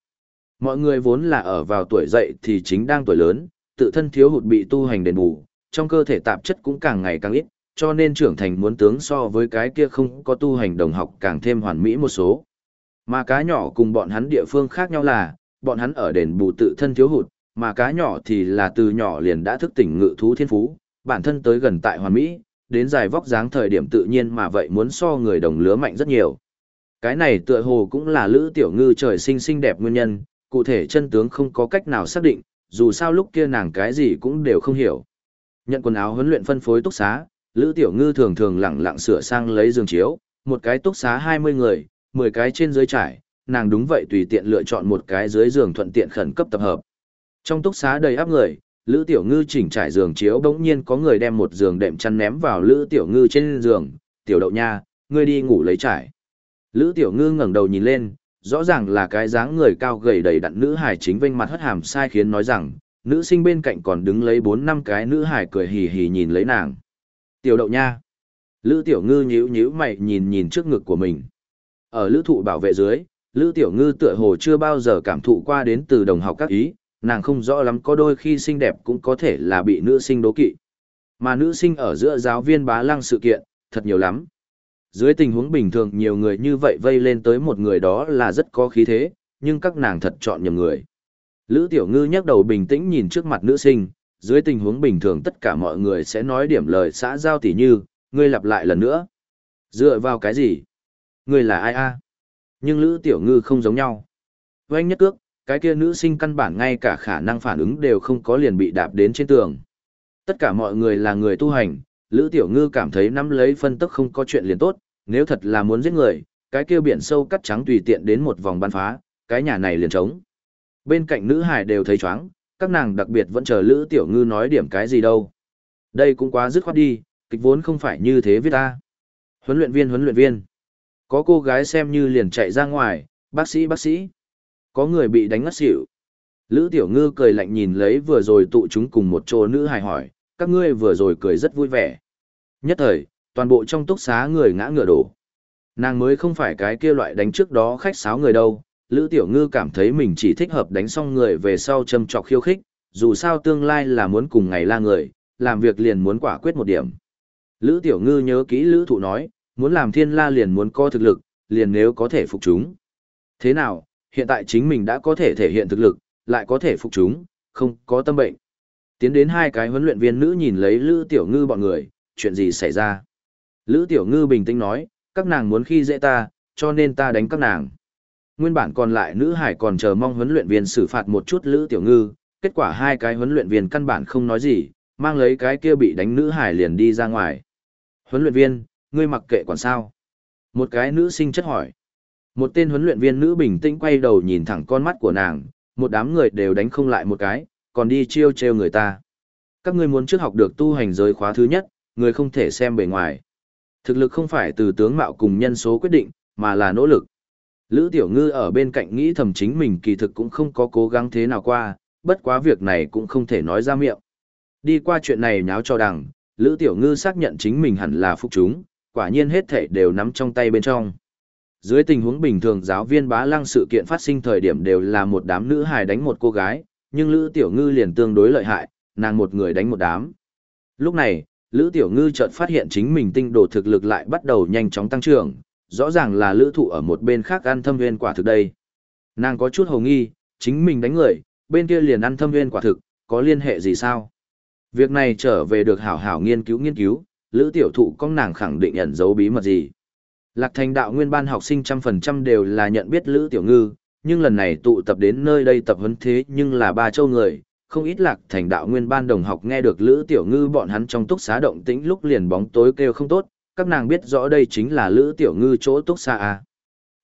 Speaker 1: Mọi người vốn là ở vào tuổi dậy thì chính đang tuổi lớn, tự thân thiếu hụt bị tu hành đền bù, trong cơ thể tạp chất cũng càng ngày càng ít, cho nên trưởng thành muốn tướng so với cái kia không có tu hành đồng học càng thêm hoàn mỹ một số. Mà cá nhỏ cùng bọn hắn địa phương khác nhau là, bọn hắn ở đền bù tự thân thiếu hụt, mà cá nhỏ thì là từ nhỏ liền đã thức tỉnh ngự thú thiên phú, bản thân tới gần tại hoàn mỹ, đến dài vóc dáng thời điểm tự nhiên mà vậy muốn so người đồng lứa mạnh rất nhiều. Cái này tựa hồ cũng là lữ tiểu ngư trời sinh xinh đẹp nguyên nhân, cụ thể chân tướng không có cách nào xác định, dù sao lúc kia nàng cái gì cũng đều không hiểu. Nhận quần áo huấn luyện phân phối túc xá, Lữ Tiểu Ngư thường thường lẳng lặng sửa sang lấy giường chiếu, một cái túc xá 20 người, 10 cái trên dưới trải, nàng đúng vậy tùy tiện lựa chọn một cái dưới giường thuận tiện khẩn cấp tập hợp. Trong túc xá đầy áp người, Lữ Tiểu Ngư chỉnh trải giường chiếu bỗng nhiên có người đem một giường đệm chăn ném vào Lữ Tiểu Ngư trên giường, "Tiểu Đậu nha, ngươi đi ngủ lấy trải." Lữ Tiểu Ngư ngẩng đầu nhìn lên, rõ ràng là cái dáng người cao gầy đầy đặn nữ hài chính vênh mặt hất hàm sai khiến nói rằng, nữ sinh bên cạnh còn đứng lấy 4 năm cái nữ hài cười hì hì nhìn lấy nàng. Tiểu đậu nha. Lữ tiểu ngư nhíu nhíu mày nhìn nhìn trước ngực của mình. Ở lữ thụ bảo vệ dưới, lữ tiểu ngư tựa hồ chưa bao giờ cảm thụ qua đến từ đồng học các ý, nàng không rõ lắm có đôi khi xinh đẹp cũng có thể là bị nữ sinh đố kỵ. Mà nữ sinh ở giữa giáo viên bá lăng sự kiện, thật nhiều lắm. Dưới tình huống bình thường nhiều người như vậy vây lên tới một người đó là rất có khí thế, nhưng các nàng thật chọn nhầm người. Lữ Tiểu Ngư nhắc đầu bình tĩnh nhìn trước mặt nữ sinh, dưới tình huống bình thường tất cả mọi người sẽ nói điểm lời xã giao tỉ như, ngươi lặp lại lần nữa. Dựa vào cái gì? Ngươi là ai a? Nhưng Lữ Tiểu Ngư không giống nhau. Oanh nhất cước, cái kia nữ sinh căn bản ngay cả khả năng phản ứng đều không có liền bị đạp đến trên tường. Tất cả mọi người là người tu hành, Lữ Tiểu Ngư cảm thấy nắm lấy phân tức không có chuyện liền tốt, nếu thật là muốn giết người, cái kia biển sâu cắt trắng tùy tiện đến một vòng ban phá, cái nhà này liền trống. Bên cạnh nữ hải đều thấy chóng, các nàng đặc biệt vẫn chờ Lữ Tiểu Ngư nói điểm cái gì đâu. Đây cũng quá dứt khoát đi, kịch vốn không phải như thế viết ta. Huấn luyện viên huấn luyện viên. Có cô gái xem như liền chạy ra ngoài, bác sĩ bác sĩ. Có người bị đánh ngất xỉu. Lữ Tiểu Ngư cười lạnh nhìn lấy vừa rồi tụ chúng cùng một chỗ nữ hài hỏi, các ngươi vừa rồi cười rất vui vẻ. Nhất thời, toàn bộ trong túc xá người ngã ngựa đổ. Nàng mới không phải cái kia loại đánh trước đó khách sáo người đâu, Lữ Tiểu Ngư cảm thấy mình chỉ thích hợp đánh xong người về sau châm trọc khiêu khích, dù sao tương lai là muốn cùng ngày la người, làm việc liền muốn quả quyết một điểm. Lữ Tiểu Ngư nhớ kỹ Lữ Thụ nói, muốn làm thiên la liền muốn có thực lực, liền nếu có thể phục chúng. Thế nào, hiện tại chính mình đã có thể thể hiện thực lực, lại có thể phục chúng, không có tâm bệnh. Tiến đến hai cái huấn luyện viên nữ nhìn lấy Lữ Tiểu Ngư bọn người, chuyện gì xảy ra. Lữ Tiểu Ngư bình tĩnh nói, các nàng muốn khi dễ ta, cho nên ta đánh các nàng. Nguyên bản còn lại nữ hải còn chờ mong huấn luyện viên xử phạt một chút Lữ Tiểu Ngư, kết quả hai cái huấn luyện viên căn bản không nói gì, mang lấy cái kia bị đánh nữ hải liền đi ra ngoài. Huấn luyện viên, ngươi mặc kệ còn sao? Một cái nữ sinh chất hỏi. Một tên huấn luyện viên nữ bình tĩnh quay đầu nhìn thẳng con mắt của nàng, một đám người đều đánh không lại một cái, còn đi chiêu trêu người ta. Các ngươi muốn trước học được tu hành giới khóa thứ nhất, người không thể xem bề ngoài. Thực lực không phải từ tướng mạo cùng nhân số quyết định, mà là nỗ lực. Lữ Tiểu Ngư ở bên cạnh nghĩ thầm chính mình kỳ thực cũng không có cố gắng thế nào qua, bất quá việc này cũng không thể nói ra miệng. Đi qua chuyện này nháo cho đằng, Lữ Tiểu Ngư xác nhận chính mình hẳn là phục chúng, quả nhiên hết thể đều nắm trong tay bên trong. Dưới tình huống bình thường giáo viên bá lăng sự kiện phát sinh thời điểm đều là một đám nữ hài đánh một cô gái, nhưng Lữ Tiểu Ngư liền tương đối lợi hại, nàng một người đánh một đám. Lúc này, Lữ Tiểu Ngư chợt phát hiện chính mình tinh đồ thực lực lại bắt đầu nhanh chóng tăng trưởng, rõ ràng là lữ thụ ở một bên khác ăn thâm viên quả thực đây. Nàng có chút hầu nghi, chính mình đánh người, bên kia liền ăn thâm viên quả thực, có liên hệ gì sao? Việc này trở về được hảo hảo nghiên cứu nghiên cứu, lữ tiểu thụ con nàng khẳng định ẩn giấu bí mật gì. Lạc thành đạo nguyên ban học sinh trăm phần trăm đều là nhận biết lữ tiểu ngư, nhưng lần này tụ tập đến nơi đây tập huấn thế nhưng là ba châu người, không ít lạc thành đạo nguyên ban đồng học nghe được lữ tiểu ngư bọn hắn trong túc xá động tĩnh lúc liền bóng tối kêu không tốt, các nàng biết rõ đây chính là lữ tiểu ngư chỗ túc xá a.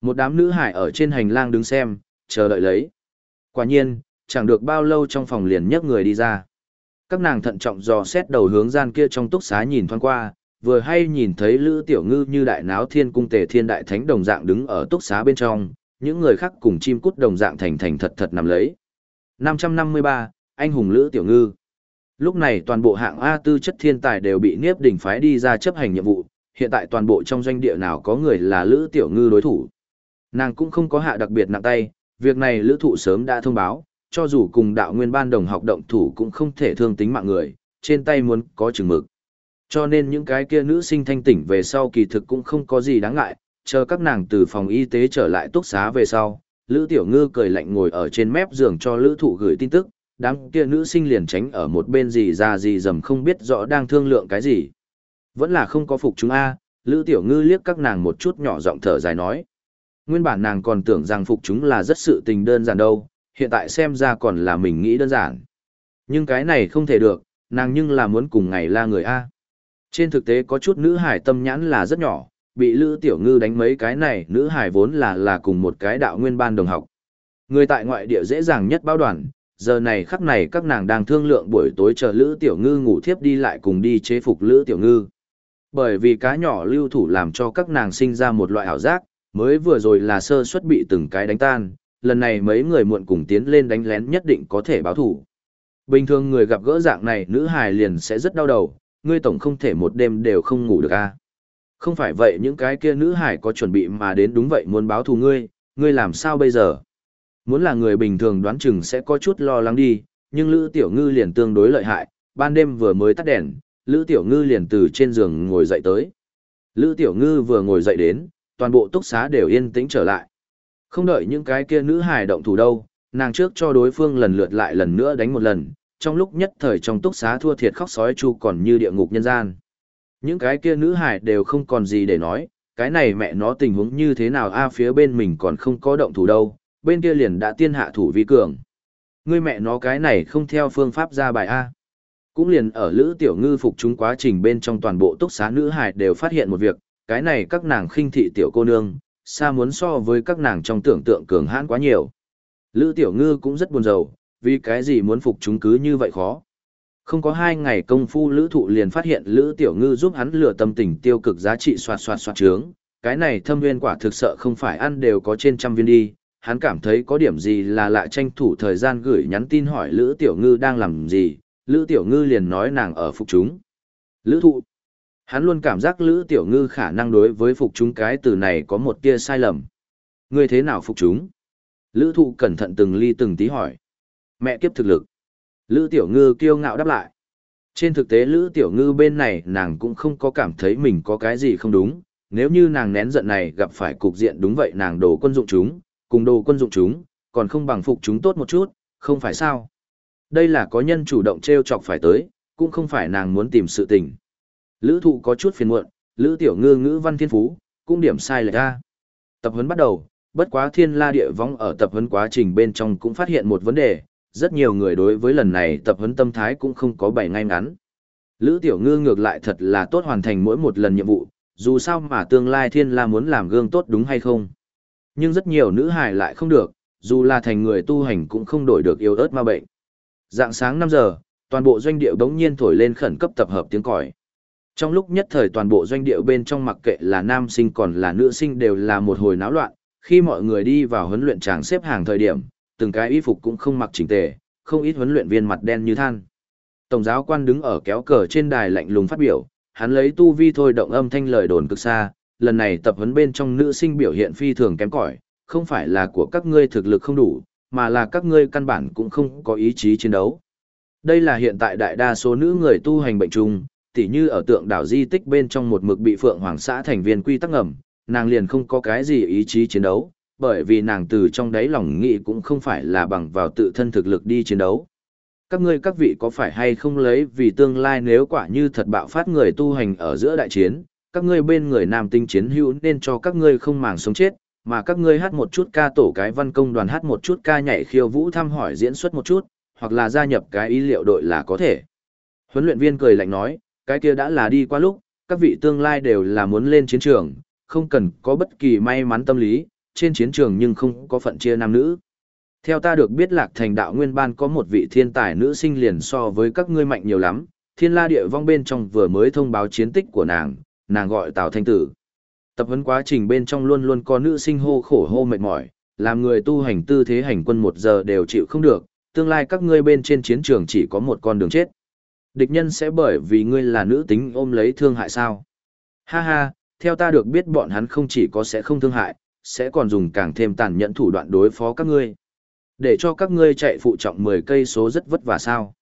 Speaker 1: Một đám nữ hải ở trên hành lang đứng xem, chờ đợi lấy. Quả nhiên, chẳng được bao lâu trong phòng liền nhấc người đi ra. Các nàng thận trọng dò xét đầu hướng gian kia trong túc xá nhìn thoáng qua, vừa hay nhìn thấy Lữ Tiểu Ngư như đại náo thiên cung tề thiên đại thánh đồng dạng đứng ở túc xá bên trong, những người khác cùng chim cút đồng dạng thành thành thật thật nằm lấy. 553, anh hùng Lữ Tiểu Ngư. Lúc này toàn bộ hạng A tư chất thiên tài đều bị Niếp Đỉnh phái đi ra chấp hành nhiệm vụ, hiện tại toàn bộ trong doanh địa nào có người là Lữ Tiểu Ngư đối thủ. Nàng cũng không có hạ đặc biệt nặng tay, việc này Lữ Thụ sớm đã thông báo, cho dù cùng đạo nguyên ban đồng học động thủ cũng không thể thương tính mạng người, trên tay muốn có chừng mực. Cho nên những cái kia nữ sinh thanh tỉnh về sau kỳ thực cũng không có gì đáng ngại, chờ các nàng từ phòng y tế trở lại túc xá về sau. Lữ Tiểu Ngư cười lạnh ngồi ở trên mép giường cho Lữ Thụ gửi tin tức, đám kia nữ sinh liền tránh ở một bên gì ra gì dầm không biết rõ đang thương lượng cái gì. Vẫn là không có phục chúng A, Lữ Tiểu Ngư liếc các nàng một chút nhỏ giọng thở dài nói. Nguyên bản nàng còn tưởng rằng phục chúng là rất sự tình đơn giản đâu, hiện tại xem ra còn là mình nghĩ đơn giản. Nhưng cái này không thể được, nàng nhưng là muốn cùng ngày la người A. Trên thực tế có chút nữ hải tâm nhãn là rất nhỏ, bị Lữ Tiểu Ngư đánh mấy cái này nữ hải vốn là là cùng một cái đạo nguyên ban đồng học. Người tại ngoại địa dễ dàng nhất báo đoàn, giờ này khắc này các nàng đang thương lượng buổi tối chờ Lữ Tiểu Ngư ngủ thiếp đi lại cùng đi chế phục Lữ Tiểu Ngư. Bởi vì cá nhỏ lưu thủ làm cho các nàng sinh ra một loại ảo giác, mới vừa rồi là sơ suất bị từng cái đánh tan, lần này mấy người muộn cùng tiến lên đánh lén nhất định có thể báo thủ. Bình thường người gặp gỡ dạng này nữ hài liền sẽ rất đau đầu, ngươi tổng không thể một đêm đều không ngủ được a. À? Không phải vậy những cái kia nữ hải có chuẩn bị mà đến đúng vậy muốn báo thù ngươi, ngươi làm sao bây giờ? Muốn là người bình thường đoán chừng sẽ có chút lo lắng đi, nhưng Lữ Tiểu Ngư liền tương đối lợi hại, ban đêm vừa mới tắt đèn, Lữ Tiểu Ngư liền từ trên giường ngồi dậy tới. Lữ Tiểu Ngư vừa ngồi dậy đến, toàn bộ túc xá đều yên tĩnh trở lại. Không đợi những cái kia nữ hài động thủ đâu, nàng trước cho đối phương lần lượt lại lần nữa đánh một lần, trong lúc nhất thời trong túc xá thua thiệt khóc sói chu còn như địa ngục nhân gian. Những cái kia nữ hài đều không còn gì để nói, cái này mẹ nó tình huống như thế nào a phía bên mình còn không có động thủ đâu, bên kia liền đã tiên hạ thủ vi cường. Ngươi mẹ nó cái này không theo phương pháp ra bài A. Cũng liền ở Lữ Tiểu Ngư phục chúng quá trình bên trong toàn bộ túc xá nữ hài đều phát hiện một việc, cái này các nàng khinh thị tiểu cô nương, xa muốn so với các nàng trong tưởng tượng cường hãn quá nhiều. Lữ Tiểu Ngư cũng rất buồn rầu, vì cái gì muốn phục chúng cứ như vậy khó. Không có hai ngày công phu Lữ Thụ liền phát hiện Lữ Tiểu Ngư giúp hắn lừa tâm tình tiêu cực giá trị soạt soạt soạt trướng, cái này thâm nguyên quả thực sợ không phải ăn đều có trên trăm viên đi, hắn cảm thấy có điểm gì là lạ tranh thủ thời gian gửi nhắn tin hỏi Lữ Tiểu Ngư đang làm gì, Lữ Tiểu Ngư liền nói nàng ở phục chúng. Lữ thụ. Hắn luôn cảm giác Lữ Tiểu Ngư khả năng đối với phục chúng cái từ này có một tia sai lầm. Ngươi thế nào phục chúng? Lữ thụ cẩn thận từng ly từng tí hỏi. Mẹ kiếp thực lực. Lữ Tiểu Ngư kiêu ngạo đáp lại. Trên thực tế Lữ Tiểu Ngư bên này nàng cũng không có cảm thấy mình có cái gì không đúng. Nếu như nàng nén giận này gặp phải cục diện đúng vậy nàng đồ quân dụng chúng, cùng đồ quân dụng chúng, còn không bằng phục chúng tốt một chút, không phải sao. Đây là có nhân chủ động treo chọc phải tới, cũng không phải nàng muốn tìm sự tình. Lữ thụ có chút phiền muộn, Lữ tiểu ngư ngữ văn thiên phú, cũng điểm sai lệch ra. Tập huấn bắt đầu, bất quá thiên la địa vong ở tập huấn quá trình bên trong cũng phát hiện một vấn đề, rất nhiều người đối với lần này tập huấn tâm thái cũng không có bảy ngay ngắn. Lữ Tiểu Ngư ngược lại thật là tốt hoàn thành mỗi một lần nhiệm vụ, dù sao mà tương lai thiên la muốn làm gương tốt đúng hay không. Nhưng rất nhiều nữ hài lại không được, dù là thành người tu hành cũng không đổi được yếu ớt ma bệnh. Dạng sáng 5 giờ, toàn bộ doanh địa bỗng nhiên thổi lên khẩn cấp tập hợp tiếng còi. Trong lúc nhất thời toàn bộ doanh địa bên trong mặc kệ là nam sinh còn là nữ sinh đều là một hồi náo loạn, khi mọi người đi vào huấn luyện tràng xếp hàng thời điểm, từng cái y phục cũng không mặc chỉnh tề, không ít huấn luyện viên mặt đen như than. Tổng giáo quan đứng ở kéo cờ trên đài lạnh lùng phát biểu, hắn lấy tu vi thôi động âm thanh lời đồn cực xa, lần này tập huấn bên trong nữ sinh biểu hiện phi thường kém cỏi, không phải là của các ngươi thực lực không đủ, mà là các ngươi căn bản cũng không có ý chí chiến đấu. Đây là hiện tại đại đa số nữ người tu hành bệnh chung, tỉ như ở tượng đảo di tích bên trong một mực bị phượng hoàng xã thành viên quy tắc ngầm, nàng liền không có cái gì ý chí chiến đấu, bởi vì nàng từ trong đáy lòng nghĩ cũng không phải là bằng vào tự thân thực lực đi chiến đấu. Các ngươi các vị có phải hay không lấy vì tương lai nếu quả như thật bạo phát người tu hành ở giữa đại chiến, các ngươi bên người nam tinh chiến hữu nên cho các ngươi không màng sống chết, mà các ngươi hát một chút ca tổ cái văn công đoàn hát một chút ca nhảy khiêu vũ thăm hỏi diễn xuất một chút, hoặc là gia nhập cái ý liệu đội là có thể. Huấn luyện viên cười lạnh nói, cái kia đã là đi qua lúc, các vị tương lai đều là muốn lên chiến trường, không cần có bất kỳ may mắn tâm lý, trên chiến trường nhưng không có phận chia nam nữ. Theo ta được biết lạc thành đạo nguyên ban có một vị thiên tài nữ sinh liền so với các ngươi mạnh nhiều lắm, thiên la địa vong bên trong vừa mới thông báo chiến tích của nàng, nàng gọi Tào Thanh Tử. Tập huấn quá trình bên trong luôn luôn có nữ sinh hô khổ hô mệt mỏi, làm người tu hành tư thế hành quân một giờ đều chịu không được, tương lai các ngươi bên trên chiến trường chỉ có một con đường chết. Địch nhân sẽ bởi vì ngươi là nữ tính ôm lấy thương hại sao? Ha ha, theo ta được biết bọn hắn không chỉ có sẽ không thương hại, sẽ còn dùng càng thêm tàn nhẫn thủ đoạn đối phó các ngươi. Để cho các ngươi chạy phụ trọng 10 cây số rất vất vả sao?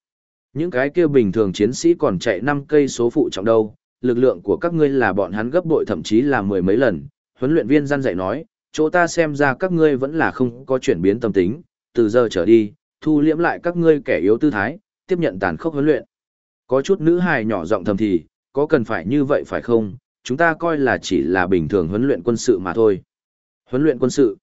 Speaker 1: Những cái kia bình thường chiến sĩ còn chạy 5 cây số phụ trọng đâu, lực lượng của các ngươi là bọn hắn gấp bội thậm chí là mười mấy lần. Huấn luyện viên gian dạy nói, chỗ ta xem ra các ngươi vẫn là không có chuyển biến tâm tính, từ giờ trở đi, thu liễm lại các ngươi kẻ yếu tư thái, tiếp nhận tàn khốc huấn luyện. Có chút nữ hài nhỏ giọng thầm thì, có cần phải như vậy phải không, chúng ta coi là chỉ là bình thường huấn luyện quân sự mà thôi. Huấn luyện quân sự.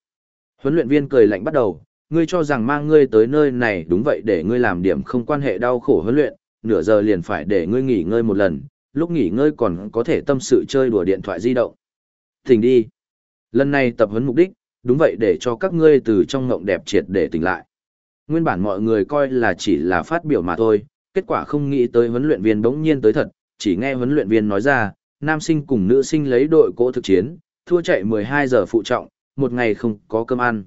Speaker 1: Huấn luyện viên cười lạnh bắt đầu, ngươi cho rằng mang ngươi tới nơi này đúng vậy để ngươi làm điểm không quan hệ đau khổ huấn luyện, nửa giờ liền phải để ngươi nghỉ ngơi một lần, lúc nghỉ ngơi còn có thể tâm sự chơi đùa điện thoại di động. Tỉnh đi. Lần này tập huấn mục đích, đúng vậy để cho các ngươi từ trong ngộng đẹp triệt để tỉnh lại. Nguyên bản mọi người coi là chỉ là phát biểu mà thôi, kết quả không nghĩ tới huấn luyện viên bỗng nhiên tới thật, chỉ nghe huấn luyện viên nói ra, nam sinh cùng nữ sinh lấy đội cỗ thực chiến, thua chạy 12 giờ phụ trọng, một ngày không có cơm ăn.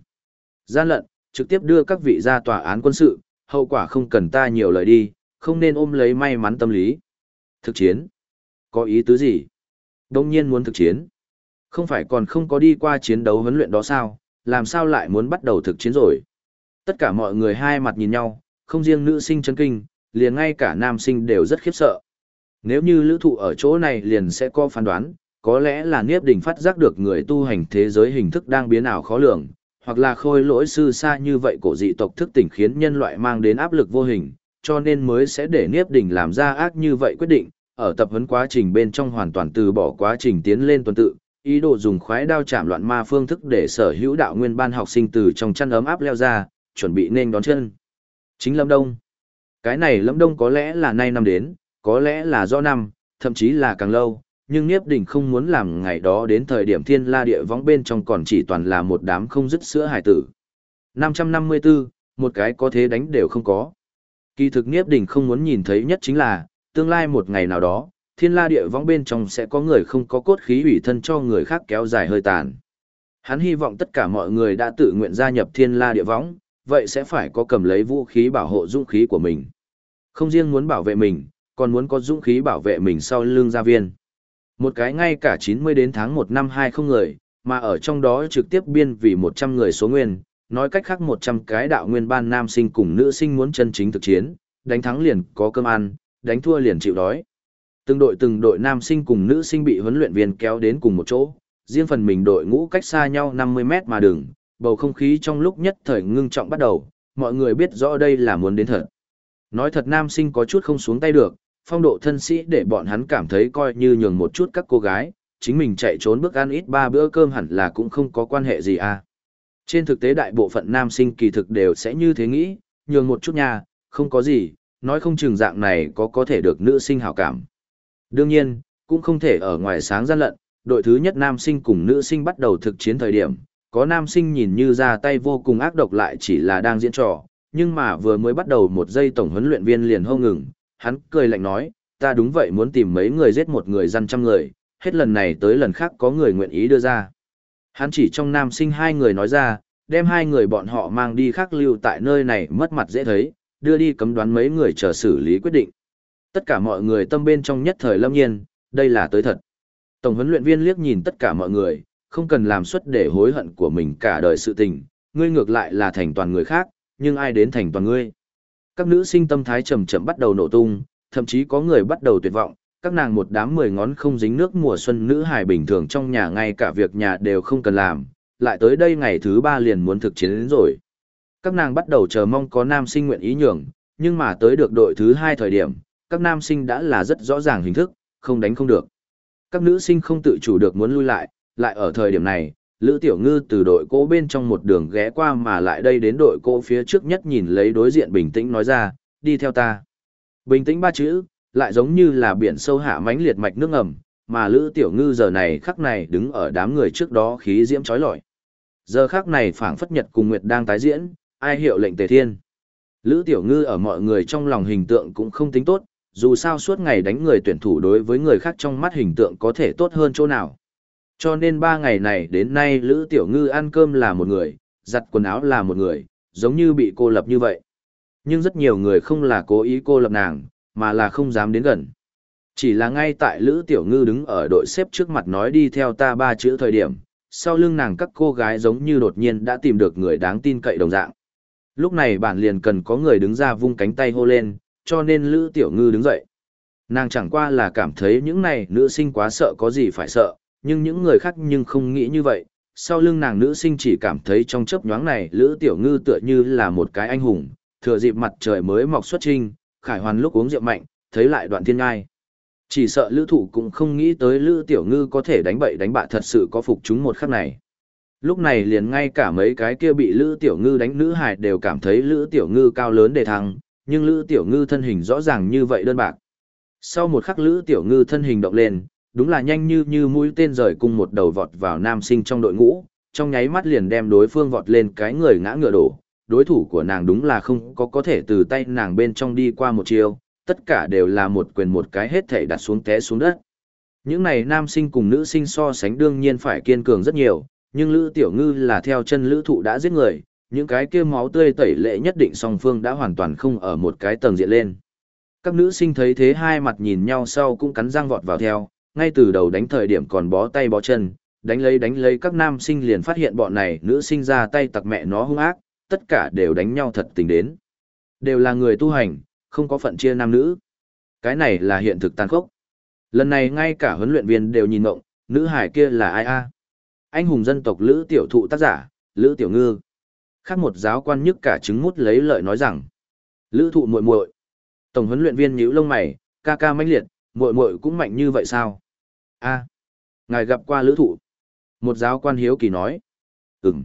Speaker 1: Gian lận, trực tiếp đưa các vị ra tòa án quân sự, hậu quả không cần ta nhiều lời đi, không nên ôm lấy may mắn tâm lý. Thực chiến? Có ý tứ gì? Đông nhiên muốn thực chiến. Không phải còn không có đi qua chiến đấu huấn luyện đó sao, làm sao lại muốn bắt đầu thực chiến rồi? Tất cả mọi người hai mặt nhìn nhau, không riêng nữ sinh chấn kinh, liền ngay cả nam sinh đều rất khiếp sợ. Nếu như lữ thụ ở chỗ này liền sẽ có phán đoán, có lẽ là Niếp Đình phát giác được người tu hành thế giới hình thức đang biến ảo khó lường, hoặc là khôi lỗi sư xa như vậy cổ dị tộc thức tỉnh khiến nhân loại mang đến áp lực vô hình, cho nên mới sẽ để Niếp Đình làm ra ác như vậy quyết định, ở tập huấn quá trình bên trong hoàn toàn từ bỏ quá trình tiến lên tuần tự, ý đồ dùng khoái đao chạm loạn ma phương thức để sở hữu đạo nguyên ban học sinh từ trong chăn ấm áp leo ra, chuẩn bị nên đón chân. Chính Lâm Đông. Cái này Lâm Đông có lẽ là nay năm đến, có lẽ là do năm, thậm chí là càng lâu, nhưng Niếp Đình không muốn làm ngày đó đến thời điểm thiên la địa võng bên trong còn chỉ toàn là một đám không dứt sữa hải tử. 554, một cái có thế đánh đều không có. Kỳ thực Niếp Đình không muốn nhìn thấy nhất chính là, tương lai một ngày nào đó, thiên la địa Võng bên trong sẽ có người không có cốt khí ủy thân cho người khác kéo dài hơi tàn. Hắn hy vọng tất cả mọi người đã tự nguyện gia nhập thiên la địa Võng vậy sẽ phải có cầm lấy vũ khí bảo hộ dũng khí của mình. Không riêng muốn bảo vệ mình, còn muốn có dũng khí bảo vệ mình sau lưng gia viên. Một cái ngay cả 90 đến tháng 1 năm 20 người, mà ở trong đó trực tiếp biên vì 100 người số nguyên, nói cách khác 100 cái đạo nguyên ban nam sinh cùng nữ sinh muốn chân chính thực chiến, đánh thắng liền có cơm ăn, đánh thua liền chịu đói. Từng đội từng đội nam sinh cùng nữ sinh bị huấn luyện viên kéo đến cùng một chỗ, riêng phần mình đội ngũ cách xa nhau 50 mét mà đường, bầu không khí trong lúc nhất thời ngưng trọng bắt đầu, mọi người biết rõ đây là muốn đến thật. Nói thật nam sinh có chút không xuống tay được, phong độ thân sĩ để bọn hắn cảm thấy coi như nhường một chút các cô gái, chính mình chạy trốn bước ăn ít ba bữa cơm hẳn là cũng không có quan hệ gì à. Trên thực tế đại bộ phận nam sinh kỳ thực đều sẽ như thế nghĩ, nhường một chút nha, không có gì, nói không chừng dạng này có có thể được nữ sinh hảo cảm. Đương nhiên, cũng không thể ở ngoài sáng gian lận, đội thứ nhất nam sinh cùng nữ sinh bắt đầu thực chiến thời điểm, có nam sinh nhìn như ra tay vô cùng ác độc lại chỉ là đang diễn trò, nhưng mà vừa mới bắt đầu một giây tổng huấn luyện viên liền hô ngừng, hắn cười lạnh nói, ta đúng vậy muốn tìm mấy người giết một người dân trăm người, hết lần này tới lần khác có người nguyện ý đưa ra. Hắn chỉ trong nam sinh hai người nói ra, đem hai người bọn họ mang đi khắc lưu tại nơi này mất mặt dễ thấy, đưa đi cấm đoán mấy người chờ xử lý quyết định. Tất cả mọi người tâm bên trong nhất thời lâm nhiên, đây là tới thật. Tổng huấn luyện viên liếc nhìn tất cả mọi người, không cần làm suất để hối hận của mình cả đời sự tình, ngươi ngược lại là thành toàn người khác, nhưng ai đến thành toàn ngươi. Các nữ sinh tâm thái chậm chậm bắt đầu nổ tung, thậm chí có người bắt đầu tuyệt vọng, các nàng một đám mười ngón không dính nước mùa xuân nữ hài bình thường trong nhà ngay cả việc nhà đều không cần làm, lại tới đây ngày thứ ba liền muốn thực chiến đến rồi. Các nàng bắt đầu chờ mong có nam sinh nguyện ý nhường, nhưng mà tới được đội thứ hai thời điểm, các nam sinh đã là rất rõ ràng hình thức, không đánh không được. Các nữ sinh không tự chủ được muốn lui lại, lại ở thời điểm này, Lữ Tiểu Ngư từ đội cô bên trong một đường ghé qua mà lại đây đến đội cô phía trước nhất nhìn lấy đối diện bình tĩnh nói ra, đi theo ta. Bình tĩnh ba chữ, lại giống như là biển sâu hạ mánh liệt mạch nước ngầm, mà Lữ Tiểu Ngư giờ này khắc này đứng ở đám người trước đó khí diễm chói lọi. Giờ khắc này phảng phất nhật cùng nguyệt đang tái diễn, ai hiệu lệnh tề thiên. Lữ Tiểu Ngư ở mọi người trong lòng hình tượng cũng không tính tốt, dù sao suốt ngày đánh người tuyển thủ đối với người khác trong mắt hình tượng có thể tốt hơn chỗ nào. Cho nên ba ngày này đến nay Lữ Tiểu Ngư ăn cơm là một người, giặt quần áo là một người, giống như bị cô lập như vậy. Nhưng rất nhiều người không là cố ý cô lập nàng, mà là không dám đến gần. Chỉ là ngay tại Lữ Tiểu Ngư đứng ở đội xếp trước mặt nói đi theo ta ba chữ thời điểm, sau lưng nàng các cô gái giống như đột nhiên đã tìm được người đáng tin cậy đồng dạng. Lúc này bản liền cần có người đứng ra vung cánh tay hô lên, cho nên Lữ Tiểu Ngư đứng dậy. Nàng chẳng qua là cảm thấy những này nữ sinh quá sợ có gì phải sợ, nhưng những người khác nhưng không nghĩ như vậy. Sau lưng nàng nữ sinh chỉ cảm thấy trong chớp nhoáng này Lữ Tiểu Ngư tựa như là một cái anh hùng, thừa dịp mặt trời mới mọc xuất trinh, khải hoàn lúc uống rượu mạnh, thấy lại đoạn thiên ngai. Chỉ sợ Lữ Thụ cũng không nghĩ tới Lữ Tiểu Ngư có thể đánh bậy đánh bạ thật sự có phục chúng một khắc này. Lúc này liền ngay cả mấy cái kia bị Lữ Tiểu Ngư đánh nữ hài đều cảm thấy Lữ Tiểu Ngư cao lớn để thăng, nhưng Lữ Tiểu Ngư thân hình rõ ràng như vậy đơn bạc. Sau một khắc Lữ Tiểu Ngư thân hình động lên, đúng là nhanh như như mũi tên rời cung một đầu vọt vào nam sinh trong đội ngũ, trong nháy mắt liền đem đối phương vọt lên cái người ngã ngựa đổ. Đối thủ của nàng đúng là không có có thể từ tay nàng bên trong đi qua một chiều, tất cả đều là một quyền một cái hết thể đặt xuống té xuống đất. Những này nam sinh cùng nữ sinh so sánh đương nhiên phải kiên cường rất nhiều, nhưng Lữ Tiểu Ngư là theo chân Lữ Thụ đã giết người, những cái kia máu tươi tẩy lệ nhất định song phương đã hoàn toàn không ở một cái tầng diện lên. Các nữ sinh thấy thế hai mặt nhìn nhau sau cũng cắn răng vọt vào theo, ngay từ đầu đánh thời điểm còn bó tay bó chân, đánh lấy đánh lấy các nam sinh liền phát hiện bọn này nữ sinh ra tay tặc mẹ nó hung ác, tất cả đều đánh nhau thật tình đến. Đều là người tu hành, không có phận chia nam nữ. Cái này là hiện thực tàn khốc. Lần này ngay cả huấn luyện viên đều nhìn ngộng, nữ hải kia là ai a? Anh hùng dân tộc Lữ Tiểu Thụ tác giả, Lữ Tiểu Ngư. Khác một giáo quan nhất cả trứng mút lấy lợi nói rằng, Lữ Thụ muội muội. Tổng huấn luyện viên nhíu lông mày, ca ca mãnh liệt, muội muội cũng mạnh như vậy sao? A, ngài gặp qua Lữ Thụ. Một giáo quan hiếu kỳ nói. Ừm.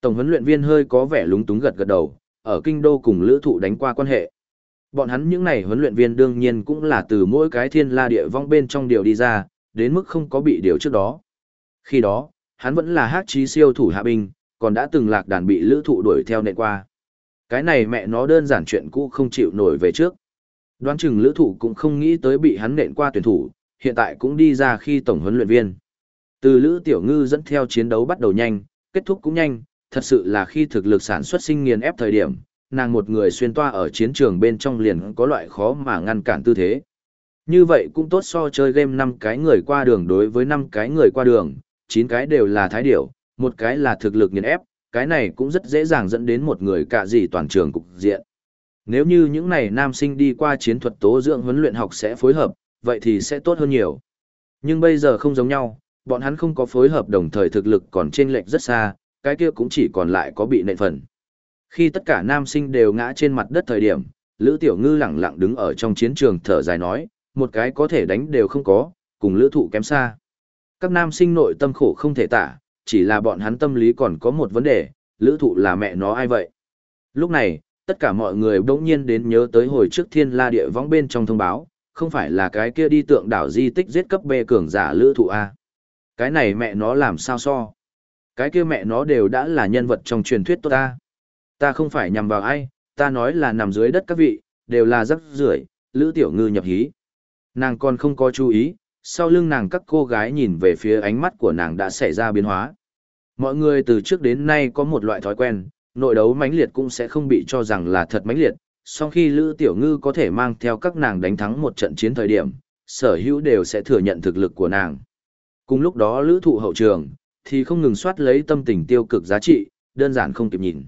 Speaker 1: Tổng huấn luyện viên hơi có vẻ lúng túng gật gật đầu, ở kinh đô cùng Lữ Thụ đánh qua quan hệ. Bọn hắn những này huấn luyện viên đương nhiên cũng là từ mỗi cái thiên la địa vong bên trong điều đi ra, đến mức không có bị điều trước đó. Khi đó, hắn vẫn là hát trí siêu thủ hạ binh, còn đã từng lạc đàn bị lữ thụ đuổi theo nện qua. Cái này mẹ nó đơn giản chuyện cũ không chịu nổi về trước. Đoán chừng lữ thụ cũng không nghĩ tới bị hắn nện qua tuyển thủ, hiện tại cũng đi ra khi tổng huấn luyện viên. Từ lữ tiểu ngư dẫn theo chiến đấu bắt đầu nhanh, kết thúc cũng nhanh, thật sự là khi thực lực sản xuất sinh nghiền ép thời điểm, nàng một người xuyên toa ở chiến trường bên trong liền có loại khó mà ngăn cản tư thế. Như vậy cũng tốt so chơi game 5 cái người qua đường đối với 5 cái người qua đường, 9 cái đều là thái điểu, một cái là thực lực nghiền ép, cái này cũng rất dễ dàng dẫn đến một người cả gì toàn trường cục diện. Nếu như những này nam sinh đi qua chiến thuật tố dưỡng huấn luyện học sẽ phối hợp, vậy thì sẽ tốt hơn nhiều. Nhưng bây giờ không giống nhau, bọn hắn không có phối hợp đồng thời thực lực còn trên lệch rất xa, cái kia cũng chỉ còn lại có bị nện phần. Khi tất cả nam sinh đều ngã trên mặt đất thời điểm, Lữ Tiểu Ngư lặng lặng đứng ở trong chiến trường thở dài nói, một cái có thể đánh đều không có, cùng Lữ Thụ kém xa. Các nam sinh nội tâm khổ không thể tả, chỉ là bọn hắn tâm lý còn có một vấn đề, lữ thụ là mẹ nó ai vậy? Lúc này, tất cả mọi người bỗng nhiên đến nhớ tới hồi trước thiên la địa võng bên trong thông báo, không phải là cái kia đi tượng đảo di tích giết cấp B cường giả lữ thụ A. Cái này mẹ nó làm sao so? Cái kia mẹ nó đều đã là nhân vật trong truyền thuyết tốt ta. Ta không phải nhằm vào ai, ta nói là nằm dưới đất các vị, đều là rắc rưởi lữ tiểu ngư nhập hí. Nàng còn không có chú ý, sau lưng nàng các cô gái nhìn về phía ánh mắt của nàng đã xảy ra biến hóa. Mọi người từ trước đến nay có một loại thói quen, nội đấu mãnh liệt cũng sẽ không bị cho rằng là thật mãnh liệt, sau khi Lữ Tiểu Ngư có thể mang theo các nàng đánh thắng một trận chiến thời điểm, sở hữu đều sẽ thừa nhận thực lực của nàng. Cùng lúc đó Lữ Thụ hậu trường, thì không ngừng soát lấy tâm tình tiêu cực giá trị, đơn giản không kịp nhìn.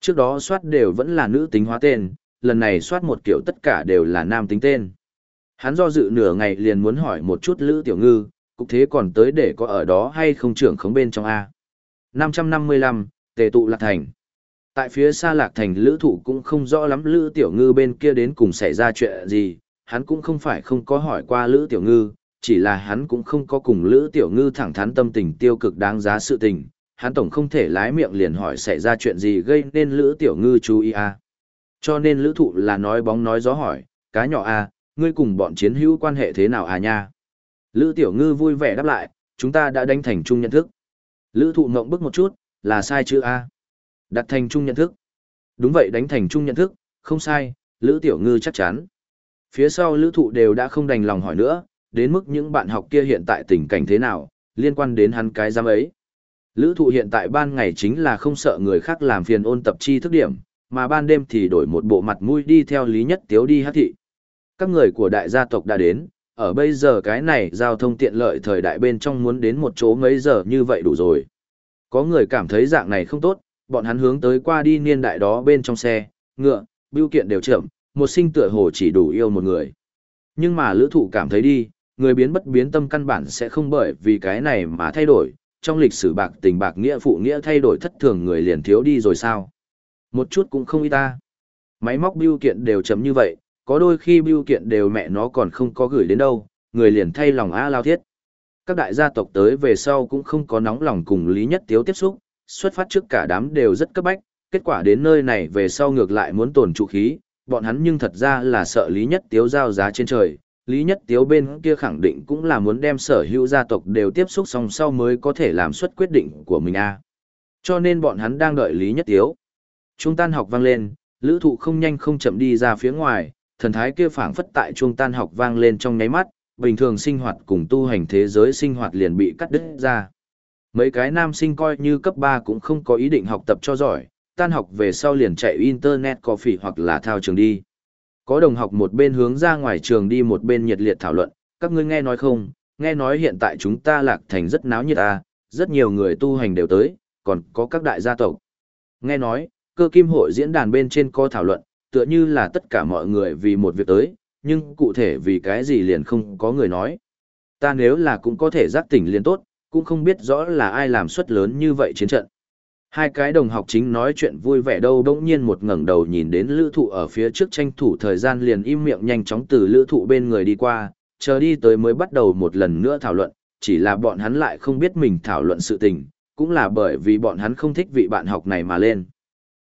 Speaker 1: Trước đó soát đều vẫn là nữ tính hóa tên, lần này soát một kiểu tất cả đều là nam tính tên. Hắn do dự nửa ngày liền muốn hỏi một chút Lữ Tiểu Ngư, cục thế còn tới để có ở đó hay không trưởng khống bên trong A. 555, Tề tụ lạc thành. Tại phía xa lạc thành lữ thụ cũng không rõ lắm lữ tiểu ngư bên kia đến cùng xảy ra chuyện gì, hắn cũng không phải không có hỏi qua lữ tiểu ngư, chỉ là hắn cũng không có cùng lữ tiểu ngư thẳng thắn tâm tình tiêu cực đáng giá sự tình, hắn tổng không thể lái miệng liền hỏi xảy ra chuyện gì gây nên lữ tiểu ngư chú ý à. Cho nên lữ thụ là nói bóng nói gió hỏi, cá nhỏ à, ngươi cùng bọn chiến hữu quan hệ thế nào à nha? Lữ tiểu ngư vui vẻ đáp lại, chúng ta đã đánh thành chung nhận thức. Lữ thụ ngộng bức một chút, là sai chữ A. À? Đặt thành chung nhận thức. Đúng vậy đánh thành chung nhận thức, không sai, Lữ Tiểu Ngư chắc chắn. Phía sau Lữ Thụ đều đã không đành lòng hỏi nữa, đến mức những bạn học kia hiện tại tình cảnh thế nào, liên quan đến hắn cái giam ấy. Lữ Thụ hiện tại ban ngày chính là không sợ người khác làm phiền ôn tập chi thức điểm, mà ban đêm thì đổi một bộ mặt mũi đi theo Lý Nhất Tiếu đi hát thị. Các người của đại gia tộc đã đến, ở bây giờ cái này giao thông tiện lợi thời đại bên trong muốn đến một chỗ mấy giờ như vậy đủ rồi. Có người cảm thấy dạng này không tốt, bọn hắn hướng tới qua đi niên đại đó bên trong xe, ngựa, bưu kiện đều chậm, một sinh tựa hồ chỉ đủ yêu một người. Nhưng mà lữ thụ cảm thấy đi, người biến bất biến tâm căn bản sẽ không bởi vì cái này mà thay đổi, trong lịch sử bạc tình bạc nghĩa phụ nghĩa thay đổi thất thường người liền thiếu đi rồi sao. Một chút cũng không y ta. Máy móc bưu kiện đều chấm như vậy, có đôi khi bưu kiện đều mẹ nó còn không có gửi đến đâu, người liền thay lòng A lao thiết. Các đại gia tộc tới về sau cũng không có nóng lòng cùng Lý Nhất Tiếu tiếp xúc, xuất phát trước cả đám đều rất cấp bách, kết quả đến nơi này về sau ngược lại muốn tổn trụ khí, bọn hắn nhưng thật ra là sợ Lý Nhất Tiếu giao giá trên trời. Lý Nhất Tiếu bên kia khẳng định cũng là muốn đem sở hữu gia tộc đều tiếp xúc xong sau mới có thể làm xuất quyết định của mình a. Cho nên bọn hắn đang đợi Lý Nhất Tiếu. Trung tan học vang lên, lữ thụ không nhanh không chậm đi ra phía ngoài, thần thái kia phảng phất tại trung tan học vang lên trong nháy mắt, bình thường sinh hoạt cùng tu hành thế giới sinh hoạt liền bị cắt đứt ra. Mấy cái nam sinh coi như cấp 3 cũng không có ý định học tập cho giỏi, tan học về sau liền chạy internet coffee hoặc là thao trường đi. Có đồng học một bên hướng ra ngoài trường đi một bên nhiệt liệt thảo luận, các ngươi nghe nói không, nghe nói hiện tại chúng ta lạc thành rất náo nhiệt à, rất nhiều người tu hành đều tới, còn có các đại gia tộc. Nghe nói, cơ kim hội diễn đàn bên trên có thảo luận, tựa như là tất cả mọi người vì một việc tới, nhưng cụ thể vì cái gì liền không có người nói. Ta nếu là cũng có thể giác tỉnh liền tốt, cũng không biết rõ là ai làm suất lớn như vậy chiến trận. Hai cái đồng học chính nói chuyện vui vẻ đâu bỗng nhiên một ngẩng đầu nhìn đến lữ thụ ở phía trước tranh thủ thời gian liền im miệng nhanh chóng từ lữ thụ bên người đi qua, chờ đi tới mới bắt đầu một lần nữa thảo luận, chỉ là bọn hắn lại không biết mình thảo luận sự tình, cũng là bởi vì bọn hắn không thích vị bạn học này mà lên.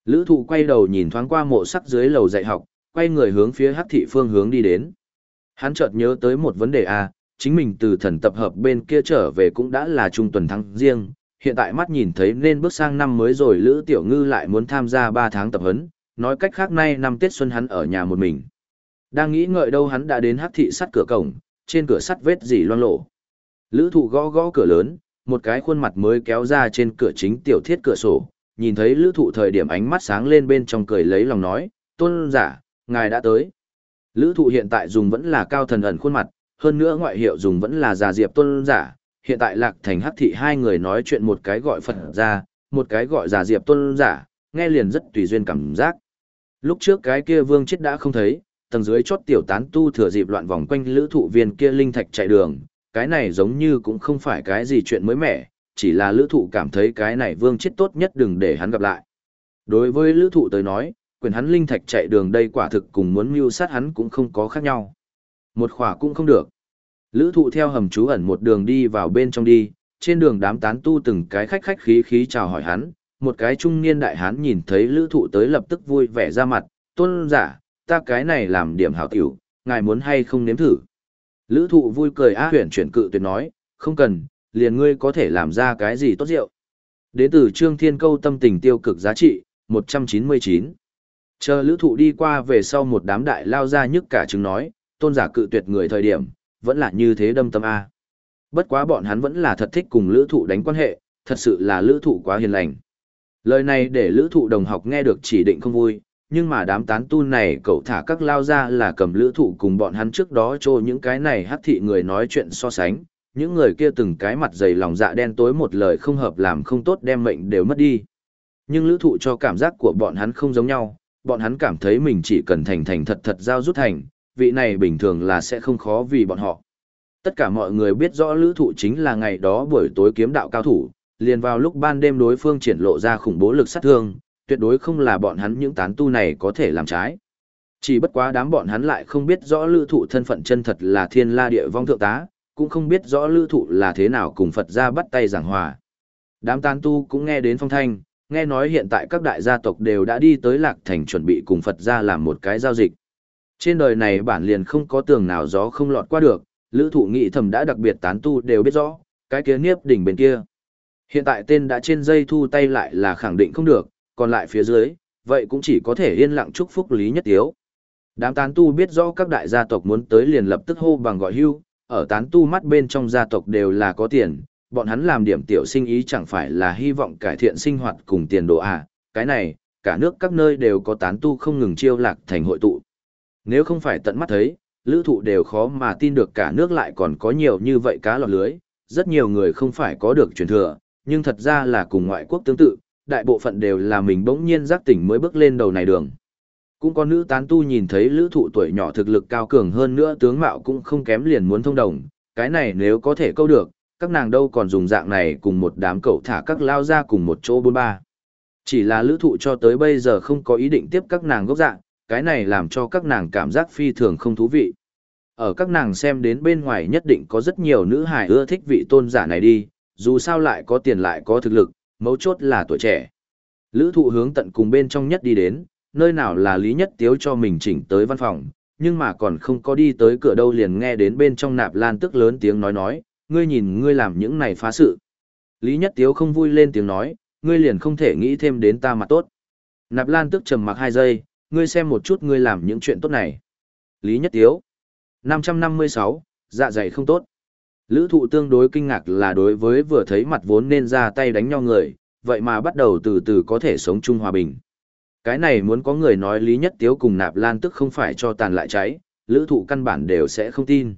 Speaker 1: Lữ thụ quay đầu nhìn thoáng qua mộ sắc dưới lầu dạy học, quay người hướng phía hắc thị phương hướng đi đến. Hắn chợt nhớ tới một vấn đề à chính mình từ thần tập hợp bên kia trở về cũng đã là trung tuần tháng riêng, hiện tại mắt nhìn thấy nên bước sang năm mới rồi Lữ Tiểu Ngư lại muốn tham gia 3 tháng tập huấn, nói cách khác nay năm Tết xuân hắn ở nhà một mình. Đang nghĩ ngợi đâu hắn đã đến hắc thị sắt cửa cổng, trên cửa sắt vết gì loang lộ. Lữ thụ gõ gõ cửa lớn, một cái khuôn mặt mới kéo ra trên cửa chính tiểu thiết cửa sổ, nhìn thấy lữ thụ thời điểm ánh mắt sáng lên bên trong cười lấy lòng nói, tôn giả, ngài đã tới. Lữ thụ hiện tại dùng vẫn là cao thần ẩn khuôn mặt, hơn nữa ngoại hiệu dùng vẫn là già diệp tôn giả, hiện tại lạc thành hắc thị hai người nói chuyện một cái gọi Phật ra, một cái gọi già diệp tôn giả, nghe liền rất tùy duyên cảm giác. Lúc trước cái kia vương chết đã không thấy, tầng dưới chót tiểu tán tu thừa dịp loạn vòng quanh lữ thụ viên kia linh thạch chạy đường, cái này giống như cũng không phải cái gì chuyện mới mẻ, chỉ là lữ thụ cảm thấy cái này vương chết tốt nhất đừng để hắn gặp lại. Đối với lữ thụ tới nói, quyền hắn linh thạch chạy đường đây quả thực cùng muốn mưu sát hắn cũng không có khác nhau. Một khỏa cũng không được. Lữ thụ theo hầm trú ẩn một đường đi vào bên trong đi, trên đường đám tán tu từng cái khách khách khí khí chào hỏi hắn, một cái trung niên đại hán nhìn thấy lữ thụ tới lập tức vui vẻ ra mặt, tôn giả, ta cái này làm điểm hảo tiểu, ngài muốn hay không nếm thử. Lữ thụ vui cười á huyển chuyển cự tuyệt nói, không cần, liền ngươi có thể làm ra cái gì tốt rượu. Đến từ Trương Thiên Câu tâm tình tiêu cực giá trị, 199. Chờ lữ thụ đi qua về sau một đám đại lao ra nhức cả chứng nói, tôn giả cự tuyệt người thời điểm, vẫn là như thế đâm tâm A. Bất quá bọn hắn vẫn là thật thích cùng lữ thụ đánh quan hệ, thật sự là lữ thụ quá hiền lành. Lời này để lữ thụ đồng học nghe được chỉ định không vui, nhưng mà đám tán tu này cậu thả các lao ra là cầm lữ thụ cùng bọn hắn trước đó cho những cái này hắc thị người nói chuyện so sánh, những người kia từng cái mặt dày lòng dạ đen tối một lời không hợp làm không tốt đem mệnh đều mất đi. Nhưng lữ thụ cho cảm giác của bọn hắn không giống nhau, bọn hắn cảm thấy mình chỉ cần thành thành thật thật giao rút thành, vị này bình thường là sẽ không khó vì bọn họ. Tất cả mọi người biết rõ lữ thụ chính là ngày đó buổi tối kiếm đạo cao thủ, liền vào lúc ban đêm đối phương triển lộ ra khủng bố lực sát thương, tuyệt đối không là bọn hắn những tán tu này có thể làm trái. Chỉ bất quá đám bọn hắn lại không biết rõ lữ thụ thân phận chân thật là thiên la địa vong thượng tá, cũng không biết rõ lữ thụ là thế nào cùng Phật ra bắt tay giảng hòa. Đám tán tu cũng nghe đến phong thanh, nghe nói hiện tại các đại gia tộc đều đã đi tới lạc thành chuẩn bị cùng Phật ra làm một cái giao dịch. Trên đời này bản liền không có tường nào gió không lọt qua được, lữ thụ nghị thầm đã đặc biệt tán tu đều biết rõ, cái kia niếp đỉnh bên kia. Hiện tại tên đã trên dây thu tay lại là khẳng định không được, còn lại phía dưới, vậy cũng chỉ có thể yên lặng chúc phúc Lý Nhất Tiếu. Đám tán tu biết rõ các đại gia tộc muốn tới liền lập tức hô bằng gọi hưu, ở tán tu mắt bên trong gia tộc đều là có tiền, bọn hắn làm điểm tiểu sinh ý chẳng phải là hy vọng cải thiện sinh hoạt cùng tiền đồ à, cái này, cả nước các nơi đều có tán tu không ngừng chiêu lạc thành hội tụ. Nếu không phải tận mắt thấy, lữ thụ đều khó mà tin được cả nước lại còn có nhiều như vậy cá lọt lưới, rất nhiều người không phải có được truyền thừa, nhưng thật ra là cùng ngoại quốc tương tự, đại bộ phận đều là mình bỗng nhiên giác tỉnh mới bước lên đầu này đường. Cũng có nữ tán tu nhìn thấy lữ thụ tuổi nhỏ thực lực cao cường hơn nữa tướng mạo cũng không kém liền muốn thông đồng, cái này nếu có thể câu được, các nàng đâu còn dùng dạng này cùng một đám cậu thả các lao ra cùng một chỗ bốn ba. Chỉ là lữ thụ cho tới bây giờ không có ý định tiếp các nàng gốc dạng, cái này làm cho các nàng cảm giác phi thường không thú vị. Ở các nàng xem đến bên ngoài nhất định có rất nhiều nữ hài ưa thích vị tôn giả này đi, dù sao lại có tiền lại có thực lực, mấu chốt là tuổi trẻ. Lữ thụ hướng tận cùng bên trong nhất đi đến, nơi nào là lý nhất tiếu cho mình chỉnh tới văn phòng, nhưng mà còn không có đi tới cửa đâu liền nghe đến bên trong nạp lan tức lớn tiếng nói nói, ngươi nhìn ngươi làm những này phá sự. Lý nhất tiếu không vui lên tiếng nói, ngươi liền không thể nghĩ thêm đến ta mà tốt. Nạp lan tức trầm mặc hai giây, ngươi xem một chút ngươi làm những chuyện tốt này. Lý nhất tiếu. 556, dạ dày không tốt. Lữ thụ tương đối kinh ngạc là đối với vừa thấy mặt vốn nên ra tay đánh nhau người, vậy mà bắt đầu từ từ có thể sống chung hòa bình. Cái này muốn có người nói lý nhất tiếu cùng nạp lan tức không phải cho tàn lại cháy, lữ thụ căn bản đều sẽ không tin.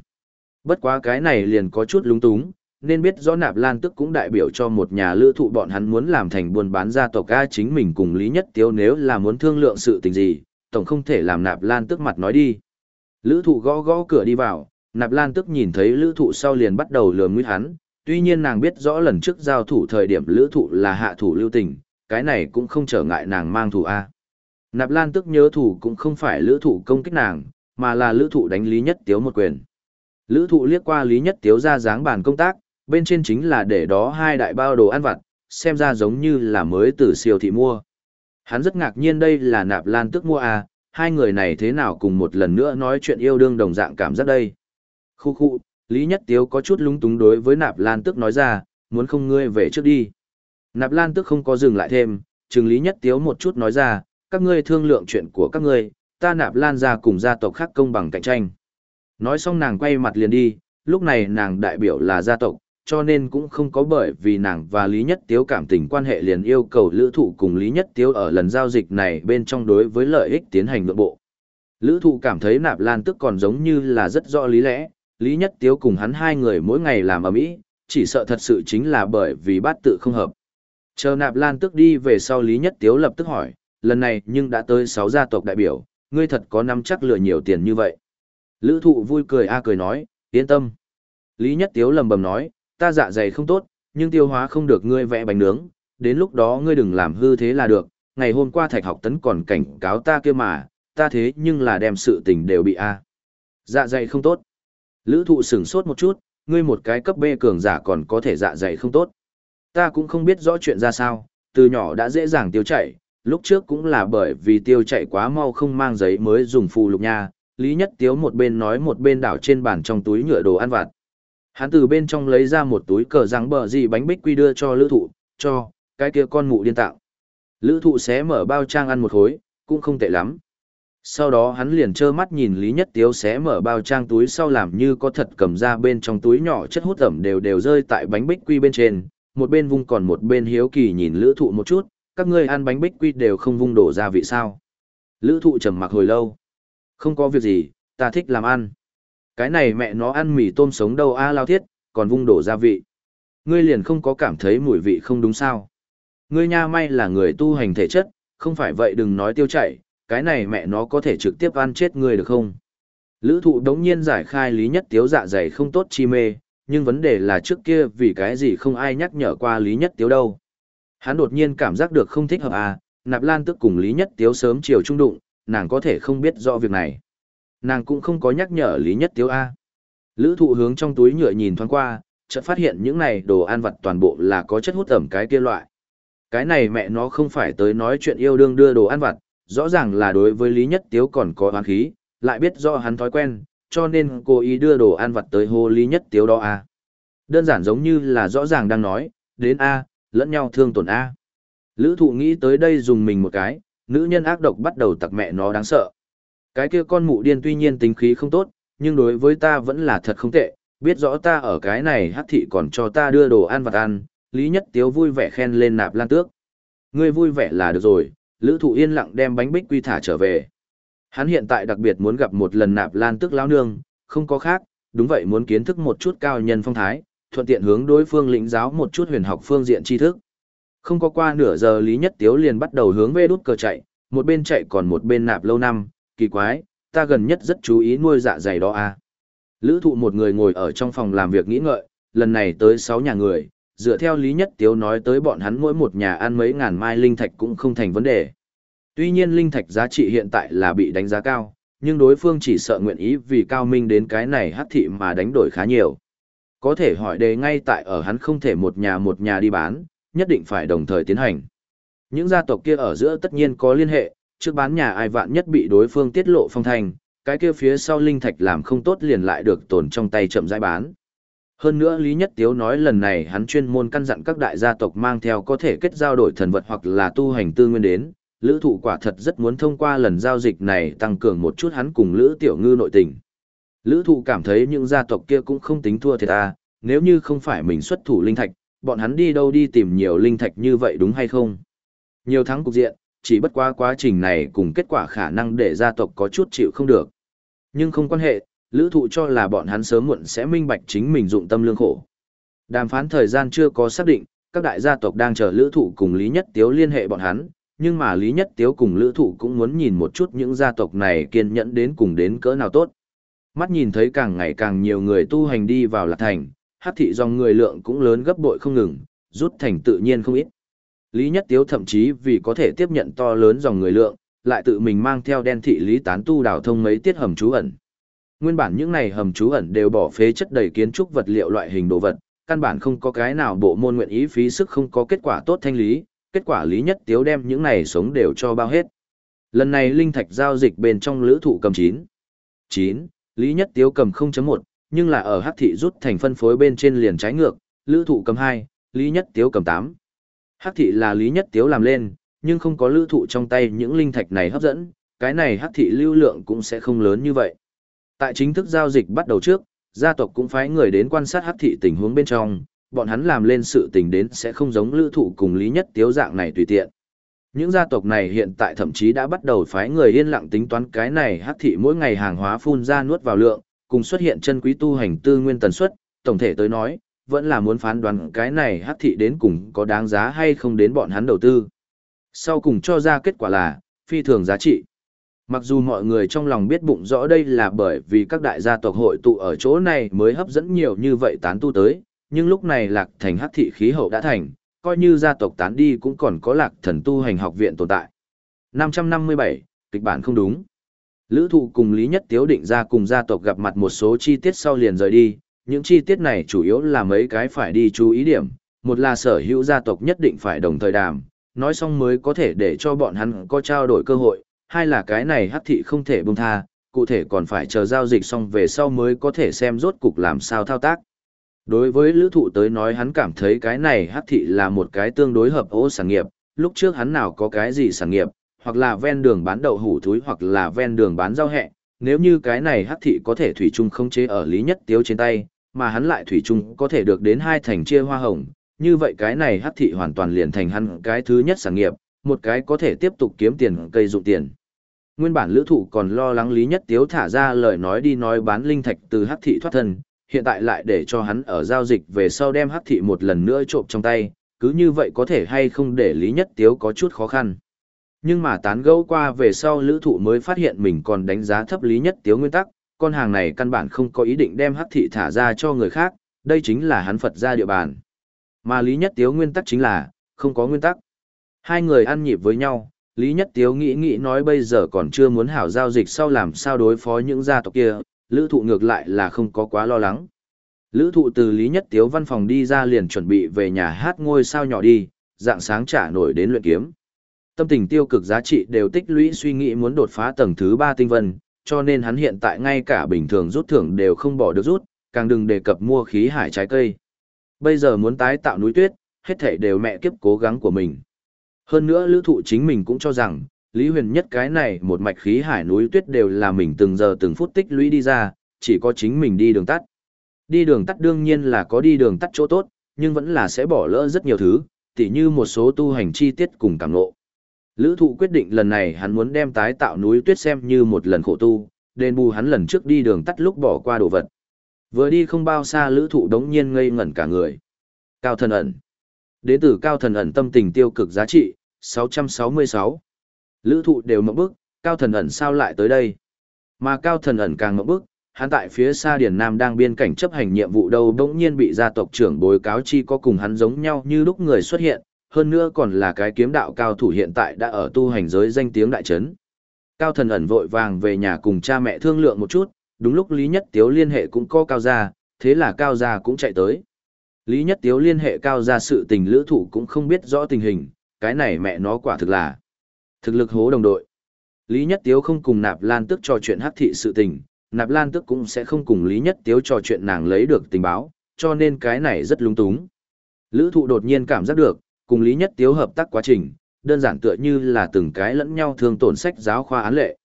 Speaker 1: Bất quá cái này liền có chút lúng túng, nên biết rõ nạp lan tức cũng đại biểu cho một nhà lữ thụ bọn hắn muốn làm thành buôn bán gia tộc A chính mình cùng lý nhất tiếu nếu là muốn thương lượng sự tình gì, tổng không thể làm nạp lan tức mặt nói đi. Lữ thụ gõ gõ cửa đi vào, Nạp Lan tức nhìn thấy lữ thụ sau liền bắt đầu lừa nguyết hắn, tuy nhiên nàng biết rõ lần trước giao thủ thời điểm lữ thụ là hạ thủ lưu tình, cái này cũng không trở ngại nàng mang thủ A. Nạp Lan tức nhớ thủ cũng không phải lữ thụ công kích nàng, mà là lữ thụ đánh Lý Nhất Tiếu một quyền. Lữ thụ liếc qua Lý Nhất Tiếu ra dáng bàn công tác, bên trên chính là để đó hai đại bao đồ ăn vặt, xem ra giống như là mới từ siêu thị mua. Hắn rất ngạc nhiên đây là Nạp Lan tức mua à, hai người này thế nào cùng một lần nữa nói chuyện yêu đương đồng dạng cảm giác đây. Khu khu, Lý Nhất Tiếu có chút lúng túng đối với Nạp Lan Tức nói ra, muốn không ngươi về trước đi. Nạp Lan Tức không có dừng lại thêm, chừng Lý Nhất Tiếu một chút nói ra, các ngươi thương lượng chuyện của các ngươi, ta Nạp Lan ra cùng gia tộc khác công bằng cạnh tranh. Nói xong nàng quay mặt liền đi, lúc này nàng đại biểu là gia tộc, cho nên cũng không có bởi vì nàng và Lý Nhất Tiếu cảm tình quan hệ liền yêu cầu lữ thụ cùng Lý Nhất Tiếu ở lần giao dịch này bên trong đối với lợi ích tiến hành nội bộ. Lữ thụ cảm thấy nạp lan tức còn giống như là rất rõ lý lẽ, Lý Nhất Tiếu cùng hắn hai người mỗi ngày làm ở mỹ, chỉ sợ thật sự chính là bởi vì bát tự không hợp. Chờ nạp lan tức đi về sau Lý Nhất Tiếu lập tức hỏi, lần này nhưng đã tới 6 gia tộc đại biểu, ngươi thật có nắm chắc lừa nhiều tiền như vậy. Lữ thụ vui cười a cười nói, yên tâm. Lý Nhất Tiếu lầm bầm nói, ta dạ dày không tốt, nhưng tiêu hóa không được ngươi vẽ bánh nướng, đến lúc đó ngươi đừng làm hư thế là được, ngày hôm qua thạch học tấn còn cảnh cáo ta kia mà, ta thế nhưng là đem sự tình đều bị a Dạ dày không tốt. Lữ thụ sửng sốt một chút, ngươi một cái cấp B cường giả còn có thể dạ dày không tốt. Ta cũng không biết rõ chuyện ra sao, từ nhỏ đã dễ dàng tiêu chảy, lúc trước cũng là bởi vì tiêu chảy quá mau không mang giấy mới dùng phù lục nha. Lý Nhất Tiếu một bên nói một bên đảo trên bàn trong túi nhựa đồ ăn vặt. Hắn từ bên trong lấy ra một túi cờ răng bờ gì bánh bích quy đưa cho lữ thụ, cho, cái kia con mụ điên tạo. Lữ thụ xé mở bao trang ăn một khối, cũng không tệ lắm. Sau đó hắn liền trơ mắt nhìn Lý Nhất Tiếu xé mở bao trang túi sau làm như có thật cầm ra bên trong túi nhỏ chất hút ẩm đều đều rơi tại bánh bích quy bên trên, một bên vung còn một bên hiếu kỳ nhìn lữ thụ một chút, các ngươi ăn bánh bích quy đều không vung đổ ra vị sao. Lữ thụ trầm mặc hồi lâu. Không có việc gì, ta thích làm ăn. Cái này mẹ nó ăn mì tôm sống đâu a à, lao thiết, còn vung đổ gia vị. Ngươi liền không có cảm thấy mùi vị không đúng sao. Ngươi nha may là người tu hành thể chất, không phải vậy đừng nói tiêu chảy, cái này mẹ nó có thể trực tiếp ăn chết ngươi được không? Lữ thụ đống nhiên giải khai lý nhất tiếu dạ dày không tốt chi mê, nhưng vấn đề là trước kia vì cái gì không ai nhắc nhở qua lý nhất tiếu đâu. Hắn đột nhiên cảm giác được không thích hợp à, nạp lan tức cùng lý nhất tiếu sớm chiều trung đụng, nàng có thể không biết rõ việc này. Nàng cũng không có nhắc nhở lý nhất tiếu A. Lữ thụ hướng trong túi nhựa nhìn thoáng qua, chợt phát hiện những này đồ ăn vặt toàn bộ là có chất hút ẩm cái kia loại. Cái này mẹ nó không phải tới nói chuyện yêu đương đưa đồ ăn vặt, rõ ràng là đối với Lý Nhất Tiếu còn có oán khí, lại biết do hắn thói quen, cho nên cô ý đưa đồ ăn vặt tới hô Lý Nhất Tiếu đó a. Đơn giản giống như là rõ ràng đang nói, đến a, lẫn nhau thương tổn a. Lữ thụ nghĩ tới đây dùng mình một cái, nữ nhân ác độc bắt đầu tặc mẹ nó đáng sợ. Cái kia con mụ điên tuy nhiên tính khí không tốt, nhưng đối với ta vẫn là thật không tệ, biết rõ ta ở cái này Hát thị còn cho ta đưa đồ ăn vặt ăn, Lý Nhất Tiếu vui vẻ khen lên nạp lan tước. Ngươi vui vẻ là được rồi, Lữ Thụ yên lặng đem bánh bích quy thả trở về. Hắn hiện tại đặc biệt muốn gặp một lần nạp lan tước lão nương, không có khác, đúng vậy muốn kiến thức một chút cao nhân phong thái, thuận tiện hướng đối phương lĩnh giáo một chút huyền học phương diện tri thức. Không có qua nửa giờ Lý Nhất Tiếu liền bắt đầu hướng về đút cờ chạy, một bên chạy còn một bên nạp lâu năm, kỳ quái, ta gần nhất rất chú ý nuôi dạ dày đó à. Lữ thụ một người ngồi ở trong phòng làm việc nghĩ ngợi, lần này tới 6 nhà người, dựa theo Lý Nhất Tiếu nói tới bọn hắn mỗi một nhà ăn mấy ngàn mai linh thạch cũng không thành vấn đề. Tuy nhiên linh thạch giá trị hiện tại là bị đánh giá cao, nhưng đối phương chỉ sợ nguyện ý vì cao minh đến cái này hắc thị mà đánh đổi khá nhiều. Có thể hỏi đề ngay tại ở hắn không thể một nhà một nhà đi bán, nhất định phải đồng thời tiến hành. Những gia tộc kia ở giữa tất nhiên có liên hệ, trước bán nhà ai vạn nhất bị đối phương tiết lộ phong thành, cái kia phía sau linh thạch làm không tốt liền lại được tồn trong tay chậm rãi bán. Hơn nữa Lý Nhất Tiếu nói lần này hắn chuyên môn căn dặn các đại gia tộc mang theo có thể kết giao đổi thần vật hoặc là tu hành tư nguyên đến. Lữ thụ quả thật rất muốn thông qua lần giao dịch này tăng cường một chút hắn cùng Lữ Tiểu Ngư nội tình. Lữ thụ cảm thấy những gia tộc kia cũng không tính thua thiệt à, nếu như không phải mình xuất thủ linh thạch, bọn hắn đi đâu đi tìm nhiều linh thạch như vậy đúng hay không? Nhiều thắng cục diện, chỉ bất quá quá trình này cùng kết quả khả năng để gia tộc có chút chịu không được. Nhưng không quan hệ, lữ thụ cho là bọn hắn sớm muộn sẽ minh bạch chính mình dụng tâm lương khổ. Đàm phán thời gian chưa có xác định, các đại gia tộc đang chờ lữ thụ cùng Lý Nhất Tiếu liên hệ bọn hắn, nhưng mà Lý Nhất Tiếu cùng lữ thụ cũng muốn nhìn một chút những gia tộc này kiên nhẫn đến cùng đến cỡ nào tốt. Mắt nhìn thấy càng ngày càng nhiều người tu hành đi vào lạc thành, hát thị dòng người lượng cũng lớn gấp bội không ngừng, rút thành tự nhiên không ít. Lý Nhất Tiếu thậm chí vì có thể tiếp nhận to lớn dòng người lượng, lại tự mình mang theo đen thị lý tán tu đào thông mấy tiết hầm trú ẩn. Nguyên bản những này hầm trú ẩn đều bỏ phế chất đầy kiến trúc vật liệu loại hình đồ vật, căn bản không có cái nào bộ môn nguyện ý phí sức không có kết quả tốt thanh lý, kết quả Lý Nhất Tiếu đem những này sống đều cho bao hết. Lần này linh thạch giao dịch bên trong lữ thụ cầm 9. 9, Lý Nhất Tiếu cầm 0.1, nhưng là ở hắc thị rút thành phân phối bên trên liền trái ngược, lữ thụ cầm 2, Lý Nhất Tiếu cầm 8. Hắc thị là Lý Nhất Tiếu làm lên, nhưng không có lữ thụ trong tay những linh thạch này hấp dẫn, cái này hắc thị lưu lượng cũng sẽ không lớn như vậy. Tại chính thức giao dịch bắt đầu trước, gia tộc cũng phái người đến quan sát hắc thị tình huống bên trong, bọn hắn làm lên sự tình đến sẽ không giống lữ thụ cùng Lý Nhất Tiếu dạng này tùy tiện. Những gia tộc này hiện tại thậm chí đã bắt đầu phái người yên lặng tính toán cái này hắc thị mỗi ngày hàng hóa phun ra nuốt vào lượng, cùng xuất hiện chân quý tu hành tư nguyên tần suất, tổng thể tới nói, vẫn là muốn phán đoán cái này hắc thị đến cùng có đáng giá hay không đến bọn hắn đầu tư. Sau cùng cho ra kết quả là, phi thường giá trị. Mặc dù mọi người trong lòng biết bụng rõ đây là bởi vì các đại gia tộc hội tụ ở chỗ này mới hấp dẫn nhiều như vậy tán tu tới, nhưng lúc này lạc thành hắc thị khí hậu đã thành, coi như gia tộc tán đi cũng còn có lạc thần tu hành học viện tồn tại. 557, kịch bản không đúng. Lữ thụ cùng Lý Nhất Tiếu định ra cùng gia tộc gặp mặt một số chi tiết sau liền rời đi, những chi tiết này chủ yếu là mấy cái phải đi chú ý điểm, một là sở hữu gia tộc nhất định phải đồng thời đàm, nói xong mới có thể để cho bọn hắn có trao đổi cơ hội, hai là cái này hắc thị không thể buông tha, cụ thể còn phải chờ giao dịch xong về sau mới có thể xem rốt cục làm sao thao tác. Đối với lữ thụ tới nói hắn cảm thấy cái này hắc thị là một cái tương đối hợp ô sản nghiệp, lúc trước hắn nào có cái gì sản nghiệp, hoặc là ven đường bán đậu hủ thúi hoặc là ven đường bán rau hẹ, nếu như cái này hắc thị có thể thủy chung không chế ở lý nhất tiếu trên tay, mà hắn lại thủy chung có thể được đến hai thành chia hoa hồng, như vậy cái này hắc thị hoàn toàn liền thành hắn cái thứ nhất sản nghiệp, một cái có thể tiếp tục kiếm tiền cây dụng tiền. Nguyên bản lữ thụ còn lo lắng lý nhất tiếu thả ra lời nói đi nói bán linh thạch từ hắc thị thoát thân, hiện tại lại để cho hắn ở giao dịch về sau đem hắc thị một lần nữa trộm trong tay, cứ như vậy có thể hay không để lý nhất tiếu có chút khó khăn. Nhưng mà tán gẫu qua về sau lữ thụ mới phát hiện mình còn đánh giá thấp lý nhất tiếu nguyên tắc, con hàng này căn bản không có ý định đem hắc thị thả ra cho người khác, đây chính là hắn Phật ra địa bàn. Mà lý nhất tiếu nguyên tắc chính là, không có nguyên tắc. Hai người ăn nhịp với nhau, Lý Nhất Tiếu nghĩ nghĩ nói bây giờ còn chưa muốn hảo giao dịch sau làm sao đối phó những gia tộc kia, lữ thụ ngược lại là không có quá lo lắng. Lữ thụ từ Lý Nhất Tiếu văn phòng đi ra liền chuẩn bị về nhà hát ngôi sao nhỏ đi, dạng sáng trả nổi đến luyện kiếm. Tâm tình tiêu cực giá trị đều tích lũy suy nghĩ muốn đột phá tầng thứ 3 tinh vân, cho nên hắn hiện tại ngay cả bình thường rút thưởng đều không bỏ được rút, càng đừng đề cập mua khí hải trái cây. Bây giờ muốn tái tạo núi tuyết, hết thảy đều mẹ kiếp cố gắng của mình. Hơn nữa lữ thụ chính mình cũng cho rằng, Lý Huyền nhất cái này một mạch khí hải núi tuyết đều là mình từng giờ từng phút tích lũy đi ra, chỉ có chính mình đi đường tắt. Đi đường tắt đương nhiên là có đi đường tắt chỗ tốt, nhưng vẫn là sẽ bỏ lỡ rất nhiều thứ, tỉ như một số tu hành chi tiết cùng cảm ngộ. Lữ thụ quyết định lần này hắn muốn đem tái tạo núi tuyết xem như một lần khổ tu, đền bù hắn lần trước đi đường tắt lúc bỏ qua đồ vật. Vừa đi không bao xa lữ thụ đống nhiên ngây ngẩn cả người. Cao thần ẩn. Đến từ cao thần ẩn tâm tình tiêu cực giá trị, 666. Lữ thụ đều mộng bức, cao thần ẩn sao lại tới đây? Mà cao thần ẩn càng mộng bức, hắn tại phía xa Điền Nam đang biên cảnh chấp hành nhiệm vụ đâu đống nhiên bị gia tộc trưởng bối cáo chi có cùng hắn giống nhau như lúc người xuất hiện, hơn nữa còn là cái kiếm đạo cao thủ hiện tại đã ở tu hành giới danh tiếng đại trấn. Cao thần ẩn vội vàng về nhà cùng cha mẹ thương lượng một chút, đúng lúc Lý Nhất Tiếu liên hệ cũng có cao gia, thế là cao gia cũng chạy tới. Lý Nhất Tiếu liên hệ cao gia sự tình lữ thủ cũng không biết rõ tình hình, cái này mẹ nó quả thực là thực lực hố đồng đội. Lý Nhất Tiếu không cùng Nạp Lan Tức trò chuyện hắc thị sự tình, Nạp Lan Tức cũng sẽ không cùng Lý Nhất Tiếu trò chuyện nàng lấy được tình báo, cho nên cái này rất lung túng. Lữ thụ đột nhiên cảm giác được, cùng Lý Nhất Tiếu hợp tác quá trình, đơn giản tựa như là từng cái lẫn nhau thường tổn sách giáo khoa án lệ.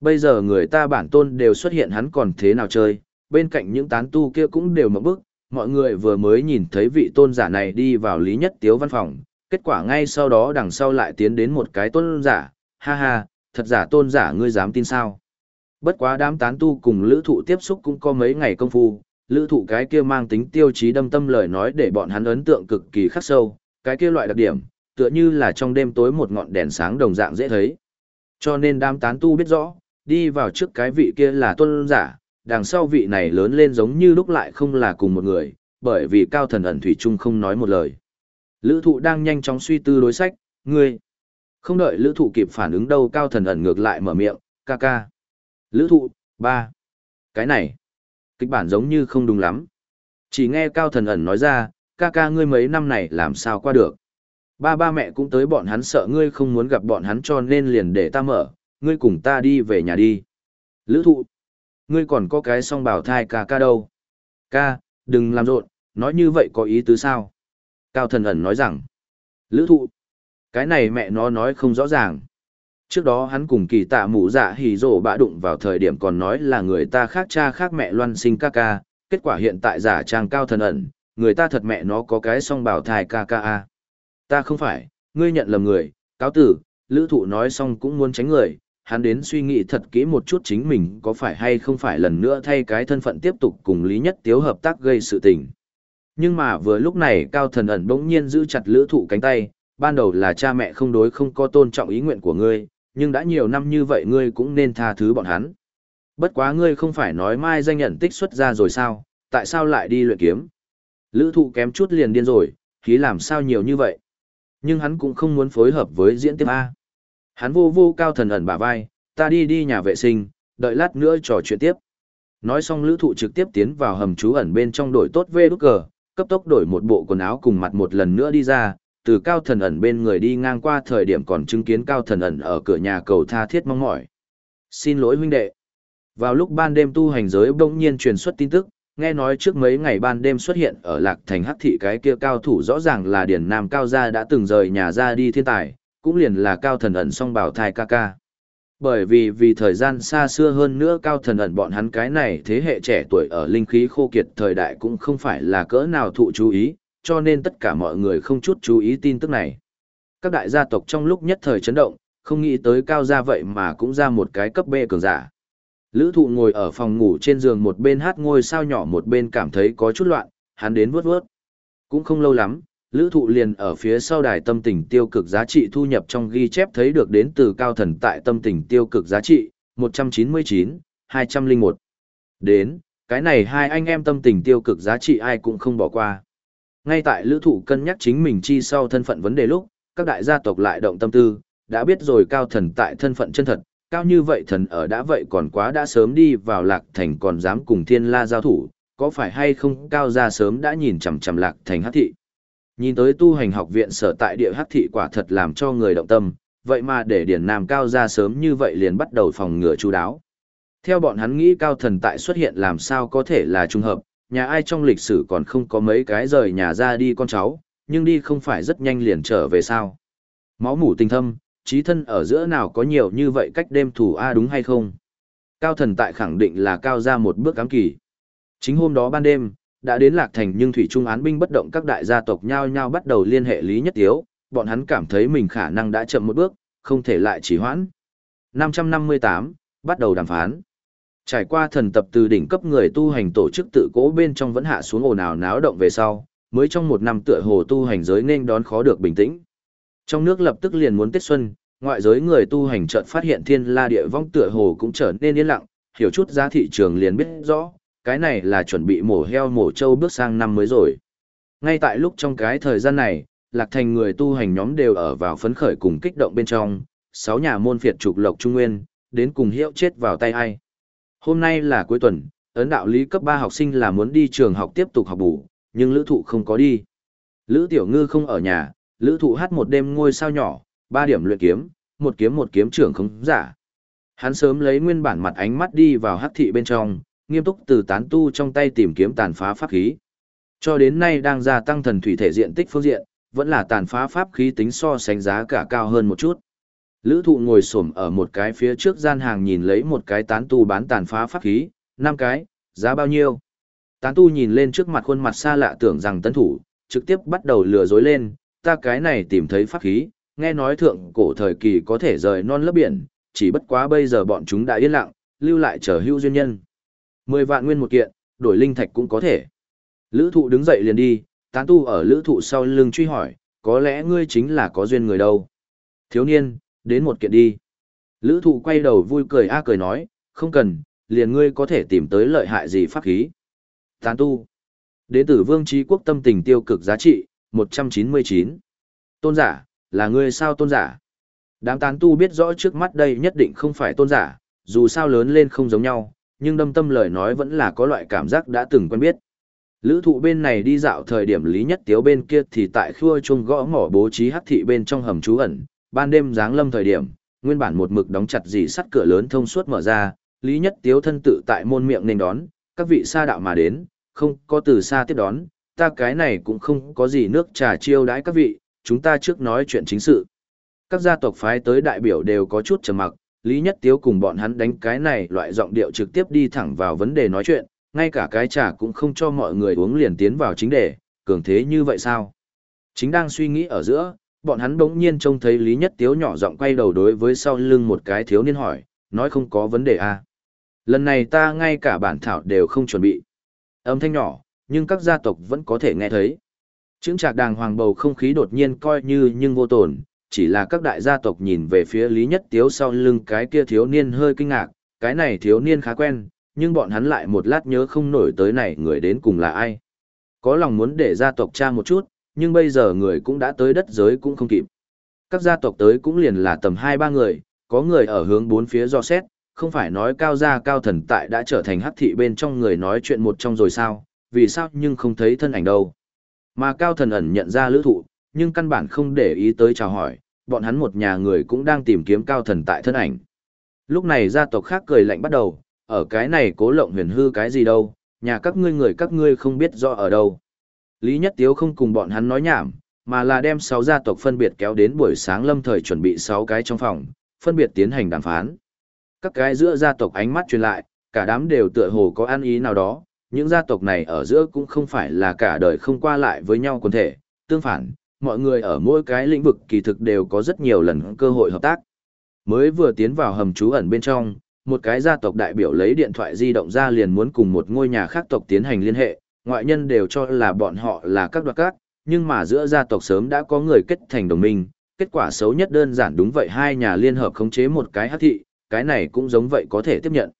Speaker 1: Bây giờ người ta bản tôn đều xuất hiện hắn còn thế nào chơi, bên cạnh những tán tu kia cũng đều mở bức, mọi người vừa mới nhìn thấy vị tôn giả này đi vào Lý Nhất Tiếu văn phòng, kết quả ngay sau đó đằng sau lại tiến đến một cái tôn giả, ha ha, thật giả tôn giả ngươi dám tin sao. Bất quá đám tán tu cùng lữ thụ tiếp xúc cũng có mấy ngày công phu, lữ thụ cái kia mang tính tiêu chí đâm tâm lời nói để bọn hắn ấn tượng cực kỳ khắc sâu, cái kia loại đặc điểm, tựa như là trong đêm tối một ngọn đèn sáng đồng dạng dễ thấy. Cho nên đám tán tu biết rõ, đi vào trước cái vị kia là tôn giả, đằng sau vị này lớn lên giống như lúc lại không là cùng một người, bởi vì cao thần ẩn thủy chung không nói một lời. Lữ thụ đang nhanh chóng suy tư đối sách, ngươi. Không đợi lữ thụ kịp phản ứng đâu cao thần ẩn ngược lại mở miệng, ca ca. Lữ thụ, ba. Cái này, kịch bản giống như không đúng lắm. Chỉ nghe cao thần ẩn nói ra, ca ca ngươi mấy năm này làm sao qua được. Ba ba mẹ cũng tới bọn hắn sợ ngươi không muốn gặp bọn hắn cho nên liền để ta mở, ngươi cùng ta đi về nhà đi. Lữ thụ, ngươi còn có cái song bảo thai ca ca đâu. Ca, đừng làm rộn, nói như vậy có ý tứ sao? Cao thần ẩn nói rằng, lữ thụ, cái này mẹ nó nói không rõ ràng. Trước đó hắn cùng kỳ tạ mũ dạ hỉ rổ bạ đụng vào thời điểm còn nói là người ta khác cha khác mẹ loan sinh ca ca, kết quả hiện tại giả trang cao thần ẩn, người ta thật mẹ nó có cái song bảo thai ca ca a. Ta không phải, ngươi nhận lầm người, cáo tử, lữ thụ nói xong cũng muốn tránh người, hắn đến suy nghĩ thật kỹ một chút chính mình có phải hay không phải lần nữa thay cái thân phận tiếp tục cùng Lý Nhất Tiếu hợp tác gây sự tình. Nhưng mà vừa lúc này Cao Thần ẩn bỗng nhiên giữ chặt lữ thụ cánh tay, ban đầu là cha mẹ không đối không có tôn trọng ý nguyện của ngươi, nhưng đã nhiều năm như vậy ngươi cũng nên tha thứ bọn hắn. Bất quá ngươi không phải nói mai danh nhận tích xuất ra rồi sao, tại sao lại đi luyện kiếm? Lữ thụ kém chút liền điên rồi, khí làm sao nhiều như vậy? Nhưng hắn cũng không muốn phối hợp với diễn tiếp A. Hắn vô vô cao thần ẩn bả vai, ta đi đi nhà vệ sinh, đợi lát nữa trò chuyện tiếp. Nói xong lữ thụ trực tiếp tiến vào hầm trú ẩn bên trong đổi tốt vê đúc cờ, cấp tốc đổi một bộ quần áo cùng mặt một lần nữa đi ra, từ cao thần ẩn bên người đi ngang qua thời điểm còn chứng kiến cao thần ẩn ở cửa nhà cầu tha thiết mong mỏi. Xin lỗi huynh đệ. Vào lúc ban đêm tu hành giới bỗng nhiên truyền xuất tin tức, nghe nói trước mấy ngày ban đêm xuất hiện ở lạc thành hắc thị cái kia cao thủ rõ ràng là điển nam cao gia đã từng rời nhà ra đi thiên tài, cũng liền là cao thần ẩn song bảo thai ca ca. Bởi vì vì thời gian xa xưa hơn nữa cao thần ẩn bọn hắn cái này thế hệ trẻ tuổi ở linh khí khô kiệt thời đại cũng không phải là cỡ nào thụ chú ý, cho nên tất cả mọi người không chút chú ý tin tức này. Các đại gia tộc trong lúc nhất thời chấn động, không nghĩ tới cao gia vậy mà cũng ra một cái cấp B cường giả. Lữ thụ ngồi ở phòng ngủ trên giường một bên hát ngôi sao nhỏ một bên cảm thấy có chút loạn, hắn đến vớt vớt. Cũng không lâu lắm, lữ thụ liền ở phía sau đài tâm tình tiêu cực giá trị thu nhập trong ghi chép thấy được đến từ cao thần tại tâm tình tiêu cực giá trị, 199, 201. Đến, cái này hai anh em tâm tình tiêu cực giá trị ai cũng không bỏ qua. Ngay tại lữ thụ cân nhắc chính mình chi sau thân phận vấn đề lúc, các đại gia tộc lại động tâm tư, đã biết rồi cao thần tại thân phận chân thật, cao như vậy thần ở đã vậy còn quá đã sớm đi vào lạc thành còn dám cùng thiên la giao thủ, có phải hay không cao ra sớm đã nhìn chằm chằm lạc thành hát thị. Nhìn tới tu hành học viện sở tại địa hát thị quả thật làm cho người động tâm, vậy mà để điển nam cao ra sớm như vậy liền bắt đầu phòng ngừa chú đáo. Theo bọn hắn nghĩ cao thần tại xuất hiện làm sao có thể là trung hợp, nhà ai trong lịch sử còn không có mấy cái rời nhà ra đi con cháu, nhưng đi không phải rất nhanh liền trở về sao. Máu mủ tình thâm, trí thân ở giữa nào có nhiều như vậy cách đêm thủ A đúng hay không? Cao thần tại khẳng định là cao ra một bước cám kỳ. Chính hôm đó ban đêm, đã đến Lạc Thành nhưng Thủy Trung án binh bất động các đại gia tộc nhau nhau bắt đầu liên hệ Lý Nhất Tiếu, bọn hắn cảm thấy mình khả năng đã chậm một bước, không thể lại chỉ hoãn. 558, bắt đầu đàm phán. Trải qua thần tập từ đỉnh cấp người tu hành tổ chức tự cố bên trong vẫn hạ xuống ồn ào náo động về sau, mới trong một năm tựa hồ tu hành giới nên đón khó được bình tĩnh. Trong nước lập tức liền muốn Tết Xuân, ngoại giới người tu hành chợt phát hiện thiên la địa vong tựa hồ cũng trở nên yên lặng, hiểu chút giá thị trường liền biết rõ, cái này là chuẩn bị mổ heo mổ trâu bước sang năm mới rồi. Ngay tại lúc trong cái thời gian này, lạc thành người tu hành nhóm đều ở vào phấn khởi cùng kích động bên trong, sáu nhà môn phiệt trục lộc trung nguyên, đến cùng hiệu chết vào tay ai. Hôm nay là cuối tuần, ấn đạo lý cấp 3 học sinh là muốn đi trường học tiếp tục học bù, nhưng lữ thụ không có đi. Lữ tiểu ngư không ở nhà, lữ thụ hát một đêm ngôi sao nhỏ, ba điểm luyện kiếm, một kiếm một kiếm trưởng không giả. Hắn sớm lấy nguyên bản mặt ánh mắt đi vào hắc thị bên trong, nghiêm túc từ tán tu trong tay tìm kiếm tàn phá pháp khí. Cho đến nay đang gia tăng thần thủy thể diện tích phương diện, vẫn là tàn phá pháp khí tính so sánh giá cả cao hơn một chút. Lữ thụ ngồi xổm ở một cái phía trước gian hàng nhìn lấy một cái tán tu bán tàn phá pháp khí, năm cái, giá bao nhiêu? Tán tu nhìn lên trước mặt khuôn mặt xa lạ tưởng rằng tân thủ, trực tiếp bắt đầu lừa dối lên, ta cái này tìm thấy pháp khí, nghe nói thượng cổ thời kỳ có thể rời non lấp biển, chỉ bất quá bây giờ bọn chúng đã yên lặng, lưu lại chờ hữu duyên nhân. Mười vạn nguyên một kiện, đổi linh thạch cũng có thể. Lữ thụ đứng dậy liền đi, tán tu ở lữ thụ sau lưng truy hỏi, có lẽ ngươi chính là có duyên người đâu. Thiếu niên, đến một kiện đi. Lữ thụ quay đầu vui cười a cười nói, không cần, liền ngươi có thể tìm tới lợi hại gì pháp khí. Tán tu. Đế tử vương trí quốc tâm tình tiêu cực giá trị, 199. Tôn giả, là ngươi sao tôn giả? Đám tán tu biết rõ trước mắt đây nhất định không phải tôn giả, dù sao lớn lên không giống nhau, nhưng đâm tâm lời nói vẫn là có loại cảm giác đã từng quen biết. Lữ thụ bên này đi dạo thời điểm lý nhất tiếu bên kia thì tại khua chuông gõ mỏ bố trí hắc thị bên trong hầm trú ẩn, ban đêm dáng lâm thời điểm, nguyên bản một mực đóng chặt dì sắt cửa lớn thông suốt mở ra, lý nhất tiếu thân tự tại môn miệng nên đón, các vị xa đạo mà đến, không có từ xa tiếp đón, ta cái này cũng không có gì nước trà chiêu đãi các vị, chúng ta trước nói chuyện chính sự. Các gia tộc phái tới đại biểu đều có chút trầm mặc, Lý Nhất Tiếu cùng bọn hắn đánh cái này loại giọng điệu trực tiếp đi thẳng vào vấn đề nói chuyện, ngay cả cái trà cũng không cho mọi người uống liền tiến vào chính đề, cường thế như vậy sao? Chính đang suy nghĩ ở giữa, bọn hắn bỗng nhiên trông thấy Lý Nhất Tiếu nhỏ giọng quay đầu đối với sau lưng một cái thiếu niên hỏi, nói không có vấn đề à. Lần này ta ngay cả bản thảo đều không chuẩn bị. Âm thanh nhỏ, nhưng các gia tộc vẫn có thể nghe thấy. Chứng trạc đàng hoàng bầu không khí đột nhiên coi như nhưng vô tổn, chỉ là các đại gia tộc nhìn về phía Lý Nhất Tiếu sau lưng cái kia thiếu niên hơi kinh ngạc, cái này thiếu niên khá quen, nhưng bọn hắn lại một lát nhớ không nổi tới này người đến cùng là ai. Có lòng muốn để gia tộc tra một chút, nhưng bây giờ người cũng đã tới đất giới cũng không kịp. Các gia tộc tới cũng liền là tầm 2-3 người, có người ở hướng bốn phía do xét, Không phải nói cao gia cao thần tại đã trở thành hắc thị bên trong người nói chuyện một trong rồi sao, vì sao nhưng không thấy thân ảnh đâu. Mà cao thần ẩn nhận ra lữ thụ, nhưng căn bản không để ý tới chào hỏi, bọn hắn một nhà người cũng đang tìm kiếm cao thần tại thân ảnh. Lúc này gia tộc khác cười lạnh bắt đầu, ở cái này cố lộng huyền hư cái gì đâu, nhà các ngươi người các ngươi không biết rõ ở đâu. Lý Nhất Tiếu không cùng bọn hắn nói nhảm, mà là đem 6 gia tộc phân biệt kéo đến buổi sáng lâm thời chuẩn bị 6 cái trong phòng, phân biệt tiến hành đàm phán. Các cái giữa gia tộc ánh mắt truyền lại, cả đám đều tựa hồ có ăn ý nào đó, những gia tộc này ở giữa cũng không phải là cả đời không qua lại với nhau quần thể, tương phản, mọi người ở mỗi cái lĩnh vực kỳ thực đều có rất nhiều lần cơ hội hợp tác. Mới vừa tiến vào hầm trú ẩn bên trong, một cái gia tộc đại biểu lấy điện thoại di động ra liền muốn cùng một ngôi nhà khác tộc tiến hành liên hệ, ngoại nhân đều cho là bọn họ là các đoạt cát, nhưng mà giữa gia tộc sớm đã có người kết thành đồng minh, kết quả xấu nhất đơn giản đúng vậy hai nhà liên hợp khống chế một cái hát thị, cái này cũng giống vậy có thể tiếp nhận.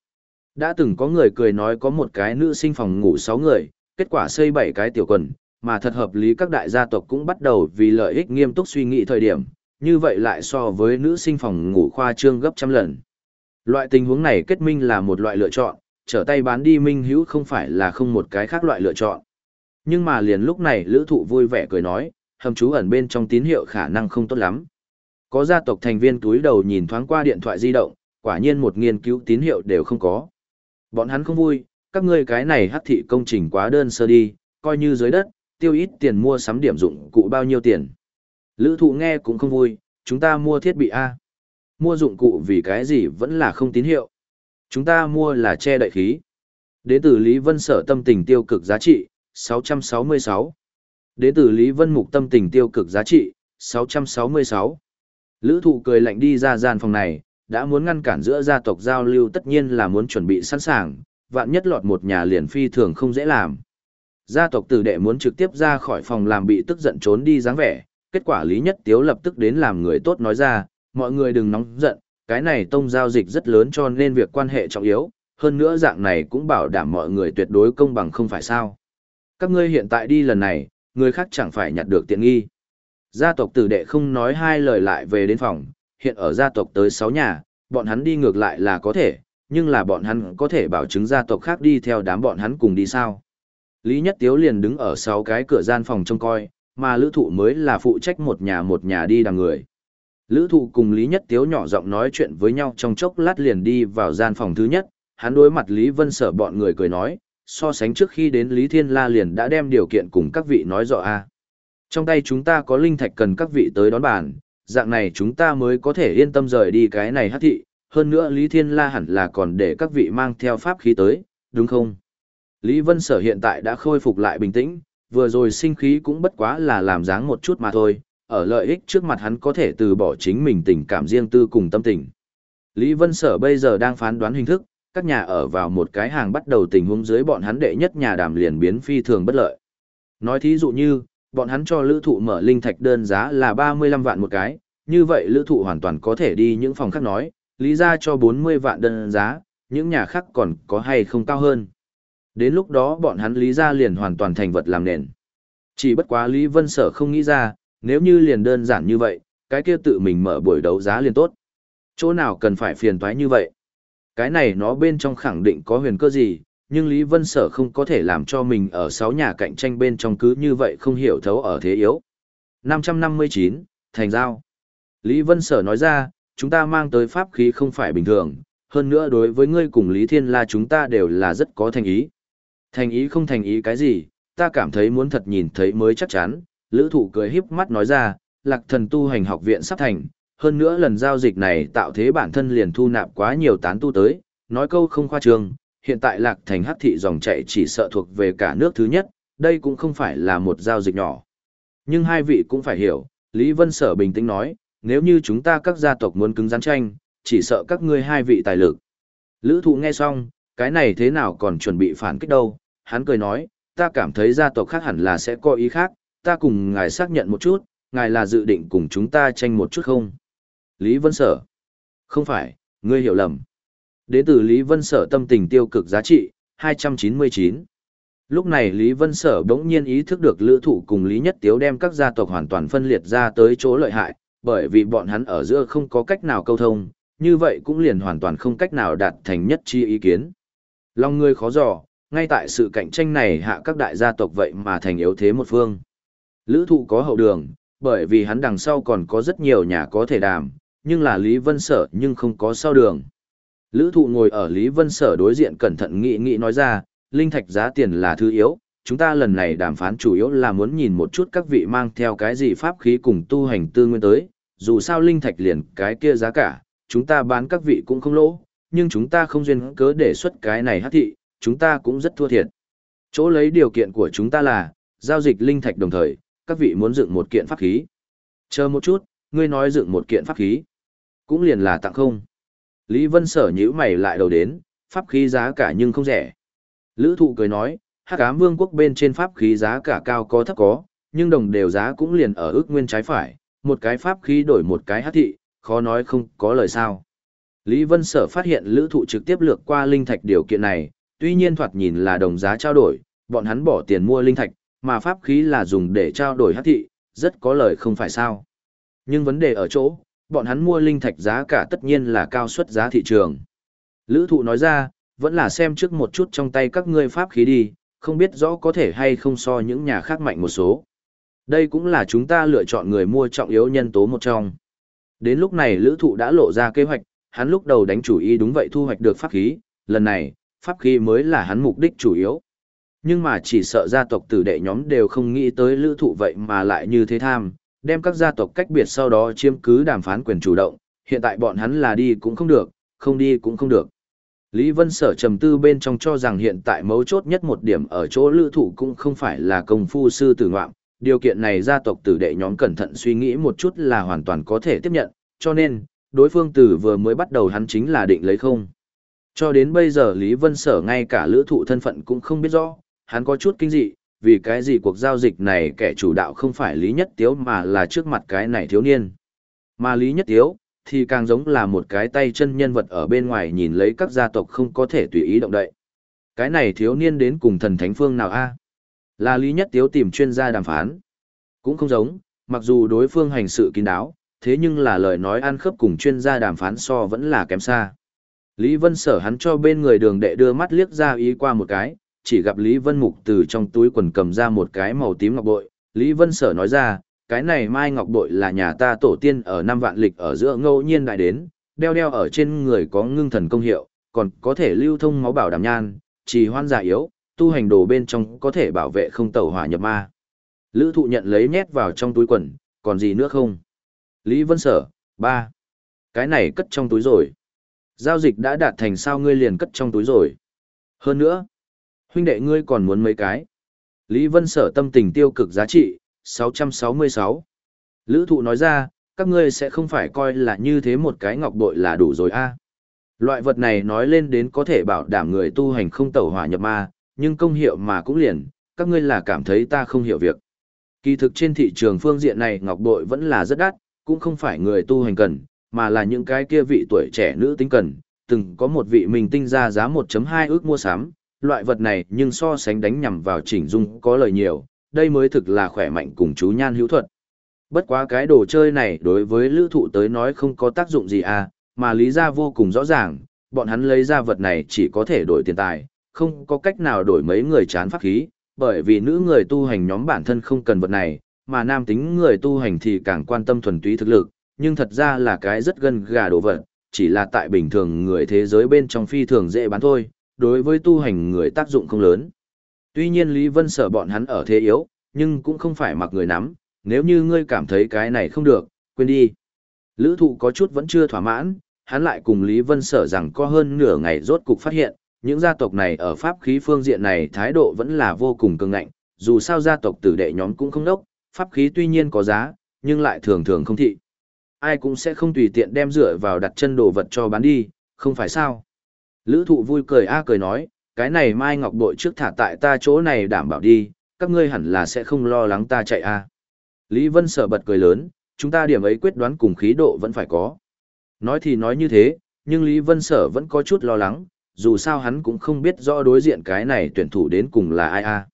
Speaker 1: Đã từng có người cười nói có một cái nữ sinh phòng ngủ 6 người, kết quả xây 7 cái tiểu quần, mà thật hợp lý các đại gia tộc cũng bắt đầu vì lợi ích nghiêm túc suy nghĩ thời điểm, như vậy lại so với nữ sinh phòng ngủ khoa trương gấp trăm lần. Loại tình huống này kết minh là một loại lựa chọn, trở tay bán đi minh hữu không phải là không một cái khác loại lựa chọn. Nhưng mà liền lúc này lữ thụ vui vẻ cười nói, hầm chú ẩn bên trong tín hiệu khả năng không tốt lắm. Có gia tộc thành viên túi đầu nhìn thoáng qua điện thoại di động, quả nhiên một nghiên cứu tín hiệu đều không có. Bọn hắn không vui, các ngươi cái này hắc thị công trình quá đơn sơ đi, coi như dưới đất, tiêu ít tiền mua sắm điểm dụng cụ bao nhiêu tiền. Lữ thụ nghe cũng không vui, chúng ta mua thiết bị A. Mua dụng cụ vì cái gì vẫn là không tín hiệu. Chúng ta mua là che đậy khí. Đến từ Lý Vân sở tâm tình tiêu cực giá trị, 666. Đến từ Lý Vân mục tâm tình tiêu cực giá trị, 666. Lữ thụ cười lạnh đi ra gian phòng này, đã muốn ngăn cản giữa gia tộc giao lưu tất nhiên là muốn chuẩn bị sẵn sàng, vạn nhất lọt một nhà liền phi thường không dễ làm. Gia tộc tử đệ muốn trực tiếp ra khỏi phòng làm bị tức giận trốn đi dáng vẻ, kết quả Lý Nhất Tiếu lập tức đến làm người tốt nói ra, mọi người đừng nóng giận, cái này tông giao dịch rất lớn cho nên việc quan hệ trọng yếu, hơn nữa dạng này cũng bảo đảm mọi người tuyệt đối công bằng không phải sao. Các ngươi hiện tại đi lần này, người khác chẳng phải nhặt được tiện nghi. Gia tộc tử đệ không nói hai lời lại về đến phòng, hiện ở gia tộc tới 6 nhà, bọn hắn đi ngược lại là có thể, nhưng là bọn hắn có thể bảo chứng gia tộc khác đi theo đám bọn hắn cùng đi sao. Lý Nhất Tiếu liền đứng ở 6 cái cửa gian phòng trông coi, mà lữ thụ mới là phụ trách một nhà một nhà đi đằng người. Lữ thụ cùng Lý Nhất Tiếu nhỏ giọng nói chuyện với nhau trong chốc lát liền đi vào gian phòng thứ nhất, hắn đối mặt Lý Vân Sở bọn người cười nói, so sánh trước khi đến Lý Thiên La liền đã đem điều kiện cùng các vị nói rõ a Trong tay chúng ta có linh thạch cần các vị tới đón bàn, dạng này chúng ta mới có thể yên tâm rời đi cái này hát thị, hơn nữa Lý Thiên La hẳn là còn để các vị mang theo pháp khí tới, đúng không? Lý Vân Sở hiện tại đã khôi phục lại bình tĩnh, vừa rồi sinh khí cũng bất quá là làm dáng một chút mà thôi, ở lợi ích trước mặt hắn có thể từ bỏ chính mình tình cảm riêng tư cùng tâm tình. Lý Vân Sở bây giờ đang phán đoán hình thức, các nhà ở vào một cái hàng bắt đầu tình huống dưới bọn hắn đệ nhất nhà đàm liền biến phi thường bất lợi. Nói thí dụ như, bọn hắn cho lữ thụ mở linh thạch đơn giá là 35 vạn một cái, như vậy lữ thụ hoàn toàn có thể đi những phòng khác nói, lý ra cho 40 vạn đơn giá, những nhà khác còn có hay không cao hơn. Đến lúc đó bọn hắn lý ra liền hoàn toàn thành vật làm nền. Chỉ bất quá Lý Vân Sở không nghĩ ra, nếu như liền đơn giản như vậy, cái kia tự mình mở buổi đấu giá liền tốt. Chỗ nào cần phải phiền toái như vậy? Cái này nó bên trong khẳng định có huyền cơ gì, nhưng Lý Vân Sở không có thể làm cho mình ở sáu nhà cạnh tranh bên trong cứ như vậy không hiểu thấu ở thế yếu. 559, Thành Giao Lý Vân Sở nói ra, chúng ta mang tới pháp khí không phải bình thường, hơn nữa đối với ngươi cùng Lý Thiên La chúng ta đều là rất có thành ý. Thành ý không thành ý cái gì, ta cảm thấy muốn thật nhìn thấy mới chắc chắn, lữ thụ cười híp mắt nói ra, lạc thần tu hành học viện sắp thành, hơn nữa lần giao dịch này tạo thế bản thân liền thu nạp quá nhiều tán tu tới, nói câu không khoa trương, hiện tại lạc thành hắc thị dòng chạy chỉ sợ thuộc về cả nước thứ nhất, đây cũng không phải là một giao dịch nhỏ. Nhưng hai vị cũng phải hiểu, Lý Vân Sở bình tĩnh nói, nếu như chúng ta các gia tộc muốn cứng rắn tranh, chỉ sợ các ngươi hai vị tài lực. Lữ thụ nghe xong, cái này thế nào còn chuẩn bị phản kích đâu, hắn cười nói, ta cảm thấy gia tộc khác hẳn là sẽ có ý khác, ta cùng ngài xác nhận một chút, ngài là dự định cùng chúng ta tranh một chút không? Lý Vân Sở. Không phải, ngươi hiểu lầm. Đến từ Lý Vân Sở tâm tình tiêu cực giá trị, 299. Lúc này Lý Vân Sở đống nhiên ý thức được lữ thụ cùng Lý Nhất Tiếu đem các gia tộc hoàn toàn phân liệt ra tới chỗ lợi hại, bởi vì bọn hắn ở giữa không có cách nào câu thông, như vậy cũng liền hoàn toàn không cách nào đạt thành nhất chi ý kiến. Lòng người khó dò, ngay tại sự cạnh tranh này hạ các đại gia tộc vậy mà thành yếu thế một phương. Lữ thụ có hậu đường, bởi vì hắn đằng sau còn có rất nhiều nhà có thể đàm, nhưng là Lý Vân Sở nhưng không có sau đường. Lữ thụ ngồi ở Lý Vân Sở đối diện cẩn thận nghị nghị nói ra, linh thạch giá tiền là thứ yếu, chúng ta lần này đàm phán chủ yếu là muốn nhìn một chút các vị mang theo cái gì pháp khí cùng tu hành tư nguyên tới, dù sao linh thạch liền cái kia giá cả, chúng ta bán các vị cũng không lỗ, nhưng chúng ta không duyên cớ đề xuất cái này hát thị, chúng ta cũng rất thua thiệt. Chỗ lấy điều kiện của chúng ta là, giao dịch linh thạch đồng thời, các vị muốn dựng một kiện pháp khí. Chờ một chút, ngươi nói dựng một kiện pháp khí. Cũng liền là tặng không. Lý Vân Sở nhíu mày lại đầu đến, pháp khí giá cả nhưng không rẻ. Lữ thụ cười nói, hắc ám vương quốc bên trên pháp khí giá cả cao có thấp có, nhưng đồng đều giá cũng liền ở ước nguyên trái phải, một cái pháp khí đổi một cái hát thị, khó nói không có lời sao. Lý Vân Sở phát hiện lữ thụ trực tiếp lược qua linh thạch điều kiện này, tuy nhiên thoạt nhìn là đồng giá trao đổi, bọn hắn bỏ tiền mua linh thạch, mà pháp khí là dùng để trao đổi hát thị, rất có lời không phải sao. Nhưng vấn đề ở chỗ, bọn hắn mua linh thạch giá cả tất nhiên là cao suất giá thị trường. Lữ thụ nói ra, vẫn là xem trước một chút trong tay các ngươi pháp khí đi, không biết rõ có thể hay không so những nhà khác mạnh một số. Đây cũng là chúng ta lựa chọn người mua trọng yếu nhân tố một trong. Đến lúc này lữ thụ đã lộ ra kế hoạch, hắn lúc đầu đánh chủ ý đúng vậy thu hoạch được pháp khí, lần này, pháp khí mới là hắn mục đích chủ yếu. Nhưng mà chỉ sợ gia tộc tử đệ nhóm đều không nghĩ tới lữ thụ vậy mà lại như thế tham, đem các gia tộc cách biệt sau đó chiếm cứ đàm phán quyền chủ động, hiện tại bọn hắn là đi cũng không được, không đi cũng không được. Lý Vân Sở trầm tư bên trong cho rằng hiện tại mấu chốt nhất một điểm ở chỗ lữ thụ cũng không phải là công phu sư tử ngoạm, điều kiện này gia tộc tử đệ nhóm cẩn thận suy nghĩ một chút là hoàn toàn có thể tiếp nhận, cho nên, đối phương tử vừa mới bắt đầu hắn chính là định lấy không. Cho đến bây giờ Lý Vân Sở ngay cả lữ thụ thân phận cũng không biết rõ, hắn có chút kinh dị, vì cái gì cuộc giao dịch này kẻ chủ đạo không phải Lý Nhất Tiếu mà là trước mặt cái này thiếu niên. Mà Lý Nhất Tiếu, thì càng giống là một cái tay chân nhân vật ở bên ngoài nhìn lấy các gia tộc không có thể tùy ý động đậy. Cái này thiếu niên đến cùng thần thánh phương nào a? Là Lý Nhất Tiếu tìm chuyên gia đàm phán. Cũng không giống, mặc dù đối phương hành sự kín đáo, thế nhưng là lời nói ăn khớp cùng chuyên gia đàm phán so vẫn là kém xa. Lý Vân Sở hắn cho bên người đường đệ đưa mắt liếc ra ý qua một cái, chỉ gặp Lý Vân Mục từ trong túi quần cầm ra một cái màu tím ngọc bội. Lý Vân Sở nói ra, cái này mai ngọc bội là nhà ta tổ tiên ở năm vạn lịch ở giữa ngẫu nhiên đại đến, đeo đeo ở trên người có ngưng thần công hiệu, còn có thể lưu thông máu bảo đảm nhan, trì hoan giả yếu, tu hành đồ bên trong có thể bảo vệ không tẩu hỏa nhập ma. Lữ thụ nhận lấy nhét vào trong túi quần, còn gì nữa không? Lý Vân Sở, ba Cái này cất trong túi rồi. Giao dịch đã đạt thành sao ngươi liền cất trong túi rồi. Hơn nữa, huynh đệ ngươi còn muốn mấy cái. Lý Vân Sở tâm tình tiêu cực giá trị, 666. Lữ thụ nói ra, các ngươi sẽ không phải coi là như thế một cái ngọc bội là đủ rồi a Loại vật này nói lên đến có thể bảo đảm người tu hành không tẩu hỏa nhập ma, nhưng công hiệu mà cũng liền, các ngươi là cảm thấy ta không hiểu việc. Kỳ thực trên thị trường phương diện này ngọc bội vẫn là rất đắt, cũng không phải người tu hành cần, mà là những cái kia vị tuổi trẻ nữ tính cần, từng có một vị mình tinh ra giá 1.2 ước mua sắm, loại vật này nhưng so sánh đánh nhằm vào chỉnh dung có lời nhiều, đây mới thực là khỏe mạnh cùng chú nhan hữu thuật. Bất quá cái đồ chơi này đối với lữ thụ tới nói không có tác dụng gì à, mà lý ra vô cùng rõ ràng, bọn hắn lấy ra vật này chỉ có thể đổi tiền tài, không có cách nào đổi mấy người chán pháp khí, bởi vì nữ người tu hành nhóm bản thân không cần vật này, mà nam tính người tu hành thì càng quan tâm thuần túy thực lực, nhưng thật ra là cái rất gần gà đồ vật, chỉ là tại bình thường người thế giới bên trong phi thường dễ bán thôi, đối với tu hành người tác dụng không lớn. Tuy nhiên Lý Vân sở bọn hắn ở thế yếu, nhưng cũng không phải mặc người nắm, nếu như ngươi cảm thấy cái này không được, quên đi. Lữ thụ có chút vẫn chưa thỏa mãn, hắn lại cùng Lý Vân sở rằng có hơn nửa ngày rốt cục phát hiện, những gia tộc này ở pháp khí phương diện này thái độ vẫn là vô cùng cứng ngạnh, dù sao gia tộc tử đệ nhóm cũng không đốc, pháp khí tuy nhiên có giá, nhưng lại thường thường không thị. Ai cũng sẽ không tùy tiện đem dựa vào đặt chân đồ vật cho bán đi, không phải sao. Lữ thụ vui cười a cười nói, cái này Mai Ngọc Bội trước thả tại ta chỗ này đảm bảo đi, các ngươi hẳn là sẽ không lo lắng ta chạy a Lý Vân sở bật cười lớn, chúng ta điểm ấy quyết đoán cùng khí độ vẫn phải có. Nói thì nói như thế, nhưng Lý Vân sở vẫn có chút lo lắng, dù sao hắn cũng không biết rõ đối diện cái này tuyển thủ đến cùng là ai a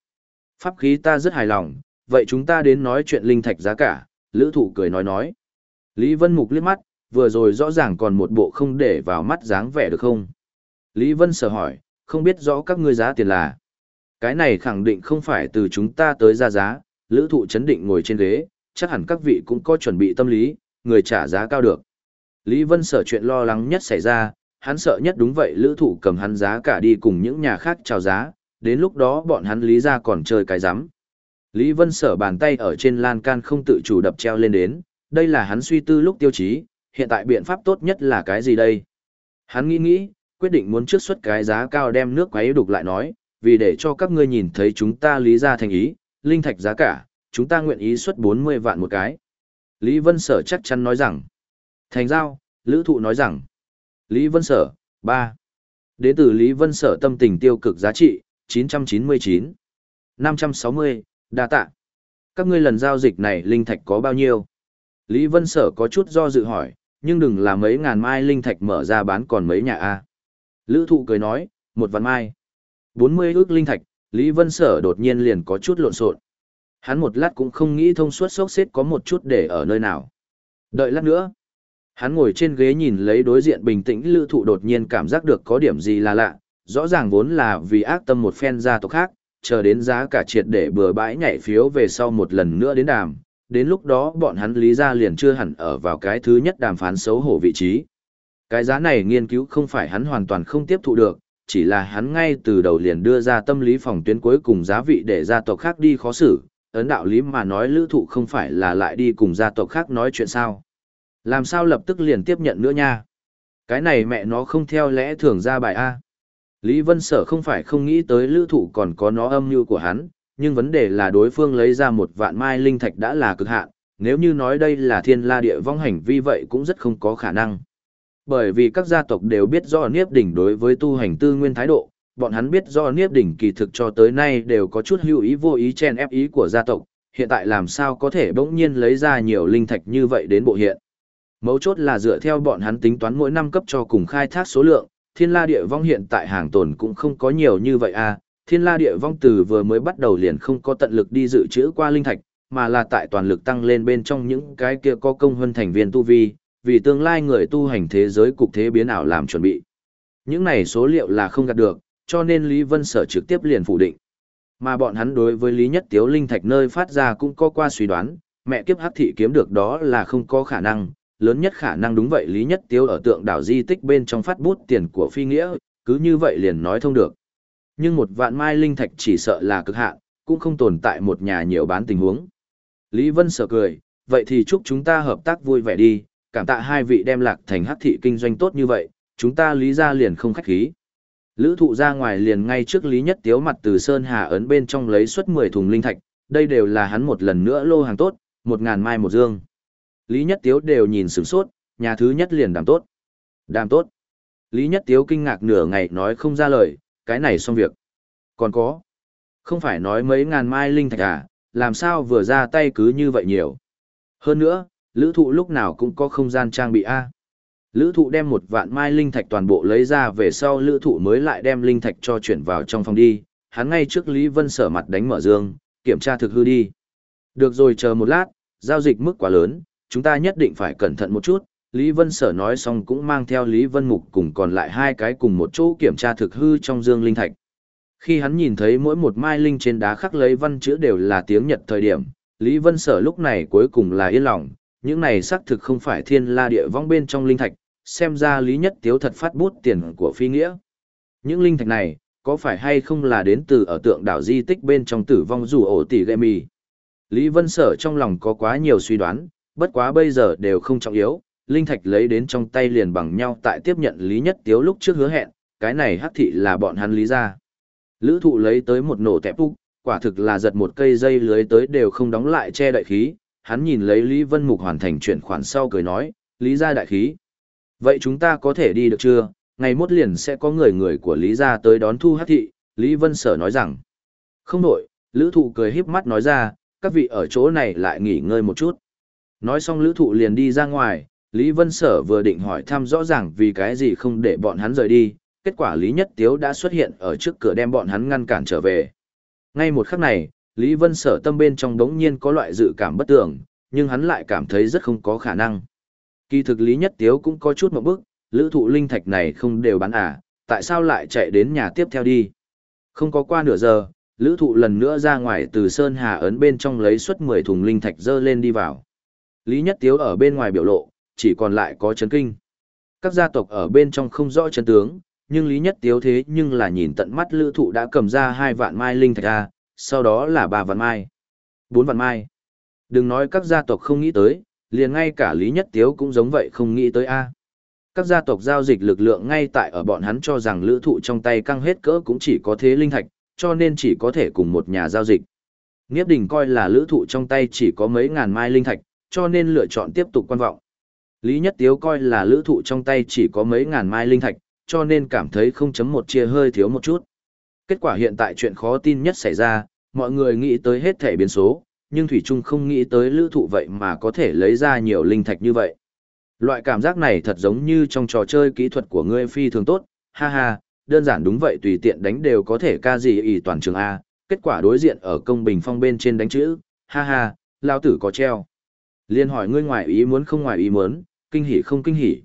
Speaker 1: Pháp khí ta rất hài lòng, vậy chúng ta đến nói chuyện linh thạch giá cả, lữ thụ cười nói nói. Lý Vân Mục liếc mắt, vừa rồi rõ ràng còn một bộ không để vào mắt dáng vẻ được không? Lý Vân Sở hỏi, không biết rõ các ngươi giá tiền là. Cái này khẳng định không phải từ chúng ta tới ra giá, lữ thụ chấn định ngồi trên ghế, chắc hẳn các vị cũng có chuẩn bị tâm lý, người trả giá cao được. Lý Vân Sở chuyện lo lắng nhất xảy ra, hắn sợ nhất đúng vậy lữ thụ cầm hắn giá cả đi cùng những nhà khác chào giá, đến lúc đó bọn hắn lý ra còn chơi cái rắm Lý Vân Sở bàn tay ở trên lan can không tự chủ đập treo lên đến, đây là hắn suy tư lúc tiêu chí, hiện tại biện pháp tốt nhất là cái gì đây? Hắn nghĩ nghĩ, quyết định muốn trước xuất cái giá cao đem nước quấy đục lại nói, vì để cho các ngươi nhìn thấy chúng ta lý ra thành ý, linh thạch giá cả, chúng ta nguyện ý xuất 40 vạn một cái. Lý Vân Sở chắc chắn nói rằng, thành giao, Lữ Thụ nói rằng, Lý Vân Sở, 3. Đến từ Lý Vân Sở tâm tình tiêu cực giá trị, 999. 560, đa tạ. Các ngươi lần giao dịch này linh thạch có bao nhiêu? Lý Vân Sở có chút do dự hỏi, nhưng đừng là mấy ngàn mai linh thạch mở ra bán còn mấy nhà A. Lữ thụ cười nói, một vạn mai. 40 ước linh thạch, Lý Vân Sở đột nhiên liền có chút lộn xộn. Hắn một lát cũng không nghĩ thông suốt sốc xếp có một chút để ở nơi nào. Đợi lát nữa. Hắn ngồi trên ghế nhìn lấy đối diện bình tĩnh lữ thụ đột nhiên cảm giác được có điểm gì là lạ, rõ ràng vốn là vì ác tâm một phen gia tộc khác, chờ đến giá cả triệt để bừa bãi nhảy phiếu về sau một lần nữa đến đàm, đến lúc đó bọn hắn lý ra liền chưa hẳn ở vào cái thứ nhất đàm phán xấu hổ vị trí. Cái giá này nghiên cứu không phải hắn hoàn toàn không tiếp thụ được, chỉ là hắn ngay từ đầu liền đưa ra tâm lý phòng tuyến cuối cùng giá vị để gia tộc khác đi khó xử, ấn đạo lý mà nói lữ thụ không phải là lại đi cùng gia tộc khác nói chuyện sao. Làm sao lập tức liền tiếp nhận nữa nha? Cái này mẹ nó không theo lẽ thường ra bài A. Lý Vân Sở không phải không nghĩ tới lữ thụ còn có nó âm mưu của hắn, nhưng vấn đề là đối phương lấy ra một vạn mai linh thạch đã là cực hạn, nếu như nói đây là thiên la địa vong hành vi vậy cũng rất không có khả năng. Bởi vì các gia tộc đều biết rõ Niếp Đỉnh đối với tu hành tư nguyên thái độ, bọn hắn biết rõ Niếp Đỉnh kỳ thực cho tới nay đều có chút hữu ý vô ý chen ép ý của gia tộc, hiện tại làm sao có thể bỗng nhiên lấy ra nhiều linh thạch như vậy đến bộ hiện. Mấu chốt là dựa theo bọn hắn tính toán mỗi năm cấp cho cùng khai thác số lượng, thiên la địa vong hiện tại hàng tồn cũng không có nhiều như vậy à, thiên la địa vong từ vừa mới bắt đầu liền không có tận lực đi dự trữ qua linh thạch, mà là tại toàn lực tăng lên bên trong những cái kia có công hơn thành viên tu vi, vì tương lai người tu hành thế giới cục thế biến ảo làm chuẩn bị. Những này số liệu là không gạt được, cho nên Lý Vân Sở trực tiếp liền phủ định. Mà bọn hắn đối với Lý Nhất Tiếu Linh Thạch nơi phát ra cũng có qua suy đoán, mẹ kiếp hắc thị kiếm được đó là không có khả năng, lớn nhất khả năng đúng vậy Lý Nhất Tiếu ở tượng đảo di tích bên trong phát bút tiền của phi nghĩa, cứ như vậy liền nói thông được. Nhưng một vạn mai linh thạch chỉ sợ là cực hạn, cũng không tồn tại một nhà nhiều bán tình huống. Lý Vân sở cười, vậy thì chúc chúng ta hợp tác vui vẻ đi, cảm tạ hai vị đem lạc thành hắc thị kinh doanh tốt như vậy, chúng ta lý ra liền không khách khí. Lữ thụ ra ngoài liền ngay trước Lý Nhất Tiếu mặt từ Sơn Hà ấn bên trong lấy suất 10 thùng linh thạch, đây đều là hắn một lần nữa lô hàng tốt, một ngàn mai một dương. Lý Nhất Tiếu đều nhìn sửng sốt, nhà thứ nhất liền đàm tốt. Đàm tốt. Lý Nhất Tiếu kinh ngạc nửa ngày nói không ra lời, cái này xong việc. Còn có. Không phải nói mấy ngàn mai linh thạch à, làm sao vừa ra tay cứ như vậy nhiều. Hơn nữa, lữ thụ lúc nào cũng có không gian trang bị A. Lữ thụ đem một vạn mai linh thạch toàn bộ lấy ra về sau lữ thụ mới lại đem linh thạch cho chuyển vào trong phòng đi, hắn ngay trước Lý Vân sở mặt đánh mở dương, kiểm tra thực hư đi. Được rồi chờ một lát, giao dịch mức quá lớn, chúng ta nhất định phải cẩn thận một chút. Lý Vân sở nói xong cũng mang theo Lý Vân Mục cùng còn lại hai cái cùng một chỗ kiểm tra thực hư trong dương linh thạch. Khi hắn nhìn thấy mỗi một mai linh trên đá khắc lấy văn chữ đều là tiếng Nhật thời điểm, Lý Vân sở lúc này cuối cùng là yên lòng, những này xác thực không phải thiên la địa vong bên trong linh thạch, xem ra Lý Nhất Tiếu thật phát bút tiền của phi nghĩa. Những linh thạch này, có phải hay không là đến từ ở tượng đảo di tích bên trong tử vong rủ ổ tỷ gệ mì? Lý Vân Sở trong lòng có quá nhiều suy đoán, bất quá bây giờ đều không trọng yếu, linh thạch lấy đến trong tay liền bằng nhau tại tiếp nhận Lý Nhất Tiếu lúc trước hứa hẹn, cái này hắc thị là bọn hắn lý ra. Lữ thụ lấy tới một nổ tẹp úc, quả thực là giật một cây dây lưới tới đều không đóng lại che đậy khí, hắn nhìn lấy Lý Vân Mục hoàn thành chuyển khoản sau cười nói, Lý gia đại khí. Vậy chúng ta có thể đi được chưa? Ngày mốt liền sẽ có người người của Lý gia tới đón thu hát thị, Lý Vân Sở nói rằng. Không đổi, Lữ Thụ cười híp mắt nói ra, các vị ở chỗ này lại nghỉ ngơi một chút. Nói xong Lữ Thụ liền đi ra ngoài, Lý Vân Sở vừa định hỏi thăm rõ ràng vì cái gì không để bọn hắn rời đi, kết quả Lý Nhất Tiếu đã xuất hiện ở trước cửa đem bọn hắn ngăn cản trở về. Ngay một khắc này, Lý Vân sở tâm bên trong đống nhiên có loại dự cảm bất tưởng, nhưng hắn lại cảm thấy rất không có khả năng. Kỳ thực Lý Nhất Tiếu cũng có chút một bước, lữ thụ linh thạch này không đều bán à, tại sao lại chạy đến nhà tiếp theo đi. Không có qua nửa giờ, lữ thụ lần nữa ra ngoài từ Sơn Hà ấn bên trong lấy suất 10 thùng linh thạch dơ lên đi vào. Lý Nhất Tiếu ở bên ngoài biểu lộ, chỉ còn lại có chấn kinh. Các gia tộc ở bên trong không rõ chân tướng, nhưng Lý Nhất Tiếu thế nhưng là nhìn tận mắt lữ thụ đã cầm ra hai vạn mai linh thạch ra, sau đó là ba vạn mai, bốn vạn mai. Đừng nói các gia tộc không nghĩ tới, liền ngay cả Lý Nhất Tiếu cũng giống vậy không nghĩ tới A. Các gia tộc giao dịch lực lượng ngay tại ở bọn hắn cho rằng lữ thụ trong tay căng hết cỡ cũng chỉ có thế linh thạch, cho nên chỉ có thể cùng một nhà giao dịch. Nghiếp đình coi là lữ thụ trong tay chỉ có mấy ngàn mai linh thạch, cho nên lựa chọn tiếp tục quan vọng. Lý Nhất Tiếu coi là lữ thụ trong tay chỉ có mấy ngàn mai linh thạch, cho nên cảm thấy 0.1 chia hơi thiếu một chút. Kết quả hiện tại chuyện khó tin nhất xảy ra, mọi người nghĩ tới hết thể biến số, nhưng Thủy Trung không nghĩ tới lữ thụ vậy mà có thể lấy ra nhiều linh thạch như vậy. Loại cảm giác này thật giống như trong trò chơi kỹ thuật của ngươi phi thường tốt, ha ha, đơn giản đúng vậy tùy tiện đánh đều có thể ca gì ý toàn trường A, kết quả đối diện ở công bình phong bên trên đánh chữ, ha ha, lao tử có treo. Liên hỏi ngươi ngoài ý muốn không ngoài ý muốn, kinh hỉ không kinh hỉ.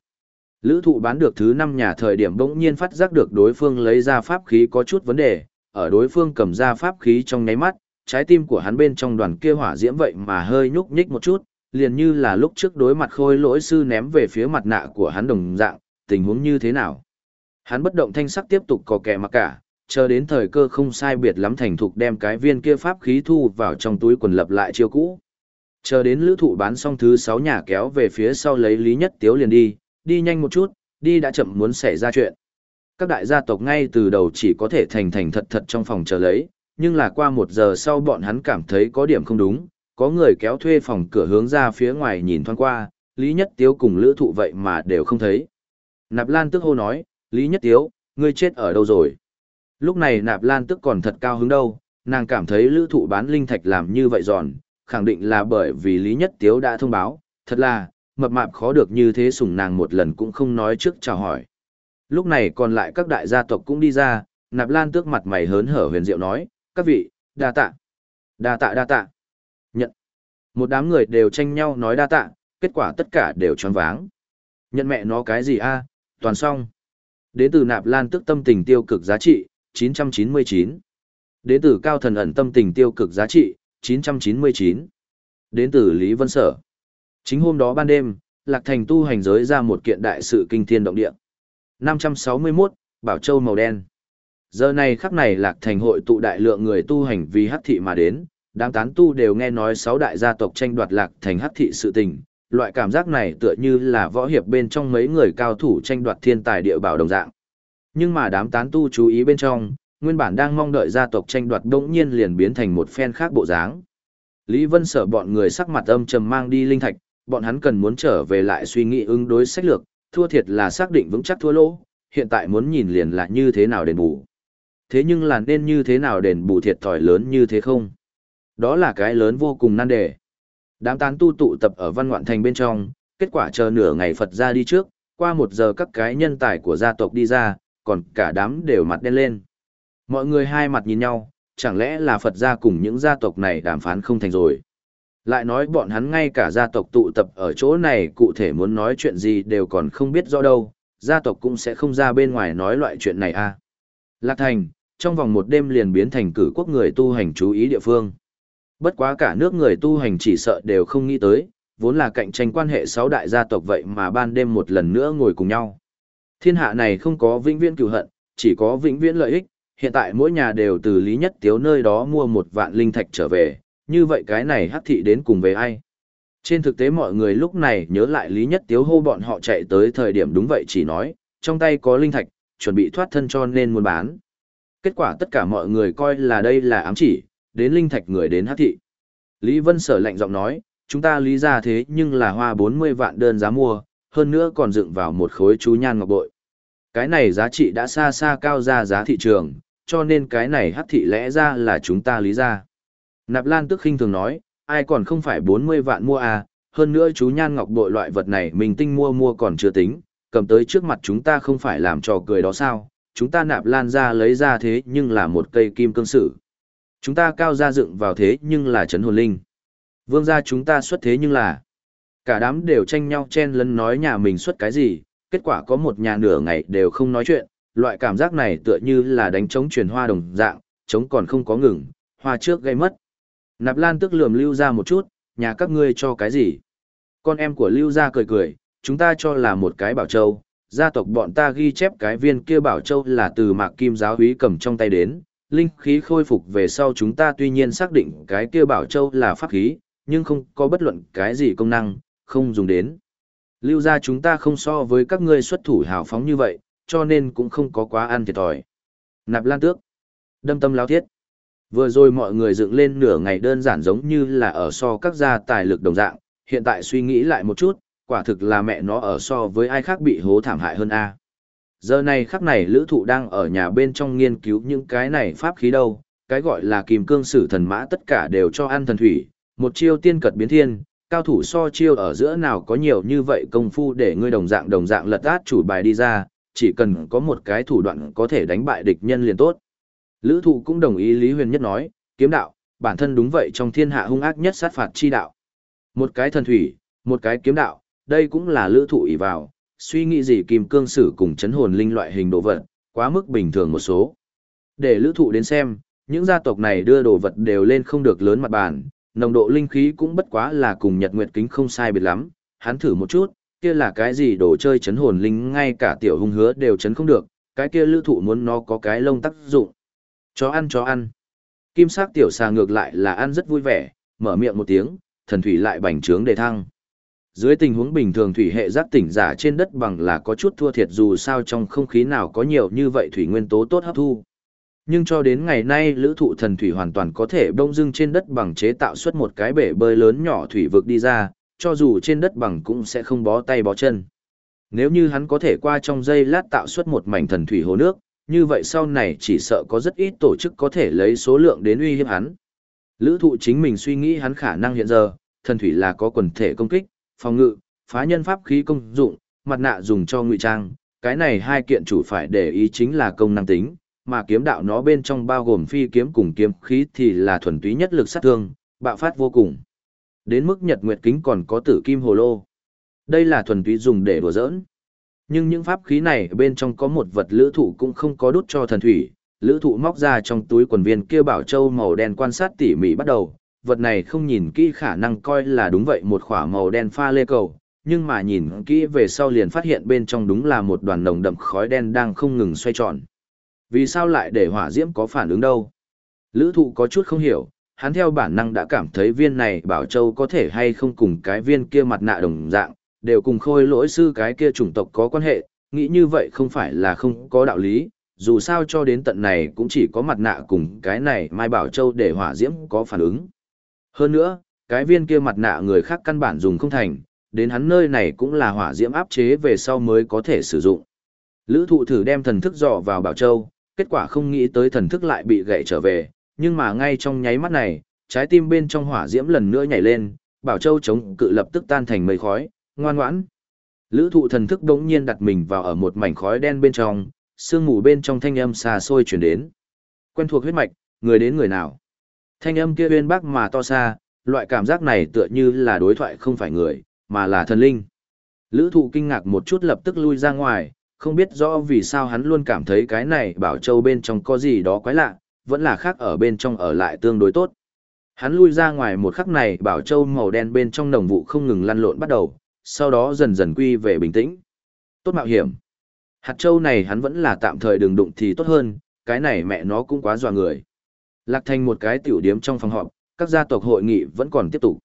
Speaker 1: Lữ thụ bán được thứ 5 nhà thời điểm bỗng nhiên phát giác được đối phương lấy ra pháp khí có chút vấn đề, ở đối phương cầm ra pháp khí trong nháy mắt, trái tim của hắn bên trong đoàn kia hỏa diễm vậy mà hơi nhúc nhích một chút, liền như là lúc trước đối mặt khôi lỗi sư ném về phía mặt nạ của hắn đồng dạng, tình huống như thế nào. Hắn bất động thanh sắc tiếp tục có kẻ mặc cả, chờ đến thời cơ không sai biệt lắm thành thục đem cái viên kia pháp khí thu vào trong túi quần lập lại chiêu cũ. Chờ đến lữ thụ bán xong thứ 6 nhà kéo về phía sau lấy lý nhất tiếu liền đi, đi nhanh một chút, đi đã chậm muốn xảy ra chuyện. Các đại gia tộc ngay từ đầu chỉ có thể thành thành thật thật trong phòng chờ lấy, nhưng là qua một giờ sau bọn hắn cảm thấy có điểm không đúng, có người kéo thuê phòng cửa hướng ra phía ngoài nhìn thoáng qua, Lý Nhất Tiếu cùng lữ thụ vậy mà đều không thấy. Nạp Lan tức hô nói, Lý Nhất Tiếu, ngươi chết ở đâu rồi? Lúc này Nạp Lan tức còn thật cao hứng đâu, nàng cảm thấy lữ thụ bán linh thạch làm như vậy giòn, khẳng định là bởi vì Lý Nhất Tiếu đã thông báo, thật là, mập mạp khó được như thế sủng nàng một lần cũng không nói trước chào hỏi. Lúc này còn lại các đại gia tộc cũng đi ra, Nạp Lan tước mặt mày hớn hở huyền diệu nói, các vị, đa tạ, đa tạ đa tạ. Nhận. Một đám người đều tranh nhau nói đa tạ, kết quả tất cả đều tròn váng. Nhận mẹ nó cái gì a toàn xong. Đến từ Nạp Lan tức tâm tình tiêu cực giá trị, 999. Đến từ Cao Thần ẩn tâm tình tiêu cực giá trị, 999. Đến từ Lý Vân Sở. Chính hôm đó ban đêm, Lạc Thành tu hành giới ra một kiện đại sự kinh thiên động địa. 561, Bảo Châu màu đen. Giờ này khắc này Lạc Thành hội tụ đại lượng người tu hành vì hắc thị mà đến, đám tán tu đều nghe nói sáu đại gia tộc tranh đoạt Lạc Thành hắc thị sự tình, loại cảm giác này tựa như là võ hiệp bên trong mấy người cao thủ tranh đoạt thiên tài địa bảo đồng dạng. Nhưng mà đám tán tu chú ý bên trong, nguyên bản đang mong đợi gia tộc tranh đoạt đỗng nhiên liền biến thành một phen khác bộ dáng. Lý Vân sợ bọn người sắc mặt âm trầm mang đi linh thạch, bọn hắn cần muốn trở về lại suy nghĩ ứng đối sách lược, thua thiệt là xác định vững chắc thua lỗ, hiện tại muốn nhìn liền là như thế nào đền bù. Thế nhưng là nên như thế nào đền bù thiệt thòi lớn như thế không? Đó là cái lớn vô cùng nan đề. Đám tán tu tụ tập ở văn ngoạn thành bên trong, kết quả chờ nửa ngày Phật ra đi trước, qua một giờ các cái nhân tài của gia tộc đi ra, còn cả đám đều mặt đen lên. Mọi người hai mặt nhìn nhau, chẳng lẽ là Phật gia cùng những gia tộc này đàm phán không thành rồi. Lại nói bọn hắn ngay cả gia tộc tụ tập ở chỗ này cụ thể muốn nói chuyện gì đều còn không biết rõ đâu, gia tộc cũng sẽ không ra bên ngoài nói loại chuyện này a. À. Lạc Thành, trong vòng một đêm liền biến thành cử quốc người tu hành chú ý địa phương. Bất quá cả nước người tu hành chỉ sợ đều không nghĩ tới, vốn là cạnh tranh quan hệ sáu đại gia tộc vậy mà ban đêm một lần nữa ngồi cùng nhau. Thiên hạ này không có vĩnh viễn cửu hận, chỉ có vĩnh viễn lợi ích, hiện tại mỗi nhà đều từ Lý Nhất Tiếu nơi đó mua một vạn linh thạch trở về, như vậy cái này hắc thị đến cùng về ai? Trên thực tế mọi người lúc này nhớ lại Lý Nhất Tiếu hô bọn họ chạy tới thời điểm đúng vậy chỉ nói, trong tay có linh thạch, chuẩn bị thoát thân cho nên muốn bán. Kết quả tất cả mọi người coi là đây là ám chỉ, đến linh thạch người đến hắc thị. Lý Vân Sở lạnh giọng nói, chúng ta lý ra thế nhưng là hoa 40 vạn đơn giá mua, hơn nữa còn dựng vào một khối chú nhan ngọc bội. Cái này giá trị đã xa xa cao ra giá thị trường, cho nên cái này hắc thị lẽ ra là chúng ta lý ra. Nạp Lan tức khinh thường nói, ai còn không phải 40 vạn mua à, hơn nữa chú nhan ngọc bội loại vật này mình tinh mua mua còn chưa tính, cầm tới trước mặt chúng ta không phải làm trò cười đó sao, chúng ta nạp lan ra lấy ra thế nhưng là một cây kim cương sử. Chúng ta cao ra dựng vào thế nhưng là chấn hồn linh. Vương gia chúng ta xuất thế nhưng là Cả đám đều tranh nhau chen lấn nói nhà mình xuất cái gì, kết quả có một nhà nửa ngày đều không nói chuyện, loại cảm giác này tựa như là đánh trống truyền hoa đồng dạng, trống còn không có ngừng, hoa trước gây mất. Nạp Lan tức lườm Lưu ra một chút, nhà các ngươi cho cái gì? Con em của Lưu ra cười cười, chúng ta cho là một cái bảo châu, gia tộc bọn ta ghi chép cái viên kia bảo châu là từ mạc kim giáo húy cầm trong tay đến, linh khí khôi phục về sau chúng ta tuy nhiên xác định cái kia bảo châu là pháp khí, nhưng không có bất luận cái gì công năng, không dùng đến. Lưu ra chúng ta không so với các ngươi xuất thủ hào phóng như vậy, cho nên cũng không có quá ăn thiệt thòi. Nạp lan tước. Đâm tâm lao thiết. Vừa rồi mọi người dựng lên nửa ngày đơn giản giống như là ở so các gia tài lực đồng dạng, hiện tại suy nghĩ lại một chút, quả thực là mẹ nó ở so với ai khác bị hố thảm hại hơn a. Giờ này khắc này lữ thụ đang ở nhà bên trong nghiên cứu những cái này pháp khí đâu, cái gọi là kìm cương sử thần mã tất cả đều cho ăn thần thủy, một chiêu tiên cật biến thiên, cao thủ so chiêu ở giữa nào có nhiều như vậy công phu để ngươi đồng dạng đồng dạng lật át chủ bài đi ra, chỉ cần có một cái thủ đoạn có thể đánh bại địch nhân liền tốt. Lữ thụ cũng đồng ý Lý Huyền Nhất nói, kiếm đạo, bản thân đúng vậy trong thiên hạ hung ác nhất sát phạt chi đạo. Một cái thần thủy, một cái kiếm đạo, đây cũng là lữ thụ ý vào, suy nghĩ gì kim cương sử cùng chấn hồn linh loại hình đồ vật, quá mức bình thường một số. Để lữ thụ đến xem, những gia tộc này đưa đồ vật đều lên không được lớn mặt bàn, nồng độ linh khí cũng bất quá là cùng nhật nguyệt kính không sai biệt lắm, hắn thử một chút, kia là cái gì đồ chơi chấn hồn linh ngay cả tiểu hung hứa đều chấn không được, cái kia lữ thụ muốn nó có cái lông tác dụng. Chó ăn chó ăn. Kim sắc tiểu xà ngược lại là ăn rất vui vẻ, mở miệng một tiếng, thần thủy lại bành trướng đề thăng. Dưới tình huống bình thường thủy hệ giác tỉnh giả trên đất bằng là có chút thua thiệt dù sao trong không khí nào có nhiều như vậy thủy nguyên tố tốt hấp thu. Nhưng cho đến ngày nay lữ thụ thần thủy hoàn toàn có thể bông dưng trên đất bằng chế tạo xuất một cái bể bơi lớn nhỏ thủy vực đi ra, cho dù trên đất bằng cũng sẽ không bó tay bó chân. Nếu như hắn có thể qua trong giây lát tạo xuất một mảnh thần thủy hồ nước, như vậy sau này chỉ sợ có rất ít tổ chức có thể lấy số lượng đến uy hiếp hắn. Lữ thụ chính mình suy nghĩ hắn khả năng hiện giờ, thần thủy là có quần thể công kích, phòng ngự, phá nhân pháp khí công dụng, mặt nạ dùng cho ngụy trang, cái này hai kiện chủ phải để ý chính là công năng tính, mà kiếm đạo nó bên trong bao gồm phi kiếm cùng kiếm khí thì là thuần túy nhất lực sát thương, bạo phát vô cùng. Đến mức nhật nguyệt kính còn có tử kim hồ lô. Đây là thuần túy dùng để đùa giỡn. Nhưng những pháp khí này bên trong có một vật lữ thụ cũng không có đút cho thần thủy, lữ thụ móc ra trong túi quần viên kia bảo châu màu đen quan sát tỉ mỉ bắt đầu, vật này không nhìn kỹ khả năng coi là đúng vậy một khỏa màu đen pha lê cầu, nhưng mà nhìn kỹ về sau liền phát hiện bên trong đúng là một đoàn nồng đậm khói đen đang không ngừng xoay tròn. Vì sao lại để hỏa diễm có phản ứng đâu? Lữ thụ có chút không hiểu, hắn theo bản năng đã cảm thấy viên này bảo châu có thể hay không cùng cái viên kia mặt nạ đồng dạng, đều cùng khôi lỗi sư cái kia chủng tộc có quan hệ, nghĩ như vậy không phải là không có đạo lý, dù sao cho đến tận này cũng chỉ có mặt nạ cùng cái này Mai Bảo Châu để hỏa diễm có phản ứng. Hơn nữa, cái viên kia mặt nạ người khác căn bản dùng không thành, đến hắn nơi này cũng là hỏa diễm áp chế về sau mới có thể sử dụng. Lữ thụ thử đem thần thức dò vào Bảo Châu, kết quả không nghĩ tới thần thức lại bị gãy trở về, nhưng mà ngay trong nháy mắt này, trái tim bên trong hỏa diễm lần nữa nhảy lên, Bảo Châu chống cự lập tức tan thành mây khói, ngoan ngoãn. Lữ thụ thần thức đống nhiên đặt mình vào ở một mảnh khói đen bên trong, sương mù bên trong thanh âm xa xôi chuyển đến. Quen thuộc huyết mạch, người đến người nào. Thanh âm kia bên bắc mà to xa, loại cảm giác này tựa như là đối thoại không phải người, mà là thần linh. Lữ thụ kinh ngạc một chút lập tức lui ra ngoài, không biết rõ vì sao hắn luôn cảm thấy cái này bảo châu bên trong có gì đó quái lạ, vẫn là khác ở bên trong ở lại tương đối tốt. Hắn lui ra ngoài một khắc này bảo châu màu đen bên trong nồng vụ không ngừng lăn lộn bắt đầu, sau đó dần dần quy về bình tĩnh. Tốt mạo hiểm. Hạt châu này hắn vẫn là tạm thời đừng đụng thì tốt hơn, cái này mẹ nó cũng quá dọa người. Lạc thành một cái tiểu điếm trong phòng họp, các gia tộc hội nghị vẫn còn tiếp tục.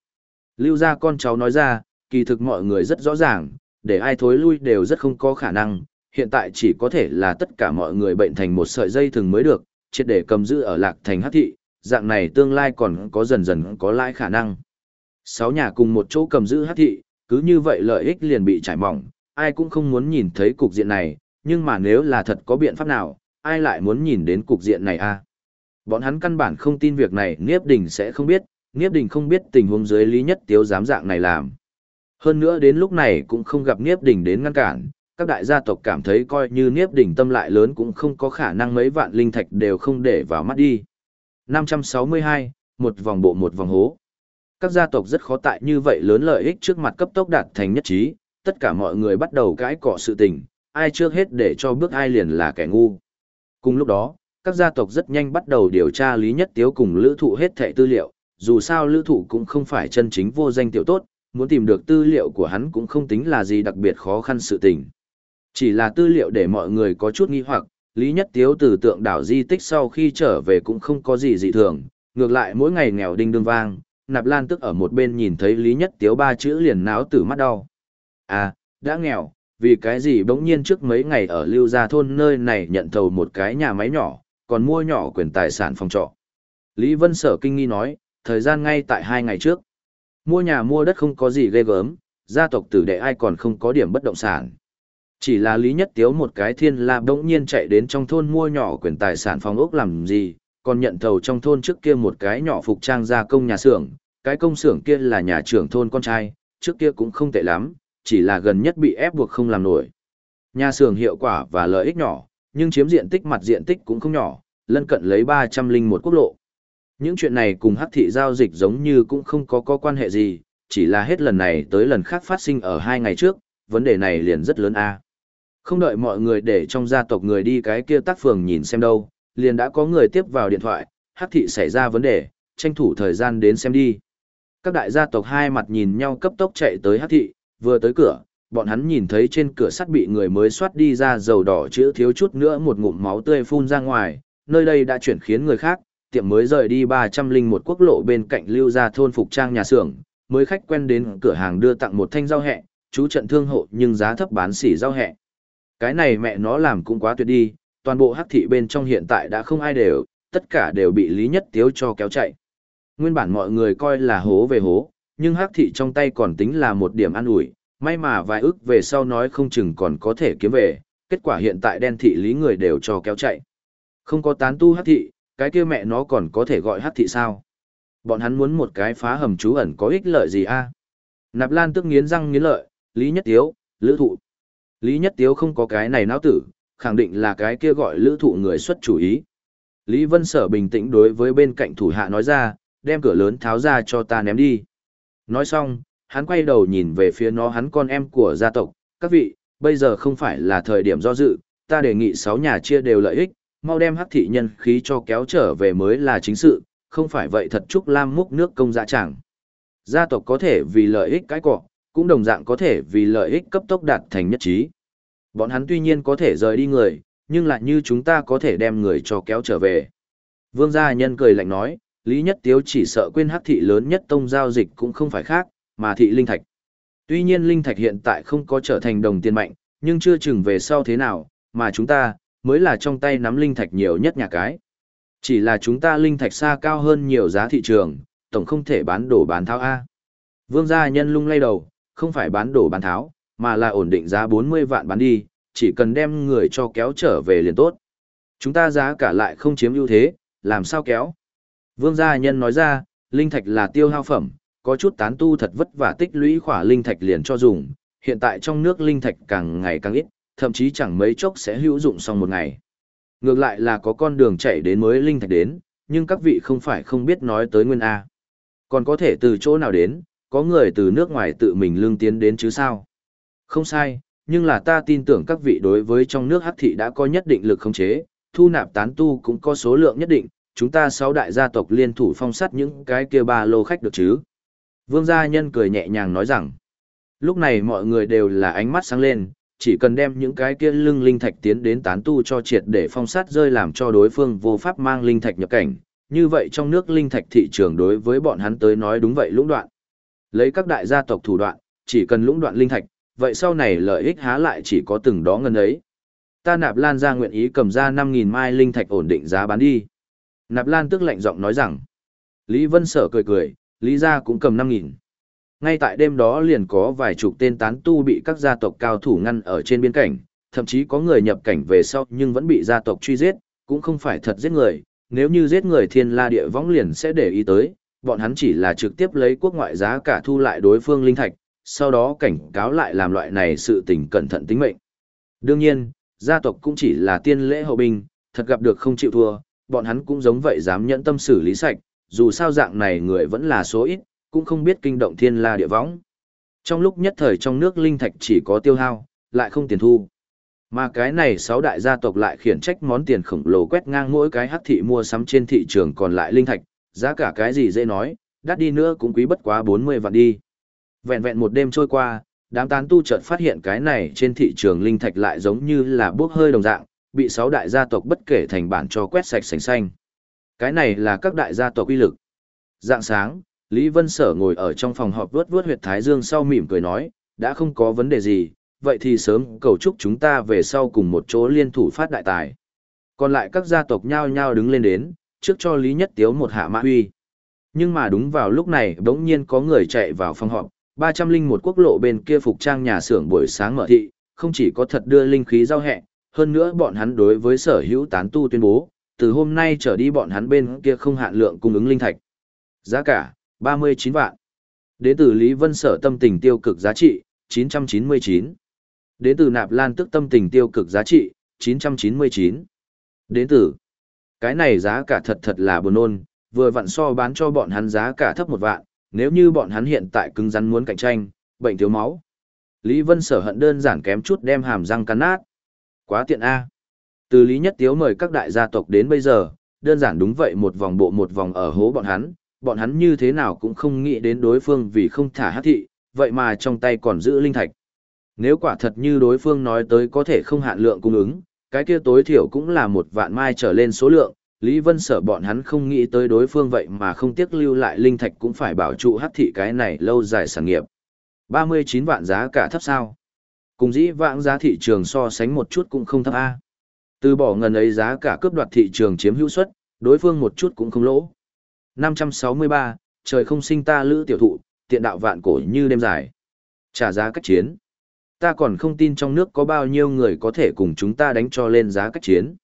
Speaker 1: Lưu gia con cháu nói ra, kỳ thực mọi người rất rõ ràng, để ai thối lui đều rất không có khả năng, hiện tại chỉ có thể là tất cả mọi người bệnh thành một sợi dây thường mới được, triệt để cầm giữ ở lạc thành hắc thị, dạng này tương lai còn có dần dần có lãi khả năng. Sáu nhà cùng một chỗ cầm giữ hắc thị, cứ như vậy lợi ích liền bị trải mỏng, ai cũng không muốn nhìn thấy cục diện này, nhưng mà nếu là thật có biện pháp nào, ai lại muốn nhìn đến cục diện này a? Bọn hắn căn bản không tin việc này Niếp Đình sẽ không biết, Niếp Đình không biết tình huống dưới lý nhất tiếu dám dạng này làm. Hơn nữa đến lúc này cũng không gặp Niếp Đình đến ngăn cản, các đại gia tộc cảm thấy coi như Niếp Đình tâm lại lớn cũng không có khả năng mấy vạn linh thạch đều không để vào mắt đi. 562, một vòng bộ một vòng hố. Các gia tộc rất khó tại như vậy lớn lợi ích trước mặt cấp tốc đạt thành nhất trí, tất cả mọi người bắt đầu cãi cọ sự tình, ai trước hết để cho bước ai liền là kẻ ngu. Cùng lúc đó, các gia tộc rất nhanh bắt đầu điều tra Lý Nhất Tiếu cùng lữ thụ hết thẻ tư liệu, dù sao lữ thụ cũng không phải chân chính vô danh tiểu tốt, muốn tìm được tư liệu của hắn cũng không tính là gì đặc biệt khó khăn sự tình. Chỉ là tư liệu để mọi người có chút nghi hoặc, Lý Nhất Tiếu từ tượng đảo di tích sau khi trở về cũng không có gì dị thường, ngược lại mỗi ngày nghèo đinh đương vang, nạp lan tức ở một bên nhìn thấy Lý Nhất Tiếu ba chữ liền náo tử mắt đau. À, đã nghèo, vì cái gì bỗng nhiên trước mấy ngày ở lưu gia thôn nơi này nhận thầu một cái nhà máy nhỏ, còn mua nhỏ quyền tài sản phòng trọ. Lý Vân Sở kinh nghi nói, thời gian ngay tại hai ngày trước. Mua nhà mua đất không có gì ghê gớm, gia tộc tử đệ ai còn không có điểm bất động sản. Chỉ là Lý Nhất Tiếu một cái thiên la bỗng nhiên chạy đến trong thôn mua nhỏ quyền tài sản phòng ốc làm gì, còn nhận thầu trong thôn trước kia một cái nhỏ phục trang gia công nhà xưởng, cái công xưởng kia là nhà trưởng thôn con trai, trước kia cũng không tệ lắm, chỉ là gần nhất bị ép buộc không làm nổi. Nhà xưởng hiệu quả và lợi ích nhỏ, nhưng chiếm diện tích mặt diện tích cũng không nhỏ, lân cận lấy 301 quốc lộ. Những chuyện này cùng hắc thị giao dịch giống như cũng không có có quan hệ gì, chỉ là hết lần này tới lần khác phát sinh ở hai ngày trước, vấn đề này liền rất lớn a. Không đợi mọi người để trong gia tộc người đi cái kia tác phường nhìn xem đâu, liền đã có người tiếp vào điện thoại, hắc thị xảy ra vấn đề, tranh thủ thời gian đến xem đi. Các đại gia tộc hai mặt nhìn nhau cấp tốc chạy tới hắc thị, vừa tới cửa, bọn hắn nhìn thấy trên cửa sắt bị người mới xoát đi ra dầu đỏ chữ thiếu chút nữa một ngụm máu tươi phun ra ngoài, nơi đây đã chuyển khiến người khác, tiệm mới rời đi 301 quốc lộ bên cạnh lưu ra thôn phục trang nhà xưởng, mới khách quen đến cửa hàng đưa tặng một thanh rau hẹ, chú trận thương hộ nhưng giá thấp bán xỉ rau hẹ. Cái này mẹ nó làm cũng quá tuyệt đi, toàn bộ hắc thị bên trong hiện tại đã không ai đều, tất cả đều bị Lý Nhất Tiếu cho kéo chạy. Nguyên bản mọi người coi là hố về hố, nhưng hắc thị trong tay còn tính là một điểm an ủi, may mà vài ức về sau nói không chừng còn có thể kiếm về, kết quả hiện tại đen thị lý người đều cho kéo chạy. Không có tán tu hắc thị, cái kia mẹ nó còn có thể gọi hắc thị sao? Bọn hắn muốn một cái phá hầm trú ẩn có ích lợi gì a? Nạp Lan tức nghiến răng nghiến lợi, Lý Nhất Tiếu, Lữ Thụ. Lý Nhất Tiếu không có cái này não tử, khẳng định là cái kia gọi Lữ Thụ người xuất chủ ý. Lý Vân Sở bình tĩnh đối với bên cạnh thủ hạ nói ra, đem cửa lớn tháo ra cho ta ném đi. Nói xong, hắn quay đầu nhìn về phía nó hắn con em của gia tộc, các vị, bây giờ không phải là thời điểm do dự, ta đề nghị sáu nhà chia đều lợi ích, mau đem hắc thị nhân khí cho kéo trở về mới là chính sự, không phải vậy thật chúc lam múc nước công dạ chẳng. Gia tộc có thể vì lợi ích cái cọ, cũng đồng dạng có thể vì lợi ích cấp tốc đạt thành nhất trí. Bọn hắn tuy nhiên có thể rời đi người, nhưng lại như chúng ta có thể đem người cho kéo trở về. Vương gia nhân cười lạnh nói, Lý Nhất Tiếu chỉ sợ quên hắc thị lớn nhất tông giao dịch cũng không phải khác, mà thị linh thạch. Tuy nhiên linh thạch hiện tại không có trở thành đồng tiền mạnh, nhưng chưa chừng về sau thế nào, mà chúng ta, mới là trong tay nắm linh thạch nhiều nhất nhà cái. Chỉ là chúng ta linh thạch xa cao hơn nhiều giá thị trường, tổng không thể bán đổ bán tháo A. Vương gia nhân lung lay đầu, không phải bán đổ bán tháo, mà là ổn định giá 40 vạn bán đi, chỉ cần đem người cho kéo trở về liền tốt. Chúng ta giá cả lại không chiếm ưu thế, làm sao kéo? Vương gia nhân nói ra, linh thạch là tiêu hao phẩm, có chút tán tu thật vất vả tích lũy khỏa linh thạch liền cho dùng, hiện tại trong nước linh thạch càng ngày càng ít, thậm chí chẳng mấy chốc sẽ hữu dụng xong một ngày. Ngược lại là có con đường chạy đến mới linh thạch đến, nhưng các vị không phải không biết nói tới nguyên A. Còn có thể từ chỗ nào đến, có người từ nước ngoài tự mình lương tiến đến chứ sao? Không sai, nhưng là ta tin tưởng các vị đối với trong nước hắc thị đã có nhất định lực khống chế, thu nạp tán tu cũng có số lượng nhất định, chúng ta sáu đại gia tộc liên thủ phong sát những cái kia ba lô khách được chứ. Vương gia nhân cười nhẹ nhàng nói rằng, lúc này mọi người đều là ánh mắt sáng lên, chỉ cần đem những cái kia lưng linh thạch tiến đến tán tu cho triệt để phong sát rơi làm cho đối phương vô pháp mang linh thạch nhập cảnh, như vậy trong nước linh thạch thị trường đối với bọn hắn tới nói đúng vậy lũng đoạn. Lấy các đại gia tộc thủ đoạn, chỉ cần lũng đoạn linh thạch, vậy sau này lợi ích há lại chỉ có từng đó ngân ấy. Ta Nạp Lan ra nguyện ý cầm ra 5.000 mai linh thạch ổn định giá bán đi. Nạp Lan tức lạnh giọng nói rằng. Lý Vân Sở cười cười, Lý gia cũng cầm 5.000. Ngay tại đêm đó liền có vài chục tên tán tu bị các gia tộc cao thủ ngăn ở trên biên cảnh, thậm chí có người nhập cảnh về sau nhưng vẫn bị gia tộc truy giết, cũng không phải thật giết người, nếu như giết người thiên la địa võng liền sẽ để ý tới, bọn hắn chỉ là trực tiếp lấy quốc ngoại giá cả thu lại đối phương linh thạch, sau đó cảnh cáo lại làm loại này sự tình cẩn thận tính mệnh. Đương nhiên, gia tộc cũng chỉ là tiên lễ hậu binh, thật gặp được không chịu thua, bọn hắn cũng giống vậy dám nhẫn tâm xử lý sạch, dù sao dạng này người vẫn là số ít, cũng không biết kinh động thiên la địa võng. Trong lúc nhất thời trong nước linh thạch chỉ có tiêu hao, lại không tiền thu. Mà cái này sáu đại gia tộc lại khiển trách món tiền khổng lồ quét ngang mỗi cái hắc thị mua sắm trên thị trường còn lại linh thạch, giá cả cái gì dễ nói, đắt đi nữa cũng quý bất quá 40 vạn đi. Vẹn vẹn một đêm trôi qua, đám tán tu chợt phát hiện cái này trên thị trường linh thạch lại giống như là bước hơi đồng dạng, bị sáu đại gia tộc bất kể thành bản cho quét sạch sành xanh. Cái này là các đại gia tộc uy lực. Dạng sáng, Lý Vân Sở ngồi ở trong phòng họp vướt vướt huyệt thái dương sau mỉm cười nói, đã không có vấn đề gì, vậy thì sớm cầu chúc chúng ta về sau cùng một chỗ liên thủ phát đại tài. Còn lại các gia tộc nhao nhao đứng lên đến, trước cho Lý Nhất Tiếu một hạ mã huy. Nhưng mà đúng vào lúc này bỗng nhiên có người chạy vào phòng họp, 301 quốc lộ bên kia phục trang nhà xưởng buổi sáng mở thị, không chỉ có thật đưa linh khí giao hẹ, hơn nữa bọn hắn đối với sở hữu tán tu tuyên bố, từ hôm nay trở đi bọn hắn bên kia không hạn lượng cung ứng linh thạch. Giá cả, 39 vạn. Đến từ Lý Vân Sở tâm tình tiêu cực giá trị, 999. Đến từ Nạp Lan tức tâm tình tiêu cực giá trị, 999. Đến từ. Cái này giá cả thật thật là buồn ôn, vừa vặn so bán cho bọn hắn giá cả thấp một vạn, nếu như bọn hắn hiện tại cứng rắn muốn cạnh tranh, bệnh thiếu máu. Lý Vân Sở hận đơn giản kém chút đem hàm răng cắn nát. Quá tiện A. Từ Lý Nhất Tiếu mời các đại gia tộc đến bây giờ, đơn giản đúng vậy một vòng bộ một vòng ở hố bọn hắn, bọn hắn như thế nào cũng không nghĩ đến đối phương vì không thả hát thị, vậy mà trong tay còn giữ linh thạch. Nếu quả thật như đối phương nói tới có thể không hạn lượng cung ứng, cái kia tối thiểu cũng là một vạn mai trở lên số lượng, Lý Vân sợ bọn hắn không nghĩ tới đối phương vậy mà không tiếc lưu lại linh thạch cũng phải bảo trụ hắc thị cái này lâu dài sản nghiệp. 39 vạn giá cả thấp sao? Cùng dĩ vãng giá thị trường so sánh một chút cũng không thấp A. Từ bỏ ngần ấy giá cả cướp đoạt thị trường chiếm hữu suất, đối phương một chút cũng không lỗ. 563, trời không sinh ta lữ tiểu thụ, tiện đạo vạn cổ như đêm dài. Trả giá cách chiến. Ta còn không tin trong nước có bao nhiêu người có thể cùng chúng ta đánh cho lên giá cách chiến.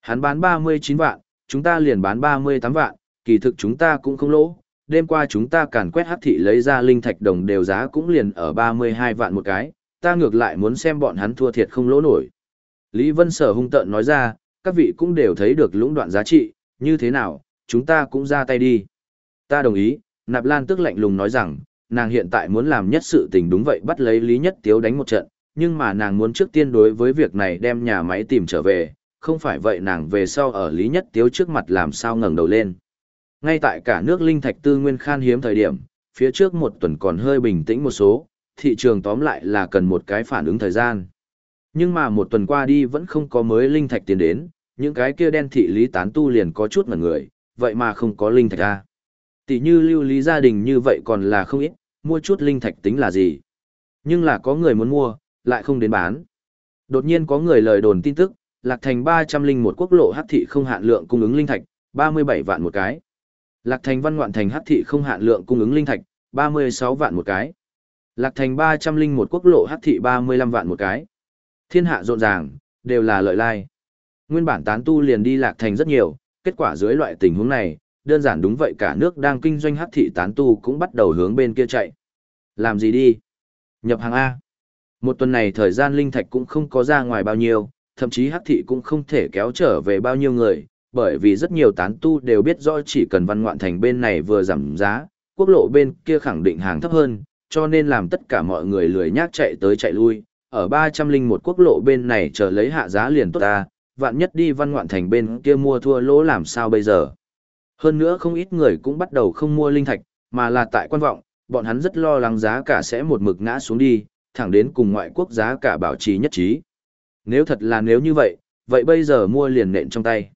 Speaker 1: Hắn bán 39 vạn, chúng ta liền bán 38 vạn, kỳ thực chúng ta cũng không lỗ. Đêm qua chúng ta càn quét hắc thị lấy ra linh thạch đồng đều giá cũng liền ở 32 vạn một cái, ta ngược lại muốn xem bọn hắn thua thiệt không lỗ nổi. Lý Vân Sở hung tợn nói ra, các vị cũng đều thấy được lũng đoạn giá trị, như thế nào, chúng ta cũng ra tay đi. Ta đồng ý, Nạp Lan tức lạnh lùng nói rằng, nàng hiện tại muốn làm nhất sự tình đúng vậy bắt lấy Lý Nhất Tiếu đánh một trận, nhưng mà nàng muốn trước tiên đối với việc này đem nhà máy tìm trở về, không phải vậy nàng về sau ở Lý Nhất Tiếu trước mặt làm sao ngẩng đầu lên. Ngay tại cả nước linh thạch tư nguyên khan hiếm thời điểm, phía trước một tuần còn hơi bình tĩnh một số, thị trường tóm lại là cần một cái phản ứng thời gian. Nhưng mà một tuần qua đi vẫn không có mới linh thạch tiền đến, những cái kia đen thị lý tán tu liền có chút ngẩn người, vậy mà không có linh thạch ra. Tỷ như lưu lý gia đình như vậy còn là không ít, mua chút linh thạch tính là gì. Nhưng là có người muốn mua, lại không đến bán. Đột nhiên có người lời đồn tin tức, Lạc Thành 301 quốc lộ hắc thị không hạn lượng cung ứng linh thạch, 37 vạn một cái. Lạc Thành Văn Ngoạn Thành hắc thị không hạn lượng cung ứng linh thạch, 36 vạn một cái. Lạc Thành 301 quốc lộ hắc thị 35 vạn một cái. Thiên hạ rộn ràng, đều là lợi lai. Nguyên bản tán tu liền đi Lạc Thành rất nhiều, kết quả dưới loại tình huống này, đơn giản đúng vậy cả nước đang kinh doanh hắc thị tán tu cũng bắt đầu hướng bên kia chạy. Làm gì đi? Nhập hàng A. Một tuần này thời gian linh thạch cũng không có ra ngoài bao nhiêu, thậm chí hắc thị cũng không thể kéo trở về bao nhiêu người, bởi vì rất nhiều tán tu đều biết rõ chỉ cần văn ngoạn thành bên này vừa giảm giá, quốc lộ bên kia khẳng định hàng thấp hơn, cho nên làm tất cả mọi người lười nhác chạy tới chạy lui, ở 301 quốc lộ bên này chờ lấy hạ giá liền tốt ta, vạn nhất đi văn ngoạn thành bên kia mua thua lỗ làm sao bây giờ. Hơn nữa không ít người cũng bắt đầu không mua linh thạch, mà là tại quan vọng, bọn hắn rất lo lắng giá cả sẽ một mực ngã xuống đi, thẳng đến cùng ngoại quốc giá cả bảo trì nhất trí. Nếu thật là nếu như vậy, vậy bây giờ mua liền nện trong tay.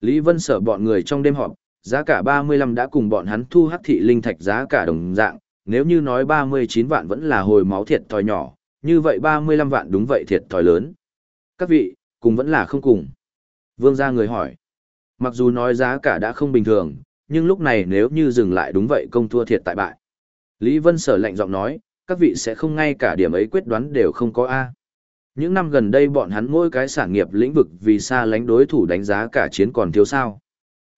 Speaker 1: Lý Vân sợ bọn người trong đêm họp, giá cả 35 đã cùng bọn hắn thu hắc thị linh thạch giá cả đồng dạng, nếu như nói 39 vạn vẫn là hồi máu thiệt thòi nhỏ, như vậy 35 vạn đúng vậy thiệt thòi lớn. Các vị, cùng vẫn là không cùng. Vương gia người hỏi. Mặc dù nói giá cả đã không bình thường, nhưng lúc này nếu như dừng lại đúng vậy công thua thiệt tại bại. Lý Vân Sở lạnh giọng nói, các vị sẽ không ngay cả điểm ấy quyết đoán đều không có A. Những năm gần đây bọn hắn mỗi cái sản nghiệp lĩnh vực vì xa lánh đối thủ đánh giá cả chiến còn thiếu sao.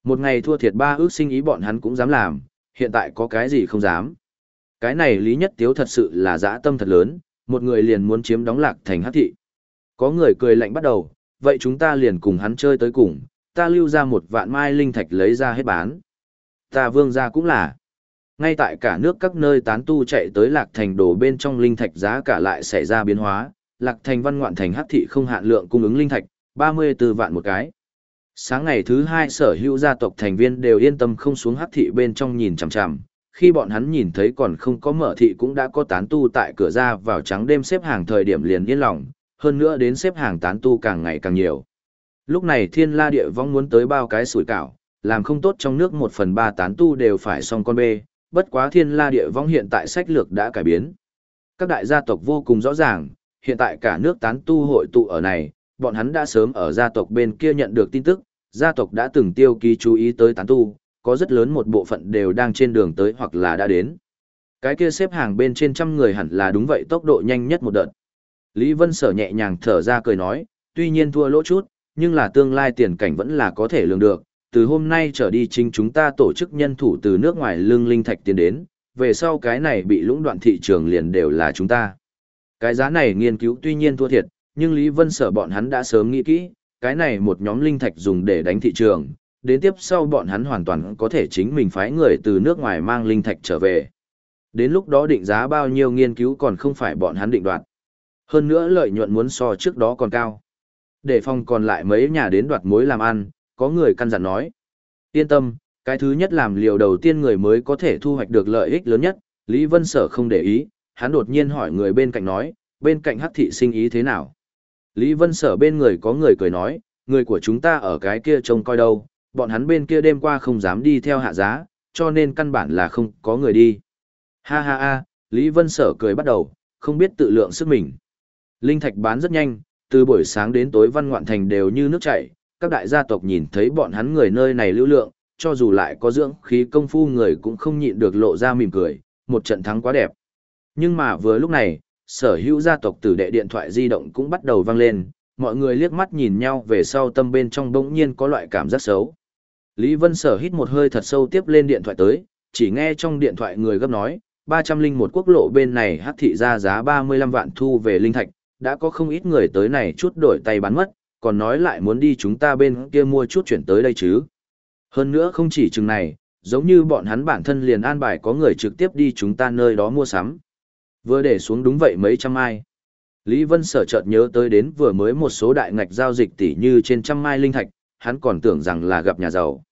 Speaker 1: Một ngày thua thiệt ba ước sinh ý bọn hắn cũng dám làm, hiện tại có cái gì không dám. Cái này Lý Nhất Tiếu thật sự là dã tâm thật lớn, một người liền muốn chiếm đóng lạc thành hát thị. Có người cười lạnh bắt đầu, vậy chúng ta liền cùng hắn chơi tới cùng, ta lưu ra một vạn mai linh thạch lấy ra hết bán. Ta vương ra cũng là. Ngay tại cả nước các nơi tán tu chạy tới Lạc Thành đổ bên trong linh thạch giá cả lại xảy ra biến hóa, Lạc Thành văn ngoạn thành hắc thị không hạn lượng cung ứng linh thạch, 34 vạn một cái. Sáng ngày thứ hai sở hữu gia tộc thành viên đều yên tâm không xuống hắc thị bên trong nhìn chằm chằm, khi bọn hắn nhìn thấy còn không có mở thị cũng đã có tán tu tại cửa ra vào trắng đêm xếp hàng thời điểm liền yên lòng, hơn nữa đến xếp hàng tán tu càng ngày càng nhiều. Lúc này thiên la địa vong muốn tới bao cái sủi cảo, làm không tốt trong nước một phần ba tán tu đều phải xong con bê, bất quá thiên la địa vong hiện tại sách lược đã cải biến. Các đại gia tộc vô cùng rõ ràng, hiện tại cả nước tán tu hội tụ ở này, bọn hắn đã sớm ở gia tộc bên kia nhận được tin tức, gia tộc đã từng tiêu ký chú ý tới tán tu, có rất lớn một bộ phận đều đang trên đường tới hoặc là đã đến. Cái kia xếp hàng bên trên trăm người hẳn là đúng vậy tốc độ nhanh nhất một đợt. Lý Vân Sở nhẹ nhàng thở ra cười nói, tuy nhiên thua lỗ chút, nhưng là tương lai tiền cảnh vẫn là có thể lường được. Từ hôm nay trở đi chính chúng ta tổ chức nhân thủ từ nước ngoài lương linh thạch tiến đến, về sau cái này bị lũng đoạn thị trường liền đều là chúng ta. Cái giá này nghiên cứu tuy nhiên thua thiệt, nhưng Lý Vân Sở bọn hắn đã sớm nghĩ kỹ, cái này một nhóm linh thạch dùng để đánh thị trường, đến tiếp sau bọn hắn hoàn toàn có thể chính mình phái người từ nước ngoài mang linh thạch trở về. Đến lúc đó định giá bao nhiêu nghiên cứu còn không phải bọn hắn định đoạt. Hơn nữa lợi nhuận muốn so trước đó còn cao. Để phòng còn lại mấy nhà đến đoạt mối làm ăn, có người căn dặn nói. Yên tâm, cái thứ nhất làm liều đầu tiên người mới có thể thu hoạch được lợi ích lớn nhất, Lý Vân Sở không để ý, hắn đột nhiên hỏi người bên cạnh nói, bên cạnh hắc thị sinh ý thế nào? Lý Vân Sở bên người có người cười nói, người của chúng ta ở cái kia trông coi đâu, bọn hắn bên kia đêm qua không dám đi theo hạ giá, cho nên căn bản là không có người đi. Ha ha ha, Lý Vân Sở cười bắt đầu, không biết tự lượng sức mình. Linh thạch bán rất nhanh, từ buổi sáng đến tối văn ngoạn thành đều như nước chảy, các đại gia tộc nhìn thấy bọn hắn người nơi này lưu lượng, cho dù lại có dưỡng khí công phu người cũng không nhịn được lộ ra mỉm cười, một trận thắng quá đẹp. Nhưng mà vừa lúc này, sở hữu gia tộc tử đệ điện thoại di động cũng bắt đầu vang lên, mọi người liếc mắt nhìn nhau về sau tâm bên trong bỗng nhiên có loại cảm giác xấu. Lý Vân Sở hít một hơi thật sâu tiếp lên điện thoại tới, chỉ nghe trong điện thoại người gấp nói, 301 quốc lộ bên này hắc thị ra giá 35 vạn thu về linh thạch, đã có không ít người tới này chút đổi tay bán mất, còn nói lại muốn đi chúng ta bên kia mua chút chuyển tới đây chứ. Hơn nữa không chỉ chừng này, giống như bọn hắn bản thân liền an bài có người trực tiếp đi chúng ta nơi đó mua sắm. Vừa để xuống đúng vậy mấy trăm mai. Lý Vân Sở chợt nhớ tới đến vừa mới một số đại ngạch giao dịch tỷ như trên trăm mai linh thạch, hắn còn tưởng rằng là gặp nhà giàu.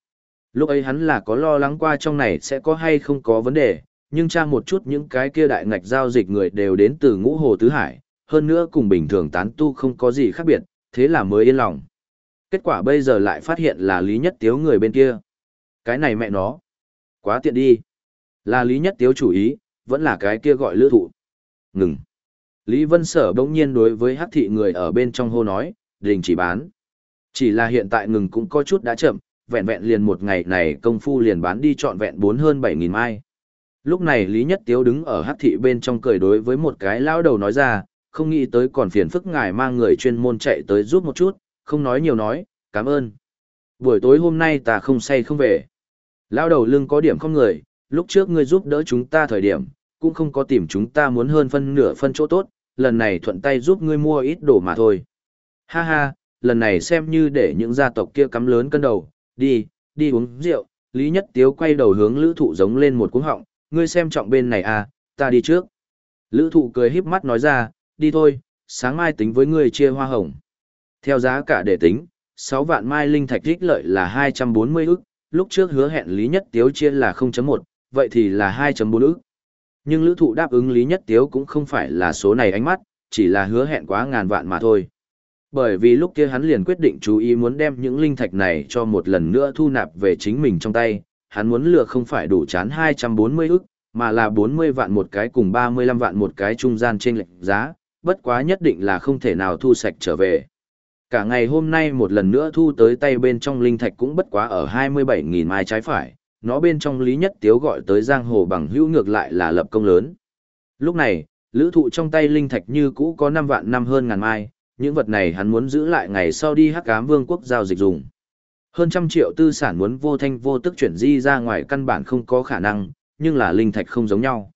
Speaker 1: Lúc ấy hắn là có lo lắng qua trong này sẽ có hay không có vấn đề, nhưng tra một chút những cái kia đại ngạch giao dịch người đều đến từ ngũ hồ tứ hải, hơn nữa cùng bình thường tán tu không có gì khác biệt, thế là mới yên lòng. Kết quả bây giờ lại phát hiện là Lý Nhất Tiếu người bên kia. Cái này mẹ nó. Quá tiện đi. Là Lý Nhất Tiếu chủ ý, vẫn là cái kia gọi lữ thụ. Ngừng. Lý Vân Sở bỗng nhiên đối với hắc thị người ở bên trong hô nói, đình chỉ bán. Chỉ là hiện tại ngừng cũng có chút đã chậm, vẹn vẹn liền một ngày này công phu liền bán đi trọn vẹn bốn hơn bảy nghìn mai. Lúc này Lý Nhất Tiếu đứng ở hắc thị bên trong cười đối với một cái lão đầu nói ra, không nghĩ tới còn phiền phức ngài mang người chuyên môn chạy tới giúp một chút, không nói nhiều nói, cảm ơn. Buổi tối hôm nay ta không say không về. Lão đầu lưng có điểm không người, lúc trước ngươi giúp đỡ chúng ta thời điểm, cũng không có tìm chúng ta muốn hơn phân nửa phân chỗ tốt, lần này thuận tay giúp ngươi mua ít đồ mà thôi. Ha ha, lần này xem như để những gia tộc kia cắm lớn cân đầu, đi, đi uống rượu, Lý Nhất Tiếu quay đầu hướng lữ thụ giống lên một cuống họng, ngươi xem trọng bên này à, ta đi trước. Lữ thụ cười híp mắt nói ra, đi thôi, sáng mai tính với ngươi chia hoa hồng. Theo giá cả để tính, 6 vạn mai linh thạch rích lợi là 240 ức, lúc trước hứa hẹn Lý Nhất Tiếu chia là 0.1, vậy thì là 2.4 ức. Nhưng lữ thụ đáp ứng Lý Nhất Tiếu cũng không phải là số này ánh mắt, chỉ là hứa hẹn quá ngàn vạn mà thôi. Bởi vì lúc kia hắn liền quyết định chú ý muốn đem những linh thạch này cho một lần nữa thu nạp về chính mình trong tay, hắn muốn lừa không phải đủ chán 240 ức, mà là 40 vạn một cái cùng 35 vạn một cái trung gian trên lệnh giá, bất quá nhất định là không thể nào thu sạch trở về. Cả ngày hôm nay một lần nữa thu tới tay bên trong linh thạch cũng bất quá ở 27.000 mai trái phải, nó bên trong lý nhất tiếu gọi tới giang hồ bằng hữu ngược lại là lập công lớn. Lúc này, lữ thụ trong tay linh thạch như cũ có 5 vạn năm hơn ngàn mai, những vật này hắn muốn giữ lại ngày sau đi hắc ám vương quốc giao dịch dùng. Hơn trăm triệu tư sản muốn vô thanh vô tức chuyển di ra ngoài căn bản không có khả năng, nhưng là linh thạch không giống nhau.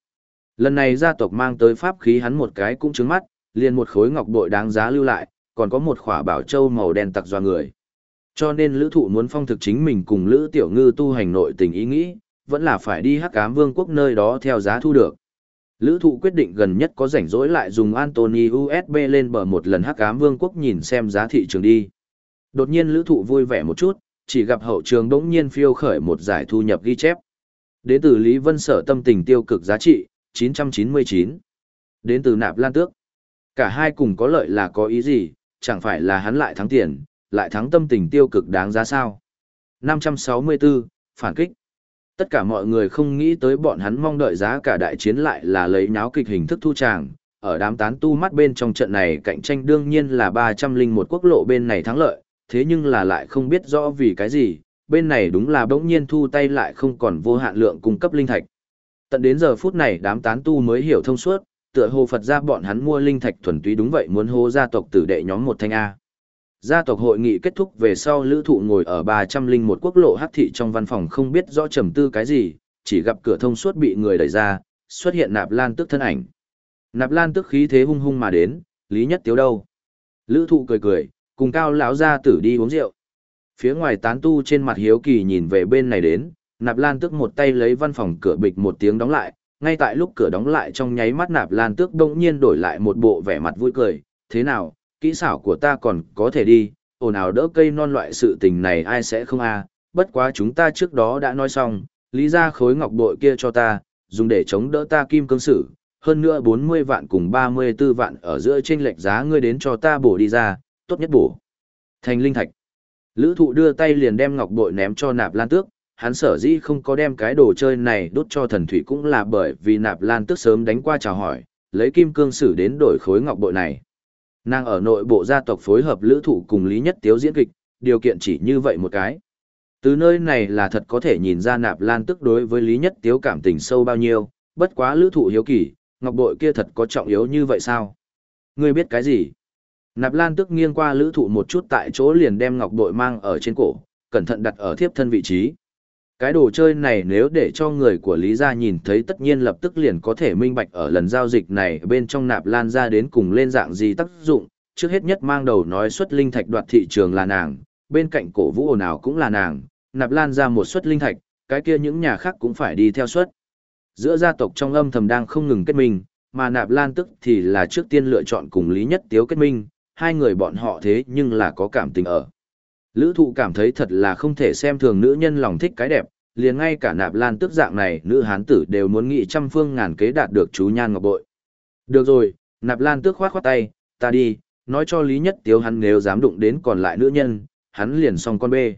Speaker 1: Lần này gia tộc mang tới pháp khí hắn một cái cũng trứng mắt, liền một khối ngọc bội đáng giá lưu lại, còn có một khỏa bảo châu màu đen tặc doa người. Cho nên lữ thụ muốn phong thực chính mình cùng lữ tiểu ngư tu hành nội tình ý nghĩ, vẫn là phải đi hắc ám vương quốc nơi đó theo giá thu được. Lữ thụ quyết định gần nhất có rảnh rỗi lại dùng Anthony USB lên bờ một lần hắc ám vương quốc nhìn xem giá thị trường đi. Đột nhiên lữ thụ vui vẻ một chút, chỉ gặp hậu trường đống nhiên phiêu khởi một giải thu nhập ghi chép. Đến từ Lý Vân Sở tâm tình tiêu cực giá trị, 999. Đến từ Nạp Lan Tước. Cả hai cùng có lợi là có ý gì, chẳng phải là hắn lại thắng tiền, lại thắng tâm tình tiêu cực đáng giá sao. 564, phản kích. Tất cả mọi người không nghĩ tới bọn hắn mong đợi giá cả đại chiến lại là lấy nháo kịch hình thức thu tràng. Ở đám tán tu mắt bên trong trận này cạnh tranh đương nhiên là 301 quốc lộ bên này thắng lợi, thế nhưng là lại không biết rõ vì cái gì, bên này đúng là bỗng nhiên thu tay lại không còn vô hạn lượng cung cấp linh thạch. Tận đến giờ phút này đám tán tu mới hiểu thông suốt, tựa hồ Phật ra bọn hắn mua linh thạch thuần túy đúng vậy muốn hô gia tộc tử đệ nhóm một thanh A. Gia tộc hội nghị kết thúc về sau lữ thụ ngồi ở 301 quốc lộ hắc thị trong văn phòng không biết rõ trầm tư cái gì, chỉ gặp cửa thông suốt bị người đẩy ra, xuất hiện nạp lan tức thân ảnh. Nạp lan tức khí thế hung hung mà đến, lý nhất tiếu đâu. Lữ thụ cười cười, cùng cao lão gia tử đi uống rượu. Phía ngoài tán tu trên mặt hiếu kỳ nhìn về bên này đến, nạp lan tức một tay lấy văn phòng cửa bịch một tiếng đóng lại, ngay tại lúc cửa đóng lại trong nháy mắt nạp lan tước đông nhiên đổi lại một bộ vẻ mặt vui cười, thế nào, kỹ xảo của ta còn có thể đi, ồn ào đỡ cây non loại sự tình này ai sẽ không a bất quá chúng ta trước đó đã nói xong, lý ra khối ngọc bội kia cho ta, dùng để chống đỡ ta kim cương sử, hơn nữa 40 vạn cùng 34 vạn ở giữa trên lệch giá ngươi đến cho ta bổ đi ra, tốt nhất bổ. Thành linh thạch. Lữ thụ đưa tay liền đem ngọc bội ném cho nạp lan tước, hắn sở dĩ không có đem cái đồ chơi này đốt cho thần thủy cũng là bởi vì nạp lan tước sớm đánh qua chào hỏi, lấy kim cương sử đến đổi khối ngọc bội này. Nàng ở nội bộ gia tộc phối hợp lữ thụ cùng Lý Nhất Tiếu diễn kịch, điều kiện chỉ như vậy một cái. Từ nơi này là thật có thể nhìn ra nạp lan tức đối với Lý Nhất Tiếu cảm tình sâu bao nhiêu, bất quá lữ thụ hiếu kỳ, ngọc bội kia thật có trọng yếu như vậy sao? Ngươi biết cái gì? Nạp lan tức nghiêng qua lữ thụ một chút tại chỗ liền đem ngọc bội mang ở trên cổ, cẩn thận đặt ở thiếp thân vị trí. Cái đồ chơi này nếu để cho người của Lý Gia nhìn thấy tất nhiên lập tức liền có thể minh bạch ở lần giao dịch này bên trong nạp lan ra đến cùng lên dạng gì tác dụng, trước hết nhất mang đầu nói xuất linh thạch đoạt thị trường là nàng, bên cạnh cổ vũ ồn ào cũng là nàng, nạp lan ra một suất linh thạch, cái kia những nhà khác cũng phải đi theo suất. Giữa gia tộc trong âm thầm đang không ngừng kết minh, mà nạp lan tức thì là trước tiên lựa chọn cùng Lý Nhất Tiếu kết minh, hai người bọn họ thế nhưng là có cảm tình ở. Lữ thụ cảm thấy thật là không thể xem thường nữ nhân lòng thích cái đẹp, liền ngay cả nạp lan tức dạng này nữ hán tử đều muốn nghị trăm phương ngàn kế đạt được chú nhan ngọc bội. Được rồi, nạp lan tước khoát khoát tay, ta đi, nói cho Lý Nhất Tiếu hắn nếu dám đụng đến còn lại nữ nhân, hắn liền xong con bê.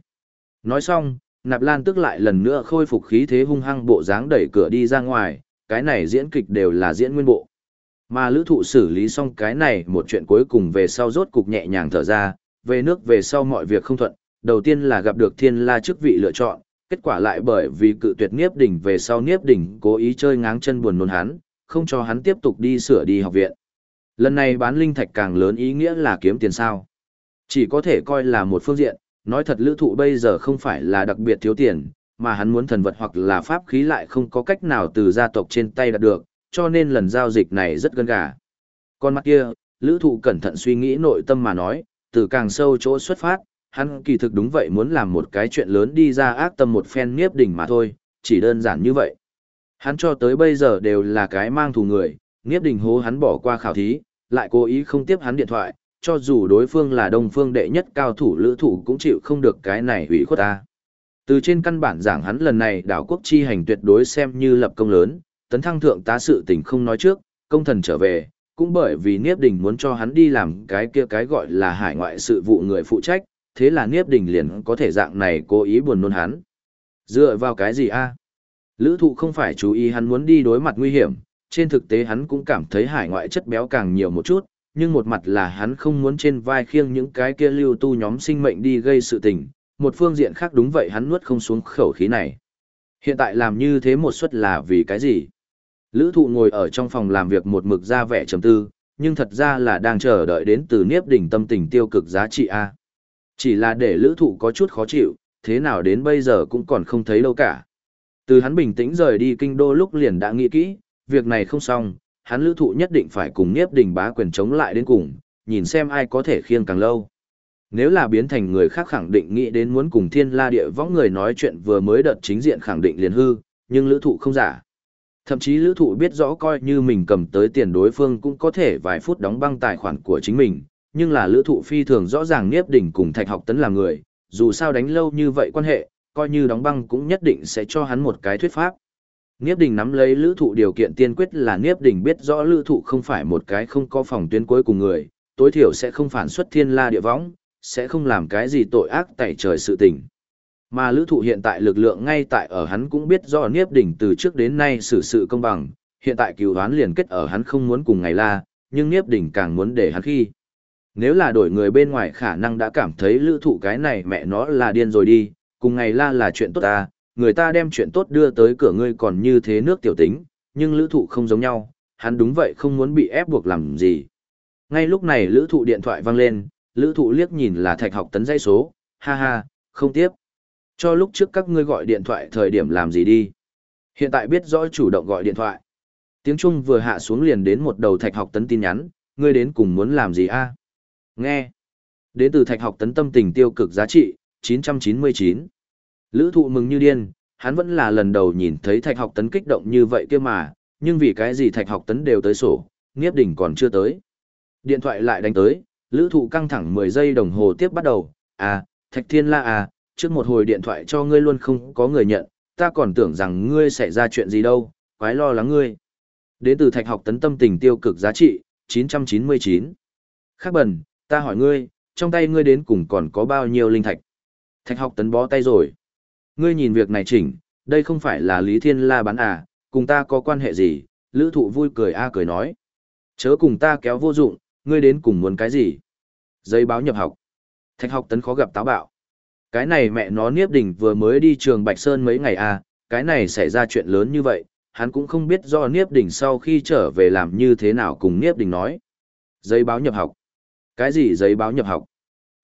Speaker 1: Nói xong, nạp lan tức lại lần nữa khôi phục khí thế hung hăng bộ dáng đẩy cửa đi ra ngoài, cái này diễn kịch đều là diễn nguyên bộ. Mà lữ thụ xử lý xong cái này một chuyện cuối cùng về sau rốt cục nhẹ nhàng thở ra, về nước về sau mọi việc không thuận, đầu tiên là gặp được thiên la chức vị lựa chọn, kết quả lại bởi vì cự tuyệt Niếp Đỉnh về sau Niếp Đỉnh cố ý chơi ngáng chân buồn nôn hắn, không cho hắn tiếp tục đi sửa đi học viện. Lần này bán linh thạch càng lớn ý nghĩa là kiếm tiền sao. Chỉ có thể coi là một phương diện, nói thật lữ thụ bây giờ không phải là đặc biệt thiếu tiền, mà hắn muốn thần vật hoặc là pháp khí lại không có cách nào từ gia tộc trên tay đạt được, cho nên lần giao dịch này rất gân gà. Con mắt kia, lữ thụ cẩn thận suy nghĩ nội tâm mà nói, từ càng sâu chỗ xuất phát, hắn kỳ thực đúng vậy muốn làm một cái chuyện lớn đi ra ác tâm một phen nghiếp đỉnh mà thôi, chỉ đơn giản như vậy. Hắn cho tới bây giờ đều là cái mang thù người, nghiếp đỉnh hố hắn bỏ qua khảo thí, lại cố ý không tiếp hắn điện thoại, cho dù đối phương là đông phương đệ nhất cao thủ lữ thủ cũng chịu không được cái này hủy khuất ta. Từ trên căn bản giảng hắn lần này đảo quốc chi hành tuyệt đối xem như lập công lớn, tấn thăng thượng tá sự tình không nói trước, công thần trở về, cũng bởi vì Niếp Đình muốn cho hắn đi làm cái kia cái gọi là hải ngoại sự vụ người phụ trách, thế là Niếp Đình liền có thể dạng này cố ý buồn nôn hắn. Dựa vào cái gì a? Lữ thụ không phải chú ý hắn muốn đi đối mặt nguy hiểm, trên thực tế hắn cũng cảm thấy hải ngoại chất béo càng nhiều một chút, nhưng một mặt là hắn không muốn trên vai khiêng những cái kia lưu tu nhóm sinh mệnh đi gây sự tình, một phương diện khác đúng vậy hắn nuốt không xuống khẩu khí này. Hiện tại làm như thế một suất là vì cái gì? Lữ thụ ngồi ở trong phòng làm việc một mực ra vẻ trầm tư, nhưng thật ra là đang chờ đợi đến từ niếp đỉnh tâm tình tiêu cực giá trị A. Chỉ là để lữ thụ có chút khó chịu, thế nào đến bây giờ cũng còn không thấy đâu cả. Từ hắn bình tĩnh rời đi kinh đô lúc liền đã nghĩ kỹ, việc này không xong, hắn lữ thụ nhất định phải cùng Niếp Đình bá quyền chống lại đến cùng, nhìn xem ai có thể khiêng càng lâu. Nếu là biến thành người khác khẳng định nghĩ đến muốn cùng thiên la địa võng người nói chuyện vừa mới đợt chính diện khẳng định liền hư, nhưng lữ thụ không giả. Thậm chí lữ thụ biết rõ coi như mình cầm tới tiền đối phương cũng có thể vài phút đóng băng tài khoản của chính mình, nhưng là lữ thụ phi thường rõ ràng Niếp Đỉnh cùng Thạch Học Tấn là người, dù sao đánh lâu như vậy quan hệ, coi như đóng băng cũng nhất định sẽ cho hắn một cái thuyết pháp. Niếp Đình nắm lấy lữ thụ điều kiện tiên quyết là Niếp Đình biết rõ lữ thụ không phải một cái không có phòng tuyến cuối cùng người, tối thiểu sẽ không phản xuất thiên la địa võng, sẽ không làm cái gì tội ác tại trời sự tình. Mà lữ thụ hiện tại lực lượng ngay tại ở hắn cũng biết rõ Niếp đỉnh từ trước đến nay xử sự công bằng, hiện tại cứu đoán liền kết ở hắn không muốn cùng ngày la, nhưng Niếp đỉnh càng muốn để hắn khi. Nếu là đổi người bên ngoài khả năng đã cảm thấy lữ thụ cái này mẹ nó là điên rồi đi, cùng ngày la là chuyện tốt ta, người ta đem chuyện tốt đưa tới cửa ngươi còn như thế nước tiểu tính, nhưng lữ thụ không giống nhau, hắn đúng vậy không muốn bị ép buộc làm gì. Ngay lúc này lữ thụ điện thoại văng lên, lữ thụ liếc nhìn là thạch học tấn dây số, ha ha, không tiếp. Cho lúc trước các ngươi gọi điện thoại thời điểm làm gì đi. Hiện tại biết rõ chủ động gọi điện thoại. Tiếng Trung vừa hạ xuống liền đến một đầu thạch học tấn tin nhắn, ngươi đến cùng muốn làm gì a Nghe. Đến từ thạch học tấn tâm tình tiêu cực giá trị, 999. Lữ thụ mừng như điên, hắn vẫn là lần đầu nhìn thấy thạch học tấn kích động như vậy kia mà, nhưng vì cái gì thạch học tấn đều tới sổ, nghiếp đỉnh còn chưa tới. Điện thoại lại đánh tới, lữ thụ căng thẳng 10 giây đồng hồ tiếp bắt đầu, à, thạch thiên la à, trước một hồi điện thoại cho ngươi luôn không có người nhận, ta còn tưởng rằng ngươi sẽ ra chuyện gì đâu, quái lo lắng ngươi. Đến từ thạch học tấn tâm tình tiêu cực giá trị, 999. Khác bần, ta hỏi ngươi, trong tay ngươi đến cùng còn có bao nhiêu linh thạch? Thạch học tấn bó tay rồi. Ngươi nhìn việc này chỉnh, đây không phải là Lý Thiên La bán à, cùng ta có quan hệ gì, lữ thụ vui cười a cười nói. Chớ cùng ta kéo vô dụng, ngươi đến cùng muốn cái gì? Giấy báo nhập học. Thạch học tấn khó gặp táo bạo. Cái này mẹ nó Niếp Đình vừa mới đi trường Bạch Sơn mấy ngày à, cái này xảy ra chuyện lớn như vậy, hắn cũng không biết do Niếp Đình sau khi trở về làm như thế nào cùng Niếp Đình nói. Giấy báo nhập học. Cái gì giấy báo nhập học?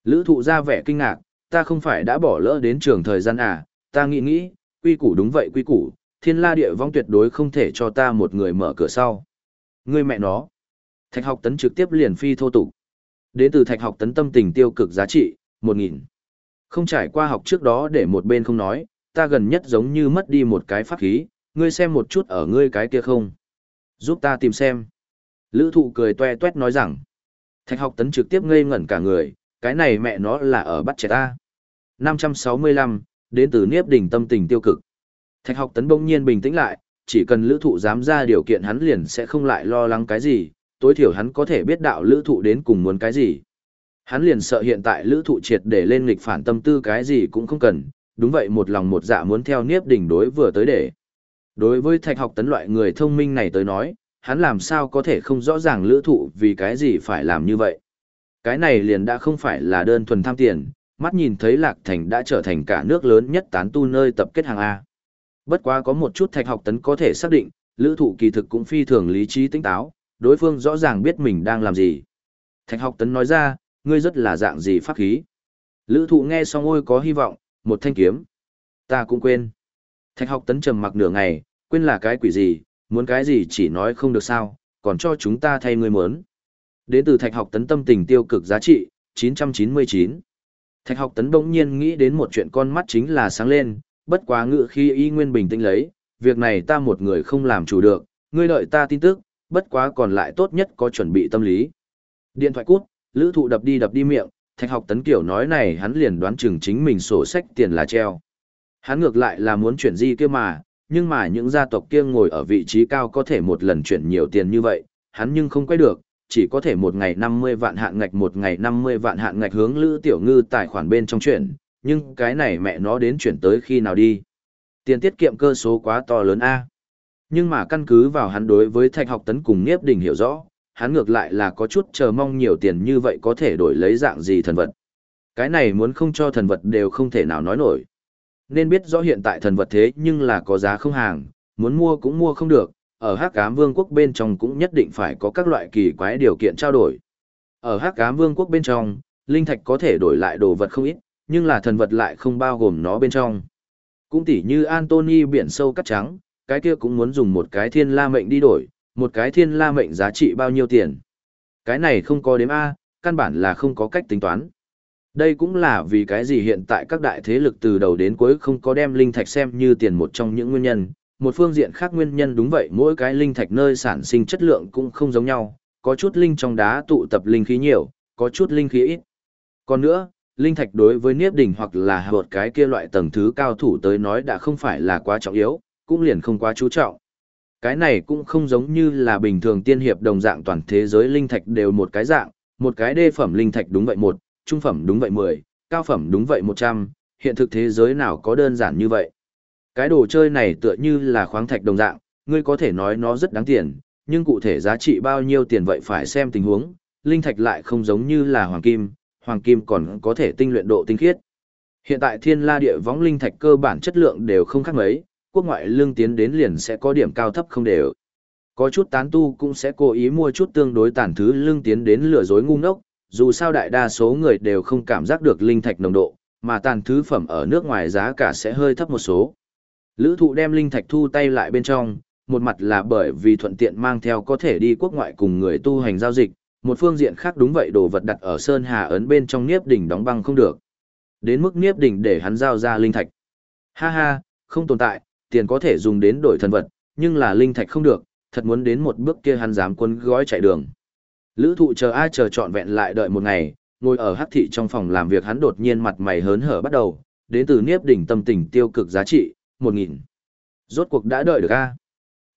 Speaker 1: Lữ thụ ra vẻ kinh ngạc, ta không phải đã bỏ lỡ đến trường thời gian à, ta nghĩ nghĩ, quy củ đúng vậy quy củ, thiên la địa vong tuyệt đối không thể cho ta một người mở cửa sau. người mẹ nó. Thạch học tấn trực tiếp liền phi thô tục. Đến từ thạch học tấn tâm tình tiêu cực giá trị, 1.000. Không trải qua học trước đó để một bên không nói, ta gần nhất giống như mất đi một cái pháp khí, ngươi xem một chút ở ngươi cái kia không. Giúp ta tìm xem. Lữ thụ cười toe toét nói rằng, thạch học tấn trực tiếp ngây ngẩn cả người, cái này mẹ nó là ở bắt trẻ ta. 565, đến từ Niếp đỉnh tâm tình tiêu cực. Thạch học tấn bỗng nhiên bình tĩnh lại, chỉ cần lữ thụ dám ra điều kiện hắn liền sẽ không lại lo lắng cái gì, tối thiểu hắn có thể biết đạo lữ thụ đến cùng muốn cái gì. Hắn liền sợ hiện tại lữ thụ triệt để lên nghịch phản tâm tư cái gì cũng không cần, đúng vậy một lòng một dạ muốn theo Niếp đỉnh đối vừa tới để. Đối với thạch học tấn loại người thông minh này tới nói, hắn làm sao có thể không rõ ràng lữ thụ vì cái gì phải làm như vậy. Cái này liền đã không phải là đơn thuần tham tiền, mắt nhìn thấy Lạc Thành đã trở thành cả nước lớn nhất tán tu nơi tập kết hàng A. Bất quá có một chút thạch học tấn có thể xác định, lữ thụ kỳ thực cũng phi thường lý trí tinh táo, đối phương rõ ràng biết mình đang làm gì. Thạch học tấn nói ra, ngươi rất là dạng gì pháp khí. Lữ thụ nghe xong ôi có hy vọng, một thanh kiếm. Ta cũng quên. Thạch học tấn trầm mặc nửa ngày, quên là cái quỷ gì, muốn cái gì chỉ nói không được sao, còn cho chúng ta thay ngươi muốn. Đến từ thạch học tấn tâm tình tiêu cực giá trị, 999. Thạch học tấn đông nhiên nghĩ đến một chuyện con mắt chính là sáng lên, bất quá ngự khi y nguyên bình tĩnh lấy, việc này ta một người không làm chủ được, ngươi đợi ta tin tức, bất quá còn lại tốt nhất có chuẩn bị tâm lý. Điện thoại cút, lữ thụ đập đi đập đi miệng, thạch học tấn kiểu nói này hắn liền đoán chừng chính mình sổ sách tiền là treo. Hắn ngược lại là muốn chuyển di kia mà, nhưng mà những gia tộc kia ngồi ở vị trí cao có thể một lần chuyển nhiều tiền như vậy, hắn nhưng không quay được, chỉ có thể một ngày 50 vạn hạn ngạch một ngày 50 vạn hạn ngạch hướng Lữ Tiểu Ngư tài khoản bên trong chuyển, nhưng cái này mẹ nó đến chuyển tới khi nào đi. Tiền tiết kiệm cơ số quá to lớn A. Nhưng mà căn cứ vào hắn đối với thạch học tấn cùng Niếp Đình hiểu rõ, hắn ngược lại là có chút chờ mong nhiều tiền như vậy có thể đổi lấy dạng gì thần vật. Cái này muốn không cho thần vật đều không thể nào nói nổi. Nên biết rõ hiện tại thần vật thế nhưng là có giá không hàng, muốn mua cũng mua không được, ở Hắc Ám Vương quốc bên trong cũng nhất định phải có các loại kỳ quái điều kiện trao đổi. Ở Hắc Ám Vương quốc bên trong, linh thạch có thể đổi lại đồ vật không ít, nhưng là thần vật lại không bao gồm nó bên trong. Cũng tỉ như Anthony biển sâu cắt trắng, cái kia cũng muốn dùng một cái thiên la mệnh đi đổi, một cái thiên la mệnh giá trị bao nhiêu tiền. Cái này không có đếm A, căn bản là không có cách tính toán. Đây cũng là vì cái gì hiện tại các đại thế lực từ đầu đến cuối không có đem linh thạch xem như tiền một trong những nguyên nhân, một phương diện khác nguyên nhân đúng vậy mỗi cái linh thạch nơi sản sinh chất lượng cũng không giống nhau, có chút linh trong đá tụ tập linh khí nhiều, có chút linh khí ít. Còn nữa, linh thạch đối với Niếp đỉnh hoặc là hợp cái kia loại tầng thứ cao thủ tới nói đã không phải là quá trọng yếu, cũng liền không quá chú trọng. Cái này cũng không giống như là bình thường tiên hiệp đồng dạng toàn thế giới linh thạch đều một cái dạng, một cái đê phẩm linh thạch đúng vậy một, trung phẩm đúng vậy mười, cao phẩm đúng vậy một trăm, hiện thực thế giới nào có đơn giản như vậy. Cái đồ chơi này tựa như là khoáng thạch đồng dạng, ngươi có thể nói nó rất đáng tiền, nhưng cụ thể giá trị bao nhiêu tiền vậy phải xem tình huống, linh thạch lại không giống như là hoàng kim, hoàng kim còn có thể tinh luyện độ tinh khiết. Hiện tại thiên la địa võng linh thạch cơ bản chất lượng đều không khác mấy, quốc ngoại lương tiến đến liền sẽ có điểm cao thấp không đều. Có chút tán tu cũng sẽ cố ý mua chút tương đối tàn thứ lương tiến đến lừa dối ngu ngốc, dù sao đại đa số người đều không cảm giác được linh thạch nồng độ, mà tàn thứ phẩm ở nước ngoài giá cả sẽ hơi thấp một số. Lữ thụ đem linh thạch thu tay lại bên trong, một mặt là bởi vì thuận tiện mang theo có thể đi quốc ngoại cùng người tu hành giao dịch, một phương diện khác đúng vậy đồ vật đặt ở Sơn Hà ấn bên trong Niếp đỉnh đóng băng không được. Đến mức Niếp đỉnh để hắn giao ra linh thạch. Ha ha, không tồn tại, tiền có thể dùng đến đổi thần vật, nhưng là linh thạch không được, thật muốn đến một bước kia hắn dám quân gói chạy đường. Lữ thụ chờ ai chờ trọn vẹn lại đợi một ngày, ngồi ở hắc thị trong phòng làm việc hắn đột nhiên mặt mày hớn hở bắt đầu, đến từ Niếp đỉnh tâm tình tiêu cực giá trị, 1000. Rốt cuộc đã đợi được a.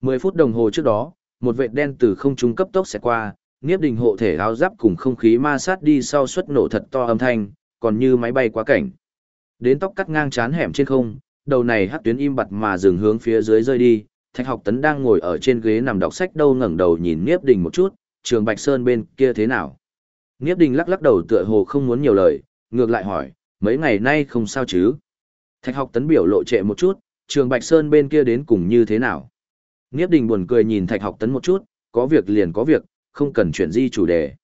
Speaker 1: 10 phút đồng hồ trước đó, một vệt đen từ không trung cấp tốc sẽ qua, Niếp đỉnh hộ thể áo giáp cùng không khí ma sát đi sau suất nổ thật to âm thanh, còn như máy bay quá cảnh. Đến tóc cắt ngang chán hẻm trên không, đầu này hát tuyến im bặt mà dừng hướng phía dưới rơi đi, Thạch Học Tấn đang ngồi ở trên ghế nằm đọc sách đâu ngẩng đầu nhìn Niếp Đình một chút, Trường Bạch Sơn bên kia thế nào? Niếp Đình lắc lắc đầu tựa hồ không muốn nhiều lời, ngược lại hỏi, mấy ngày nay không sao chứ? Thạch Học Tấn biểu lộ trệ một chút, Trường Bạch Sơn bên kia đến cùng như thế nào? Niếp Đình buồn cười nhìn Thạch Học Tấn một chút, có việc liền có việc, không cần chuyển di chủ đề.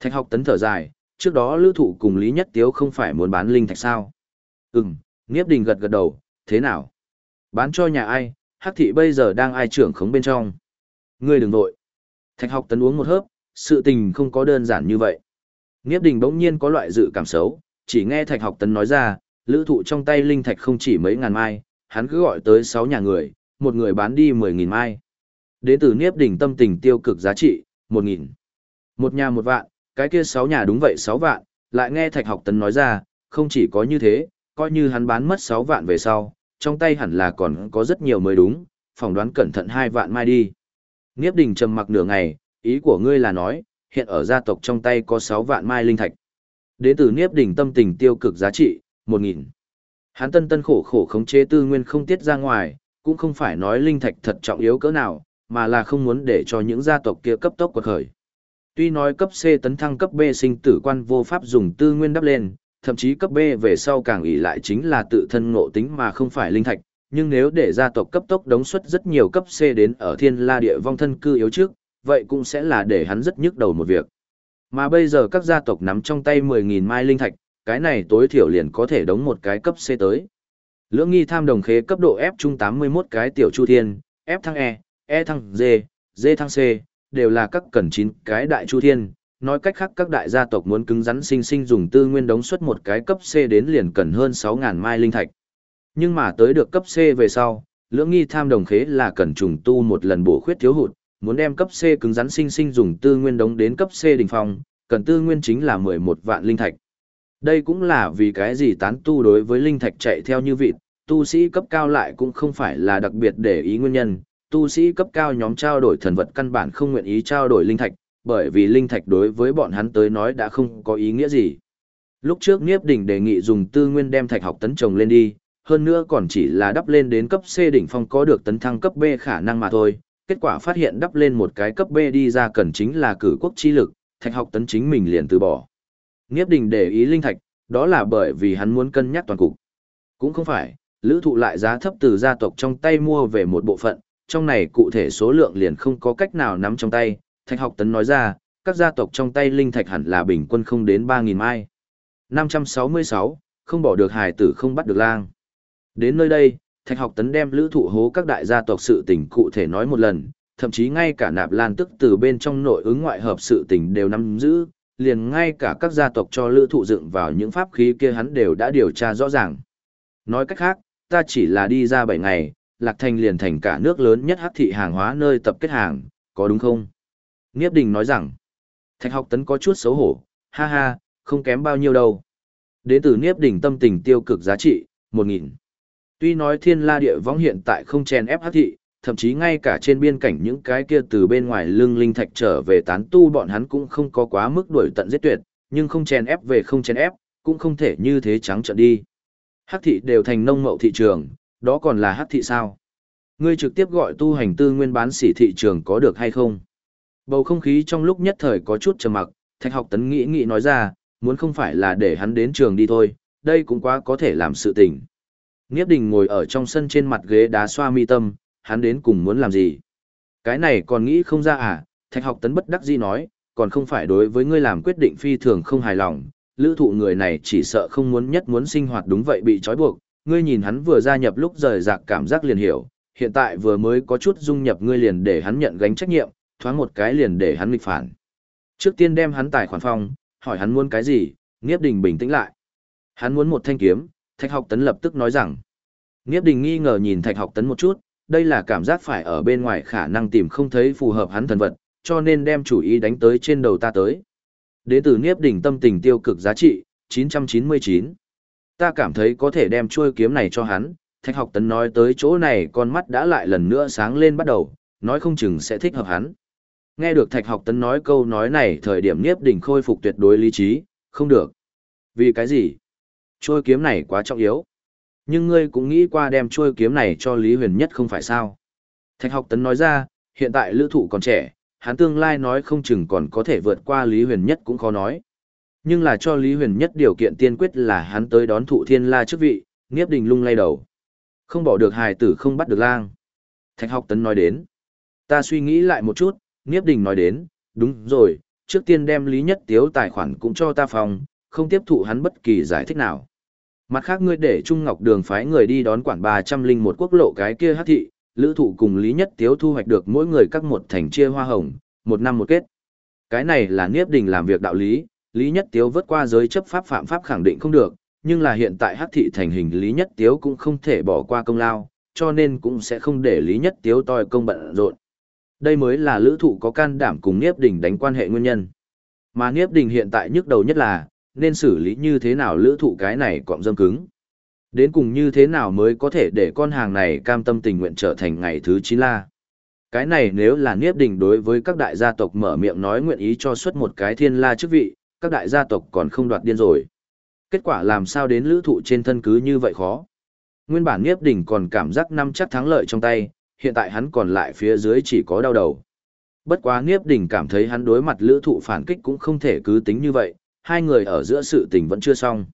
Speaker 1: Thạch học tấn thở dài, trước đó lữ thụ cùng Lý Nhất Tiếu không phải muốn bán linh thạch sao. Ừm, Niếp Đình gật gật đầu, thế nào? Bán cho nhà ai, Hắc thị bây giờ đang ai trưởng khống bên trong. Ngươi đừng vội. Thạch học tấn uống một hớp, sự tình không có đơn giản như vậy. Nghiếp Đình bỗng nhiên có loại dự cảm xấu, chỉ nghe Thạch học tấn nói ra, lữ thụ trong tay linh thạch không chỉ mấy ngàn mai, hắn cứ gọi tới 6 nhà người, một người bán đi 10.000 mai. Đến từ Niếp Đình tâm tình tiêu cực giá trị, một nghìn một nhà một vạn cái kia sáu nhà đúng vậy sáu vạn lại nghe thạch học tấn nói ra không chỉ có như thế coi như hắn bán mất sáu vạn về sau trong tay hẳn là còn có rất nhiều mới đúng phỏng đoán cẩn thận hai vạn mai đi. Nghiếp đình trầm mặc nửa ngày ý của ngươi là nói hiện ở gia tộc trong tay có sáu vạn mai linh thạch. Đến từ niếp đình tâm tình tiêu cực giá trị một nghìn. Hán tân tân khổ khổ khống chế tư nguyên không tiết ra ngoài cũng không phải nói linh thạch thật trọng yếu cỡ nào mà là không muốn để cho những gia tộc kia cấp tốc quật khởi. Tuy nói cấp C tấn thăng cấp B sinh tử quan vô pháp dùng tư nguyên đắp lên, thậm chí cấp B về sau càng ủy lại chính là tự thân ngộ tính mà không phải linh thạch, nhưng nếu để gia tộc cấp tốc đóng xuất rất nhiều cấp C đến ở thiên la địa vong thân cư yếu trước, vậy cũng sẽ là để hắn rất nhức đầu một việc. Mà bây giờ các gia tộc nắm trong tay 10.000 mai linh thạch, cái này tối thiểu liền có thể đóng một cái cấp C tới. Lưỡng nghi tham đồng khế cấp độ F trung 81 cái tiểu chu thiên, F thăng E, E thăng D, D thăng C, đều là các cần chín cái đại chu thiên. Nói cách khác các đại gia tộc muốn cứng rắn sinh sinh dùng tư nguyên đóng xuất một cái cấp C đến liền cần hơn 6.000 mai linh thạch. Nhưng mà tới được cấp C về sau, lưỡng nghi tham đồng khế là cần trùng tu một lần bổ khuyết thiếu hụt, muốn đem cấp C cứng rắn sinh sinh dùng tư nguyên đóng đến cấp C đỉnh phong, cần tư nguyên chính là 11 vạn linh thạch. Đây cũng là vì cái gì tán tu đối với linh thạch chạy theo như vịt, tu sĩ cấp cao lại cũng không phải là đặc biệt để ý nguyên nhân, tu sĩ cấp cao nhóm trao đổi thần vật căn bản không nguyện ý trao đổi linh thạch, bởi vì linh thạch đối với bọn hắn tới nói đã không có ý nghĩa gì. Lúc trước Niếp Đỉnh đề nghị dùng tư nguyên đem thạch học tấn trồng lên đi, hơn nữa còn chỉ là đắp lên đến cấp C đỉnh phong có được tấn thăng cấp B khả năng mà thôi. Kết quả phát hiện đắp lên một cái cấp B đi ra cần chính là cử quốc chi lực, thạch học tấn chính mình liền từ bỏ. Niếp Đỉnh để ý linh thạch, đó là bởi vì hắn muốn cân nhắc toàn cục. Cũng không phải, lữ thụ lại giá thấp từ gia tộc trong tay mua về một bộ phận, trong này cụ thể số lượng liền không có cách nào nắm trong tay, Thạch Học Tấn nói ra, các gia tộc trong tay linh thạch hẳn là bình quân không đến 3.000 mai. 566, không bỏ được hài tử không bắt được lang. Đến nơi đây, Thạch Học Tấn đem lữ thụ hố các đại gia tộc sự tình cụ thể nói một lần, thậm chí ngay cả nạp lan tức từ bên trong nội ứng ngoại hợp sự tình đều nắm giữ, liền ngay cả các gia tộc cho lữ thụ dựng vào những pháp khí kia hắn đều đã điều tra rõ ràng. Nói cách khác, ta chỉ là đi ra 7 ngày, Lạc Thành liền thành cả nước lớn nhất hắc thị hàng hóa nơi tập kết hàng, có đúng không? Niếp Đình nói rằng, Thạch học tấn có chút xấu hổ, ha ha, không kém bao nhiêu đâu. Đến từ Niếp Đình tâm tình tiêu cực giá trị, 1.000. Tuy nói thiên la địa võng hiện tại không chèn ép hắc thị, thậm chí ngay cả trên biên cảnh những cái kia từ bên ngoài lưng linh thạch trở về tán tu bọn hắn cũng không có quá mức đuổi tận giết tuyệt, nhưng không chèn ép về không chèn ép, cũng không thể như thế trắng trợn đi. Hắc thị đều thành nông mậu thị trường, đó còn là hắc thị sao? Ngươi trực tiếp gọi tu hành tư nguyên bán sỉ thị trường có được hay không? Bầu không khí trong lúc nhất thời có chút trầm mặc, thạch học tấn nghĩ nghĩ nói ra, muốn không phải là để hắn đến trường đi thôi, đây cũng quá có thể làm sự tình. Nghiếp đình ngồi ở trong sân trên mặt ghế đá xoa mi tâm, hắn đến cùng muốn làm gì? Cái này còn nghĩ không ra à, thạch học tấn bất đắc dĩ nói, còn không phải đối với ngươi làm quyết định phi thường không hài lòng, lữ thụ người này chỉ sợ không muốn nhất muốn sinh hoạt đúng vậy bị trói buộc, ngươi nhìn hắn vừa gia nhập lúc rời rạc cảm giác liền hiểu, hiện tại vừa mới có chút dung nhập ngươi liền để hắn nhận gánh trách nhiệm, thoáng một cái liền để hắn nghịch phản. Trước tiên đem hắn tài khoản phong, hỏi hắn muốn cái gì, Niếp Đình bình tĩnh lại. Hắn muốn một thanh kiếm, Thạch Học Tấn lập tức nói rằng. Niếp Đình nghi ngờ nhìn Thạch Học Tấn một chút, đây là cảm giác phải ở bên ngoài khả năng tìm không thấy phù hợp hắn thần vật, cho nên đem chủ ý đánh tới trên đầu ta tới. Đến từ Niếp Đình tâm tình tiêu cực giá trị, 999. Ta cảm thấy có thể đem chuôi kiếm này cho hắn, Thạch Học Tấn nói tới chỗ này con mắt đã lại lần nữa sáng lên bắt đầu, nói không chừng sẽ thích hợp hắn. Nghe được Thạch Học Tấn nói câu nói này thời điểm Niếp Đình khôi phục tuyệt đối lý trí, không được. Vì cái gì? Trôi kiếm này quá trọng yếu. Nhưng ngươi cũng nghĩ qua đem trôi kiếm này cho Lý Huyền Nhất không phải sao? Thạch Học Tấn nói ra, hiện tại lữ thụ còn trẻ, hắn tương lai nói không chừng còn có thể vượt qua Lý Huyền Nhất cũng khó nói. Nhưng là cho Lý Huyền Nhất điều kiện tiên quyết là hắn tới đón thụ thiên la chức vị, Niếp Đình lung lay đầu. Không bỏ được hài tử không bắt được lang. Thạch Học Tấn nói đến. Ta suy nghĩ lại một chút, Niếp Đình nói đến, đúng rồi, trước tiên đem Lý Nhất Tiếu tài khoản cũng cho ta phòng, không tiếp thụ hắn bất kỳ giải thích nào. Mặt khác ngươi để Trung Ngọc Đường phái người đi đón quản 301 quốc lộ cái kia hát thị, lữ thụ cùng Lý Nhất Tiếu thu hoạch được mỗi người các một thành chia hoa hồng, một năm một kết. Cái này là Niếp Đình làm việc đạo lý, Lý Nhất Tiếu vớt qua giới chấp pháp phạm pháp khẳng định không được, nhưng là hiện tại hát thị thành hình Lý Nhất Tiếu cũng không thể bỏ qua công lao, cho nên cũng sẽ không để Lý Nhất Tiếu toi công bận rộn. Đây mới là lữ thụ có can đảm cùng Niếp Đình đánh quan hệ nguyên nhân. Mà Niếp Đình hiện tại nhức đầu nhất là, nên xử lý như thế nào lữ thụ cái này cọng dâm cứng. Đến cùng như thế nào mới có thể để con hàng này cam tâm tình nguyện trở thành ngày thứ 9 la. Cái này nếu là Niếp Đình đối với các đại gia tộc mở miệng nói nguyện ý cho xuất một cái thiên la chức vị, các đại gia tộc còn không đoạt điên rồi. Kết quả làm sao đến lữ thụ trên thân cứ như vậy khó. Nguyên bản Niếp Đình còn cảm giác năm chắc thắng lợi trong tay, hiện tại hắn còn lại phía dưới chỉ có đau đầu. Bất quá Niếp Đình cảm thấy hắn đối mặt lữ thụ phản kích cũng không thể cứ tính như vậy, hai người ở giữa sự tình vẫn chưa xong.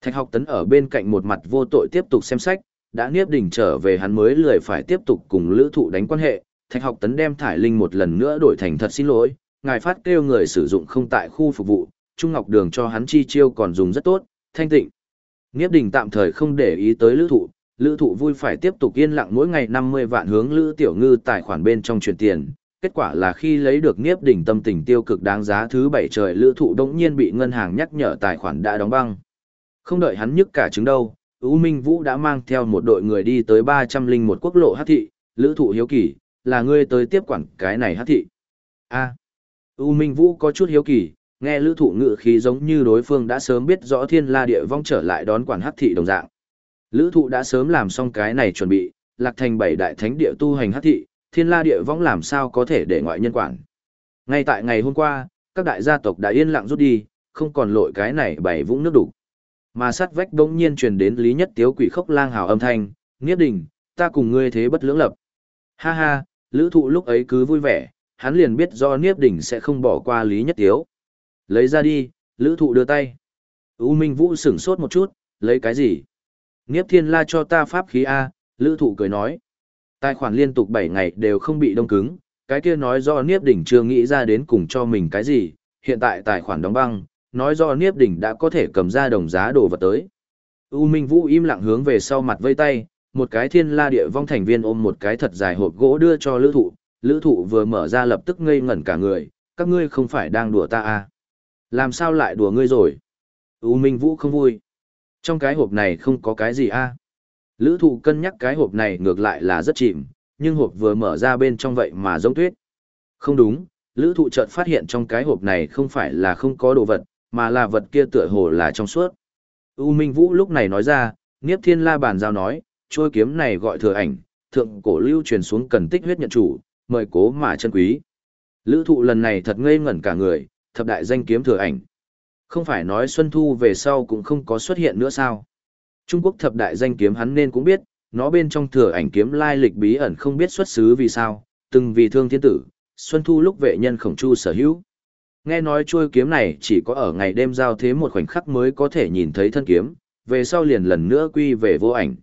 Speaker 1: Thạch học tấn ở bên cạnh một mặt vô tội tiếp tục xem sách, đã Niếp Đình trở về hắn mới lười phải tiếp tục cùng lữ thụ đánh quan hệ. Thạch học tấn đem thải linh một lần nữa đổi thành thật xin lỗi, ngài phát kêu người sử dụng không tại khu phục vụ, Trung Ngọc Đường cho hắn chi chiêu còn dùng rất tốt, thanh tịnh. Niếp Đình tạm thời không để ý tới lữ thụ, lữ thụ vui phải tiếp tục yên lặng mỗi ngày 50 vạn hướng lữ tiểu ngư tài khoản bên trong chuyển tiền. Kết quả là khi lấy được nghiếp đỉnh tâm tình tiêu cực đáng giá thứ bảy trời lữ thụ đống nhiên bị ngân hàng nhắc nhở tài khoản đã đóng băng. Không đợi hắn nhức cả trứng đâu, U Minh Vũ đã mang theo một đội người đi tới 301 quốc lộ hát thị, lữ thụ hiếu kỳ, là ngươi tới tiếp quản cái này hát thị. a U Minh Vũ có chút hiếu kỳ, nghe lữ thụ ngự khí giống như đối phương đã sớm biết rõ thiên la địa vong trở lại đón quản hát thị đồng dạng. Lữ thụ đã sớm làm xong cái này chuẩn bị, lạc thành bảy đại thánh địa tu hành hát thị, thiên la địa vong làm sao có thể để ngoại nhân quản. Ngay tại ngày hôm qua, các đại gia tộc đã yên lặng rút đi, không còn lội cái này bảy vũng nước đủ. Mà sát vách đống nhiên truyền đến Lý Nhất Tiếu quỷ khốc lang hào âm thanh, nghiếp đình, ta cùng ngươi thế bất lưỡng lập. Ha ha, lữ thụ lúc ấy cứ vui vẻ, hắn liền biết do Niếp Đỉnh sẽ không bỏ qua Lý Nhất Tiếu. Lấy ra đi, lữ thụ đưa tay. U Minh Vũ sửng sốt một chút, lấy cái gì? Niếp Thiên La cho ta pháp khí A, lữ thụ cười nói. Tài khoản liên tục 7 ngày đều không bị đông cứng, cái kia nói do Niếp Đỉnh chưa nghĩ ra đến cùng cho mình cái gì, hiện tại tài khoản đóng băng, nói do Niếp Đỉnh đã có thể cầm ra đồng giá đồ vật tới. U Minh Vũ im lặng hướng về sau mặt vây tay, một cái thiên la địa vong thành viên ôm một cái thật dài hộp gỗ đưa cho lữ thụ, lữ thụ vừa mở ra lập tức ngây ngẩn cả người, các ngươi không phải đang đùa ta à? Làm sao lại đùa ngươi rồi? U Minh Vũ không vui. Trong cái hộp này không có cái gì a Lữ thụ cân nhắc cái hộp này ngược lại là rất chìm, nhưng hộp vừa mở ra bên trong vậy mà giống tuyết. Không đúng, lữ thụ chợt phát hiện trong cái hộp này không phải là không có đồ vật, mà là vật kia tựa hồ là trong suốt. U Minh Vũ lúc này nói ra, Niếp Thiên La bàn giao nói, trôi kiếm này gọi thừa ảnh, thượng cổ lưu truyền xuống cần tích huyết nhận chủ, mời cố mà chân quý. Lữ thụ lần này thật ngây ngẩn cả người, thập đại danh kiếm thừa ảnh. Không phải nói Xuân Thu về sau cũng không có xuất hiện nữa sao? Trung Quốc thập đại danh kiếm hắn nên cũng biết, nó bên trong thừa ảnh kiếm lai lịch bí ẩn không biết xuất xứ vì sao, từng vì thương thiên tử, Xuân Thu lúc vệ nhân khổng chu sở hữu. Nghe nói chuôi kiếm này chỉ có ở ngày đêm giao thế một khoảnh khắc mới có thể nhìn thấy thân kiếm, về sau liền lần nữa quy về vô ảnh.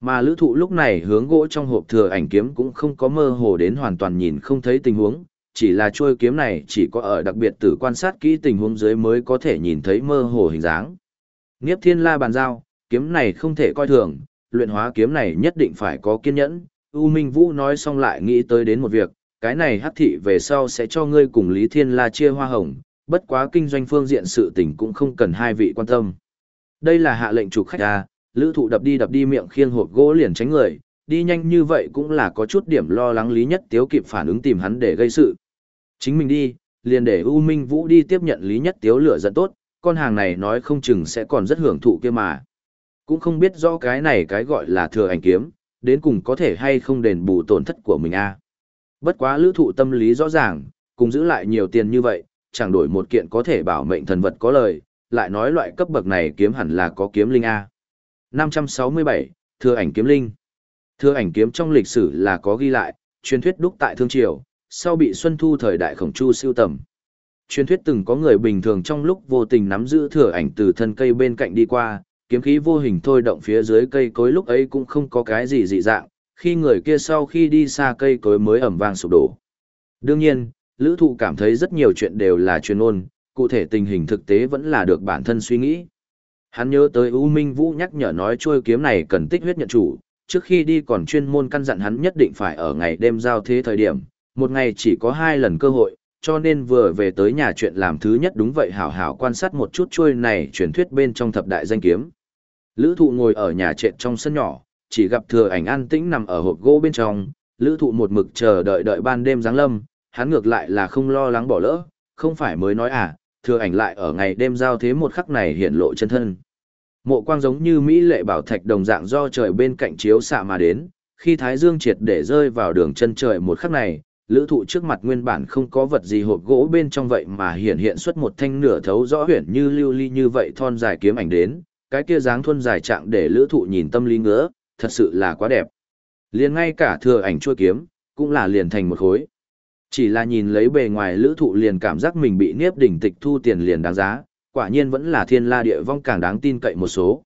Speaker 1: Mà lữ thụ lúc này hướng gỗ trong hộp thừa ảnh kiếm cũng không có mơ hồ đến hoàn toàn nhìn không thấy tình huống, chỉ là chuôi kiếm này chỉ có ở đặc biệt tử quan sát kỹ tình huống dưới mới có thể nhìn thấy mơ hồ hình dáng. Niếp thiên la bàn giao, kiếm này không thể coi thường, luyện hóa kiếm này nhất định phải có kiên nhẫn. U Minh Vũ nói xong lại nghĩ tới đến một việc, cái này hắc thị về sau sẽ cho ngươi cùng Lý Thiên La chia hoa hồng, bất quá kinh doanh phương diện sự tình cũng không cần hai vị quan tâm. Đây là hạ lệnh chủ khách à, lữ thụ đập đi đập đi miệng khiêng hộp gỗ liền tránh người, đi nhanh như vậy cũng là có chút điểm lo lắng Lý Nhất Tiếu kịp phản ứng tìm hắn để gây sự. Chính mình đi, liền để U Minh Vũ đi tiếp nhận Lý Nhất Tiếu lựa dẫn tốt, con hàng này nói không chừng sẽ còn rất hưởng thụ kia mà. Cũng không biết rõ cái này cái gọi là thừa ảnh kiếm, đến cùng có thể hay không đền bù tổn thất của mình a à. Bất quá lữ thụ tâm lý rõ ràng, cùng giữ lại nhiều tiền như vậy, chẳng đổi một kiện có thể bảo mệnh thần vật có lời, lại nói loại cấp bậc này kiếm hẳn là có kiếm linh A. 567, Thừa ảnh kiếm linh. Thừa ảnh kiếm trong lịch sử là có ghi lại, truyền thuyết đúc tại Thương Triều, sau bị Xuân Thu thời đại khổng chu siêu tầm. Truyền thuyết từng có người bình thường trong lúc vô tình nắm giữ thừa ảnh từ thân cây bên cạnh đi qua, kiếm khí vô hình thôi động phía dưới cây cối lúc ấy cũng không có cái gì dị dạng, khi người kia sau khi đi xa cây cối mới ẩm vang sụp đổ. Đương nhiên, lữ thụ cảm thấy rất nhiều chuyện đều là truyền ôn, cụ thể tình hình thực tế vẫn là được bản thân suy nghĩ. Hắn nhớ tới U Minh Vũ nhắc nhở nói trôi kiếm này cần tích huyết nhận chủ, trước khi đi còn chuyên môn căn dặn hắn nhất định phải ở ngày đêm giao thế thời điểm, một ngày chỉ có hai lần cơ hội, cho nên vừa về tới nhà chuyện làm thứ nhất đúng vậy hảo hảo quan sát một chút trôi này truyền thuyết bên trong thập đại danh kiếm. Lữ thụ ngồi ở nhà trệt trong sân nhỏ, chỉ gặp thừa ảnh an tĩnh nằm ở hộp gỗ bên trong, lữ thụ một mực chờ đợi đợi ban đêm giáng lâm, hắn ngược lại là không lo lắng bỏ lỡ, không phải mới nói à, thừa ảnh lại ở ngày đêm giao thế một khắc này hiện lộ chân thân. Mộ quang giống như Mỹ lệ bảo thạch đồng dạng do trời bên cạnh chiếu xạ mà đến, khi Thái Dương triệt để rơi vào đường chân trời một khắc này, lữ thụ trước mặt nguyên bản không có vật gì hộp gỗ bên trong vậy mà hiện hiện xuất một thanh nửa thấu rõ huyển như lưu ly như vậy thon dài kiếm ảnh đến, cái kia dáng thuần dài trạng để lữ thụ nhìn tâm lý ngỡ, thật sự là quá đẹp. Liền ngay cả thừa ảnh chua kiếm, cũng là liền thành một khối. Chỉ là nhìn lấy bề ngoài lữ thụ liền cảm giác mình bị niếp đỉnh tịch thu tiền liền đáng giá, quả nhiên vẫn là thiên la địa vong càng đáng tin cậy một số.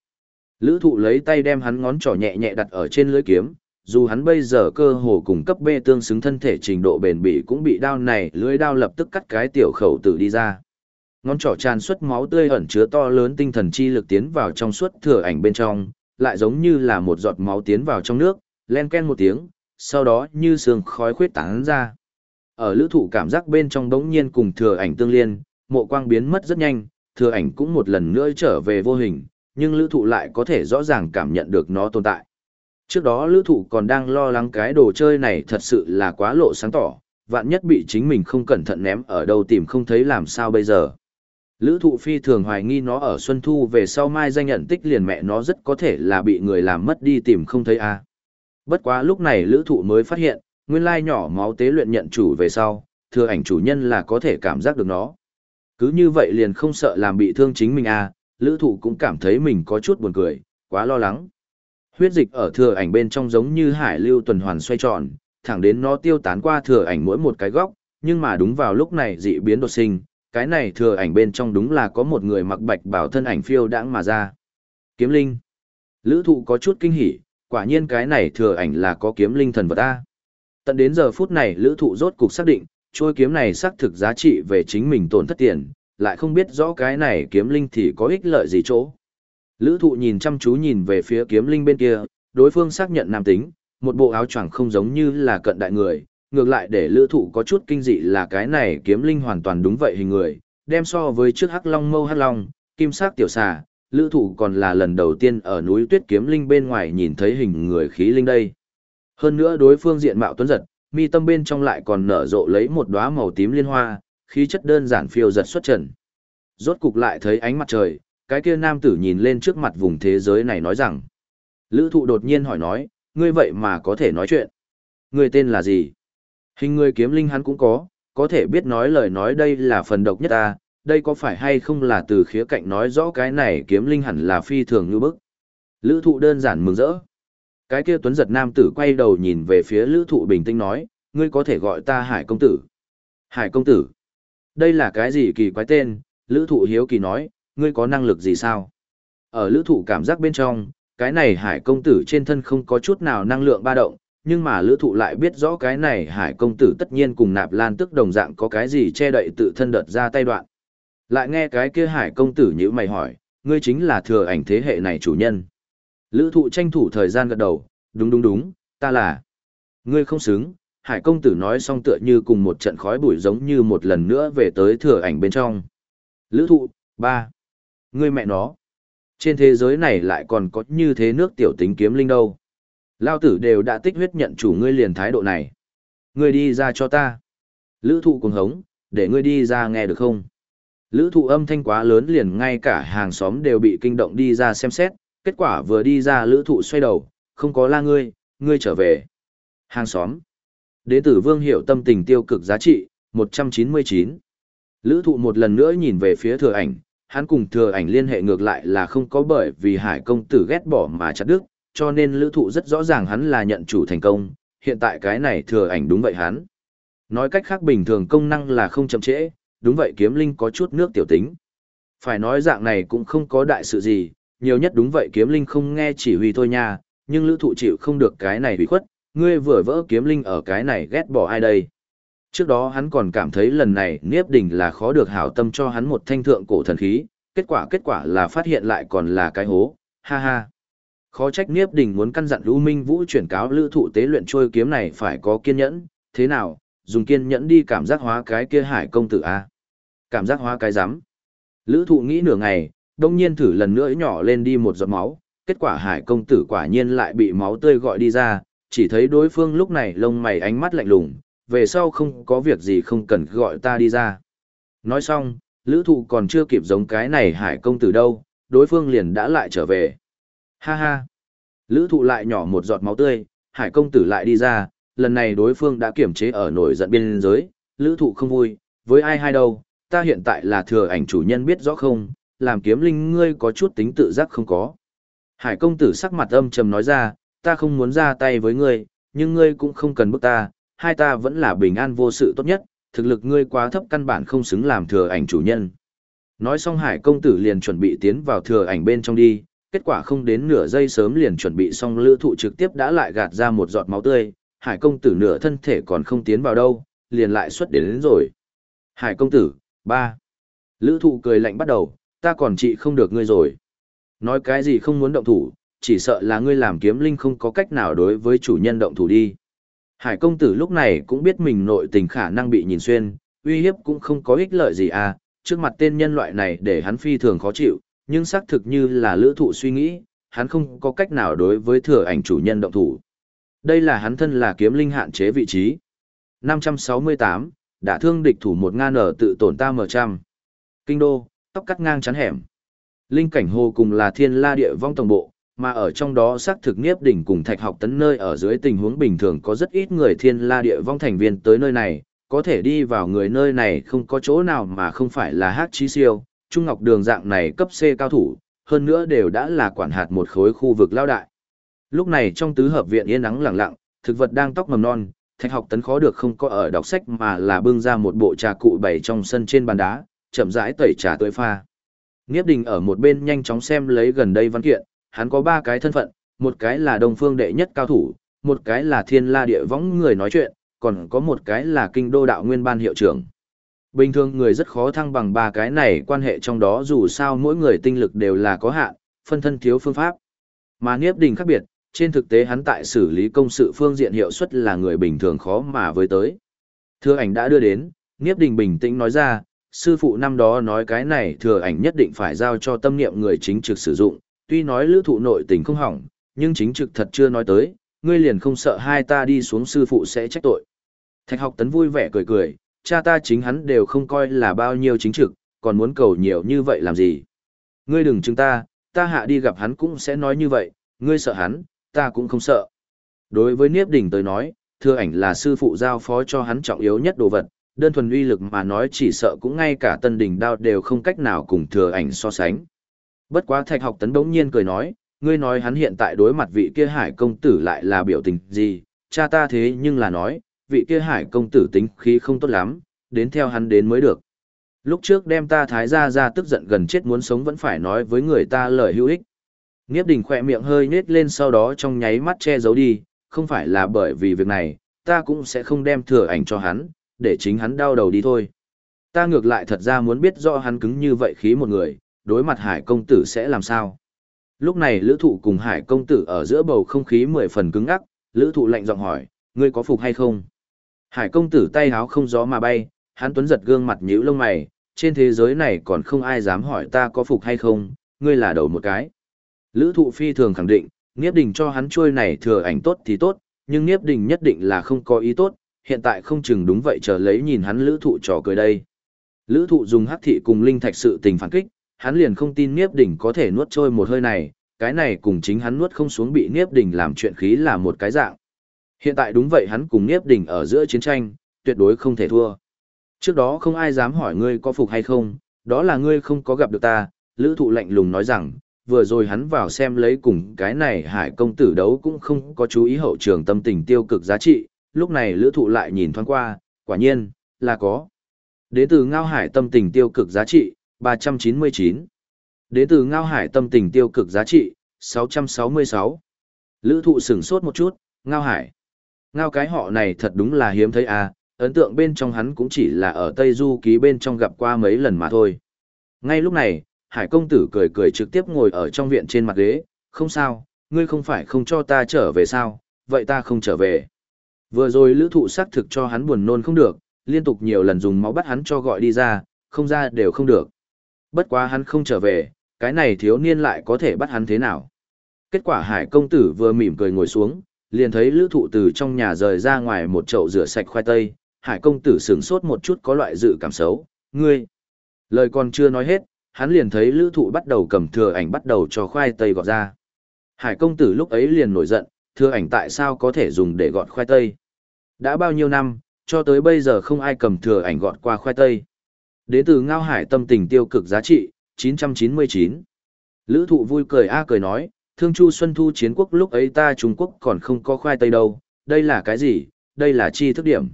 Speaker 1: Lữ thụ lấy tay đem hắn ngón trỏ nhẹ nhẹ đặt ở trên lưới kiếm, dù hắn bây giờ cơ hồ cùng cấp B tương xứng thân thể trình độ bền bỉ cũng bị đao này lưới đao lập tức cắt cái tiểu khẩu tử đi ra. Ngón trỏ tràn xuất máu tươi ẩn chứa to lớn tinh thần chi lực tiến vào trong suốt thừa ảnh bên trong, lại giống như là một giọt máu tiến vào trong nước, len ken một tiếng, sau đó như sương khói khuyết tán ra. Ở lữ thụ cảm giác bên trong đống nhiên cùng thừa ảnh tương liên, mộ quang biến mất rất nhanh, thừa ảnh cũng một lần nữa trở về vô hình, nhưng lữ thụ lại có thể rõ ràng cảm nhận được nó tồn tại. Trước đó lữ thụ còn đang lo lắng cái đồ chơi này thật sự là quá lộ sáng tỏ, vạn nhất bị chính mình không cẩn thận ném ở đâu tìm không thấy làm sao bây giờ. Lữ thụ phi thường hoài nghi nó ở Xuân Thu về sau mai danh nhận tích liền mẹ nó rất có thể là bị người làm mất đi tìm không thấy a à. Bất quá lúc này lữ thụ mới phát hiện, nguyên lai nhỏ máu tế luyện nhận chủ về sau, thừa ảnh chủ nhân là có thể cảm giác được nó. Cứ như vậy liền không sợ làm bị thương chính mình à, lữ thụ cũng cảm thấy mình có chút buồn cười, quá lo lắng. Huyết dịch ở thừa ảnh bên trong giống như hải lưu tuần hoàn xoay tròn, thẳng đến nó tiêu tán qua thừa ảnh mỗi một cái góc, nhưng mà đúng vào lúc này dị biến đột sinh, cái này thừa ảnh bên trong đúng là có một người mặc bạch bảo thân ảnh phiêu đãng mà ra. Kiếm linh. Lữ thụ có chút kinh hỉ, quả nhiên cái này thừa ảnh là có kiếm linh thần vật ta. Tận đến giờ phút này lữ thụ rốt cục xác định, trôi kiếm này xác thực giá trị về chính mình tổn thất tiền, lại không biết rõ cái này kiếm linh thì có ích lợi gì chỗ. Lữ thụ nhìn chăm chú nhìn về phía kiếm linh bên kia, đối phương xác nhận nam tính, một bộ áo choàng không giống như là cận đại người, ngược lại để lữ thụ có chút kinh dị là cái này kiếm linh hoàn toàn đúng vậy hình người, đem so với trước hắc long mâu hắc long, kim sắc tiểu xà, lữ thụ còn là lần đầu tiên ở núi tuyết kiếm linh bên ngoài nhìn thấy hình người khí linh đây. Hơn nữa đối phương diện mạo tuấn giật, mi tâm bên trong lại còn nở rộ lấy một đóa màu tím liên hoa, khí chất đơn giản phiêu giật xuất trần. Rốt cục lại thấy ánh mặt trời, cái kia nam tử nhìn lên trước mặt vùng thế giới này nói rằng. Lữ thụ đột nhiên hỏi nói, ngươi vậy mà có thể nói chuyện. Ngươi tên là gì? Hình ngươi kiếm linh hắn cũng có, có thể biết nói lời nói đây là phần độc nhất ta, đây có phải hay không là từ khía cạnh nói rõ cái này kiếm linh hẳn là phi thường như bức. Lữ thụ đơn giản mừng rỡ. Cái kia tuấn giật nam tử quay đầu nhìn về phía lữ thụ bình tĩnh nói, ngươi có thể gọi ta hải công tử. Hải công tử. Đây là cái gì kỳ quái tên, lữ thụ hiếu kỳ nói, ngươi có năng lực gì sao? Ở lữ thụ cảm giác bên trong, cái này hải công tử trên thân không có chút nào năng lượng ba động, nhưng mà lữ thụ lại biết rõ cái này hải công tử tất nhiên cùng nạp lan tức đồng dạng có cái gì che đậy tự thân đợt ra tay đoạn. Lại nghe cái kia hải công tử như mày hỏi, ngươi chính là thừa ảnh thế hệ này chủ nhân. Lữ thụ tranh thủ thời gian gật đầu, đúng đúng đúng, ta là. Ngươi không xứng, hải công tử nói xong tựa như cùng một trận khói bụi giống như một lần nữa về tới thừa ảnh bên trong. Lữ thụ, ba Ngươi mẹ nó. Trên thế giới này lại còn có như thế nước tiểu tính kiếm linh đâu. Lao tử đều đã tích huyết nhận chủ ngươi liền thái độ này. Ngươi đi ra cho ta. Lữ thụ cùng hống, để ngươi đi ra nghe được không? Lữ thụ âm thanh quá lớn liền ngay cả hàng xóm đều bị kinh động đi ra xem xét, kết quả vừa đi ra lữ thụ xoay đầu, không có la ngươi, ngươi trở về. Hàng xóm. Đế tử vương hiểu tâm tình tiêu cực giá trị, 199. Lữ thụ một lần nữa nhìn về phía thừa ảnh, hắn cùng thừa ảnh liên hệ ngược lại là không có bởi vì hải công tử ghét bỏ mà chặt đức, cho nên lữ thụ rất rõ ràng hắn là nhận chủ thành công, hiện tại cái này thừa ảnh đúng vậy hắn. Nói cách khác bình thường công năng là không chậm trễ, đúng vậy kiếm linh có chút nước tiểu tính. Phải nói dạng này cũng không có đại sự gì, nhiều nhất đúng vậy kiếm linh không nghe chỉ huy thôi nha, nhưng lữ thụ chịu không được cái này bị khuất, ngươi vừa vỡ kiếm linh ở cái này ghét bỏ ai đây. Trước đó hắn còn cảm thấy lần này Niếp Đình là khó được hảo tâm cho hắn một thanh thượng cổ thần khí, kết quả kết quả là phát hiện lại còn là cái hố, ha ha. Khó trách Niếp Đình muốn căn dặn Lũ Minh Vũ chuyển cáo lữ thụ tế luyện trôi kiếm này phải có kiên nhẫn, thế nào, dùng kiên nhẫn đi cảm giác hóa cái kia hải công tử a Cảm giác hóa cái rắm Lữ thụ nghĩ nửa ngày, đông nhiên thử lần nữa nhỏ lên đi một giọt máu, kết quả hải công tử quả nhiên lại bị máu tươi gọi đi ra, chỉ thấy đối phương lúc này lông mày ánh mắt lạnh lùng, về sau không có việc gì không cần gọi ta đi ra. Nói xong, lữ thụ còn chưa kịp giống cái này hải công tử đâu, đối phương liền đã lại trở về. Ha ha! Lữ thụ lại nhỏ một giọt máu tươi, hải công tử lại đi ra, lần này đối phương đã kiểm chế ở nổi giận biên giới, lữ thụ không vui, với ai hay đâu, ta hiện tại là thừa ảnh chủ nhân biết rõ không, làm kiếm linh ngươi có chút tính tự giác không có. Hải công tử sắc mặt âm trầm nói ra, ta không muốn ra tay với ngươi, nhưng ngươi cũng không cần bức ta, hai ta vẫn là bình an vô sự tốt nhất, thực lực ngươi quá thấp căn bản không xứng làm thừa ảnh chủ nhân. Nói xong hải công tử liền chuẩn bị tiến vào thừa ảnh bên trong đi, kết quả không đến nửa giây sớm liền chuẩn bị xong lữ thụ trực tiếp đã lại gạt ra một giọt máu tươi, hải công tử nửa thân thể còn không tiến vào đâu, liền lại xuất đến, đến rồi. Hải công tử, ba Lữ thụ cười lạnh bắt đầu, ta còn trị không được ngươi rồi. Nói cái gì không muốn động thủ, chỉ sợ là ngươi làm kiếm linh không có cách nào đối với chủ nhân động thủ đi. Hải công tử lúc này cũng biết mình nội tình khả năng bị nhìn xuyên, uy hiếp cũng không có ích lợi gì à, trước mặt tên nhân loại này để hắn phi thường khó chịu, nhưng xác thực như là lữ thụ suy nghĩ, hắn không có cách nào đối với thừa ảnh chủ nhân động thủ. Đây là hắn thân là kiếm linh hạn chế vị trí. 568, đã thương địch thủ một ngan ở tự tổn ta mở trăm. Kinh đô, tóc cắt ngang chắn hẻm. Linh cảnh hồ cùng là thiên la địa vong tổng bộ, mà ở trong đó xác thực nghiếp đỉnh cùng thạch học tấn nơi ở dưới tình huống bình thường có rất ít người thiên la địa vong thành viên tới nơi này, có thể đi vào người nơi này không có chỗ nào mà không phải là hát trí siêu, trung ngọc đường dạng này cấp C cao thủ, hơn nữa đều đã là quản hạt một khối khu vực lao đại. Lúc này trong tứ hợp viện yên nắng lặng lặng, thực vật đang tóc mầm non, thạch học tấn khó được không có ở đọc sách mà là bưng ra một bộ trà cụ bày trong sân trên bàn đá, chậm rãi tẩy trà tươi pha. Nghiếp đình ở một bên nhanh chóng xem lấy gần đây văn kiện, hắn có ba cái thân phận, một cái là đồng phương đệ nhất cao thủ, một cái là thiên la địa võng người nói chuyện, còn có một cái là kinh đô đạo nguyên ban hiệu trưởng. Bình thường người rất khó thăng bằng ba cái này quan hệ trong đó dù sao mỗi người tinh lực đều là có hạn, phân thân thiếu phương pháp. Mà Niếp Đình khác biệt, trên thực tế hắn tại xử lý công sự phương diện hiệu suất là người bình thường khó mà với tới. Thưa ảnh đã đưa đến, Niếp Đình bình tĩnh nói ra, sư phụ năm đó nói cái này thừa ảnh nhất định phải giao cho tâm niệm người chính trực sử dụng, tuy nói lữ thụ nội tình không hỏng, nhưng chính trực thật chưa nói tới, ngươi liền không sợ hai ta đi xuống sư phụ sẽ trách tội. Thạch học tấn vui vẻ cười cười, cha ta chính hắn đều không coi là bao nhiêu chính trực, còn muốn cầu nhiều như vậy làm gì. Ngươi đừng chứng ta, ta hạ đi gặp hắn cũng sẽ nói như vậy, ngươi sợ hắn, ta cũng không sợ. Đối với Niếp Đình tới nói, thừa ảnh là sư phụ giao phó cho hắn trọng yếu nhất đồ vật, đơn thuần uy lực mà nói chỉ sợ cũng ngay cả tân đỉnh đao đều không cách nào cùng thừa ảnh so sánh. Bất quá thạch học tấn đống nhiên cười nói, ngươi nói hắn hiện tại đối mặt vị kia hải công tử lại là biểu tình gì, cha ta thế nhưng là nói, vị kia hải công tử tính khí không tốt lắm, đến theo hắn đến mới được. Lúc trước đem ta thái ra ra tức giận gần chết muốn sống vẫn phải nói với người ta lời hữu ích. Nghiếp đình khỏe miệng hơi nết lên sau đó trong nháy mắt che giấu đi, không phải là bởi vì việc này, ta cũng sẽ không đem thừa ảnh cho hắn, để chính hắn đau đầu đi thôi. Ta ngược lại thật ra muốn biết rõ hắn cứng như vậy khí một người, đối mặt hải công tử sẽ làm sao. Lúc này lữ thụ cùng hải công tử ở giữa bầu không khí mười phần cứng ngắc, lữ thụ lạnh giọng hỏi, ngươi có phục hay không? Hải công tử tay háo không gió mà bay, hắn tuấn giật gương mặt nhíu lông mày, trên thế giới này còn không ai dám hỏi ta có phục hay không, ngươi là đầu một cái. Lữ thụ phi thường khẳng định, Niếp Đình cho hắn chui này thừa ảnh tốt thì tốt, nhưng Niếp Đình nhất định là không có ý tốt, hiện tại không chừng đúng vậy chờ lấy nhìn hắn lữ thụ trò cười đây. Lữ thụ dùng hắc thị cùng linh thạch sự tình phản kích, hắn liền không tin Niếp đỉnh có thể nuốt trôi một hơi này, cái này cùng chính hắn nuốt không xuống bị Niếp đỉnh làm chuyện khí là một cái dạng. Hiện tại đúng vậy hắn cùng Niếp đỉnh ở giữa chiến tranh, tuyệt đối không thể thua. Trước đó không ai dám hỏi ngươi có phục hay không, đó là ngươi không có gặp được ta, lữ thụ lạnh lùng nói rằng, vừa rồi hắn vào xem lấy cùng cái này hải công tử đấu cũng không có chú ý hậu trường tâm tình tiêu cực giá trị, lúc này lữ thụ lại nhìn thoáng qua, quả nhiên, là có. Đế tử ngao hải tâm tình tiêu cực giá trị, 399. Đế tử ngao hải tâm tình tiêu cực giá trị, 666. Lữ thụ sửng sốt một chút, ngao hải. Ngao cái họ này thật đúng là hiếm thấy à, ấn tượng bên trong hắn cũng chỉ là ở Tây Du ký bên trong gặp qua mấy lần mà thôi. Ngay lúc này, Hải công tử cười cười trực tiếp ngồi ở trong viện trên mặt ghế, không sao, ngươi không phải không cho ta trở về sao, vậy ta không trở về. Vừa rồi lữ thụ xác thực cho hắn buồn nôn không được, liên tục nhiều lần dùng máu bắt hắn cho gọi đi ra, không ra đều không được. Bất quá hắn không trở về, cái này thiếu niên lại có thể bắt hắn thế nào. Kết quả hải công tử vừa mỉm cười ngồi xuống, liền thấy lữ thụ từ trong nhà rời ra ngoài một chậu rửa sạch khoai tây, hải công tử sướng sốt một chút có loại dự cảm xấu, ngươi. Lời còn chưa nói hết, hắn liền thấy lữ thụ bắt đầu cầm thừa ảnh bắt đầu cho khoai tây gọt ra. Hải công tử lúc ấy liền nổi giận, thừa ảnh tại sao có thể dùng để gọt khoai tây. Đã bao nhiêu năm, cho tới bây giờ không ai cầm thừa ảnh gọt qua khoai tây. Đến từ ngao hải tâm tình tiêu cực giá trị, 999. Lữ thụ vui cười a cười nói, thương chu xuân thu chiến quốc lúc ấy ta Trung Quốc còn không có khoai tây đâu, đây là cái gì, đây là chi thức điểm.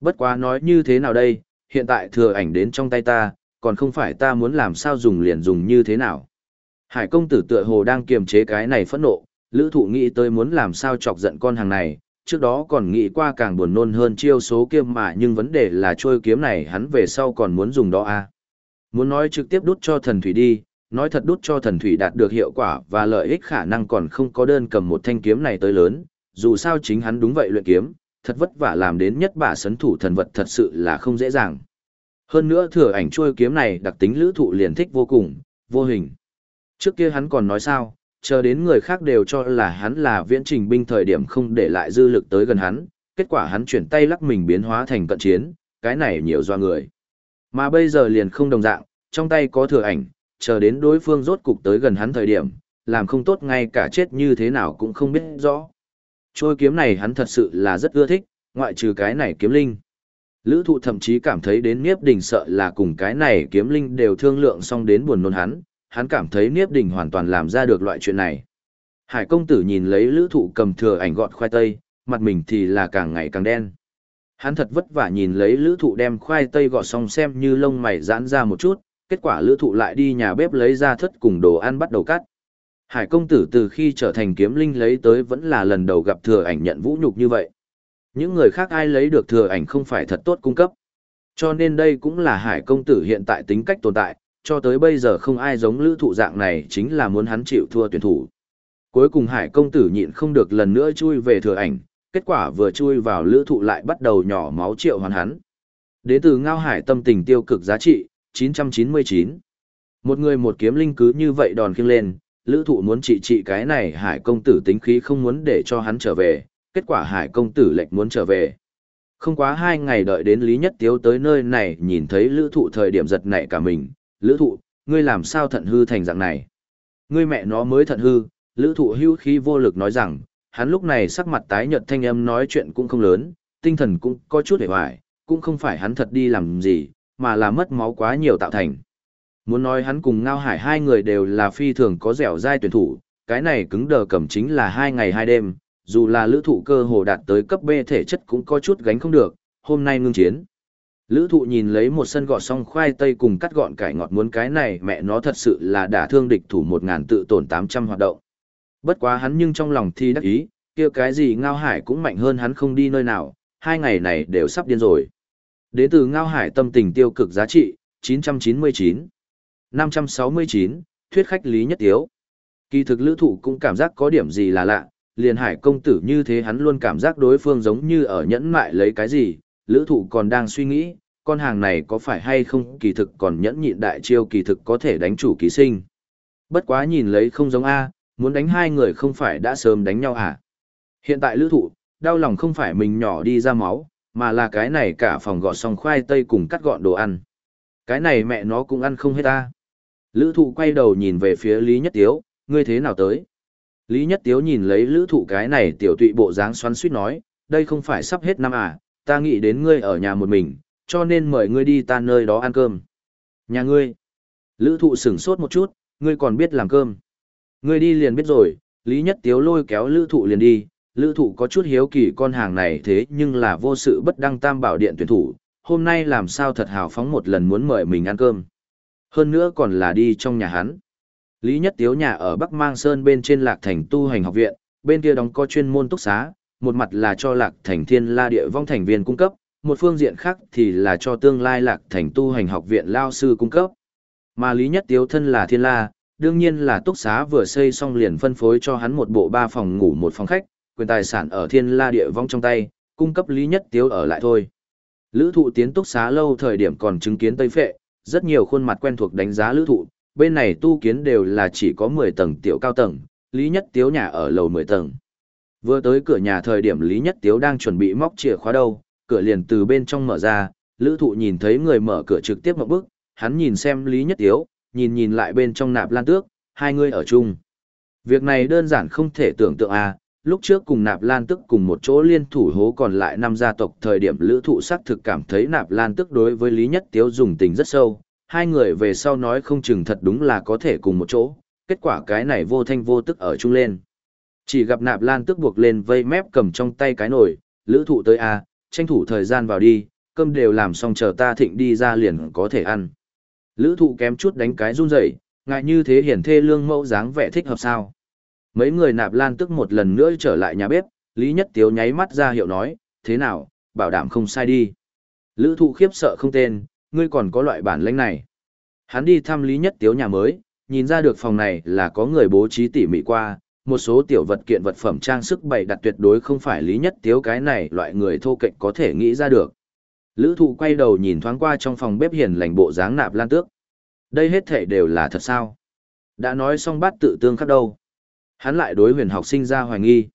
Speaker 1: Bất quá nói như thế nào đây, hiện tại thừa ảnh đến trong tay ta, còn không phải ta muốn làm sao dùng liền dùng như thế nào. Hải công tử tựa hồ đang kiềm chế cái này phẫn nộ, lữ thụ nghĩ tới muốn làm sao chọc giận con hàng này, trước đó còn nghĩ qua càng buồn nôn hơn chiêu số kiếm mà nhưng vấn đề là trôi kiếm này hắn về sau còn muốn dùng đó à. Muốn nói trực tiếp đút cho thần thủy đi, nói thật đút cho thần thủy đạt được hiệu quả và lợi ích khả năng còn không có đơn cầm một thanh kiếm này tới lớn, dù sao chính hắn đúng vậy luyện kiếm, thật vất vả làm đến nhất bả sấn thủ thần vật thật sự là không dễ dàng. Hơn nữa thừa ảnh trôi kiếm này đặc tính lữ thụ liền thích vô cùng, vô hình. Trước kia hắn còn nói sao, chờ đến người khác đều cho là hắn là viễn trình binh thời điểm không để lại dư lực tới gần hắn, kết quả hắn chuyển tay lắc mình biến hóa thành cận chiến, cái này nhiều do người. Mà bây giờ liền không đồng dạng, trong tay có thừa ảnh, chờ đến đối phương rốt cục tới gần hắn thời điểm, làm không tốt ngay cả chết như thế nào cũng không biết rõ. Trôi kiếm này hắn thật sự là rất ưa thích, ngoại trừ cái này kiếm linh. Lữ thụ thậm chí cảm thấy đến Niếp Đình sợ là cùng cái này kiếm linh đều thương lượng xong đến buồn nôn hắn, hắn cảm thấy Niếp Đình hoàn toàn làm ra được loại chuyện này. Hải công tử nhìn lấy lữ thụ cầm thừa ảnh gọt khoai tây, mặt mình thì là càng ngày càng đen. Hắn thật vất vả nhìn lấy lữ thụ đem khoai tây gọt xong xem như lông mày giãn ra một chút, kết quả lữ thụ lại đi nhà bếp lấy ra thất cùng đồ ăn bắt đầu cắt. Hải công tử từ khi trở thành kiếm linh lấy tới vẫn là lần đầu gặp thừa ảnh nhận vũ nhục như vậy. Những người khác ai lấy được thừa ảnh không phải thật tốt cung cấp. Cho nên đây cũng là hải công tử hiện tại tính cách tồn tại, cho tới bây giờ không ai giống lữ thụ dạng này chính là muốn hắn chịu thua tuyển thủ. Cuối cùng hải công tử nhịn không được lần nữa chui về thừa ảnh, kết quả vừa chui vào lữ thụ lại bắt đầu nhỏ máu triệu hoàn hắn. Đế từ Ngao Hải tâm tình tiêu cực giá trị, 999. Một người một kiếm linh cứ như vậy đòn khiêng lên, lữ thụ muốn trị trị cái này hải công tử tính khí không muốn để cho hắn trở về, kết quả hải công tử lệnh muốn trở về. Không quá hai ngày đợi đến Lý Nhất Tiếu tới nơi này nhìn thấy lữ thụ thời điểm giật nảy cả mình, lữ thụ, ngươi làm sao thận hư thành dạng này. Ngươi mẹ nó mới thận hư, lữ thụ hưu khí vô lực nói rằng, hắn lúc này sắc mặt tái nhợt thanh âm nói chuyện cũng không lớn, tinh thần cũng có chút hề hoài, cũng không phải hắn thật đi làm gì, mà là mất máu quá nhiều tạo thành. Muốn nói hắn cùng Ngao Hải hai người đều là phi thường có dẻo dai tuyển thủ, cái này cứng đờ cầm chính là hai ngày hai đêm, dù là lữ thụ cơ hồ đạt tới cấp B thể chất cũng có chút gánh không được, hôm nay ngưng chiến. Lữ thụ nhìn lấy một sân gọt xong khoai tây cùng cắt gọn cải ngọt muốn cái này mẹ nó thật sự là đả thương địch thủ 1.000 tự tổn 800 hoạt động. Bất quá hắn nhưng trong lòng thì đắc ý, kia cái gì Ngao Hải cũng mạnh hơn hắn không đi nơi nào, hai ngày này đều sắp điên rồi. Đến từ Ngao Hải tâm tình tiêu cực giá trị, 999. 569, thuyết khách Lý Nhất Tiếu. Kỳ thực lữ thụ cũng cảm giác có điểm gì là lạ, liền hải công tử như thế hắn luôn cảm giác đối phương giống như ở nhẫn mại lấy cái gì, lữ thụ còn đang suy nghĩ, con hàng này có phải hay không kỳ thực còn nhẫn nhịn đại chiêu kỳ thực có thể đánh chủ ký sinh. Bất quá nhìn lấy không giống A, muốn đánh hai người không phải đã sớm đánh nhau à. Hiện tại lữ thụ, đau lòng không phải mình nhỏ đi ra máu, mà là cái này cả phòng gọt xong khoai tây cùng cắt gọn đồ ăn. Cái này mẹ nó cũng ăn không hết ta. Lữ thụ quay đầu nhìn về phía Lý Nhất Tiếu, ngươi thế nào tới? Lý Nhất Tiếu nhìn lấy lữ thụ cái này tiểu tụy bộ dáng xoắn suýt nói, đây không phải sắp hết năm à, ta nghĩ đến ngươi ở nhà một mình, cho nên mời ngươi đi ta nơi đó ăn cơm. Nhà ngươi. Lữ thụ sửng sốt một chút, ngươi còn biết làm cơm. Ngươi đi liền biết rồi, Lý Nhất Tiếu lôi kéo lữ thụ liền đi, lữ thụ có chút hiếu kỳ con hàng này thế nhưng là vô sự bất đăng tam bảo điện tuyển thủ, hôm nay làm sao thật hào phóng một lần muốn mời mình ăn cơm. Hơn nữa còn là đi trong nhà hắn. Lý Nhất Tiếu nhà ở Bắc Mang Sơn bên trên Lạc Thành tu hành học viện, bên kia đóng có chuyên môn túc xá, một mặt là cho Lạc Thành Thiên La địa vong thành viên cung cấp, một phương diện khác thì là cho tương lai Lạc Thành tu hành học viện lao sư cung cấp. Mà Lý Nhất Tiếu thân là Thiên La, đương nhiên là túc xá vừa xây xong liền phân phối cho hắn một bộ ba phòng ngủ một phòng khách, quyền tài sản ở Thiên La địa vong trong tay, cung cấp Lý Nhất Tiếu ở lại thôi. Lữ thụ tiến túc xá lâu thời điểm còn chứng kiến Tây Phệ, rất nhiều khuôn mặt quen thuộc đánh giá lữ thụ, bên này tu kiến đều là chỉ có 10 tầng tiểu cao tầng, Lý Nhất Tiếu nhà ở lầu 10 tầng. Vừa tới cửa nhà thời điểm Lý Nhất Tiếu đang chuẩn bị móc chìa khóa đâu, cửa liền từ bên trong mở ra, lữ thụ nhìn thấy người mở cửa trực tiếp một bước, hắn nhìn xem Lý Nhất Tiếu, nhìn nhìn lại bên trong nạp lan tước, hai người ở chung. Việc này đơn giản không thể tưởng tượng à, lúc trước cùng nạp lan tức cùng một chỗ liên thủ hố còn lại năm gia tộc thời điểm lữ thụ xác thực cảm thấy nạp lan tức đối với lý nhất tiếu dùng tình rất sâu hai người về sau nói không chừng thật đúng là có thể cùng một chỗ kết quả cái này vô thanh vô tức ở chung lên chỉ gặp nạp lan tức buộc lên vây mép cầm trong tay cái nồi lữ thụ tới a tranh thủ thời gian vào đi cơm đều làm xong chờ ta thịnh đi ra liền có thể ăn lữ thụ kém chút đánh cái run rẩy ngại như thế hiển thê lương mẫu dáng vẻ thích hợp sao Mấy người nạp lan tức một lần nữa trở lại nhà bếp, Lý Nhất Tiếu nháy mắt ra hiệu nói, thế nào, bảo đảm không sai đi. Lữ thụ khiếp sợ không tên, ngươi còn có loại bản lãnh này. Hắn đi thăm Lý Nhất Tiếu nhà mới, nhìn ra được phòng này là có người bố trí tỉ mỉ qua, một số tiểu vật kiện vật phẩm trang sức bày đặt tuyệt đối không phải Lý Nhất Tiếu cái này loại người thô kệch có thể nghĩ ra được. Lữ thụ quay đầu nhìn thoáng qua trong phòng bếp hiền lành bộ dáng nạp lan tước. Đây hết thể đều là thật sao? Đã nói xong bát tự tương khắc đâu. Hắn lại đối huyền học sinh ra hoài nghi.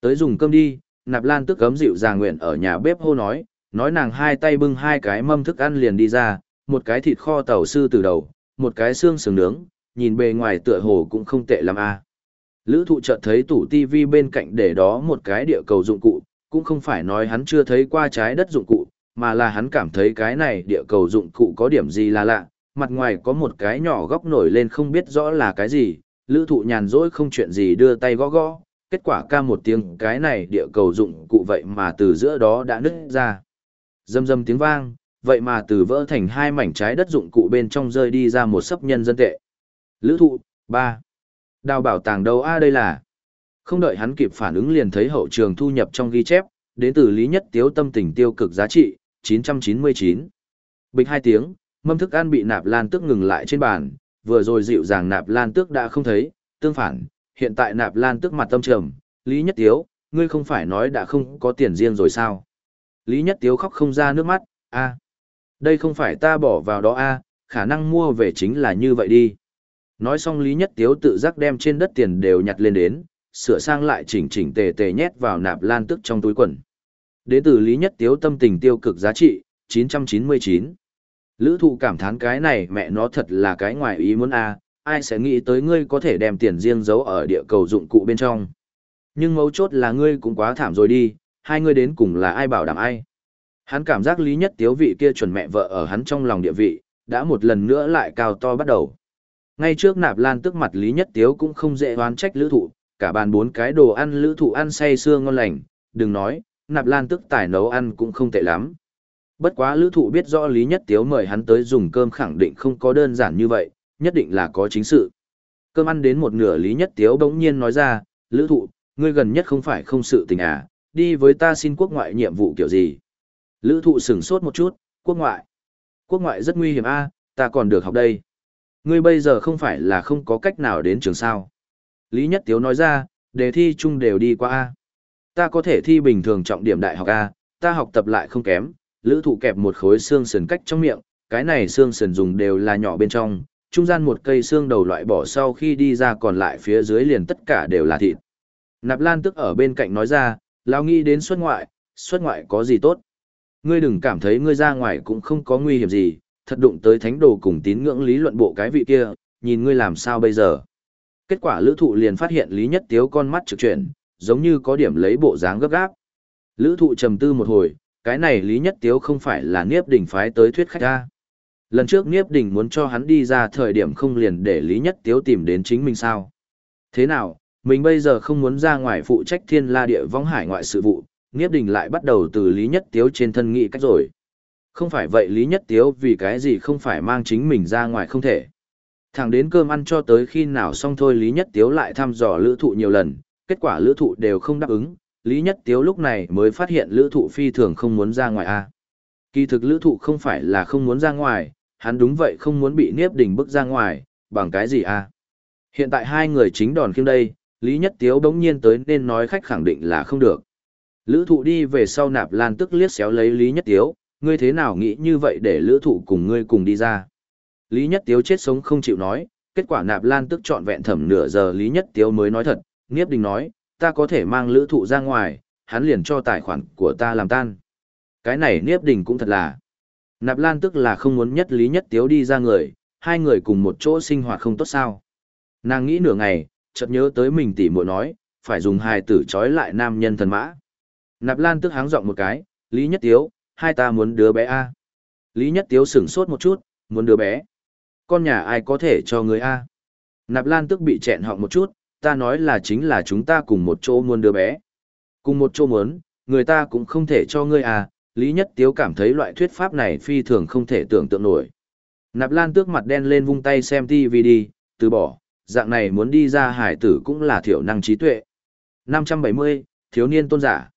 Speaker 1: Tới dùng cơm đi, nạp lan tước cấm dịu già nguyện ở nhà bếp hô nói, nói nàng hai tay bưng hai cái mâm thức ăn liền đi ra, một cái thịt kho tàu sư từ đầu, một cái xương sườn nướng, nhìn bề ngoài tựa hồ cũng không tệ lắm a. Lữ thụ chợt thấy tủ tivi bên cạnh để đó một cái địa cầu dụng cụ, cũng không phải nói hắn chưa thấy qua trái đất dụng cụ, mà là hắn cảm thấy cái này địa cầu dụng cụ có điểm gì là lạ, mặt ngoài có một cái nhỏ góc nổi lên không biết rõ là cái gì, lữ thụ nhàn rỗi không chuyện gì đưa tay gõ gõ, kết quả ca một tiếng cái này địa cầu dụng cụ vậy mà từ giữa đó đã nứt ra. Dâm dâm tiếng vang, vậy mà từ vỡ thành hai mảnh trái đất dụng cụ bên trong rơi đi ra một sấp nhân dân tệ. Lữ thụ, 3. Đào bảo tàng đâu a đây là. Không đợi hắn kịp phản ứng liền thấy hậu trường thu nhập trong ghi chép, đến từ lý nhất tiếu tâm tình tiêu cực giá trị, 999. Bịch hai tiếng, mâm thức ăn bị nạp lan tức ngừng lại trên bàn, vừa rồi dịu dàng nạp lan tước đã không thấy, tương phản, hiện tại nạp lan tước mặt tâm trầm, Lý Nhất Tiếu, ngươi không phải nói đã không có tiền riêng rồi sao? Lý Nhất Tiếu khóc không ra nước mắt, a Đây không phải ta bỏ vào đó a, khả năng mua về chính là như vậy đi. Nói xong Lý Nhất Tiếu tự giác đem trên đất tiền đều nhặt lên đến, sửa sang lại chỉnh chỉnh tề tề nhét vào nạp lan tức trong túi quần. Đến từ Lý Nhất Tiếu tâm tình tiêu cực giá trị, 999. Lữ thụ cảm thán cái này mẹ nó thật là cái ngoài ý muốn a ai sẽ nghĩ tới ngươi có thể đem tiền riêng giấu ở địa cầu dụng cụ bên trong. Nhưng mấu chốt là ngươi cũng quá thảm rồi đi, hai ngươi đến cùng là ai bảo đảm ai. Hắn cảm giác Lý Nhất Tiếu vị kia chuẩn mẹ vợ ở hắn trong lòng địa vị, đã một lần nữa lại cao to bắt đầu. Ngay trước nạp lan tức mặt Lý Nhất Tiếu cũng không dễ oán trách lữ thụ, cả bàn bốn cái đồ ăn lữ thụ ăn say xương ngon lành, đừng nói, nạp lan tức tài nấu ăn cũng không tệ lắm. Bất quá lữ thụ biết rõ Lý Nhất Tiếu mời hắn tới dùng cơm khẳng định không có đơn giản như vậy, nhất định là có chính sự. Cơm ăn đến một nửa Lý Nhất Tiếu bỗng nhiên nói ra, lữ thụ, ngươi gần nhất không phải không sự tình à, đi với ta xin quốc ngoại nhiệm vụ kiểu gì. Lữ thụ sửng sốt một chút, quốc ngoại. Quốc ngoại rất nguy hiểm a ta còn được học đây. Ngươi bây giờ không phải là không có cách nào đến trường sao. Lý Nhất Tiếu nói ra, đề thi chung đều đi qua A. Ta có thể thi bình thường trọng điểm đại học A, ta học tập lại không kém, lữ thụ kẹp một khối xương sườn cách trong miệng, cái này xương sườn dùng đều là nhỏ bên trong, trung gian một cây xương đầu loại bỏ sau khi đi ra còn lại phía dưới liền tất cả đều là thịt. Nạp Lan tức ở bên cạnh nói ra, lao nghĩ đến xuất ngoại, xuất ngoại có gì tốt. Ngươi đừng cảm thấy ngươi ra ngoài cũng không có nguy hiểm gì, thật đụng tới thánh đồ cùng tín ngưỡng lý luận bộ cái vị kia, nhìn ngươi làm sao bây giờ. Kết quả lữ thụ liền phát hiện Lý Nhất Tiếu con mắt trực chuyển, giống như có điểm lấy bộ dáng gấp gáp. Lữ thụ trầm tư một hồi, cái này Lý Nhất Tiếu không phải là Niếp Đình phái tới thuyết khách ra. Lần trước Niếp Đình muốn cho hắn đi ra thời điểm không liền để Lý Nhất Tiếu tìm đến chính mình sao. Thế nào, mình bây giờ không muốn ra ngoài phụ trách thiên la địa vong hải ngoại sự vụ, Niếp Đình lại bắt đầu từ Lý Nhất Tiếu trên thân nghị cách rồi. Không phải vậy Lý Nhất Tiếu vì cái gì không phải mang chính mình ra ngoài không thể. Thẳng đến cơm ăn cho tới khi nào xong thôi Lý Nhất Tiếu lại thăm dò lữ thụ nhiều lần, kết quả lữ thụ đều không đáp ứng, Lý Nhất Tiếu lúc này mới phát hiện lữ thụ phi thường không muốn ra ngoài a à. Kỳ thực lữ thụ không phải là không muốn ra ngoài, hắn đúng vậy không muốn bị Niếp Đình bức ra ngoài, bằng cái gì a à? Hiện tại hai người chính đòn khiêm đây, Lý Nhất Tiếu đống nhiên tới nên nói khách khẳng định là không được. Lữ thụ đi về sau nạp lan tức liếc xéo lấy Lý Nhất Tiếu, ngươi thế nào nghĩ như vậy để lữ thụ cùng ngươi cùng đi ra. Lý Nhất Tiếu chết sống không chịu nói, kết quả nạp lan tức trọn vẹn thẩm nửa giờ Lý Nhất Tiếu mới nói thật, Niếp Đình nói, ta có thể mang lữ thụ ra ngoài, hắn liền cho tài khoản của ta làm tan. Cái này Niếp Đình cũng thật là. Nạp lan tức là không muốn nhất Lý Nhất Tiếu đi ra người, hai người cùng một chỗ sinh hoạt không tốt sao. Nàng nghĩ nửa ngày, chợt nhớ tới mình tỉ muội nói, phải dùng hài tử trói lại nam nhân thần mã. Nạp Lan tức háng giọng một cái, Lý Nhất Tiếu, hai ta muốn đứa bé A. Lý Nhất Tiếu sửng sốt một chút, muốn đứa bé. Con nhà ai có thể cho người A. Nạp Lan tức bị chẹn họng một chút, ta nói là chính là chúng ta cùng một chỗ muốn đứa bé. Cùng một chỗ muốn, người ta cũng không thể cho ngươi A. Lý Nhất Tiếu cảm thấy loại thuyết pháp này phi thường không thể tưởng tượng nổi. Nạp Lan tước mặt đen lên vung tay xem TV đi, từ bỏ, dạng này muốn đi ra hải tử cũng là thiểu năng trí tuệ. 570, thiếu niên tôn giả.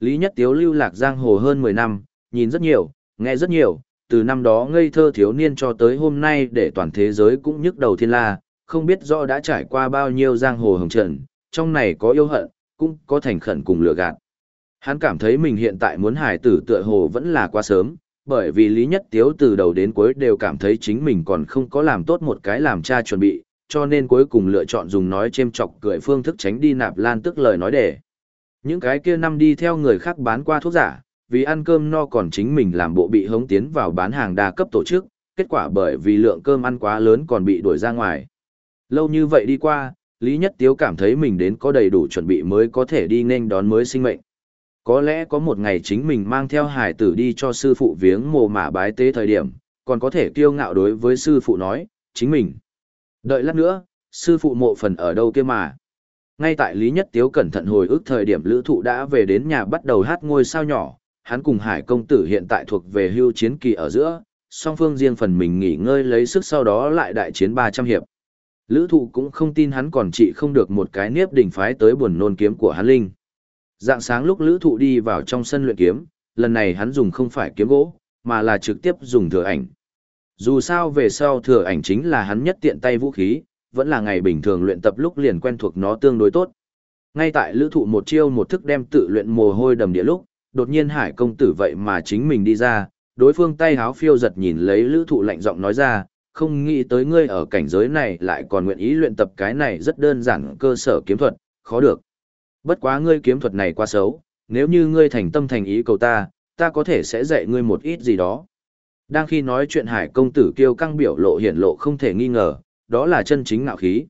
Speaker 1: Lý Nhất Tiếu lưu lạc giang hồ hơn 10 năm, nhìn rất nhiều, nghe rất nhiều, từ năm đó ngây thơ thiếu niên cho tới hôm nay để toàn thế giới cũng nhức đầu thiên la, không biết rõ đã trải qua bao nhiêu giang hồ hồng trần, trong này có yêu hận, cũng có thành khẩn cùng lừa gạt. Hắn cảm thấy mình hiện tại muốn hài tử tựa hồ vẫn là quá sớm, bởi vì Lý Nhất Tiếu từ đầu đến cuối đều cảm thấy chính mình còn không có làm tốt một cái làm cha chuẩn bị, cho nên cuối cùng lựa chọn dùng nói chêm chọc cười phương thức tránh đi nạp lan tức lời nói để. Những cái kia năm đi theo người khác bán qua thuốc giả, vì ăn cơm no còn chính mình làm bộ bị hống tiến vào bán hàng đa cấp tổ chức, kết quả bởi vì lượng cơm ăn quá lớn còn bị đuổi ra ngoài. Lâu như vậy đi qua, Lý Nhất Tiếu cảm thấy mình đến có đầy đủ chuẩn bị mới có thể đi nên đón mới sinh mệnh. Có lẽ có một ngày chính mình mang theo hải tử đi cho sư phụ viếng mồ mả bái tế thời điểm, còn có thể kiêu ngạo đối với sư phụ nói, chính mình. Đợi lát nữa, sư phụ mộ phần ở đâu kia mà. Ngay tại Lý Nhất Tiếu cẩn thận hồi ức thời điểm lữ thụ đã về đến nhà bắt đầu hát ngôi sao nhỏ, hắn cùng Hải công tử hiện tại thuộc về hưu chiến kỳ ở giữa, song phương riêng phần mình nghỉ ngơi lấy sức sau đó lại đại chiến 300 hiệp. Lữ thụ cũng không tin hắn còn trị không được một cái niếp đỉnh phái tới buồn nôn kiếm của hắn linh. Dạng sáng lúc lữ thụ đi vào trong sân luyện kiếm, lần này hắn dùng không phải kiếm gỗ, mà là trực tiếp dùng thừa ảnh. Dù sao về sau thừa ảnh chính là hắn nhất tiện tay vũ khí, vẫn là ngày bình thường luyện tập lúc liền quen thuộc nó tương đối tốt. Ngay tại lữ thụ một chiêu một thức đem tự luyện mồ hôi đầm địa lúc, đột nhiên hải công tử vậy mà chính mình đi ra, đối phương tay háo phiêu giật nhìn lấy lữ thụ lạnh giọng nói ra, không nghĩ tới ngươi ở cảnh giới này lại còn nguyện ý luyện tập cái này rất đơn giản cơ sở kiếm thuật, khó được. Bất quá ngươi kiếm thuật này quá xấu, nếu như ngươi thành tâm thành ý cầu ta, ta có thể sẽ dạy ngươi một ít gì đó. Đang khi nói chuyện hải công tử kêu căng biểu lộ hiển lộ không thể nghi ngờ, đó là chân chính ngạo khí.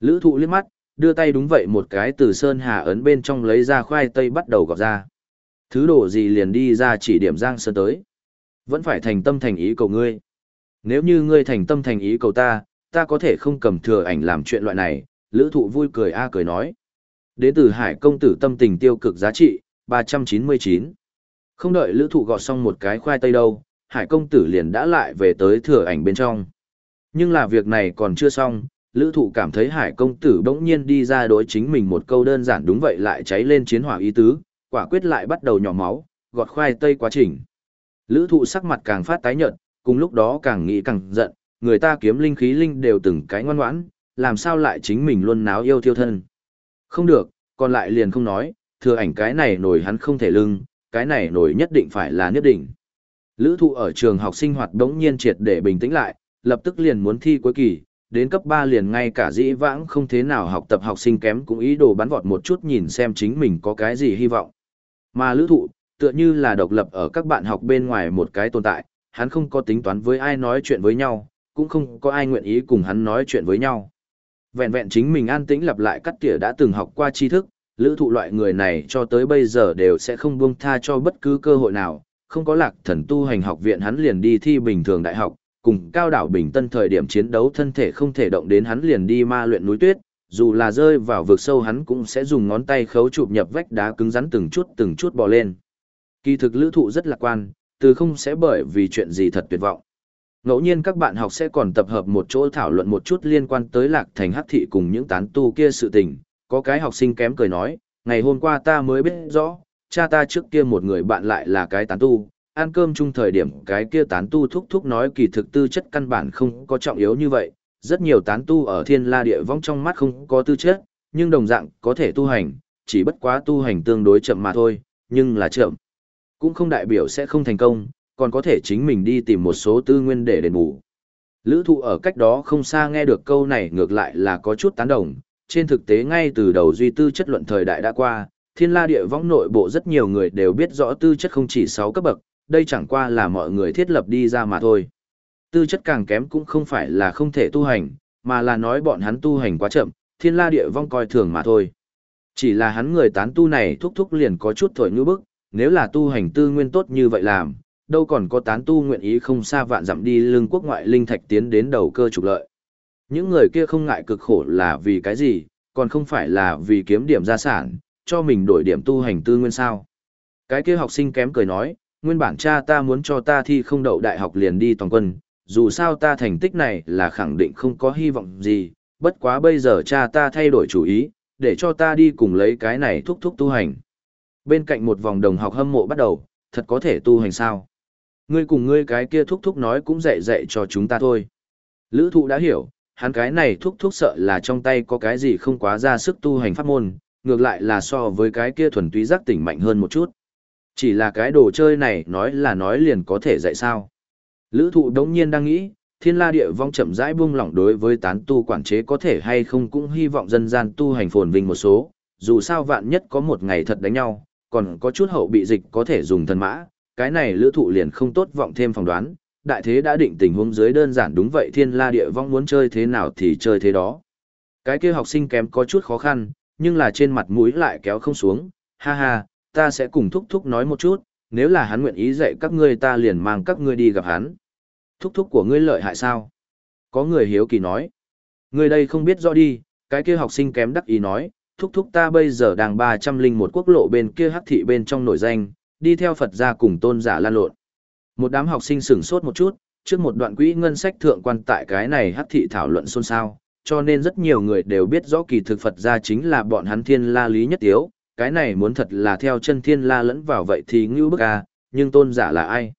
Speaker 1: Lữ thụ liếc mắt, đưa tay đúng vậy một cái từ sơn hà ấn bên trong lấy ra khoai tây bắt đầu gọt ra. Thứ đồ gì liền đi ra chỉ điểm giang sơn tới. Vẫn phải thành tâm thành ý cầu ngươi. Nếu như ngươi thành tâm thành ý cầu ta, ta có thể không cầm thừa ảnh làm chuyện loại này, lữ thụ vui cười a cười nói. Đến từ hải công tử tâm tình tiêu cực giá trị, 399. Không đợi lữ thụ gọt xong một cái khoai tây đâu, hải công tử liền đã lại về tới thừa ảnh bên trong. Nhưng là việc này còn chưa xong, lữ thụ cảm thấy hải công tử bỗng nhiên đi ra đối chính mình một câu đơn giản đúng vậy lại cháy lên chiến hỏa ý tứ, quả quyết lại bắt đầu nhỏ máu, gọt khoai tây quá trình. Lữ thụ sắc mặt càng phát tái nhợt, cùng lúc đó càng nghĩ càng giận, người ta kiếm linh khí linh đều từng cái ngoan ngoãn, làm sao lại chính mình luôn náo yêu thiêu thân. Không được, còn lại liền không nói, thừa ảnh cái này nổi hắn không thể lưng, cái này nổi nhất định phải là nhất định. Lữ thụ ở trường học sinh hoạt đống nhiên triệt để bình tĩnh lại, lập tức liền muốn thi cuối kỳ, đến cấp 3 liền ngay cả dĩ vãng không thế nào học tập học sinh kém cũng ý đồ bắn vọt một chút nhìn xem chính mình có cái gì hy vọng. Mà lữ thụ, tựa như là độc lập ở các bạn học bên ngoài một cái tồn tại, hắn không có tính toán với ai nói chuyện với nhau, cũng không có ai nguyện ý cùng hắn nói chuyện với nhau. Vẹn vẹn chính mình an tĩnh lặp lại cắt tỉa đã từng học qua tri thức, lữ thụ loại người này cho tới bây giờ đều sẽ không buông tha cho bất cứ cơ hội nào, không có lạc thần tu hành học viện hắn liền đi thi bình thường đại học, cùng cao đảo bình tân thời điểm chiến đấu thân thể không thể động đến hắn liền đi ma luyện núi tuyết, dù là rơi vào vực sâu hắn cũng sẽ dùng ngón tay khấu chụp nhập vách đá cứng rắn từng chút từng chút bò lên. Kỳ thực lữ thụ rất lạc quan, từ không sẽ bởi vì chuyện gì thật tuyệt vọng. Ngẫu nhiên các bạn học sẽ còn tập hợp một chỗ thảo luận một chút liên quan tới lạc thành hắc thị cùng những tán tu kia sự tình. Có cái học sinh kém cười nói, ngày hôm qua ta mới biết rõ, cha ta trước kia một người bạn lại là cái tán tu, ăn cơm chung thời điểm cái kia tán tu thúc thúc nói kỳ thực tư chất căn bản không có trọng yếu như vậy, rất nhiều tán tu ở thiên la địa vong trong mắt không có tư chất, nhưng đồng dạng có thể tu hành, chỉ bất quá tu hành tương đối chậm mà thôi, nhưng là chậm. Cũng không đại biểu sẽ không thành công, còn có thể chính mình đi tìm một số tư nguyên để đền bù. Lữ thụ ở cách đó không xa nghe được câu này ngược lại là có chút tán đồng, trên thực tế ngay từ đầu duy tư chất luận thời đại đã qua, thiên la địa võng nội bộ rất nhiều người đều biết rõ tư chất không chỉ 6 cấp bậc, đây chẳng qua là mọi người thiết lập đi ra mà thôi. Tư chất càng kém cũng không phải là không thể tu hành, mà là nói bọn hắn tu hành quá chậm, thiên la địa vong coi thường mà thôi. Chỉ là hắn người tán tu này thúc thúc liền có chút thổi như bức, nếu là tu hành tư nguyên tốt như vậy làm, đâu còn có tán tu nguyện ý không xa vạn dặm đi lương quốc ngoại linh thạch tiến đến đầu cơ trục lợi. Những người kia không ngại cực khổ là vì cái gì, còn không phải là vì kiếm điểm gia sản, cho mình đổi điểm tu hành tư nguyên sao. Cái kia học sinh kém cười nói, nguyên bản cha ta muốn cho ta thi không đậu đại học liền đi toàn quân, dù sao ta thành tích này là khẳng định không có hy vọng gì, bất quá bây giờ cha ta thay đổi chủ ý, để cho ta đi cùng lấy cái này thúc thúc tu hành. Bên cạnh một vòng đồng học hâm mộ bắt đầu, thật có thể tu hành sao. Ngươi cùng ngươi cái kia thúc thúc nói cũng dạy dạy cho chúng ta thôi. Lữ thụ đã hiểu, hắn cái này thúc thúc sợ là trong tay có cái gì không quá ra sức tu hành pháp môn, ngược lại là so với cái kia thuần túy giác tỉnh mạnh hơn một chút. Chỉ là cái đồ chơi này nói là nói liền có thể dạy sao. Lữ thụ đống nhiên đang nghĩ, thiên la địa vong chậm rãi buông lỏng đối với tán tu quản chế có thể hay không cũng hy vọng dân gian tu hành phồn vinh một số, dù sao vạn nhất có một ngày thật đánh nhau, còn có chút hậu bị dịch có thể dùng thần mã, cái này lữ thụ liền không tốt vọng thêm phỏng đoán, đại thế đã định tình huống dưới đơn giản đúng vậy thiên la địa vong muốn chơi thế nào thì chơi thế đó. Cái kia học sinh kém có chút khó khăn, nhưng là trên mặt mũi lại kéo không xuống, ha ha, ta sẽ cùng thúc thúc nói một chút, nếu là hắn nguyện ý dạy các ngươi ta liền mang các ngươi đi gặp hắn. Thúc thúc của ngươi lợi hại sao? Có người hiếu kỳ nói. Ngươi đây không biết rõ đi, cái kia học sinh kém đắc ý nói, thúc thúc ta bây giờ đang ba trăm linh một quốc lộ bên kia hắc thị bên trong nổi danh, đi theo Phật gia cùng tôn giả lan lộn. Một đám học sinh sửng sốt một chút, trước một đoạn quỹ ngân sách thượng quan tại cái này hắc thị thảo luận xôn xao, cho nên rất nhiều người đều biết rõ kỳ thực Phật gia chính là bọn hắn thiên la lý nhất tiếu, cái này muốn thật là theo chân thiên la lẫn vào vậy thì ngưu bức a, nhưng tôn giả là ai?